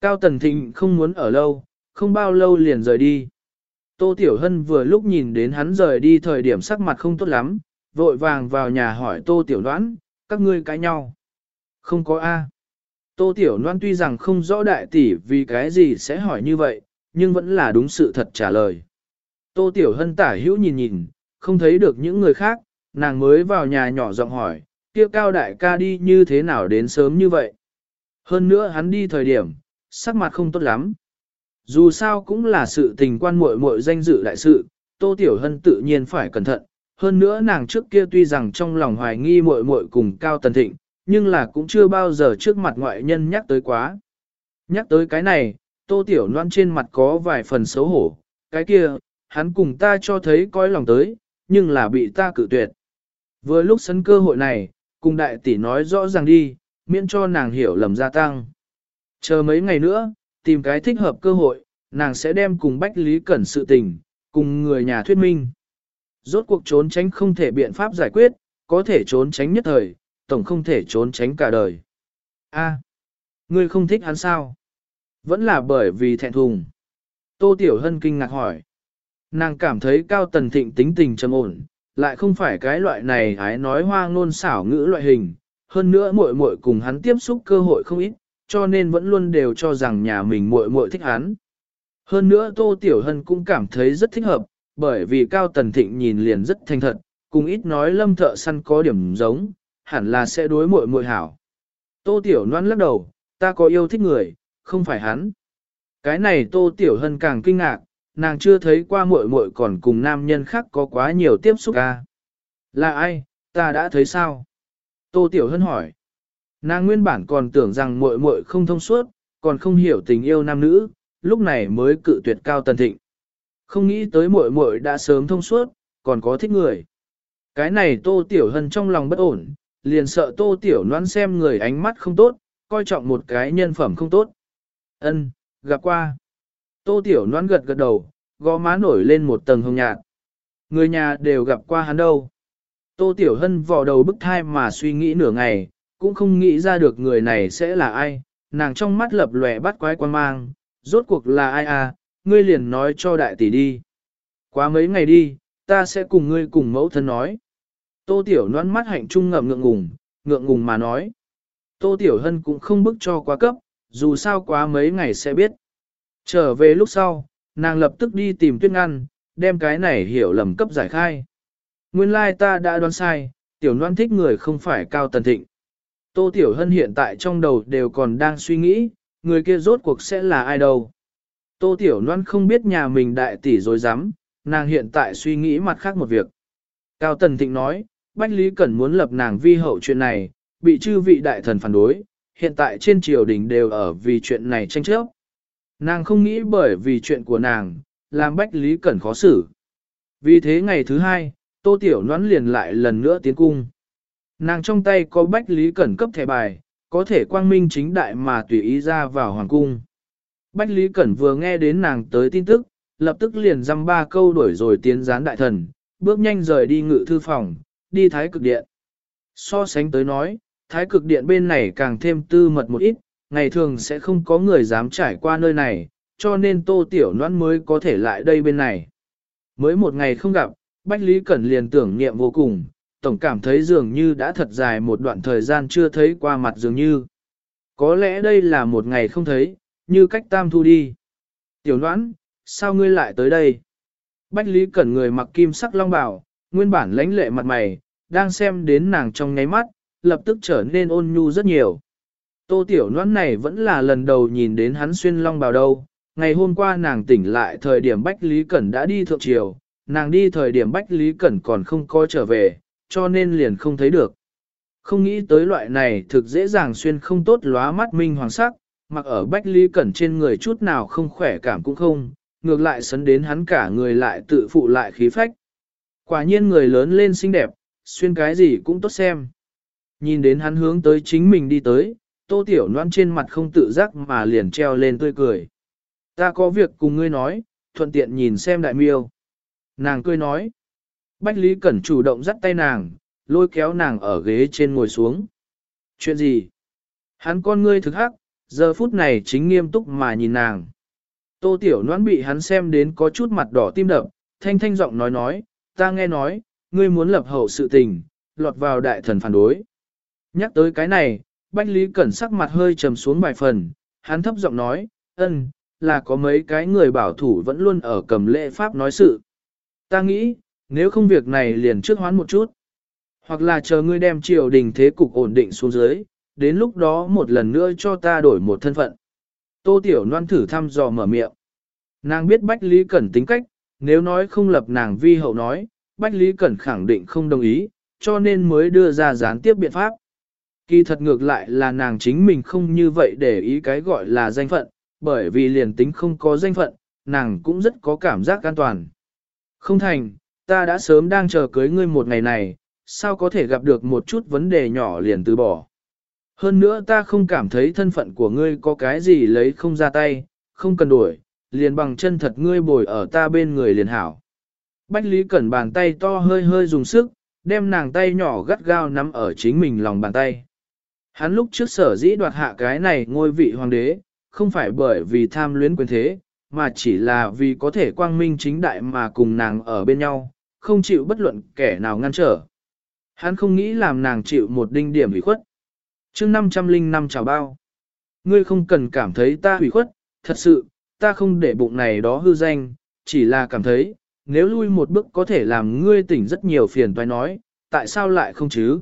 Cao Tần Thịnh không muốn ở lâu, không bao lâu liền rời đi. Tô Tiểu Hân vừa lúc nhìn đến hắn rời đi thời điểm sắc mặt không tốt lắm, vội vàng vào nhà hỏi Tô Tiểu Đoán, các ngươi cãi nhau. Không có A. Tô Tiểu Loan tuy rằng không rõ đại tỷ vì cái gì sẽ hỏi như vậy, nhưng vẫn là đúng sự thật trả lời. Tô Tiểu Hân tả hữu nhìn nhìn, không thấy được những người khác, nàng mới vào nhà nhỏ giọng hỏi, kia cao đại ca đi như thế nào đến sớm như vậy. Hơn nữa hắn đi thời điểm, sắc mặt không tốt lắm. Dù sao cũng là sự tình quan muội muội danh dự đại sự, Tô Tiểu Hân tự nhiên phải cẩn thận. Hơn nữa nàng trước kia tuy rằng trong lòng hoài nghi muội muội cùng Cao Tần Thịnh, nhưng là cũng chưa bao giờ trước mặt ngoại nhân nhắc tới quá. Nhắc tới cái này, Tô Tiểu Loan trên mặt có vài phần xấu hổ, cái kia, hắn cùng ta cho thấy coi lòng tới, nhưng là bị ta cự tuyệt. Vừa lúc sân cơ hội này, cùng đại tỷ nói rõ ràng đi, miễn cho nàng hiểu lầm gia tăng. Chờ mấy ngày nữa, tìm cái thích hợp cơ hội, nàng sẽ đem cùng Bách Lý Cẩn sự tình, cùng người nhà thuyết minh. Rốt cuộc trốn tránh không thể biện pháp giải quyết, có thể trốn tránh nhất thời, tổng không thể trốn tránh cả đời. A, ngươi không thích hắn sao? Vẫn là bởi vì thẹn thùng. Tô Tiểu Hân kinh ngạc hỏi. Nàng cảm thấy Cao Tần Thịnh tính tình trầm ổn, lại không phải cái loại này hái nói hoa ngôn xảo ngữ loại hình. Hơn nữa muội muội cùng hắn tiếp xúc cơ hội không ít, cho nên vẫn luôn đều cho rằng nhà mình muội muội thích hắn. Hơn nữa Tô Tiểu Hân cũng cảm thấy rất thích hợp, bởi vì Cao Tần Thịnh nhìn liền rất thanh thật, cùng ít nói lâm thợ săn có điểm giống, hẳn là sẽ đối muội muội hảo. Tô Tiểu Loan lắc đầu, ta có yêu thích người, không phải hắn. Cái này Tô Tiểu Hân càng kinh ngạc, nàng chưa thấy qua muội muội còn cùng nam nhân khác có quá nhiều tiếp xúc ca. Là ai, ta đã thấy sao? Tô Tiểu Hân hỏi. Nàng nguyên bản còn tưởng rằng muội muội không thông suốt, còn không hiểu tình yêu nam nữ, lúc này mới cự tuyệt cao tần thịnh. Không nghĩ tới muội muội đã sớm thông suốt, còn có thích người. Cái này Tô Tiểu Hân trong lòng bất ổn, liền sợ Tô Tiểu Loan xem người ánh mắt không tốt, coi trọng một cái nhân phẩm không tốt. Ân, gặp qua. Tô Tiểu Loan gật gật đầu, gò má nổi lên một tầng hồng nhạt. Người nhà đều gặp qua hắn đâu. Tô Tiểu Hân vò đầu bức thai mà suy nghĩ nửa ngày, cũng không nghĩ ra được người này sẽ là ai, nàng trong mắt lập lòe bắt quái quan mang, rốt cuộc là ai à, ngươi liền nói cho đại tỷ đi. Quá mấy ngày đi, ta sẽ cùng ngươi cùng mẫu thân nói. Tô Tiểu noan mắt hạnh trung ngậm ngượng ngùng, ngượng ngùng mà nói. Tô Tiểu Hân cũng không bức cho quá cấp, dù sao quá mấy ngày sẽ biết. Trở về lúc sau, nàng lập tức đi tìm tuyết ngăn, đem cái này hiểu lầm cấp giải khai. Nguyên lai ta đã đoán sai, Tiểu Loan thích người không phải Cao Tần Thịnh. Tô Tiểu Hân hiện tại trong đầu đều còn đang suy nghĩ, người kia rốt cuộc sẽ là ai đâu. Tô Tiểu Loan không biết nhà mình đại tỷ rồi dám, nàng hiện tại suy nghĩ mặt khác một việc. Cao Tần Thịnh nói, Bách Lý Cẩn muốn lập nàng vi hậu chuyện này, bị chư vị đại thần phản đối, hiện tại trên triều đình đều ở vì chuyện này tranh chấp. Nàng không nghĩ bởi vì chuyện của nàng, làm Bách Lý Cẩn khó xử. Vì thế ngày thứ hai, Tô Tiểu Noãn liền lại lần nữa tiến cung. Nàng trong tay có Bách Lý Cẩn cấp thẻ bài, có thể quang minh chính đại mà tùy ý ra vào hoàng cung. Bách Lý Cẩn vừa nghe đến nàng tới tin tức, lập tức liền dăm ba câu đuổi rồi tiến gián đại thần, bước nhanh rời đi ngự thư phòng, đi thái cực điện. So sánh tới nói, thái cực điện bên này càng thêm tư mật một ít, ngày thường sẽ không có người dám trải qua nơi này, cho nên tô tiểu noãn mới có thể lại đây bên này. Mới một ngày không gặp, Bách Lý Cẩn liền tưởng niệm vô cùng, tổng cảm thấy dường như đã thật dài một đoạn thời gian chưa thấy qua mặt dường như. Có lẽ đây là một ngày không thấy, như cách tam thu đi. Tiểu noãn, sao ngươi lại tới đây? Bách Lý Cẩn người mặc kim sắc long bào, nguyên bản lãnh lệ mặt mày, đang xem đến nàng trong nháy mắt, lập tức trở nên ôn nhu rất nhiều. Tô Tiểu Loan này vẫn là lần đầu nhìn đến hắn xuyên long bào đâu. Ngày hôm qua nàng tỉnh lại thời điểm Bách Lý Cẩn đã đi thượng triều, nàng đi thời điểm Bách Lý Cẩn còn không có trở về, cho nên liền không thấy được. Không nghĩ tới loại này thực dễ dàng xuyên không tốt lóa mắt minh hoàng sắc, mặc ở Bách Lý Cẩn trên người chút nào không khỏe cảm cũng không, ngược lại sấn đến hắn cả người lại tự phụ lại khí phách. Quả nhiên người lớn lên xinh đẹp, xuyên cái gì cũng tốt xem. Nhìn đến hắn hướng tới chính mình đi tới, tô tiểu noan trên mặt không tự giác mà liền treo lên tươi cười. Ta có việc cùng ngươi nói, thuận tiện nhìn xem đại miêu. Nàng cười nói. Bách Lý Cẩn chủ động dắt tay nàng, lôi kéo nàng ở ghế trên ngồi xuống. Chuyện gì? Hắn con ngươi thực hắc, giờ phút này chính nghiêm túc mà nhìn nàng. Tô Tiểu Noãn bị hắn xem đến có chút mặt đỏ tim đập, thanh thanh giọng nói nói, ta nghe nói, ngươi muốn lập hậu sự tình, lọt vào đại thần phản đối. Nhắc tới cái này, Bách Lý Cẩn sắc mặt hơi trầm xuống vài phần, hắn thấp giọng nói, ân, là có mấy cái người bảo thủ vẫn luôn ở cầm lễ pháp nói sự. Ta nghĩ, nếu không việc này liền trước hoán một chút, hoặc là chờ ngươi đem triều đình thế cục ổn định xuống dưới, đến lúc đó một lần nữa cho ta đổi một thân phận. Tô Tiểu Loan thử thăm dò mở miệng. Nàng biết Bách Lý Cẩn tính cách, nếu nói không lập nàng vi hậu nói, Bách Lý Cẩn khẳng định không đồng ý, cho nên mới đưa ra gián tiếp biện pháp. Kỳ thật ngược lại là nàng chính mình không như vậy để ý cái gọi là danh phận, bởi vì liền tính không có danh phận, nàng cũng rất có cảm giác an toàn. Không thành, ta đã sớm đang chờ cưới ngươi một ngày này, sao có thể gặp được một chút vấn đề nhỏ liền từ bỏ. Hơn nữa ta không cảm thấy thân phận của ngươi có cái gì lấy không ra tay, không cần đuổi, liền bằng chân thật ngươi bồi ở ta bên người liền hảo. Bách Lý Cẩn bàn tay to hơi hơi dùng sức, đem nàng tay nhỏ gắt gao nắm ở chính mình lòng bàn tay. Hắn lúc trước sở dĩ đoạt hạ cái này ngôi vị hoàng đế, không phải bởi vì tham luyến quyền thế, mà chỉ là vì có thể quang minh chính đại mà cùng nàng ở bên nhau, không chịu bất luận kẻ nào ngăn trở. Hắn không nghĩ làm nàng chịu một đinh điểm hủy khuất. chương 505 chào bao. Ngươi không cần cảm thấy ta hủy khuất, thật sự, ta không để bụng này đó hư danh, chỉ là cảm thấy, nếu lui một bước có thể làm ngươi tỉnh rất nhiều phiền toái nói, tại sao lại không chứ?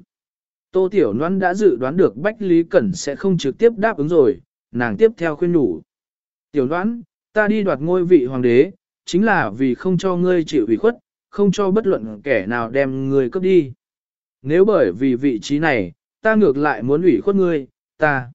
Tô Tiểu Loan đã dự đoán được Bách Lý Cẩn sẽ không trực tiếp đáp ứng rồi, nàng tiếp theo khuyên nhủ. Tiểu Loan, ta đi đoạt ngôi vị hoàng đế, chính là vì không cho ngươi chịu ủy khuất, không cho bất luận kẻ nào đem ngươi cướp đi. Nếu bởi vì vị trí này, ta ngược lại muốn ủy khuất ngươi, ta.